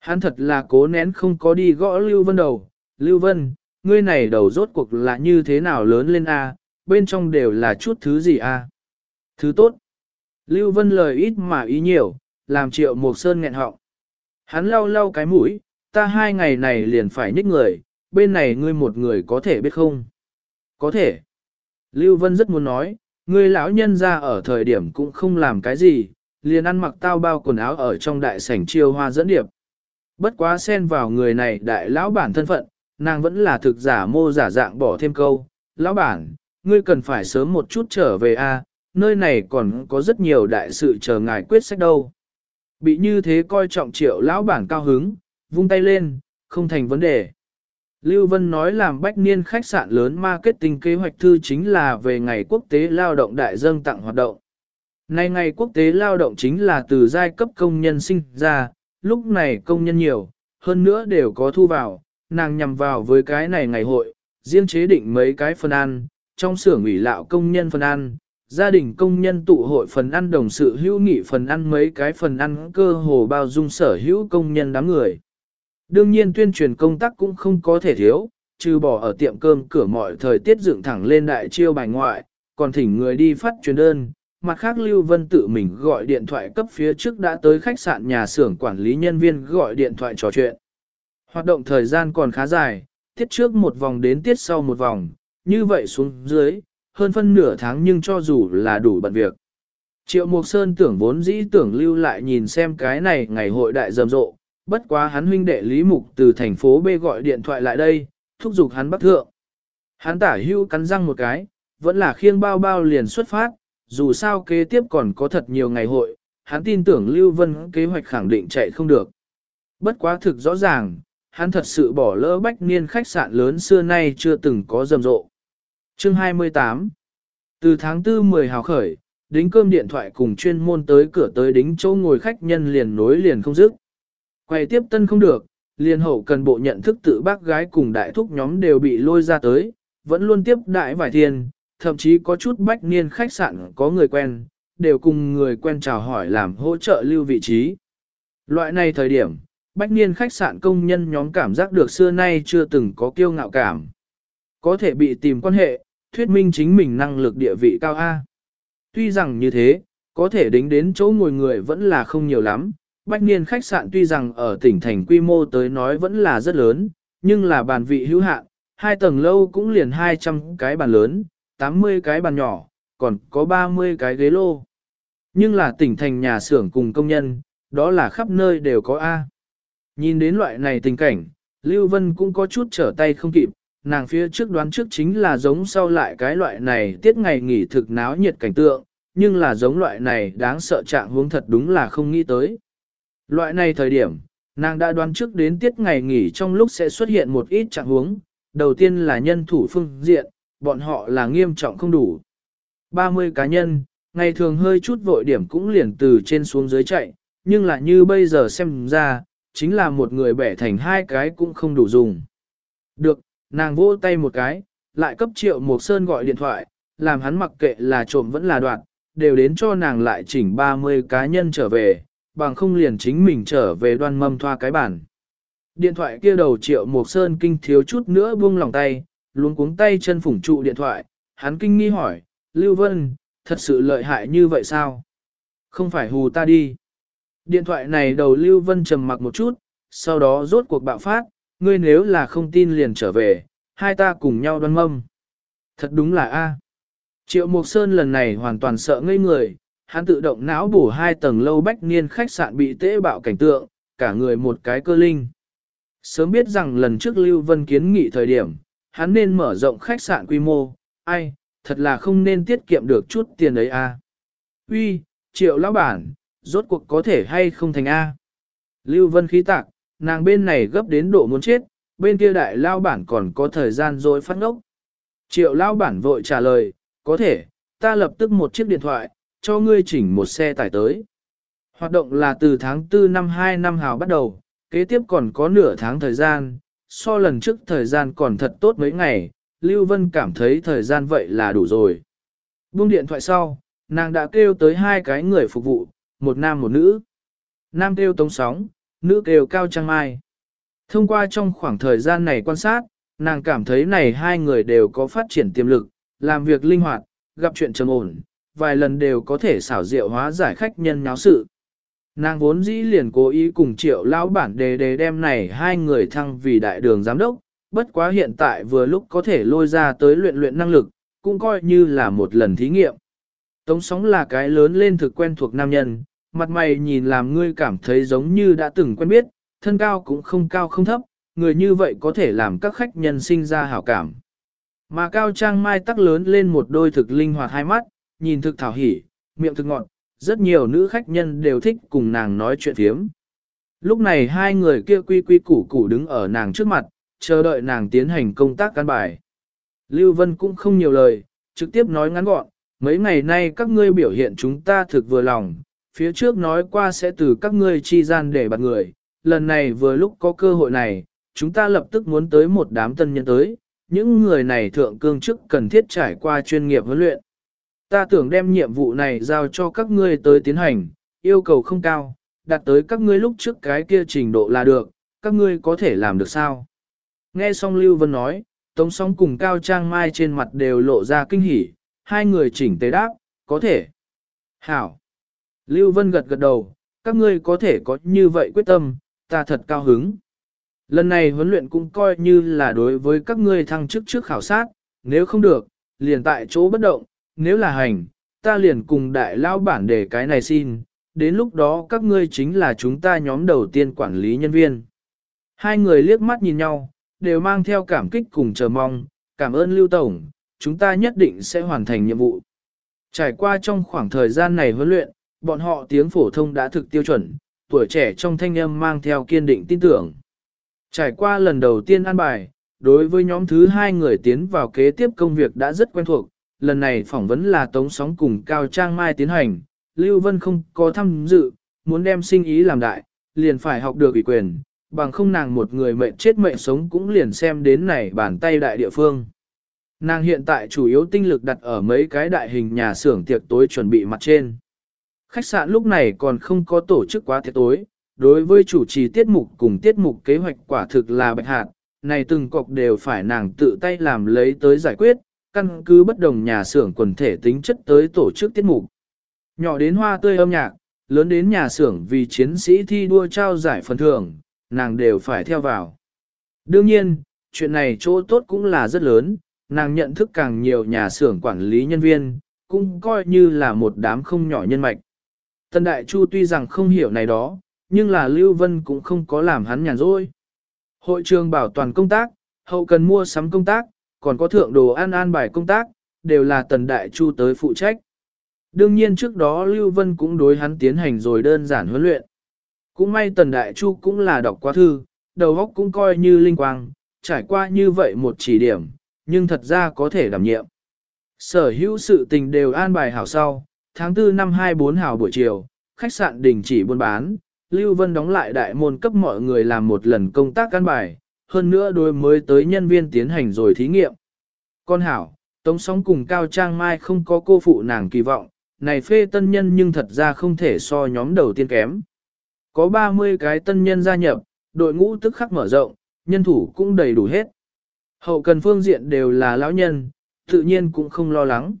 Hắn thật là cố nén không có đi gõ Lưu Vân đầu, Lưu Vân, ngươi này đầu rốt cuộc là như thế nào lớn lên a? bên trong đều là chút thứ gì a? Thứ tốt. Lưu Vân lời ít mà ý nhiều, làm triệu Mộc Sơn nghẹn họng. Hắn lau lau cái mũi, ta hai ngày này liền phải nhích người, bên này ngươi một người có thể biết không? Có thể. Lưu Vân rất muốn nói, ngươi lão nhân ra ở thời điểm cũng không làm cái gì, liền ăn mặc tao bao quần áo ở trong đại sảnh chiêu hoa dẫn điệp. Bất quá xen vào người này đại lão bản thân phận, nàng vẫn là thực giả mô giả dạng bỏ thêm câu. Lão bản, ngươi cần phải sớm một chút trở về a, nơi này còn có rất nhiều đại sự chờ ngài quyết sách đâu. Bị như thế coi trọng triệu lão bản cao hứng, vung tay lên, không thành vấn đề. Lưu Vân nói làm bách niên khách sạn lớn marketing kế hoạch thư chính là về ngày quốc tế lao động đại dâng tặng hoạt động. Nay ngày quốc tế lao động chính là từ giai cấp công nhân sinh ra, lúc này công nhân nhiều, hơn nữa đều có thu vào, nàng nhằm vào với cái này ngày hội, riêng chế định mấy cái phần ăn, trong xưởng ủy lạo công nhân phần ăn, gia đình công nhân tụ hội phần ăn đồng sự hữu nghị phần ăn mấy cái phần ăn cơ hồ bao dung sở hữu công nhân đám người. Đương nhiên tuyên truyền công tác cũng không có thể thiếu, trừ bỏ ở tiệm cơm cửa mọi thời tiết dựng thẳng lên đại chiêu bài ngoại, còn thỉnh người đi phát truyền đơn. Mặt khác Lưu Vân tự mình gọi điện thoại cấp phía trước đã tới khách sạn nhà xưởng quản lý nhân viên gọi điện thoại trò chuyện. Hoạt động thời gian còn khá dài, tiết trước một vòng đến tiết sau một vòng, như vậy xuống dưới, hơn phân nửa tháng nhưng cho dù là đủ bận việc. Triệu Mộc Sơn tưởng vốn dĩ tưởng lưu lại nhìn xem cái này ngày hội đại rầm rộ, bất quá hắn huynh đệ Lý Mục từ thành phố B gọi điện thoại lại đây, thúc giục hắn bắt thượng. Hắn tả hưu cắn răng một cái, vẫn là khiêng bao bao liền xuất phát, dù sao kế tiếp còn có thật nhiều ngày hội, hắn tin tưởng Lưu Vân kế hoạch khẳng định chạy không được. Bất quá thực rõ ràng, hắn thật sự bỏ lỡ bách niên khách sạn lớn xưa nay chưa từng có rầm rộ. Chương 28 Từ tháng 4 10 hào khởi, đính cơm điện thoại cùng chuyên môn tới cửa tới đính chỗ ngồi khách nhân liền nối liền không dứt. Quay tiếp tân không được, liền hậu cần bộ nhận thức tự bác gái cùng đại thúc nhóm đều bị lôi ra tới, vẫn luôn tiếp đại vài thiên, thậm chí có chút bách niên khách sạn có người quen, đều cùng người quen chào hỏi làm hỗ trợ lưu vị trí. Loại này thời điểm, bách niên khách sạn công nhân nhóm cảm giác được xưa nay chưa từng có kiêu ngạo cảm. Có thể bị tìm quan hệ, thuyết minh chính mình năng lực địa vị cao A. Tuy rằng như thế, có thể đính đến chỗ ngồi người vẫn là không nhiều lắm, Bách niên khách sạn tuy rằng ở tỉnh thành quy mô tới nói vẫn là rất lớn, nhưng là bàn vị hữu hạn, hai tầng lâu cũng liền 200 cái bàn lớn, 80 cái bàn nhỏ, còn có 30 cái ghế lô. Nhưng là tỉnh thành nhà xưởng cùng công nhân, đó là khắp nơi đều có A. Nhìn đến loại này tình cảnh, Lưu Vân cũng có chút trở tay không kịp, nàng phía trước đoán trước chính là giống sau lại cái loại này tiết ngày nghỉ thực náo nhiệt cảnh tượng, nhưng là giống loại này đáng sợ trạng huống thật đúng là không nghĩ tới. Loại này thời điểm, nàng đã đoán trước đến tiết ngày nghỉ trong lúc sẽ xuất hiện một ít trạng huống. Đầu tiên là nhân thủ phương diện, bọn họ là nghiêm trọng không đủ. 30 cá nhân, ngày thường hơi chút vội điểm cũng liền từ trên xuống dưới chạy, nhưng là như bây giờ xem ra, chính là một người bẻ thành hai cái cũng không đủ dùng. Được, nàng vỗ tay một cái, lại cấp triệu một sơn gọi điện thoại, làm hắn mặc kệ là trộm vẫn là đoạn, đều đến cho nàng lại chỉnh 30 cá nhân trở về, bằng không liền chính mình trở về đoan mâm thoa cái bản. Điện thoại kia đầu triệu một sơn kinh thiếu chút nữa buông lòng tay, luôn cuống tay chân phủng trụ điện thoại, hắn kinh nghi hỏi, Lưu Vân, thật sự lợi hại như vậy sao? Không phải hù ta đi. Điện thoại này đầu Lưu Vân trầm mặc một chút, sau đó rốt cuộc bạo phát, ngươi nếu là không tin liền trở về, hai ta cùng nhau đoan mâm. Thật đúng là A. Triệu Mộc Sơn lần này hoàn toàn sợ ngây người, hắn tự động não bổ hai tầng lâu bách niên khách sạn bị tế bạo cảnh tượng, cả người một cái cơ linh. Sớm biết rằng lần trước Lưu Vân kiến nghị thời điểm, hắn nên mở rộng khách sạn quy mô, ai, thật là không nên tiết kiệm được chút tiền ấy a. À. Uy, triệu lão bản, rốt cuộc có thể hay không thành A. Lưu Vân khí tạc, nàng bên này gấp đến độ muốn chết, bên kia đại lao bản còn có thời gian rồi phát ngốc. Triệu lao bản vội trả lời, có thể, ta lập tức một chiếc điện thoại, cho ngươi chỉnh một xe tải tới. Hoạt động là từ tháng 4 năm 2 năm hào bắt đầu, kế tiếp còn có nửa tháng thời gian, so lần trước thời gian còn thật tốt mấy ngày, Lưu Vân cảm thấy thời gian vậy là đủ rồi. Buông điện thoại sau, nàng đã kêu tới hai cái người phục vụ, một nam một nữ. Nam kêu tống sóng, nữ kêu cao trang mai. Thông qua trong khoảng thời gian này quan sát, nàng cảm thấy này hai người đều có phát triển tiềm lực, làm việc linh hoạt, gặp chuyện trầm ổn, vài lần đều có thể xảo diệu hóa giải khách nhân nháo sự. Nàng vốn dĩ liền cố ý cùng triệu lão bản đề đề đem này hai người thăng vì đại đường giám đốc, bất quá hiện tại vừa lúc có thể lôi ra tới luyện luyện năng lực, cũng coi như là một lần thí nghiệm. Tống sóng là cái lớn lên thực quen thuộc nam nhân, mặt mày nhìn làm ngươi cảm thấy giống như đã từng quen biết, thân cao cũng không cao không thấp, người như vậy có thể làm các khách nhân sinh ra hảo cảm. Mà cao trang mai tắc lớn lên một đôi thực linh hoạt hai mắt, nhìn thực thảo hỉ, miệng thực ngọn, rất nhiều nữ khách nhân đều thích cùng nàng nói chuyện thiếm. Lúc này hai người kia quy quy củ củ đứng ở nàng trước mặt, chờ đợi nàng tiến hành công tác căn bài. Lưu Vân cũng không nhiều lời, trực tiếp nói ngắn gọn, mấy ngày nay các ngươi biểu hiện chúng ta thực vừa lòng, phía trước nói qua sẽ từ các ngươi chi gian để bạt người, lần này vừa lúc có cơ hội này, chúng ta lập tức muốn tới một đám tân nhân tới, những người này thượng cương chức cần thiết trải qua chuyên nghiệp huấn luyện. Ta tưởng đem nhiệm vụ này giao cho các ngươi tới tiến hành, yêu cầu không cao, đạt tới các ngươi lúc trước cái kia trình độ là được, các ngươi có thể làm được sao? Nghe xong Lưu Vân nói, Tống Song cùng Cao Trang Mai trên mặt đều lộ ra kinh hỉ, hai người chỉnh tế đáp, có thể. Hảo. Lưu Vân gật gật đầu, các ngươi có thể có như vậy quyết tâm, ta thật cao hứng. Lần này huấn luyện cũng coi như là đối với các ngươi thăng chức trước khảo sát, nếu không được, liền tại chỗ bất động, nếu là hành, ta liền cùng đại lao bản để cái này xin, đến lúc đó các ngươi chính là chúng ta nhóm đầu tiên quản lý nhân viên. Hai người liếc mắt nhìn nhau, đều mang theo cảm kích cùng chờ mong, cảm ơn Lưu Tổng, chúng ta nhất định sẽ hoàn thành nhiệm vụ. Trải qua trong khoảng thời gian này huấn luyện, bọn họ tiếng phổ thông đã thực tiêu chuẩn, tuổi trẻ trong thanh âm mang theo kiên định tin tưởng. Trải qua lần đầu tiên ăn bài, đối với nhóm thứ hai người tiến vào kế tiếp công việc đã rất quen thuộc, lần này phỏng vấn là tống sóng cùng Cao Trang Mai tiến hành, Lưu Vân không có tham dự, muốn đem sinh ý làm đại, liền phải học được ủy quyền, bằng không nàng một người mệnh chết mệnh sống cũng liền xem đến này bàn tay đại địa phương. Nàng hiện tại chủ yếu tinh lực đặt ở mấy cái đại hình nhà xưởng tiệc tối chuẩn bị mặt trên. Khách sạn lúc này còn không có tổ chức quá tiệc tối, đối với chủ trì tiết mục cùng tiết mục kế hoạch quả thực là bạch hạt, này từng cọc đều phải nàng tự tay làm lấy tới giải quyết, căn cứ bất đồng nhà xưởng quần thể tính chất tới tổ chức tiết mục. Nhỏ đến hoa tươi âm nhạc, lớn đến nhà xưởng vì chiến sĩ thi đua trao giải phần thưởng, nàng đều phải theo vào. Đương nhiên, chuyện này chỗ tốt cũng là rất lớn, nàng nhận thức càng nhiều nhà xưởng quản lý nhân viên, cũng coi như là một đám không nhỏ nhân mạch. Tân Đại Chu tuy rằng không hiểu này đó, nhưng là Lưu Vân cũng không có làm hắn nhàn rỗi. Hội trường bảo toàn công tác, hậu cần mua sắm công tác, còn có thượng đồ an an bài công tác, đều là Tần Đại Chu tới phụ trách. Đương nhiên trước đó Lưu Vân cũng đối hắn tiến hành rồi đơn giản huấn luyện. Cũng may Tần Đại Chu cũng là đọc quá thư, đầu óc cũng coi như linh quang, trải qua như vậy một chỉ điểm, nhưng thật ra có thể đảm nhiệm. Sở hữu sự tình đều an bài hảo sau, tháng 4 năm 24 hào buổi chiều, khách sạn đình chỉ buôn bán, Lưu Vân đóng lại đại môn cấp mọi người làm một lần công tác căn bài, hơn nữa đối mới tới nhân viên tiến hành rồi thí nghiệm. Con hảo, Tống sóng cùng Cao Trang Mai không có cô phụ nàng kỳ vọng, này phê tân nhân nhưng thật ra không thể so nhóm đầu tiên kém. Có 30 cái tân nhân gia nhập, đội ngũ tức khắc mở rộng, nhân thủ cũng đầy đủ hết. Hậu cần phương diện đều là lão nhân, tự nhiên cũng không lo lắng.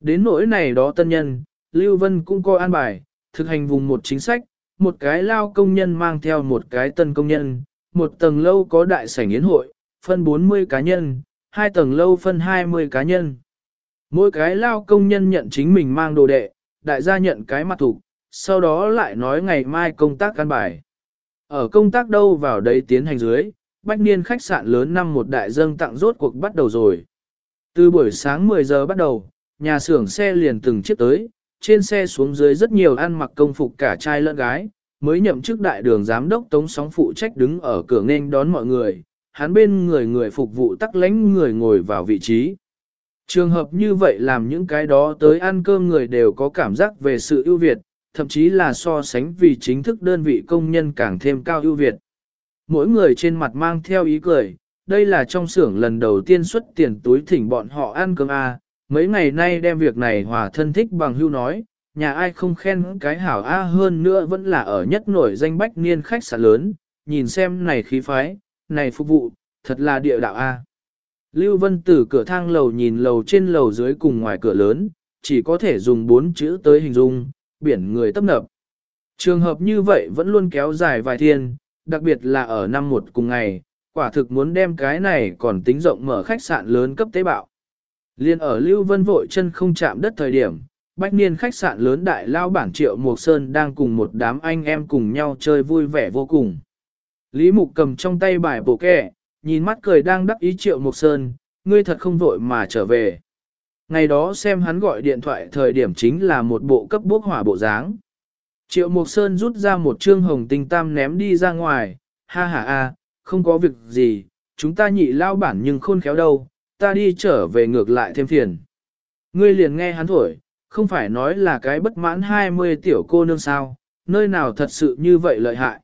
Đến nỗi này đó tân nhân, Lưu Vân cũng coi an bài, thực hành vùng một chính sách, một cái lao công nhân mang theo một cái tân công nhân, một tầng lâu có đại sảnh yến hội, phân 40 cá nhân, hai tầng lâu phân 20 cá nhân. Mỗi cái lao công nhân nhận chính mình mang đồ đệ, đại gia nhận cái mặt thủ, sau đó lại nói ngày mai công tác căn bài. Ở công tác đâu vào đấy tiến hành dưới, bách niên khách sạn lớn năm một đại dâng tặng rốt cuộc bắt đầu rồi. Từ buổi sáng 10 giờ bắt đầu, nhà xưởng xe liền từng chiếc tới, trên xe xuống dưới rất nhiều ăn mặc công phục cả trai lẫn gái, mới nhậm chức đại đường giám đốc tống sóng phụ trách đứng ở cửa nghênh đón mọi người, hắn bên người người phục vụ tắc lánh người ngồi vào vị trí. Trường hợp như vậy làm những cái đó tới ăn cơm người đều có cảm giác về sự ưu việt, thậm chí là so sánh vì chính thức đơn vị công nhân càng thêm cao ưu việt. Mỗi người trên mặt mang theo ý cười, đây là trong xưởng lần đầu tiên xuất tiền túi thỉnh bọn họ ăn cơm A, mấy ngày nay đem việc này hòa thân thích bằng hưu nói, nhà ai không khen cái hảo A hơn nữa vẫn là ở nhất nổi danh bách niên khách sạn lớn, nhìn xem này khí phái, này phục vụ, thật là địa đạo A. Lưu Vân từ cửa thang lầu nhìn lầu trên lầu dưới cùng ngoài cửa lớn, chỉ có thể dùng bốn chữ tới hình dung, biển người tấp nập. Trường hợp như vậy vẫn luôn kéo dài vài thiên, đặc biệt là ở năm một cùng ngày, quả thực muốn đem cái này còn tính rộng mở khách sạn lớn cấp tế bạo. Liên ở Lưu Vân vội chân không chạm đất thời điểm, bách niên khách sạn lớn đại lao bản triệu Mộc Sơn đang cùng một đám anh em cùng nhau chơi vui vẻ vô cùng. Lý Mục cầm trong tay bài bộ kẹ, nhìn mắt cười đang đắc ý triệu Mộc Sơn, ngươi thật không vội mà trở về. Ngày đó xem hắn gọi điện thoại thời điểm chính là một bộ cấp bốc hỏa bộ dáng. Triệu Mộc Sơn rút ra một trương hồng tinh tam ném đi ra ngoài, ha ha a, không có việc gì, chúng ta nhị lao bản nhưng khôn khéo đâu, ta đi trở về ngược lại thêm phiền. Ngươi liền nghe hắn thổi, không phải nói là cái bất mãn 20 tiểu cô nương sao, nơi nào thật sự như vậy lợi hại.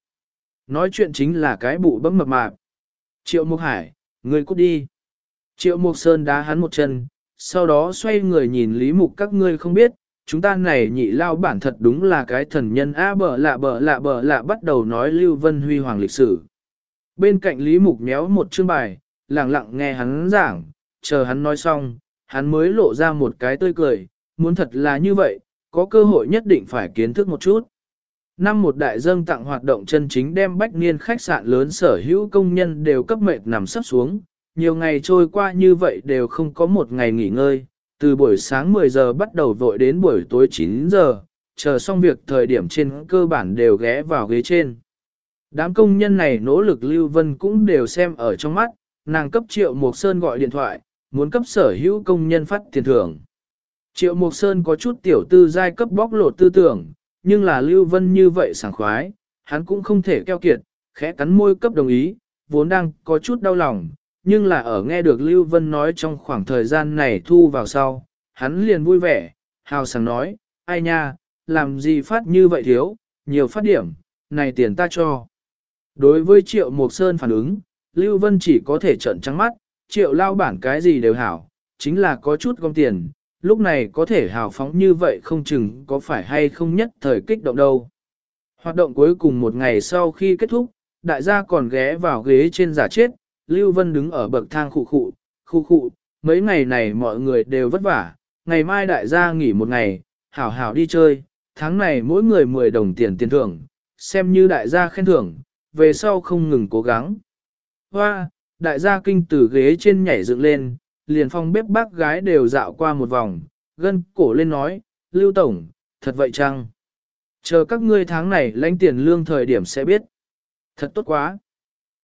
Nói chuyện chính là cái bụ bấm mập mạp. Triệu Mục Hải, ngươi cút đi. Triệu Mục Sơn đá hắn một chân, sau đó xoay người nhìn Lý Mục các ngươi không biết, chúng ta này nhị lao bản thật đúng là cái thần nhân a bờ lạ bờ lạ bờ lạ bắt đầu nói Lưu Vân Huy Hoàng lịch sử. Bên cạnh Lý Mục méo một chương bài, lặng lặng nghe hắn giảng, chờ hắn nói xong, hắn mới lộ ra một cái tươi cười, muốn thật là như vậy, có cơ hội nhất định phải kiến thức một chút. Năm một đại dâng tặng hoạt động chân chính đem bách niên khách sạn lớn sở hữu công nhân đều cấp mệt nằm sắp xuống, nhiều ngày trôi qua như vậy đều không có một ngày nghỉ ngơi, từ buổi sáng 10 giờ bắt đầu vội đến buổi tối 9 giờ, chờ xong việc thời điểm trên cơ bản đều ghé vào ghế trên. Đám công nhân này nỗ lực Lưu Vân cũng đều xem ở trong mắt, nàng cấp Triệu Mộc Sơn gọi điện thoại, muốn cấp sở hữu công nhân phát tiền thưởng. Triệu Mộc Sơn có chút tiểu tư giai cấp bóc lột tư tưởng, nhưng là Lưu Vân như vậy sảng khoái, hắn cũng không thể keo kiệt, khẽ cắn môi cấp đồng ý, vốn đang có chút đau lòng, nhưng là ở nghe được Lưu Vân nói trong khoảng thời gian này thu vào sau, hắn liền vui vẻ, hào sảng nói, ai nha, làm gì phát như vậy thiếu, nhiều phát điểm, này tiền ta cho. Đối với Triệu Mộc Sơn phản ứng, Lưu Vân chỉ có thể trợn trắng mắt, Triệu lao bản cái gì đều hảo, chính là có chút gom tiền, lúc này có thể hào phóng như vậy không chừng có phải hay không nhất thời kích động đâu. Hoạt động cuối cùng một ngày sau khi kết thúc, đại gia còn ghé vào ghế trên giả chết, Lưu Vân đứng ở bậc thang khu khụ, khu khụ, mấy ngày này mọi người đều vất vả, ngày mai đại gia nghỉ một ngày, hảo hảo đi chơi, tháng này mỗi người 10 đồng tiền tiền thưởng, xem như đại gia khen thưởng, về sau không ngừng cố gắng. Hoa, đại gia kinh từ ghế trên nhảy dựng lên, liền phong bếp bác gái đều dạo qua một vòng, gân cổ lên nói, Lưu Tổng, thật vậy chăng? Chờ các ngươi tháng này lãnh tiền lương thời điểm sẽ biết. Thật tốt quá.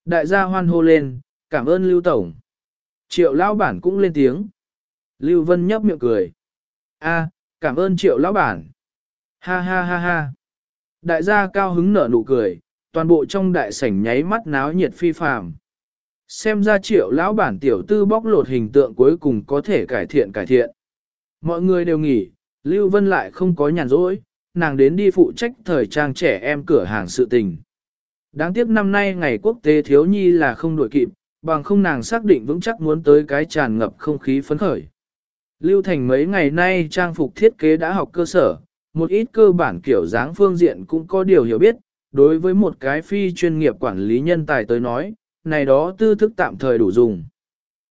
Đại gia hoan hô lên, cảm ơn Lưu Tổng. Triệu Lão Bản cũng lên tiếng. Lưu Vân nhấp miệng cười. A, cảm ơn Triệu Lão Bản. Ha ha ha ha. Đại gia cao hứng nở nụ cười, toàn bộ trong đại sảnh nháy mắt náo nhiệt phi phàm. Xem ra triệu lão bản tiểu tư bóc lột hình tượng cuối cùng có thể cải thiện cải thiện. Mọi người đều nghỉ, Lưu Vân lại không có nhàn rỗi, nàng đến đi phụ trách thời trang trẻ em cửa hàng sự tình. Đáng tiếc năm nay ngày quốc tế thiếu nhi là không đổi kịp, bằng không nàng xác định vững chắc muốn tới cái tràn ngập không khí phấn khởi. Lưu Thành mấy ngày nay trang phục thiết kế đã học cơ sở, một ít cơ bản kiểu dáng phương diện cũng có điều hiểu biết, đối với một cái phi chuyên nghiệp quản lý nhân tài tới nói, này đó tư thức tạm thời đủ dùng.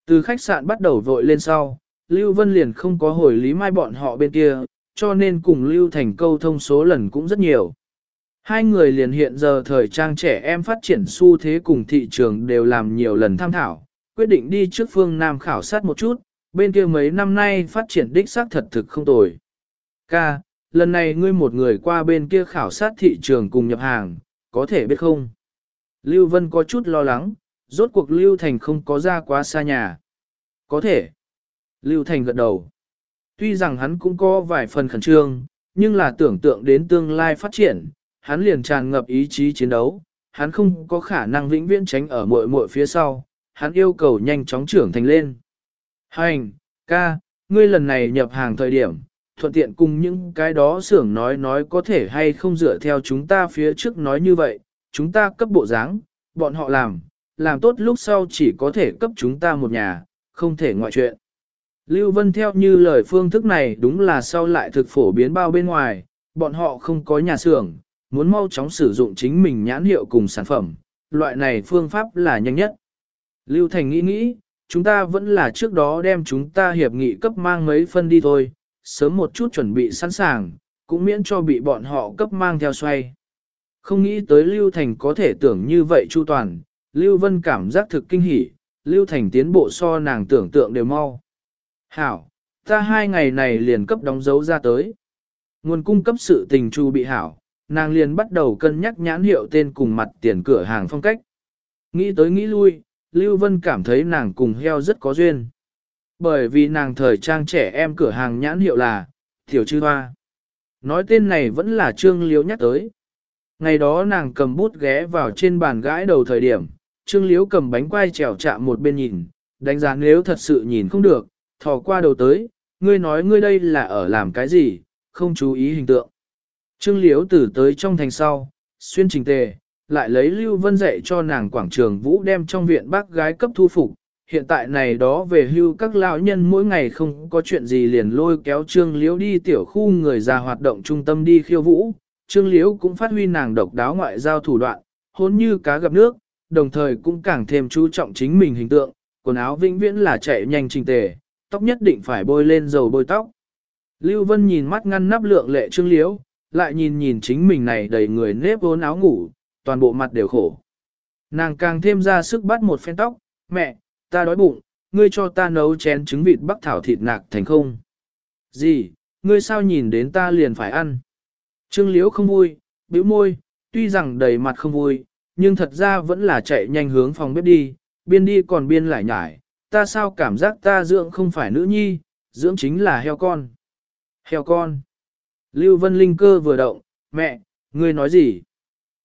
Từ khách sạn bắt đầu vội lên sau, Lưu Vân liền không có hồi lý mai bọn họ bên kia, cho nên cùng Lưu Thành câu thông số lần cũng rất nhiều. Hai người liền hiện giờ thời trang trẻ em phát triển xu thế cùng thị trường đều làm nhiều lần tham thảo, quyết định đi trước phương Nam khảo sát một chút, bên kia mấy năm nay phát triển đích xác thật thực không tồi. Ca, lần này ngươi một người qua bên kia khảo sát thị trường cùng nhập hàng, có thể biết không? Lưu Vân có chút lo lắng, rốt cuộc Lưu Thành không có ra quá xa nhà. Có thể. Lưu Thành gật đầu. Tuy rằng hắn cũng có vài phần khẩn trương, nhưng là tưởng tượng đến tương lai phát triển, hắn liền tràn ngập ý chí chiến đấu, hắn không có khả năng vĩnh viễn tránh ở muội muội phía sau, hắn yêu cầu nhanh chóng trưởng thành lên. Hành, ca, ngươi lần này nhập hàng thời điểm, thuận tiện cùng những cái đó xưởng nói nói có thể hay không dựa theo chúng ta phía trước nói như vậy, chúng ta cấp bộ dáng, bọn họ làm, làm tốt lúc sau chỉ có thể cấp chúng ta một nhà, không thể ngoại chuyện. Lưu Vân theo như lời phương thức này đúng là sau lại thực phổ biến bao bên ngoài, bọn họ không có nhà xưởng, muốn mau chóng sử dụng chính mình nhãn hiệu cùng sản phẩm, loại này phương pháp là nhanh nhất. Lưu Thành nghĩ nghĩ, chúng ta vẫn là trước đó đem chúng ta hiệp nghị cấp mang mấy phân đi thôi, sớm một chút chuẩn bị sẵn sàng, cũng miễn cho bị bọn họ cấp mang theo xoay. Không nghĩ tới Lưu Thành có thể tưởng như vậy chu toàn, Lưu Vân cảm giác thực kinh hỉ, Lưu Thành tiến bộ so nàng tưởng tượng đều mau. Hảo, ta hai ngày này liền cấp đóng dấu ra tới. Nguồn cung cấp sự tình chu bị hảo, nàng liền bắt đầu cân nhắc nhãn hiệu tên cùng mặt tiền cửa hàng phong cách. Nghĩ tới nghĩ lui, Lưu Vân cảm thấy nàng cùng heo rất có duyên. Bởi vì nàng thời trang trẻ em cửa hàng nhãn hiệu là Tiểu Chư Hoa. Nói tên này vẫn là Trương Liếu nhắc tới. Ngày đó nàng cầm bút ghé vào trên bàn gãi đầu thời điểm, Trương Liếu cầm bánh quai trèo chạm một bên nhìn, đánh giá nếu thật sự nhìn không được, thò qua đầu tới, ngươi nói ngươi đây là ở làm cái gì, không chú ý hình tượng. Trương Liếu từ tới trong thành sau, xuyên trình tề, lại lấy Lưu Vân dạy cho nàng quảng trường vũ đem trong viện bác gái cấp thu phục. Hiện tại này đó về hưu các lão nhân mỗi ngày không có chuyện gì liền lôi kéo Trương Liễu đi tiểu khu người già hoạt động trung tâm đi khiêu vũ. Trương Liễu cũng phát huy nàng độc đáo ngoại giao thủ đoạn, hôn như cá gặp nước, đồng thời cũng càng thêm chú trọng chính mình hình tượng, quần áo vĩnh viễn là chạy nhanh trình tề, tóc nhất định phải bôi lên dầu bôi tóc. Lưu Vân nhìn mắt ngăn nắp lượng lệ Trương Liễu, lại nhìn nhìn chính mình này đầy người nếp vốn áo ngủ, toàn bộ mặt đều khổ. Nàng càng thêm ra sức bắt một phen tóc, mẹ, ta đói bụng, ngươi cho ta nấu chén trứng vịt bắc thảo thịt nạc thành không. Gì, ngươi sao nhìn đến ta liền phải ăn. Trương Liễu không vui, bĩu môi, tuy rằng đầy mặt không vui, nhưng thật ra vẫn là chạy nhanh hướng phòng bếp đi, biên đi còn biên lại nhải, ta sao cảm giác ta dưỡng không phải nữ nhi, dưỡng chính là heo con. Heo con. Lưu Vân Linh cơ vừa động, mẹ, ngươi nói gì?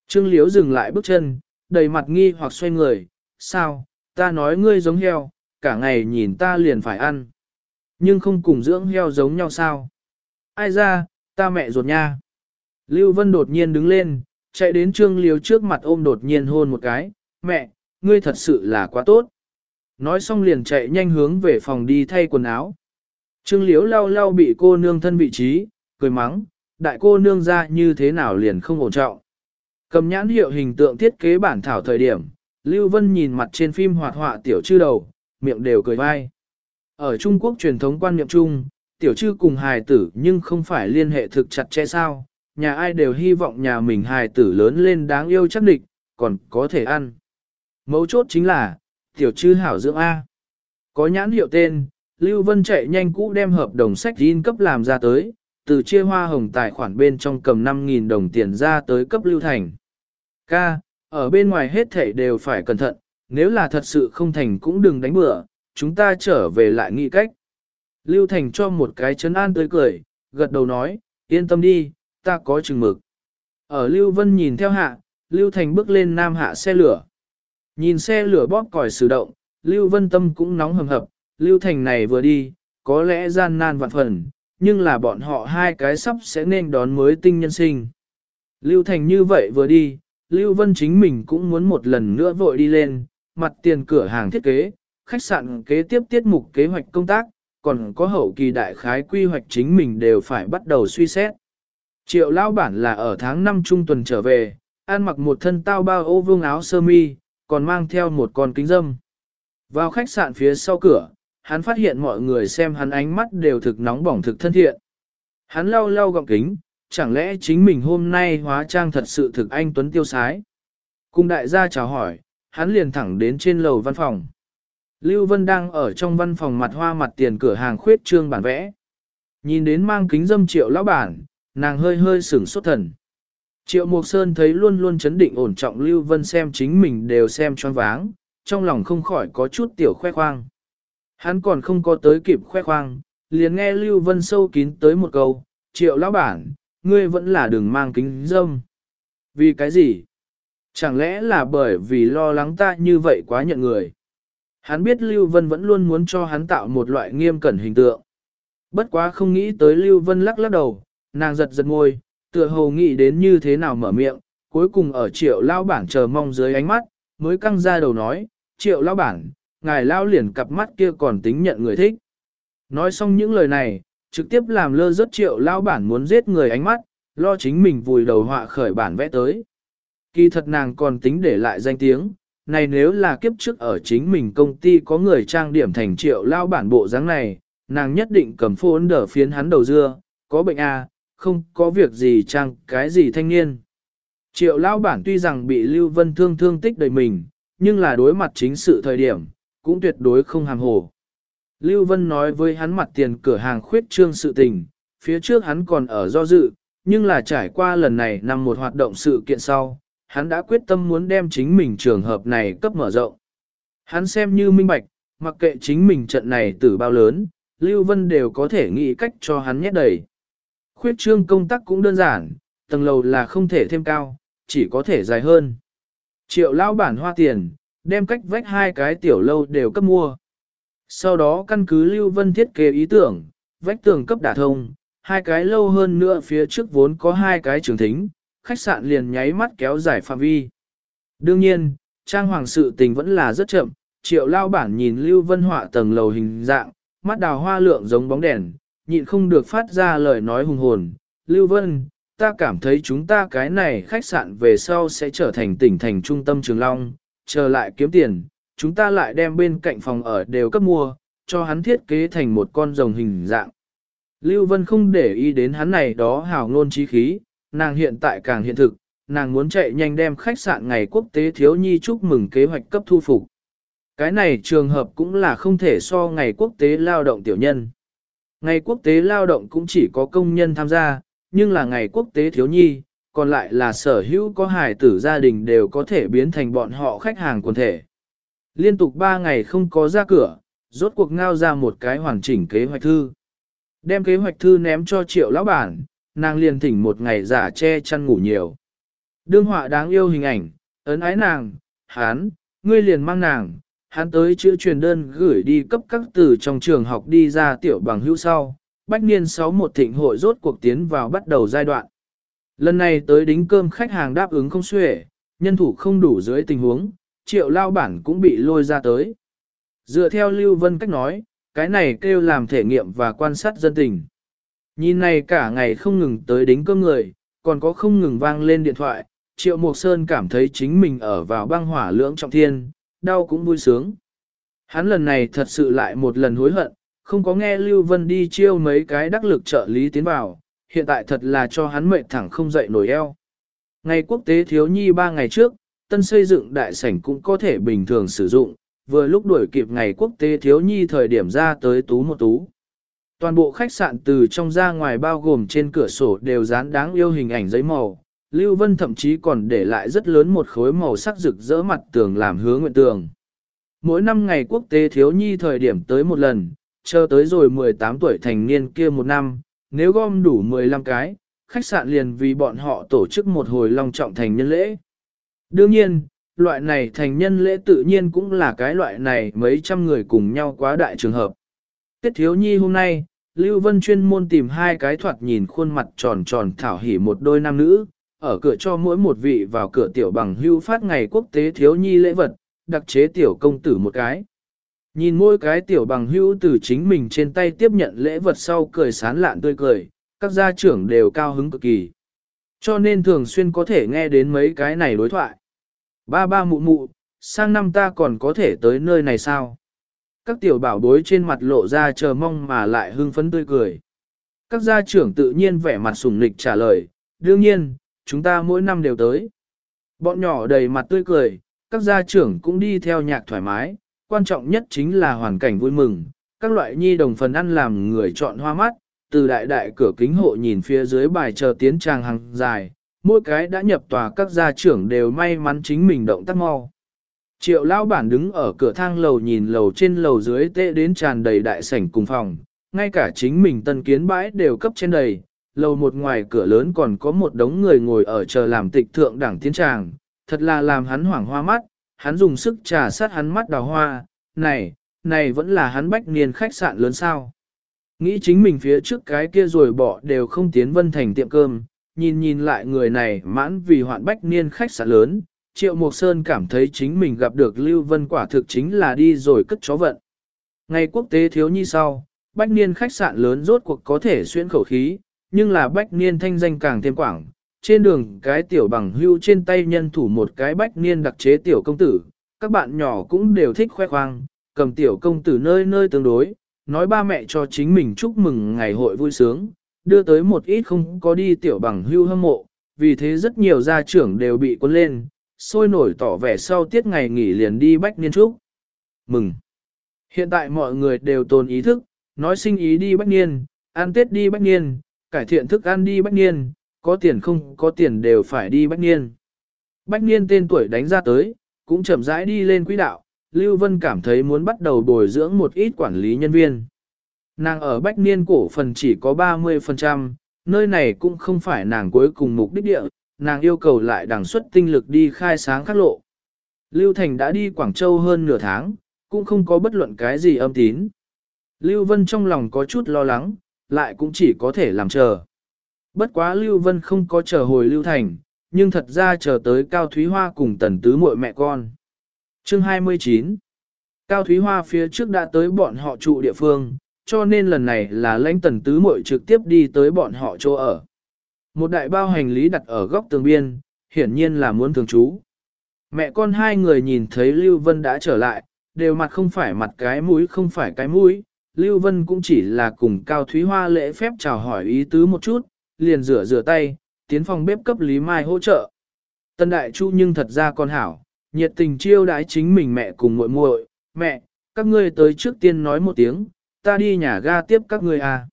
Trương Liễu dừng lại bước chân, đầy mặt nghi hoặc xoay người, sao, ta nói ngươi giống heo, cả ngày nhìn ta liền phải ăn. Nhưng không cùng dưỡng heo giống nhau sao? Ai ra, ta mẹ ruột nha. Lưu Vân đột nhiên đứng lên, chạy đến Trương Liêu trước mặt ôm đột nhiên hôn một cái, mẹ, ngươi thật sự là quá tốt. Nói xong liền chạy nhanh hướng về phòng đi thay quần áo. Trương Liễu lau lau bị cô nương thân vị trí, cười mắng, đại cô nương ra như thế nào liền không ổn trọng. Cầm nhãn hiệu hình tượng thiết kế bản thảo thời điểm, Lưu Vân nhìn mặt trên phim hoạt họa tiểu chư đầu, miệng đều cười vai. Ở Trung Quốc truyền thống quan niệm chung, tiểu chư cùng hài tử nhưng không phải liên hệ thực chặt chẽ sao, nhà ai đều hy vọng nhà mình hài tử lớn lên đáng yêu chắc địch, còn có thể ăn. Mấu chốt chính là, tiểu chư hảo dưỡng A. Có nhãn hiệu tên, Lưu Vân chạy nhanh cũ đem hợp đồng sách in cấp làm ra tới, từ chia hoa hồng tài khoản bên trong cầm 5.000 đồng tiền ra tới cấp Lưu Thành. Ca, ở bên ngoài hết thảy đều phải cẩn thận, nếu là thật sự không thành cũng đừng đánh bừa, chúng ta trở về lại nghĩ cách. Lưu Thành cho một cái chấn an tươi cười, gật đầu nói, yên tâm đi, ta có chừng mực. Ở Lưu Vân nhìn theo hạ, Lưu Thành bước lên nam hạ xe lửa. Nhìn xe lửa bóp còi sử động, Lưu Vân tâm cũng nóng hầm hập, Lưu Thành này vừa đi, có lẽ gian nan vạn phần, nhưng là bọn họ hai cái sắp sẽ nên đón mới tinh nhân sinh. Lưu Thành như vậy vừa đi, Lưu Vân chính mình cũng muốn một lần nữa vội đi lên, mặt tiền cửa hàng thiết kế, khách sạn kế tiếp tiết mục kế hoạch công tác, còn có hậu kỳ đại khái quy hoạch chính mình đều phải bắt đầu suy xét. Triệu Lão bản là ở tháng 5 trung tuần trở về, ăn mặc một thân tao bao ô vương áo sơ mi, còn mang theo một con kính dâm. Vào khách sạn phía sau cửa, hắn phát hiện mọi người xem hắn ánh mắt đều thực nóng bỏng thực thân thiện. Hắn lau lau gọng kính, chẳng lẽ chính mình hôm nay hóa trang thật sự thực anh Tuấn tiêu sái. Cùng đại gia chào hỏi, hắn liền thẳng đến trên lầu văn phòng. Lưu Vân đang ở trong văn phòng mặt hoa mặt tiền cửa hàng khuyết trương bản vẽ. Nhìn đến mang kính dâm triệu lão bản, nàng hơi hơi sửng sốt thần. Triệu Mộc Sơn thấy luôn luôn chấn định ổn trọng Lưu Vân xem chính mình đều xem choáng váng, trong lòng không khỏi có chút tiểu khoe khoang. Hắn còn không có tới kịp khoe khoang, liền nghe Lưu Vân sâu kín tới một câu, Triệu lão bản, ngươi vẫn là đừng mang kính dâm. Vì cái gì? Chẳng lẽ là bởi vì lo lắng ta như vậy quá nhận người? Hắn biết Lưu Vân vẫn luôn muốn cho hắn tạo một loại nghiêm cẩn hình tượng. Bất quá không nghĩ tới Lưu Vân lắc lắc đầu, nàng giật giật môi, tựa hồ nghĩ đến như thế nào mở miệng, cuối cùng ở triệu lao bản chờ mong dưới ánh mắt, mới căng ra đầu nói, triệu lao bản, ngài lao liền cặp mắt kia còn tính nhận người thích. Nói xong những lời này, trực tiếp làm lơ rất triệu lao bản muốn giết người ánh mắt, lo chính mình vùi đầu họa khởi bản vẽ tới. Kỳ thật nàng còn tính để lại danh tiếng, này nếu là kiếp trước ở chính mình công ty có người trang điểm thành triệu lao bản bộ dáng này, nàng nhất định cầm phô ấn đỡ phiến hắn đầu dưa, có bệnh à, không có việc gì trang cái gì thanh niên. Triệu lao bản tuy rằng bị Lưu Vân thương thương tích đầy mình, nhưng là đối mặt chính sự thời điểm, cũng tuyệt đối không hàm hồ. Lưu Vân nói với hắn mặt tiền cửa hàng khuyết trương sự tình, phía trước hắn còn ở do dự, nhưng là trải qua lần này nằm một hoạt động sự kiện sau, hắn đã quyết tâm muốn đem chính mình trường hợp này cấp mở rộng. Hắn xem như minh bạch, mặc kệ chính mình trận này từ bao lớn, Lưu Vân đều có thể nghĩ cách cho hắn nhét đầy. Khuyết trương công tác cũng đơn giản, tầng lầu là không thể thêm cao, chỉ có thể dài hơn. Triệu lao bản hoa tiền, đem cách vách hai cái tiểu lâu đều cấp mua. Sau đó căn cứ Lưu Vân thiết kế ý tưởng, vách tường cấp đả thông, hai cái lâu hơn nữa phía trước vốn có hai cái trường thính, khách sạn liền nháy mắt kéo dài phạm vi. Đương nhiên, trang hoàng sự tình vẫn là rất chậm, triệu lao bản nhìn Lưu Vân họa tầng lầu hình dạng, mắt đào hoa lượng giống bóng đèn, nhịn không được phát ra lời nói hùng hồn. Lưu Vân, ta cảm thấy chúng ta cái này khách sạn về sau sẽ trở thành tỉnh thành trung tâm Trường Long, chờ lại kiếm tiền, chúng ta lại đem bên cạnh phòng ở đều cấp mua, cho hắn thiết kế thành một con rồng hình dạng. Lưu Vân không để ý đến hắn này đó hào ngôn trí khí, nàng hiện tại càng hiện thực, nàng muốn chạy nhanh đem khách sạn ngày quốc tế thiếu nhi chúc mừng kế hoạch cấp thu phục. Cái này trường hợp cũng là không thể so ngày quốc tế lao động tiểu nhân. Ngày quốc tế lao động cũng chỉ có công nhân tham gia, nhưng là ngày quốc tế thiếu nhi, còn lại là sở hữu có hài tử gia đình đều có thể biến thành bọn họ khách hàng quần thể. Liên tục 3 ngày không có ra cửa, rốt cuộc ngao ra một cái hoàn chỉnh kế hoạch thư. Đem kế hoạch thư ném cho triệu lão bản, nàng liền thỉnh một ngày giả che chăn ngủ nhiều. Đương họa đáng yêu hình ảnh, ấn ái nàng, hán, ngươi liền mang nàng, hắn tới chữ truyền đơn gửi đi cấp các từ trong trường học đi ra tiểu bằng hữu sau. Bách niên 61 thịnh hội rốt cuộc tiến vào bắt đầu giai đoạn. Lần này tới đính cơm khách hàng đáp ứng không xuể, nhân thủ không đủ dưới tình huống, triệu lao bản cũng bị lôi ra tới. Dựa theo Lưu Vân cách nói, cái này kêu làm thể nghiệm và quan sát dân tình. Nhìn này cả ngày không ngừng tới đính cơm người, còn có không ngừng vang lên điện thoại, Triệu Mộc Sơn cảm thấy chính mình ở vào băng hỏa lưỡng trọng thiên, đau cũng vui sướng. Hắn lần này thật sự lại một lần hối hận, không có nghe Lưu Vân đi chiêu mấy cái đắc lực trợ lý tiến vào, hiện tại thật là cho hắn mệt thẳng không dậy nổi eo. Ngày quốc tế thiếu nhi ba ngày trước, tân xây dựng đại sảnh cũng có thể bình thường sử dụng, vừa lúc đuổi kịp ngày quốc tế thiếu nhi thời điểm ra tới tú một tú. Toàn bộ khách sạn từ trong ra ngoài bao gồm trên cửa sổ đều dán đáng yêu hình ảnh giấy màu. Lưu Vân thậm chí còn để lại rất lớn một khối màu sắc rực rỡ mặt tường làm hứa nguyện tường. Mỗi năm ngày quốc tế thiếu nhi thời điểm tới một lần, chờ tới rồi 18 tuổi thành niên kia một năm, nếu gom đủ 15 cái, khách sạn liền vì bọn họ tổ chức một hồi long trọng thành nhân lễ. Đương nhiên, loại này thành nhân lễ tự nhiên cũng là cái loại này mấy trăm người cùng nhau quá đại trường hợp. Tiết thiếu nhi hôm nay, Lưu Vân chuyên môn tìm hai cái thoạt nhìn khuôn mặt tròn tròn thảo hỉ một đôi nam nữ, ở cửa cho mỗi một vị vào cửa tiểu bằng hưu phát ngày quốc tế thiếu nhi lễ vật, đặc chế tiểu công tử một cái. Nhìn mỗi cái tiểu bằng hưu từ chính mình trên tay tiếp nhận lễ vật sau cười sán lạn tươi cười, các gia trưởng đều cao hứng cực kỳ. Cho nên thường xuyên có thể nghe đến mấy cái này đối thoại. Ba ba mụ mụ, sang năm ta còn có thể tới nơi này sao? Các tiểu bảo bối trên mặt lộ ra chờ mong mà lại hưng phấn tươi cười. Các gia trưởng tự nhiên vẻ mặt sùng nịch trả lời, đương nhiên, chúng ta mỗi năm đều tới. Bọn nhỏ đầy mặt tươi cười, các gia trưởng cũng đi theo nhạc thoải mái, quan trọng nhất chính là hoàn cảnh vui mừng, các loại nhi đồng phần ăn làm người chọn hoa mắt, từ đại đại cửa kính hộ nhìn phía dưới bài chờ tiến tràng hàng dài, mỗi cái đã nhập tòa các gia trưởng đều may mắn chính mình động tác mau. Triệu lao bản đứng ở cửa thang lầu nhìn lầu trên lầu dưới tệ đến tràn đầy đại sảnh cùng phòng, ngay cả chính mình tân kiến bãi đều cấp trên đầy, lầu một ngoài cửa lớn còn có một đống người ngồi ở chờ làm tịch thượng đẳng tiến tràng, thật là làm hắn hoảng hoa mắt, hắn dùng sức trà sát hắn mắt đào hoa, này, này vẫn là hắn bách niên khách sạn lớn sao. Nghĩ chính mình phía trước cái kia rồi bỏ đều không tiến vân thành tiệm cơm, nhìn nhìn lại người này mãn vì hoạn bách niên khách sạn lớn, Triệu Mộc Sơn cảm thấy chính mình gặp được Lưu Vân quả thực chính là đi rồi cất chó vận. Ngày quốc tế thiếu nhi sau, bách niên khách sạn lớn rốt cuộc có thể xuyên khẩu khí, nhưng là bách niên thanh danh càng thêm quảng. Trên đường cái tiểu bằng hưu trên tay nhân thủ một cái bách niên đặc chế tiểu công tử, các bạn nhỏ cũng đều thích khoe khoang, cầm tiểu công tử nơi nơi tương đối, nói ba mẹ cho chính mình chúc mừng ngày hội vui sướng, đưa tới một ít không có đi tiểu bằng hưu hâm mộ, vì thế rất nhiều gia trưởng đều bị cuốn lên, sôi nổi tỏ vẻ sau tiết ngày nghỉ liền đi bách niên chúc. Mừng! Hiện tại mọi người đều tồn ý thức, nói sinh ý đi bách niên, ăn tết đi bách niên, cải thiện thức ăn đi bách niên, có tiền không có tiền đều phải đi bách niên. Bách niên tên tuổi đánh ra tới, cũng chậm rãi đi lên quỹ đạo, Lưu Vân cảm thấy muốn bắt đầu bồi dưỡng một ít quản lý nhân viên. Nàng ở bách niên cổ phần chỉ có 30%, nơi này cũng không phải nàng cuối cùng mục đích địa, nàng yêu cầu lại đằng xuất tinh lực đi khai sáng các lộ. Lưu Thành đã đi Quảng Châu hơn nửa tháng, cũng không có bất luận cái gì âm tín. Lưu Vân trong lòng có chút lo lắng, lại cũng chỉ có thể làm chờ. Bất quá Lưu Vân không có chờ hồi Lưu Thành, nhưng thật ra chờ tới Cao Thúy Hoa cùng tần tứ muội mẹ con. Chương 29 Cao Thúy Hoa phía trước đã tới bọn họ trụ địa phương, cho nên lần này là lãnh tần tứ muội trực tiếp đi tới bọn họ chỗ ở. Một đại bao hành lý đặt ở góc tường biên, hiển nhiên là muốn thường trú. Mẹ con hai người nhìn thấy Lưu Vân đã trở lại, đều mặt không phải mặt cái mũi không phải cái mũi. Lưu Vân cũng chỉ là cùng Cao Thúy Hoa lễ phép chào hỏi ý tứ một chút, liền rửa rửa tay, tiến phòng bếp cấp Lý Mai hỗ trợ. Tân Đại Chu nhưng thật ra con hảo, nhiệt tình chiêu đãi chính mình mẹ cùng muội muội, mẹ, các ngươi tới trước tiên nói một tiếng, ta đi nhà ga tiếp các ngươi à.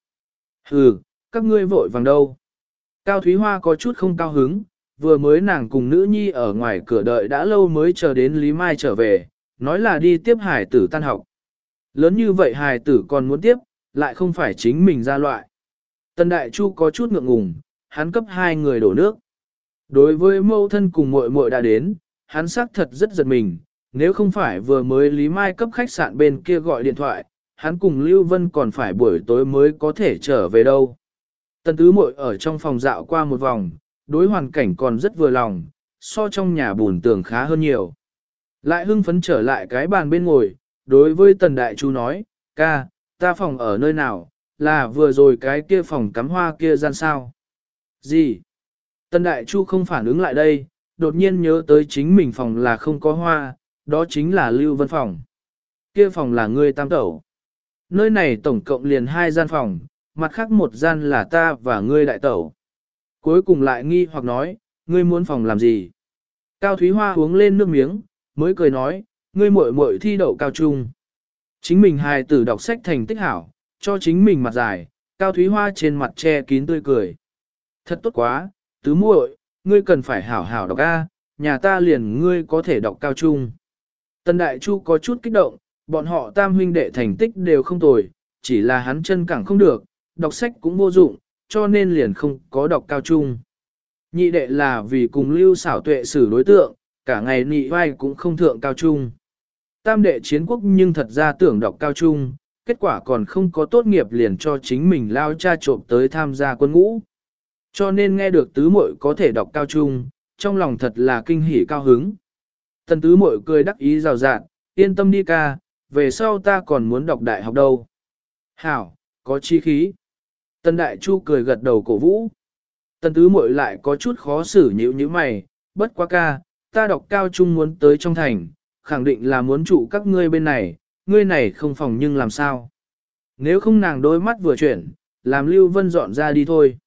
Hừ, các ngươi vội vàng đâu. Cao Thúy Hoa có chút không cao hứng, vừa mới nàng cùng nữ nhi ở ngoài cửa đợi đã lâu mới chờ đến Lý Mai trở về, nói là đi tiếp hải tử tan học. Lớn như vậy hài tử còn muốn tiếp, lại không phải chính mình ra loại. Tần Đại Chu có chút ngượng ngùng, hắn cấp hai người đổ nước. Đối với mâu thân cùng muội muội đã đến, hắn xác thật rất giật mình, nếu không phải vừa mới Lý Mai cấp khách sạn bên kia gọi điện thoại, hắn cùng Lưu Vân còn phải buổi tối mới có thể trở về đâu. Tần tứ muội ở trong phòng dạo qua một vòng, đối hoàn cảnh còn rất vừa lòng, so trong nhà bùn tường khá hơn nhiều. Lại hưng phấn trở lại cái bàn bên ngồi, đối với tần đại chú nói, ca, ta phòng ở nơi nào, là vừa rồi cái kia phòng cắm hoa kia gian sao. Gì? Tần đại chu không phản ứng lại đây, đột nhiên nhớ tới chính mình phòng là không có hoa, đó chính là lưu vân phòng. Kia phòng là ngươi tam tẩu. Nơi này tổng cộng liền hai gian phòng, mặt khác một gian là ta và ngươi đại tẩu. Cuối cùng lại nghi hoặc nói, ngươi muốn phòng làm gì? Cao Thúy Hoa uống lên nước miếng, mới cười nói, ngươi muội muội thi đậu cao trung. Chính mình hài tử đọc sách thành tích hảo, cho chính mình mặt dài, Cao Thúy Hoa trên mặt che kín tươi cười. Thật tốt quá, tứ muội, ngươi cần phải hảo hảo đọc A, nhà ta liền ngươi có thể đọc cao trung. Tân Đại Chu có chút kích động, bọn họ tam huynh đệ thành tích đều không tồi, chỉ là hắn chân cẳng không được, đọc sách cũng vô dụng, cho nên liền không có đọc cao trung. Nhị đệ là vì cùng lưu xảo tuệ xử đối tượng, cả ngày nị vai cũng không thượng cao trung. Tam đệ chiến quốc nhưng thật ra tưởng đọc cao trung, kết quả còn không có tốt nghiệp liền cho chính mình lao cha trộm tới tham gia quân ngũ. Cho nên nghe được tứ muội có thể đọc cao trung, trong lòng thật là kinh hỉ cao hứng. Tần tứ muội cười đắc ý rào rạt, yên tâm đi ca, về sau ta còn muốn đọc đại học đâu. Hảo, có chi khí. Tần đại chu cười gật đầu cổ vũ. Tần tứ muội lại có chút khó xử nhữ như mày, bất quá ca, ta đọc cao trung muốn tới trong thành, khẳng định là muốn trụ các ngươi bên này, ngươi này không phòng nhưng làm sao. Nếu không nàng đôi mắt vừa chuyển, làm Lưu Vân dọn ra đi thôi.